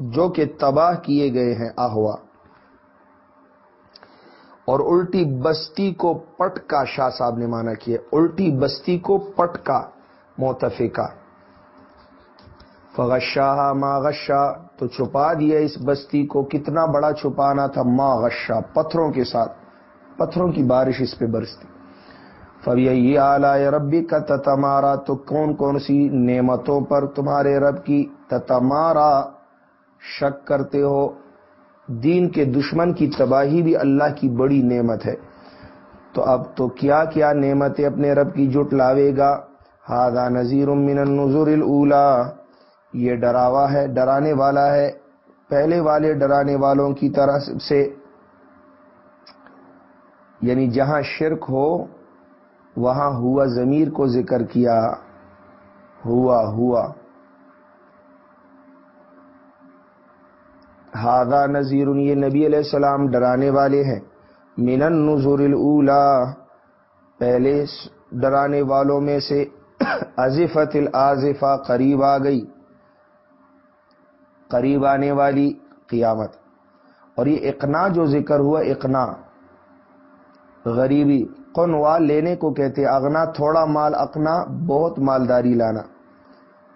جو کہ تباہ کیے گئے ہیں آہوا اور الٹی بستی کو پٹ کا شاہ صاحب نے مانا کیا الٹی بستی کو پٹ کا موتفقہ فغشا ما غشا تو چھپا دیا اس بستی کو کتنا بڑا چھپانا تھا ما غشا پتھروں کے ساتھ، پتھروں کی بارش اس پہ برستی۔ فبی اعلی ربی کا تتمارا، تو کون کون سی نعمتوں پر تمہارے رب کی تتمارا شک کرتے ہو؟ دین کے دشمن کی تباہی بھی اللہ کی بڑی نعمت ہے۔ تو اب تو کیا کیا نعمتیں اپنے رب کی جٹ لاوے گا؟ ہادا نذیر من النظر الا یہ ڈراوا ہے، ڈرانے والا ہے۔ پہلے والے ڈرانے والوں کی طرح سے یعنی جہاں شرک ہو، وہاں ہوا ضمیر کو ذکر کیا۔ ہوا ہوا۔ ہادا نذیر، یہ نبی علیہ السلام ڈرانے والے ہیں۔ من النظر الا پہلے ڈرانے والوں میں سے ازفت الازفا قریب آ گئی۔ قریب آنے والی قیامت۔ اور یہ اقنا جو ذکر ہوا اقنا غریبی قنوا لینے کو کہتے، اغنا تھوڑا مال اقنا، بہت مالداری لانا۔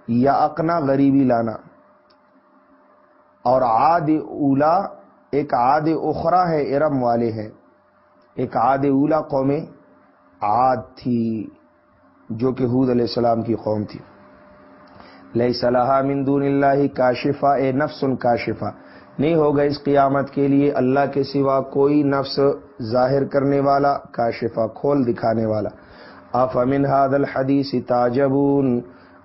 یا اقنا غریبی لانا۔ اور عاد اولا، ایک عاد اخرا ہے، ارم والے ہیں۔ ایک عاد اولا قوم عاد تھی، جو کہ حود علیہ السلام کی قوم تھی۔ لئی صلاح مندون اللہ کاشفا اے نفس ان کاشفا نہیں ہوگا اس قیامت کے لیے اللہ کے سوا کوئی نفس ظاہر کرنے والا کاشفا کھول دکھانے والا۔ آف امن حاد الحدیث تاجبون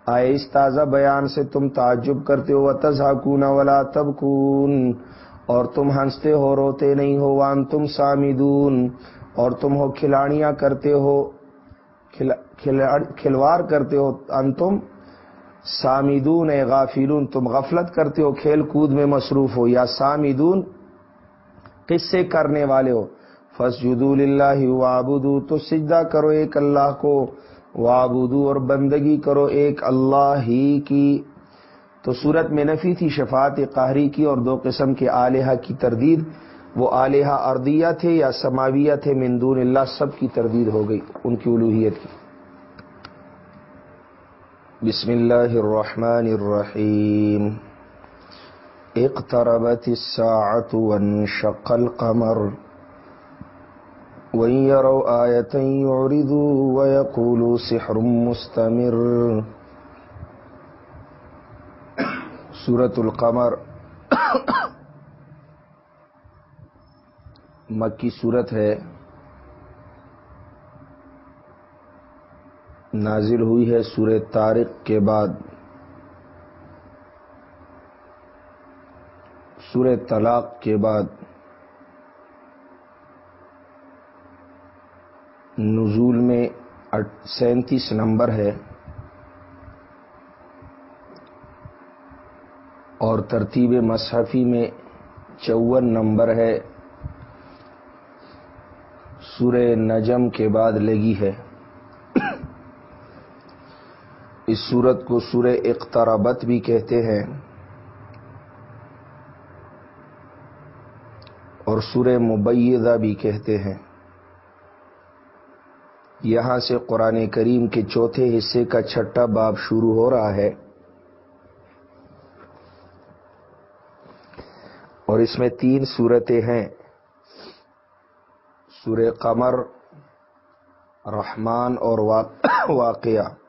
آئے اس تازہ بیان سے تم تعجب کرتے ہو تزہکون ولا تبکون۔ اور تم ہنستے ہو، روتے نہیں ہو وان تم سامدون۔ اور تم ہو کھلاڑیاں کرتے ہو کھلوار کرتے ہو ان تم سامدون اے غافلون، تم غفلت کرتے ہو، کھیل کود میں مصروف ہو، یا سامدون قصے کرنے والے ہو۔ فس اللہ وابدو تو سجدہ کرو ایک اللہ کو۔ وابودو اور بندگی کرو ایک اللہ ہی کی۔ تو صورت میں نفی تھی شفاعت قہری کی اور دو قسم کے آلیہ کی تردید۔ وہ آلیہ اردیہ تھے یا سماویہ تھے مندون اللہ سب کی تردید ہو گئی، ان کی الوحیت کی۔ بسم اللہ الرحمن الرحیم. اقتربت الساعة وانشق القمر. يَرَوْا آيَةً يُعْرِضُوا وَيَقُولُوا سِحْرٌ مُسْتَمِرٌ. سورة القمر. مکی صورت ہے. نازل ہوئی ہے سورہ طارق کے بعد۔ سورہ طلاق کے بعد۔ نزول میں سینتیس نمبر ہے۔ اور ترتیب مصحفی میں چون نمبر ہے۔ سورہ نجم کے بعد لگی ہے۔ اس سورت کو سورہ اقترابت بھی کہتے ہیں اور سورہ مبیدہ بھی کہتے ہیں۔ یہاں سے قرآن کریم کے چوتھے حصے کا چھٹا باب شروع ہو رہا ہے۔ اور اس میں تین صورتیں ہیں۔ سور قمر، رحمان اور واقعہ۔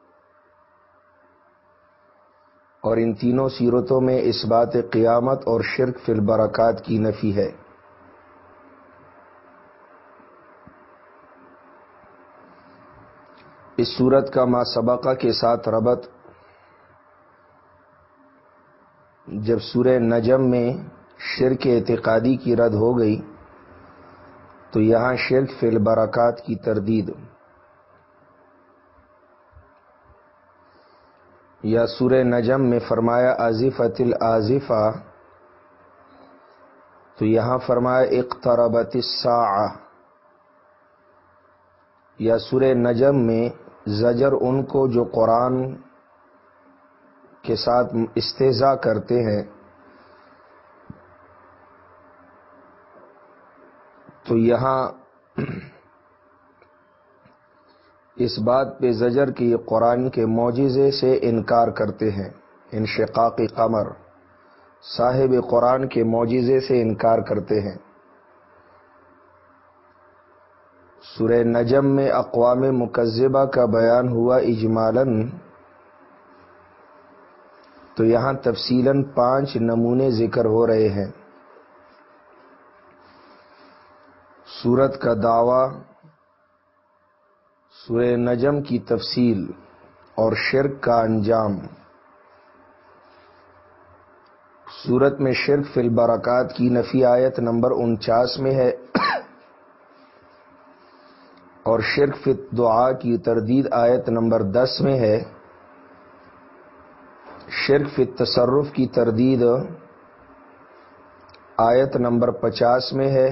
اور ان تینوں سیرتوں میں اس بات قیامت اور شرک فی البرکات کی نفی ہے۔ اس صورت کا ما سبقہ کے ساتھ ربط جب سورہ نجم میں شرک اعتقادی کی رد ہو گئی تو یہاں شرک فی البرکات کی تردید۔ یا سورہ نجم میں فرمایا آزفت الآزفہ تو یہاں فرمایا، اقتربت الساعہ یا سورہ نجم میں زجر ان کو جو قرآن کے ساتھ استضاء کرتے ہیں۔ تو یہاں اس بات پہ زجر کی قرآن کے معجزے سے انکار کرتے ہیں۔ ان قمر۔ صاحب قرآن کے معجزے سے انکار کرتے ہیں۔ سورہ نجم میں اقوام مکذبہ کا بیان ہوا اجمالاً۔ تو یہاں تفصیل پانچ نمونے ذکر ہو رہے ہیں۔ سورت کا دعوی۔ سورہ نجم کی تفصیل اور شرک کا انجام۔ سورت میں شرک فی البرکات کی نفی آیت نمبر انچاس میں ہے اور شرک فی دعا کی تردید آیت نمبر دس میں ہے۔ شرک فی تصرف کی تردید آیت نمبر پچاس میں ہے۔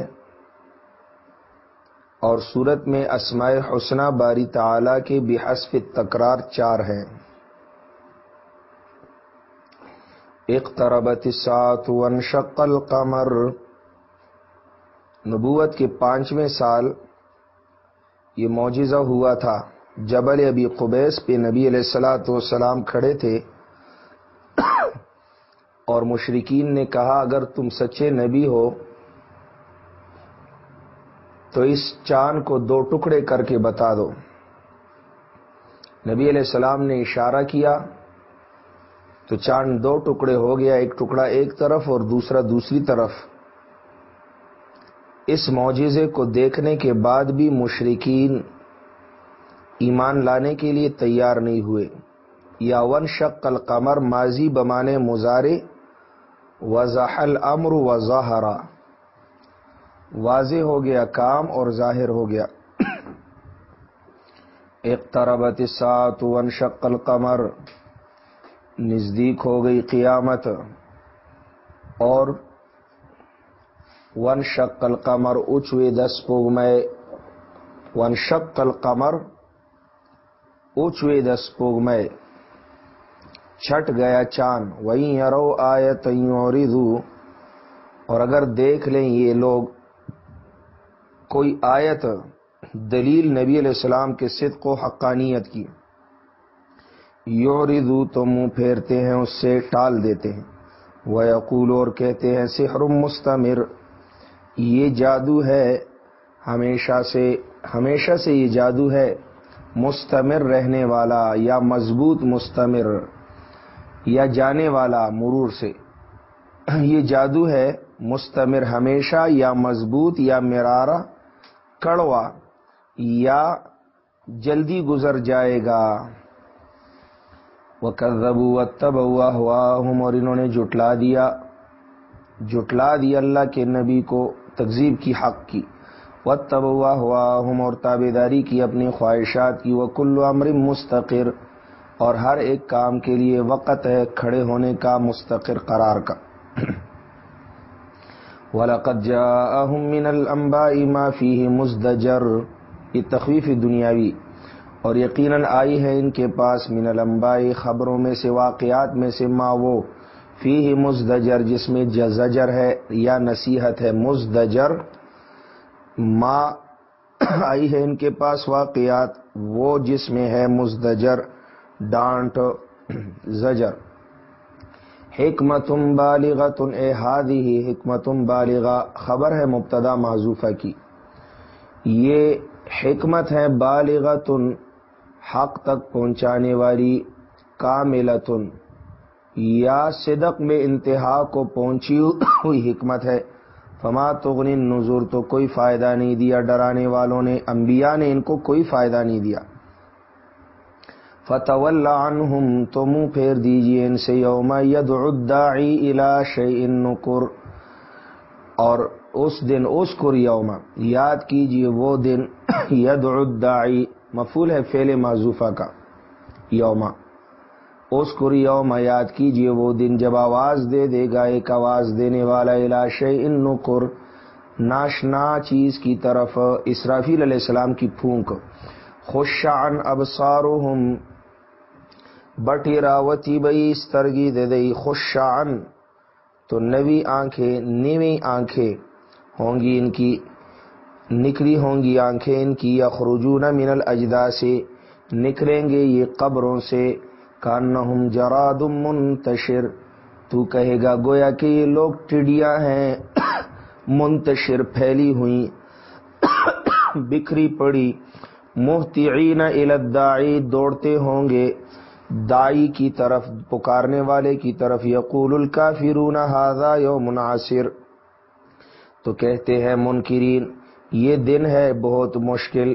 اور صورت میں اسماء حسنہ باری تعالی کے بحسف تکرار چار ہیں۔ اقتربت سات ونشق القمر۔ نبوت کے پانچویں سال یہ معجزہ ہوا تھا۔ جبل ابی قبیس پہ نبی علیہ السلاۃ والسلام کھڑے تھے۔ اور مشرقین نے کہا، اگر تم سچے نبی ہو تو اس چاند کو دو ٹکڑے کر کے بتا دو۔ نبی علیہ السلام نے اشارہ کیا تو چاند دو ٹکڑے ہو گیا، ایک ٹکڑا ایک طرف اور دوسرا دوسری طرف۔ اس معجزے کو دیکھنے کے بعد بھی مشرقین ایمان لانے کے لیے تیار نہیں ہوئے۔ یا ون شک القمر، ماضی بمانے مزارے وضاح الامر وضاحرہ واضح ہو گیا، کام اور ظاہر ہو گیا۔ ایک تربت سات ون شکل قمر نزدیک ہو گئی قیامت۔ اور ون شکل قمر اچوے دس پوگ میں۔ ون شکل قمر اچوے دس پوگ میں۔ چھٹ گیا چاند۔ وہیں ارو آئے تیوں اور اگر دیکھ لیں یہ لوگ کوئی آیت دلیل نبی علیہ السلام کے صدق و حقانیت کی۔ یوردو تو منہ پھیرتے ہیں، اس سے ٹال دیتے ہیں۔ وہ یقول اور کہتے ہیں، سحر مستمر۔ یہ جادو ہے، ہمیشہ سے ہمیشہ سے یہ جادو ہے۔ مستمر رہنے والا یا مضبوط مستمر یا جانے والا مرور سے۔ یہ جادو ہے، مستمر ہمیشہ یا مضبوط یا مرارہ۔ کڑوا یا جلدی گزر جائے گا۔ وہ کربو تب ہوا ہوا اور انہوں نے جٹلا دیا۔ جٹلا دیا اللہ کے نبی کو تقزیب کی حق کی۔ و تب ہوا ہوا ہم اور تابے داری کی اپنی خواہشات کی۔ وہ کلو امر مستقر۔ اور ہر ایک کام کے لیے وقت ہے کھڑے ہونے کا مستقر قرار کا۔ وَلَقَدْ جَاءَهُم مِّنَ الْأَنبَاءِ مَا فِيهِ مُزْدَجَرٌ، یہ تخویف دنیاوی، اور یقیناً آئی ہے ان کے پاس من الانباء خبروں میں سے، واقعات میں سے ما وہ فیہ مزدجر، جس میں زجر ہے یا نصیحت ہے، مزدجر، ما آئی ہے ان کے پاس واقعات، وہ جس میں ہے مزدجر، ڈانٹ، زجر۔ حکمت بالغت اے ہادی ہی حکمت بالغا، خبر ہے مبتدا معذوفہ کی۔ یہ حکمت ہے بالغت حق تک پہنچانے والی، کاملتن۔ یا صدق میں انتہا کو پہنچی ہوئی حکمت ہے۔ فما تغنی نظور تو کوئی فائدہ نہیں دیا، ڈرانے والوں نے، انبیاء نے ان کو کوئی فائدہ نہیں دیا۔ فتح عنہم تو منہ پھیر دیجیے ان سے یوم ید الداعی الا نکر اور اس دن، اس کر یوم، یاد کیجیے وہ دن ید الداعی مفول ہے فیل معذوفہ کا یوما اس کو یوم، یاد کیجیے وہ دن، جب آواز دے دے گا، ایک آواز دینے والا علاش ان نکر ناشنا چیز کی طرف، اسرافیل علیہ السلام کی پھونک خوشان اب سارو بٹی راوتی بئی استرگی دے دئی خوشان تو نوی آنکھیں نیوی آنکھیں ہوں گی ان کی، نکلی ہوں گی آنکھیں ان کی۔ یا من الاجدا سے نکلیں گے یہ قبروں سے۔ کانہم جراد منتشر۔ تو کہے گا گویا کہ یہ لوگ ٹڈیاں ہیں، منتشر پھیلی ہوئی بکھری پڑی۔ محتعین الداعی دوڑتے ہوں گے۔ دائی کی طرف پکارنے والے کی طرف یقول الکافرون هذا یوم مناصر تو کہتے ہیں منکرین، یہ دن ہے بہت مشکل۔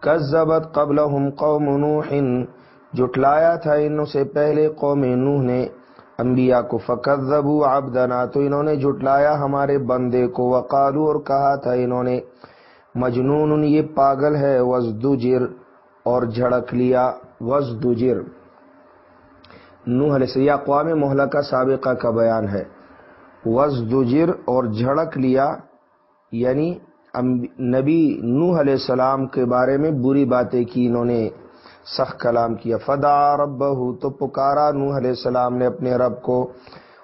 کذبت قبلہم قوم نوح جٹلایا تھا ان سے پہلے قوم نوح نے۔ انبیاء کو فکذبوا عبدنا، تو انہوں نے جٹلایا ہمارے بندے کو۔ وقالو اور کہا تھا انہوں نے، مجنون، یہ پاگل ہے، وزدجر اور جھڑک لیا۔ وزدجر۔ نوح علیہ السلام اقوام محلقہ سابقہ کا بیان ہے۔ وزدجر اور جھڑک لیا یعنی نبی نوح علیہ السلام کے بارے میں بری باتیں کی، انہوں نے سخت کلام کیا۔ فدا رب تو پکارا نوح علیہ السلام نے اپنے رب کو،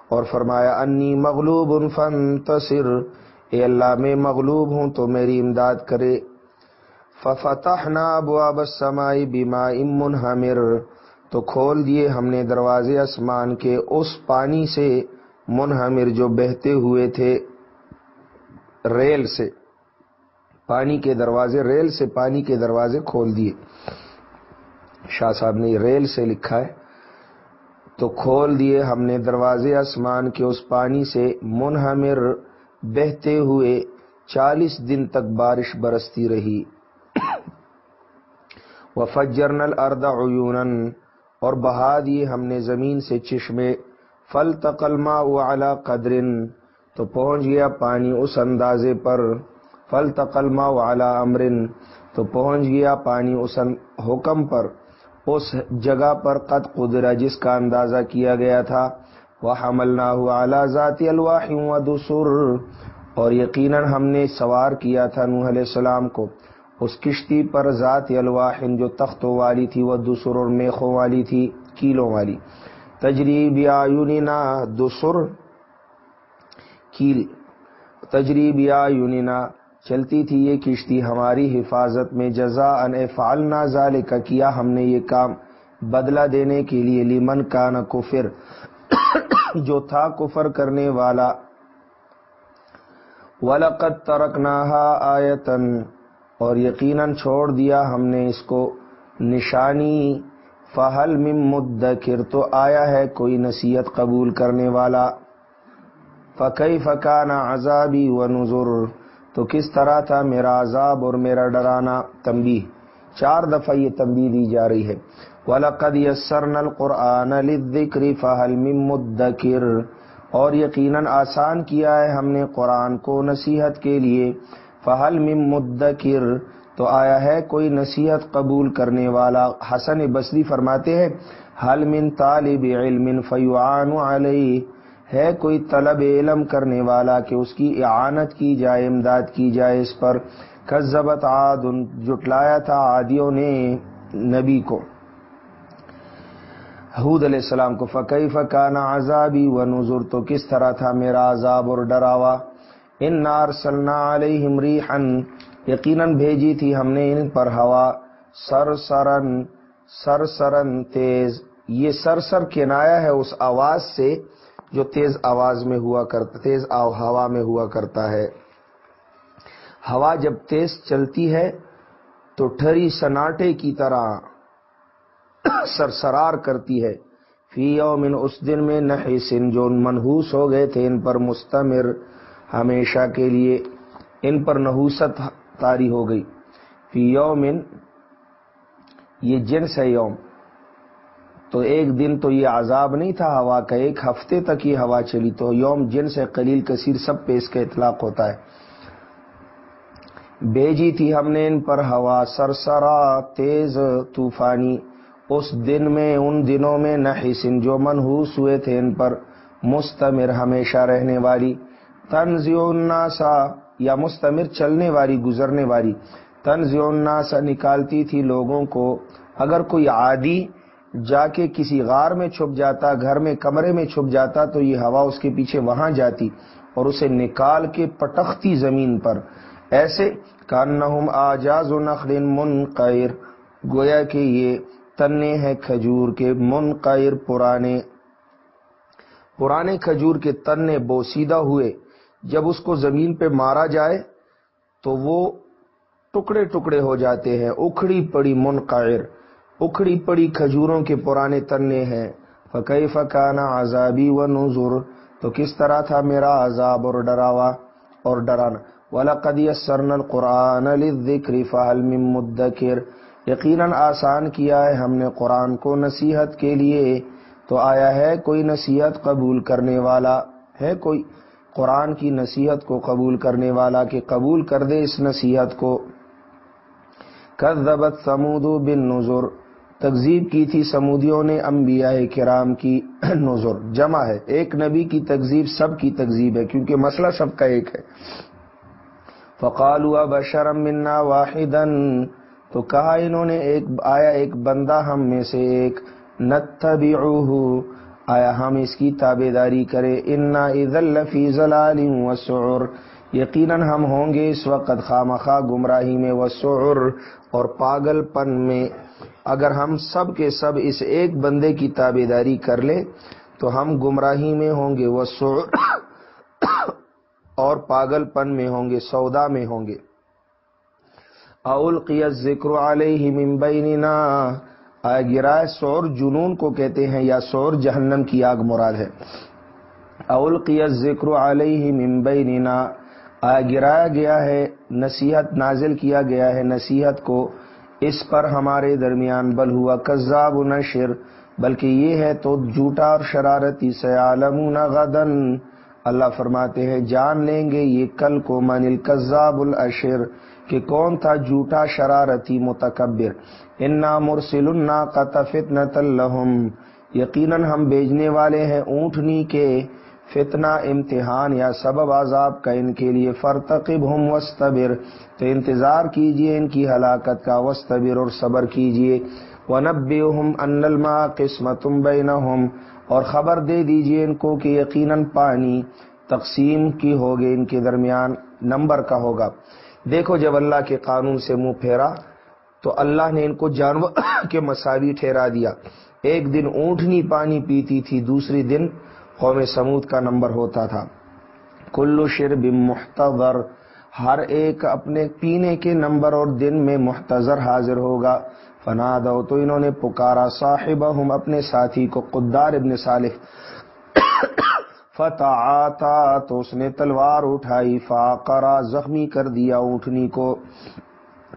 اور فرمایا، انی مغلوب فانتصر، اے اللہ، میں مغلوب ہوں، تو میری امداد کرے۔ ففتحنا ابواب السماء بماء منہمر۔ تو کھول دیے ہم نے دروازے اسمان کے، اس پانی سے منہمر جو بہتے ہوئے تھے ریل سے۔ پانی کے دروازے، ریل سے پانی کے دروازے کھول دیے۔ شاہ صاحب نے ریل سے لکھا ہے۔ تو کھول دیے ہم نے دروازے آسمان کے، اس پانی سے منہمر بہتے ہوئے چالیس دن تک بارش برستی رہی۔ وہ فجرنل اردا اور بہا دیے ہم نے زمین سے چشمے فل تقلما اعلی قدرن تو پہنچ گیا پانی اس اندازے پر فل تقلما اعلی امرن تو پہنچ گیا پانی اس حکم پر، اس جگہ پر قد قدرا جس کا اندازہ کیا گیا تھا۔ وہ حمل نہ ہوا اعلیٰ ذاتی الواح دسر اور یقیناً ہم نے سوار کیا تھا نوح علیہ السلام کو۔ اس کشتی پر ذات الواحن جو تختوں والی تھی، وہ دسر اور میخوں والی تھی، کیلوں والی۔ تجریب یا یونینا دسر، کیل۔ تجریب یا یونینا چلتی تھی یہ کشتی ہماری حفاظت میں جزا ان فالنا ظال کا کیا ہم نے یہ کام بدلہ دینے کے لیے۔ لیمن کا نہ کفر، جو تھا کفر کرنے والا۔ ولقت ترک آیتن اور یقیناً چھوڑ دیا ہم نے اس کو۔ نشانی، فہل مم مدکر، تو آیا ہے کوئی نصیحت قبول کرنے والا۔ فقی فکانہ عذابی و نظر تو کس طرح تھا میرا عذاب اور میرا ڈرانا؟ تمبی چار دفعہ یہ تمبی دی جا رہی ہے۔ وَلَقَدْ يَسَّرْنَا الْقُرْآنَ لِلذِّكْرِ فَهَلْ مِن مُدَّكِرْ۔ اور یقیناً آسان کیا ہے ہم نے قرآن کو نصیحت کے لیے۔ فہل مم مدکر، تو آیا ہے کوئی نصیحت قبول کرنے والا۔ حسن بصری فرماتے ہیں حل من طالب علم فیوان علیہ۔ ہے کوئی طلب علم کرنے والا کہ اس کی اعانت کی جائے، امداد کی جائے، اس پر کذبت عاد جٹلایا تھا عادیوں نے نبی کو۔ حود علیہ السلام کو فقی فکانا عذابی و نظر تو کس طرح تھا میرا عذاب اور ڈراوا؟ ان نار سلنا علیہم ریحن یقیناً بھیجی تھی ہم نے ان پر ہوا۔ سر سرن سر سرن تیز۔ یہ سر سر کنایا ہے اس آواز سے جو تیز آواز میں ہوا کرتا، تیز ہوا میں ہوا کرتا ہے۔ ہوا جب تیز چلتی ہے تو ٹھری سناٹے کی طرح سرسرار کرتی ہے۔ فی یومن اس دن میں نحسن جو منحوس ہو گئے تھے ان پر مستمر۔ ہمیشہ کے لیے ان پر نحوست تاری ہو گئی۔ فی یومن، یہ جنس ہے یوم۔ تو ایک دن تو یہ عذاب نہیں تھا ہوا کا، ایک ہفتے تک یہ ہوا چلی۔ تو یوم جنس ہے قلیل کثیر سب پہ اس کا اطلاق ہوتا ہے۔ بیجی تھی ہم نے ان پر ہوا سرسرا تیز طوفانی۔ اس دن میں، ان دنوں میں نہ جو منحوس ہوئے تھے ان پر، مستمر ہمیشہ رہنے والی۔ الناسا یا مستمر چلنے والی، گزرنے والی۔ الناسا نکالتی تھی لوگوں کو۔ اگر کوئی عادی جا کے کسی غار میں چھپ جاتا، گھر میں، کمرے میں چھپ جاتا، تو یہ ہوا اس کے پیچھے وہاں جاتی اور اسے نکال کے پٹختی زمین پر۔ ایسے کانہم آجاز و نخل منقیر گویا کہ یہ تنے ہیں کھجور کے منقیر پرانے۔ پرانے کھجور کے تنے بوسیدہ ہوئے۔ جب اس کو زمین پہ مارا جائے تو وہ ٹکڑے ٹکڑے ہو جاتے ہیں، اکھڑی پڑی منقیر اکھڑی پڑی کھجوروں کے پرانے تنے ہیں۔ فقی فکانا عذابی و نظر تو کس طرح تھا میرا عذاب اور ڈراوا اور ڈرانا وَلَقَدْ يَسَّرْنَا الْقُرْآنَ لِلذِّكْرِ فَهَلْ یقیناً آسان کیا ہے ہم نے قرآن کو نصیحت کے لیے۔ تو آیا ہے کوئی نصیحت قبول کرنے والا؟ ہے کوئی؟ قرآن کی نصیحت کو قبول کرنے والا کہ قبول کر دے اس نصیحت کو۔ کذبت سمود بن نظر تکذیب کی تھی سمودیوں نے انبیاء کرام کی نظر جمع ہے، ایک نبی کی تکذیب سب کی تکذیب ہے، کیونکہ مسئلہ سب کا ایک ہے۔ فقال ہوا بشرم منا واحد تو کہا انہوں نے، ایک، آیا ایک بندہ ہم میں سے ایک نت آیا ہم اس کی تابے داری کرے انا لفی ضلال وسعر۔ یقیناً ہم ہوں گے اس وقت خامخواہ گمراہی میں وسعر اور پاگل پن میں۔ اگر ہم سب کے سب اس ایک بندے کی تابے داری کر لیں، تو ہم گمراہی میں ہوں گے وہ اور پاگل پن میں ہوں گے، سودا میں ہوں گے۔ اول قیت ذکر علیہ ممبئینہ گرائے سور جنون کو کہتے ہیں یا سور جہنم کی آگ مراد ہے۔ اول قیت ذکر علیہ ممبئینہ گرایا گیا ہے، نصیحت نازل کیا گیا ہے، نصیحت کو اس پر ہمارے درمیان بل ہوا۔ کذاب نشر، بلکہ یہ ہے تو جھوٹا اور شرارتی سیالمون غدن اللہ فرماتے ہیں، جان لیں گے یہ کل کو من القذاب الاشر، کہ کون تھا جھوٹا، شرارتی، متکبر۔ انا مرسل الناقۃ فتنۃ لهم۔ یقیناً ہم بیچنے والے ہیں اونٹنی کے فتنہ، امتحان یا سبب عذاب کا ان کے لیے فرتقب ہم وسطبر تو انتظار کیجیے ان کی ہلاکت کا وسطبر اور صبر کیجیے۔ ونبئہم ان الماء قسمت بینہم اور خبر دے دیجیے ان کو کہ یقیناً پانی تقسیم کی ہوگی۔ ان کے درمیان نمبر کا ہوگا۔ دیکھو جب اللہ کے قانون سے منہ پھیرا۔ تو اللہ نے ان کو جانور کے مساوی ٹھہرا دیا۔ ایک دن اونٹنی پانی پیتی تھی دوسری دن قوم سمود کا نمبر ہوتا تھا۔ کلو شر محتضر، ہر ایک اپنے پینے کے نمبر اور دن میں محتضر حاضر ہوگا۔ فنا دو تو انہوں نے پکارا صاحب ہم اپنے ساتھی کو قدار ابن صالح۔ فتح آتا تو اس نے تلوار اٹھائی، فاقرا، زخمی کر دیا اٹھنی کو۔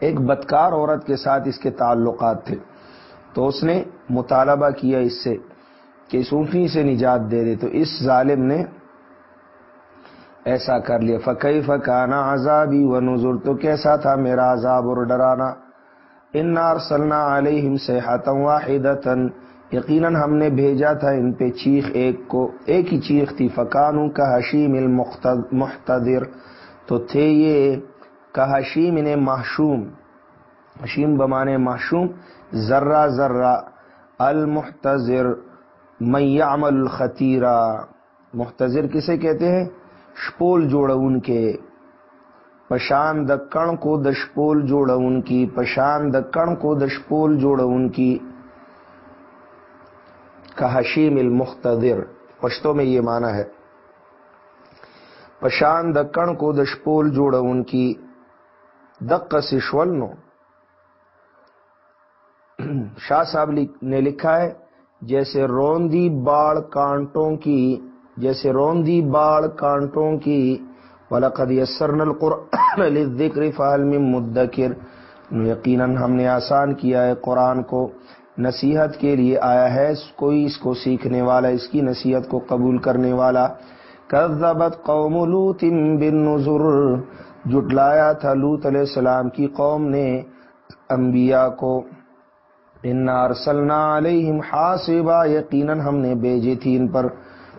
ایک بدکار عورت کے ساتھ اس کے تعلقات تھے۔ تو اس نے مطالبہ کیا اس سے کہ اس اونٹنی سے نجات دے دے، تو اس ظالم نے ایسا کر لیا۔ فقی فکانا عذابی و نظر تو کیسا تھا میرا عذاب اور ڈرانا؟ انار سلنا علیہم سے واحدتن یقیناً ہم نے بھیجا تھا ان پہ چیخ ایک کو، ایک ہی چیخ تھی۔ فکانوں کا حشیم المحتدر۔ تو تھے یہ کا حشیم انہیں محشوم، حشیم بمانے محشوم، ذرہ ذرہ، المحتضر میں یعمل خطیرہ محتضر کسے کہتے ہیں؟ شپول جوڑ ان کے۔ پشان دکن کو دشپول جوڑ ان کی، پشان دکن کو دشپول جوڑ ان کی۔ کہشیم المختر پشتوں میں یہ معنی ہے۔ پشان دکن کو دشپول جوڑ ان کی دک سشولنو شاہ صاحب نے لکھا ہے، جیسے روندی باڑ کانٹوں کی جیسے روندی باڑ کانٹوں کی، وَلَقَدْ يَسَّرْنَا الْقُرْآنَ لِلذِّكْرِ فَهَلْ مِن مُدَّكِرْ۔ یقیناً ہم نے آسان کیا ہے قرآن کو۔ نصیحت کے لیے آیا ہے کوئی اس کو سیکھنے والا، اس کی نصیحت کو قبول کرنے والا۔ کذبت قوم لوت بالنذر۔ جٹلایا تھا لوت علیہ السلام کی قوم نے انبیاء کو۔ ان ارسلنا علیہم حاسبا یقیناً ہم نے بھیجی تھی ان پر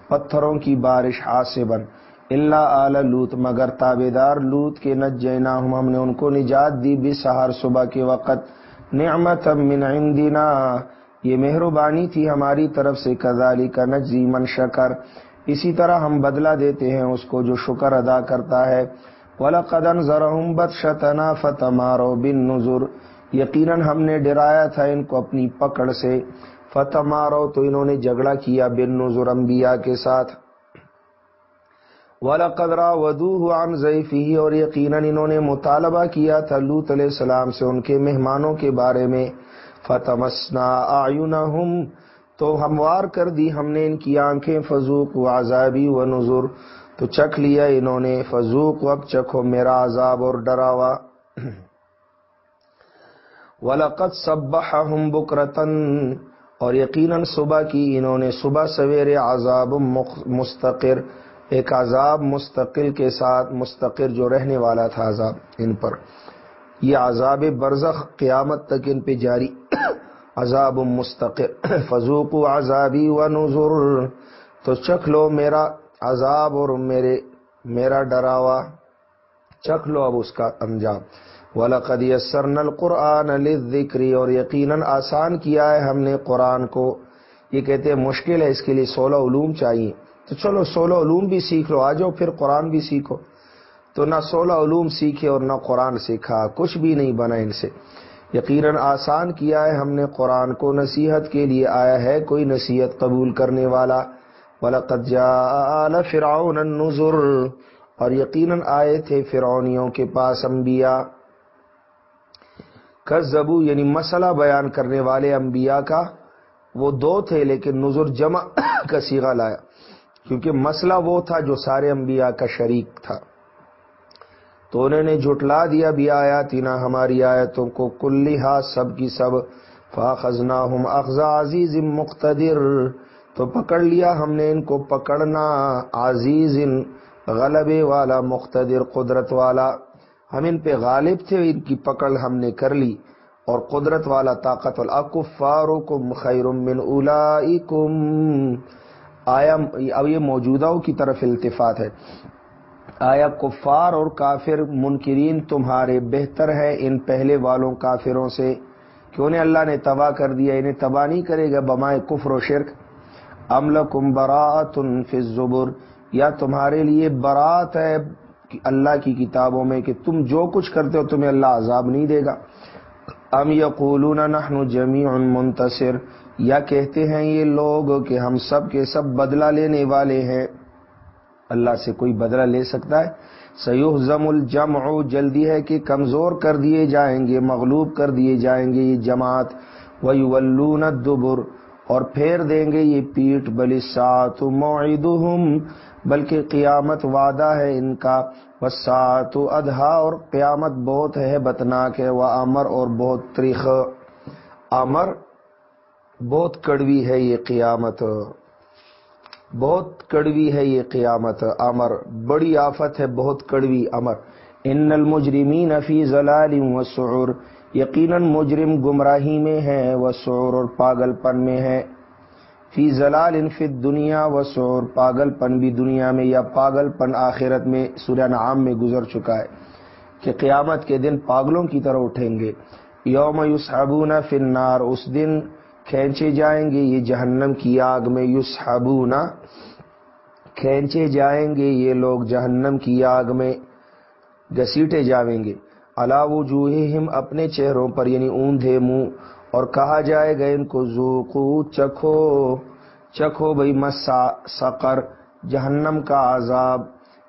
پتھروں کی بارش حاسبا اللہ آل لوت مگر تابے دار لوت کے نجینا ہم ہم نے ان کو نجات دی۔ بھی سہار صبح کے وقت۔ نعمت من عندنا، یہ مہربانی تھی ہماری طرف سے۔ کذالی کا نجی من شکر۔ اسی طرح ہم بدلہ دیتے ہیں اس کو جو شکر ادا کرتا ہے۔ وَلَقَدْ أَنذَرَهُمْ بَطْشَتَنَا فَتَمَارَوْا بِالنُّذُرِ یقیناً ہم نے ڈرایا تھا ان کو اپنی پکڑ سے۔ فتمارو تو انہوں نے جھگڑا کیا بن نظر انبیاء کے ساتھ۔ وَلَقَدْ رَاوَدُوهُ عَنْ ضَيْفِهِ اور یقیناً انہوں نے مطالبہ کیا تھا لوت علیہ السلام سے ان کے مہمانوں کے بارے میں۔ فتمسنا أَعْيُنَهُمْ، تو ہموار کر دی ہم نے ان کی آنکھیں فضوق و عذابی و نظر تو چکھ لیا انہوں نے فضوق وقت چکھو میرا عذاب اور ڈراوا۔ ولقت سبح بکرتن اور یقیناً صبح کی انہوں نے، صبح سویرے عذاب مستقر، ایک عذاب مستقل کے ساتھ، مستقر جو رہنے والا تھا عذاب ان پر۔ یہ عذاب برزخ قیامت تک ان پہ جاری۔ عذاب مستقر فضوق عذابی و نظر تو چکھ لو میرا عذاب اور میرے میرا ڈراوا چکھ لو اب اس کا انجام۔ وَلَقَدْ يَسَّرْنَا الْقُرْآنَ لِلذِّكْرِ اور یقیناً آسان کیا ہے ہم نے قرآن کو۔ یہ کہتے ہیں مشکل ہے اس کے لیے سولہ علوم چاہیے۔ تو چلو سولہ علوم بھی سیکھ لو، آ جاؤ پھر قرآن بھی سیکھو۔ تو نہ سولہ علوم سیکھے اور نہ قرآن سیکھا، کچھ بھی نہیں بنا ان سے۔ یقیناً آسان کیا ہے ہم نے قرآن کو، نصیحت کے لیے آیا ہے کوئی نصیحت قبول کرنے والا۔ وَلَقَدْ جَاءَ فِرْعَوْنَ النُّذُرُ، اور یقیناً آئے تھے فرعونیوں کے پاس انبیاء۔ کذبو یعنی مسئلہ بیان کرنے والے انبیاء کا۔ وہ دو تھے، لیکن نظر جمع کا سیغہ لایا۔ کیونکہ مسئلہ وہ تھا جو سارے انبیاء کا شریک تھا۔ تو انہوں نے جھٹلا دیا بھی آیا تینا ہماری آیتوں کو کلی ہاں، سب کی سب۔ فاخذنا ہم اخذا عزیز مقتدر۔ تو پکڑ لیا ہم نے ان کو پکڑنا عزیز ان غلبے والا، مقتدر، قدرت والا۔ ہم ان پہ غالب تھے، ان کی پکڑ ہم نے کر لی۔ اور قدرت والا طاقت والا۔ خیر من اولائکم۔ آیا، اب یہ موجودہ کی طرف التفات ہے۔ آیا کفار اور کافر منکرین تمہارے بہتر ہے ان پہلے والوں کافروں سے؟ کہ انہیں اللہ نے تباہ کر دیا؟ انہیں تباہ نہیں کرے گا بمائے کفر و شرک؟ امل کم برات الزبر، یا تمہارے لیے برات ہے اللہ کی کتابوں میں کہ تم جو کچھ کرتے ہو تمہیں اللہ عذاب نہیں دے گا۔ ام یقولون نحن جمیع منتصر، یا کہتے ہیں یہ لوگ کہ ہم سب کے سب بدلہ لینے والے ہیں۔ اللہ سے کوئی بدلہ لے سکتا ہے؟ سیوح زم الجم جلدی ہے کہ کمزور کر دیے جائیں گے، مغلوب کر دیے جائیں گے یہ جماعت۔ ویولون الدبر اور پھیر دیں گے یہ پیٹ بلی سات بلکہ قیامت وعدہ ہے ان کا۔ وسات ادھا، اور قیامت بہت ہے بتناک ہے۔ وہ امر، اور بہت تریخ۔ امر، بہت کڑوی ہے یہ قیامت۔ بہت کڑوی ہے یہ قیامت۔ امر، بڑی آفت ہے، بہت کڑوی امر۔ ان المجرمین فی ضلال و سعور یقیناً مجرم گمراہی میں ہے وہ سعور اور پاگل پن میں ہے فی زلال فی دنیا و سور پاگل پن بھی دنیا میں یا پاگل پن آخرت میں سورہ نعام میں گزر چکا ہے کہ قیامت کے دن پاگلوں کی طرح اٹھیں گے۔ یوم یوسحبون فی النار، اس دن کھینچے جائیں گے یہ جہنم کی آگ میں۔ یوسحبون کھینچے جائیں گے یہ لوگ جہنم کی آگ میں گسیٹے جاویں گے۔ اللہ وجوہہم اپنے چہروں پر یعنی اوندھے منہ، اور کہا جائے گا ان کو زوکو چکھو چکھو بھائی مسا، سقر، جہنم کا عذاب۔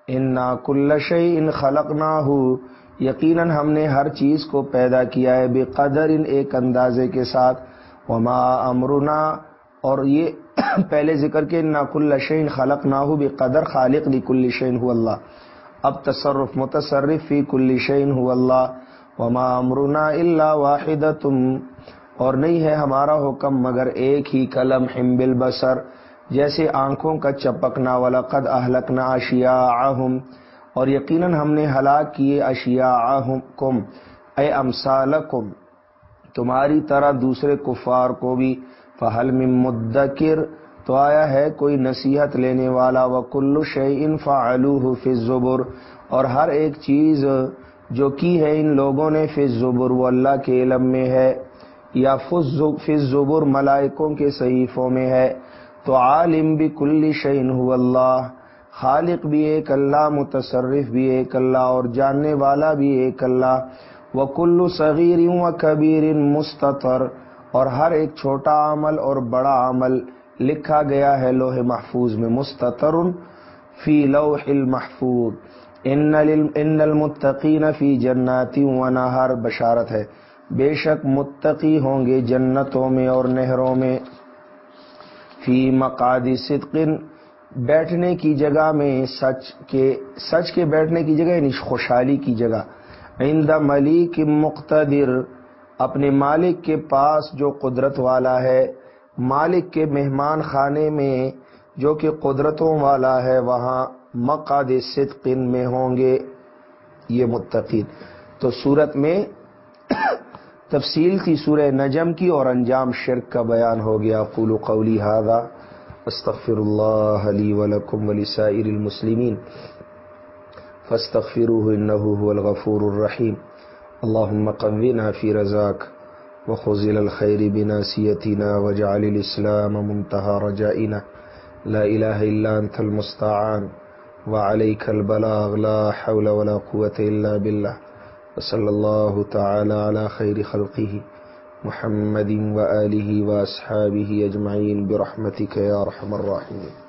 ان کل شعی ان خلق نہ ہو یقیناً ہم نے ہر چیز کو پیدا کیا ہے بے قدر ان ایک اندازے کے ساتھ۔ وما امرنا اور یہ پہلے ذکر کے ناکل شعین خلق نہ ہو بھی قدر خالق لی کل شعین ہو اللہ۔ اب تصرف متصرف فی کل شعین ہو اللہ وما امرنا اللہ واحد اور نہیں ہے ہمارا حکم مگر ایک ہی کلم ہم بل بسر جیسے آنکھوں کا چپکنا والا قد اہلکنا اشیا اور یقیناً ہم نے ہلاک کیے اشیا کم اے امسالکم تمہاری طرح دوسرے کفار کو بھی فہل میں مدکر تو آیا ہے کوئی نصیحت لینے والا و کلو شعین فعلو زبر اور ہر ایک چیز جو کی ہے ان لوگوں نے فض زبر وہ اللہ کے علم میں ہے، یا فض زبر ملائکوں کے صحیفوں میں ہے۔ تو عالم بھی کل شعین ہو اللہ، خالق بھی ایک اللہ، متصرف بھی ایک اللہ، اور جاننے والا بھی ایک اللہ۔ وہ کلو صغیر و کبیر مستطر، اور ہر ایک چھوٹا عمل اور بڑا عمل۔ لکھا گیا ہے لوح محفوظ میں، مستطر فی لوح المحفوظ۔ ان المتقین فی جناتی و نہر۔ بشارت ہے، بے شک متقی ہوں گے جنتوں میں اور نہروں میں۔ فی مقادی صدقن بیٹھنے کی جگہ میں سچ کے سچ کے بیٹھنے کی جگہ یعنی خوشحالی کی جگہ۔ عند ملیک مقتدر، اپنے مالک کے پاس جو قدرت والا ہے۔ مالک کے مہمان خانے میں جو کہ قدرتوں والا ہے، وہاں مقاد صدقن میں ہوں گے۔ یہ متقین۔ تو صورت میں تفصیل تھی سورہ نجم کی اور انجام شرک کا بیان ہو گیا۔ قول قولی هذا، استغفر الله لي ولكم ولسائر المسلمين فاستغفروه انه هو الغفور الرحيم اللهم قونا في رزاك وخزل الخير بناسيتنا واجعل الاسلام منتهى رجائنا. لا اله الا انت المستعان. وعليك البلاغ. لا حول ولا قوه الا بالله. وصلى الله تعالى على خير خلقه محمد وآله وأصحابه أجمعين برحمتك يا رحم الراحمين.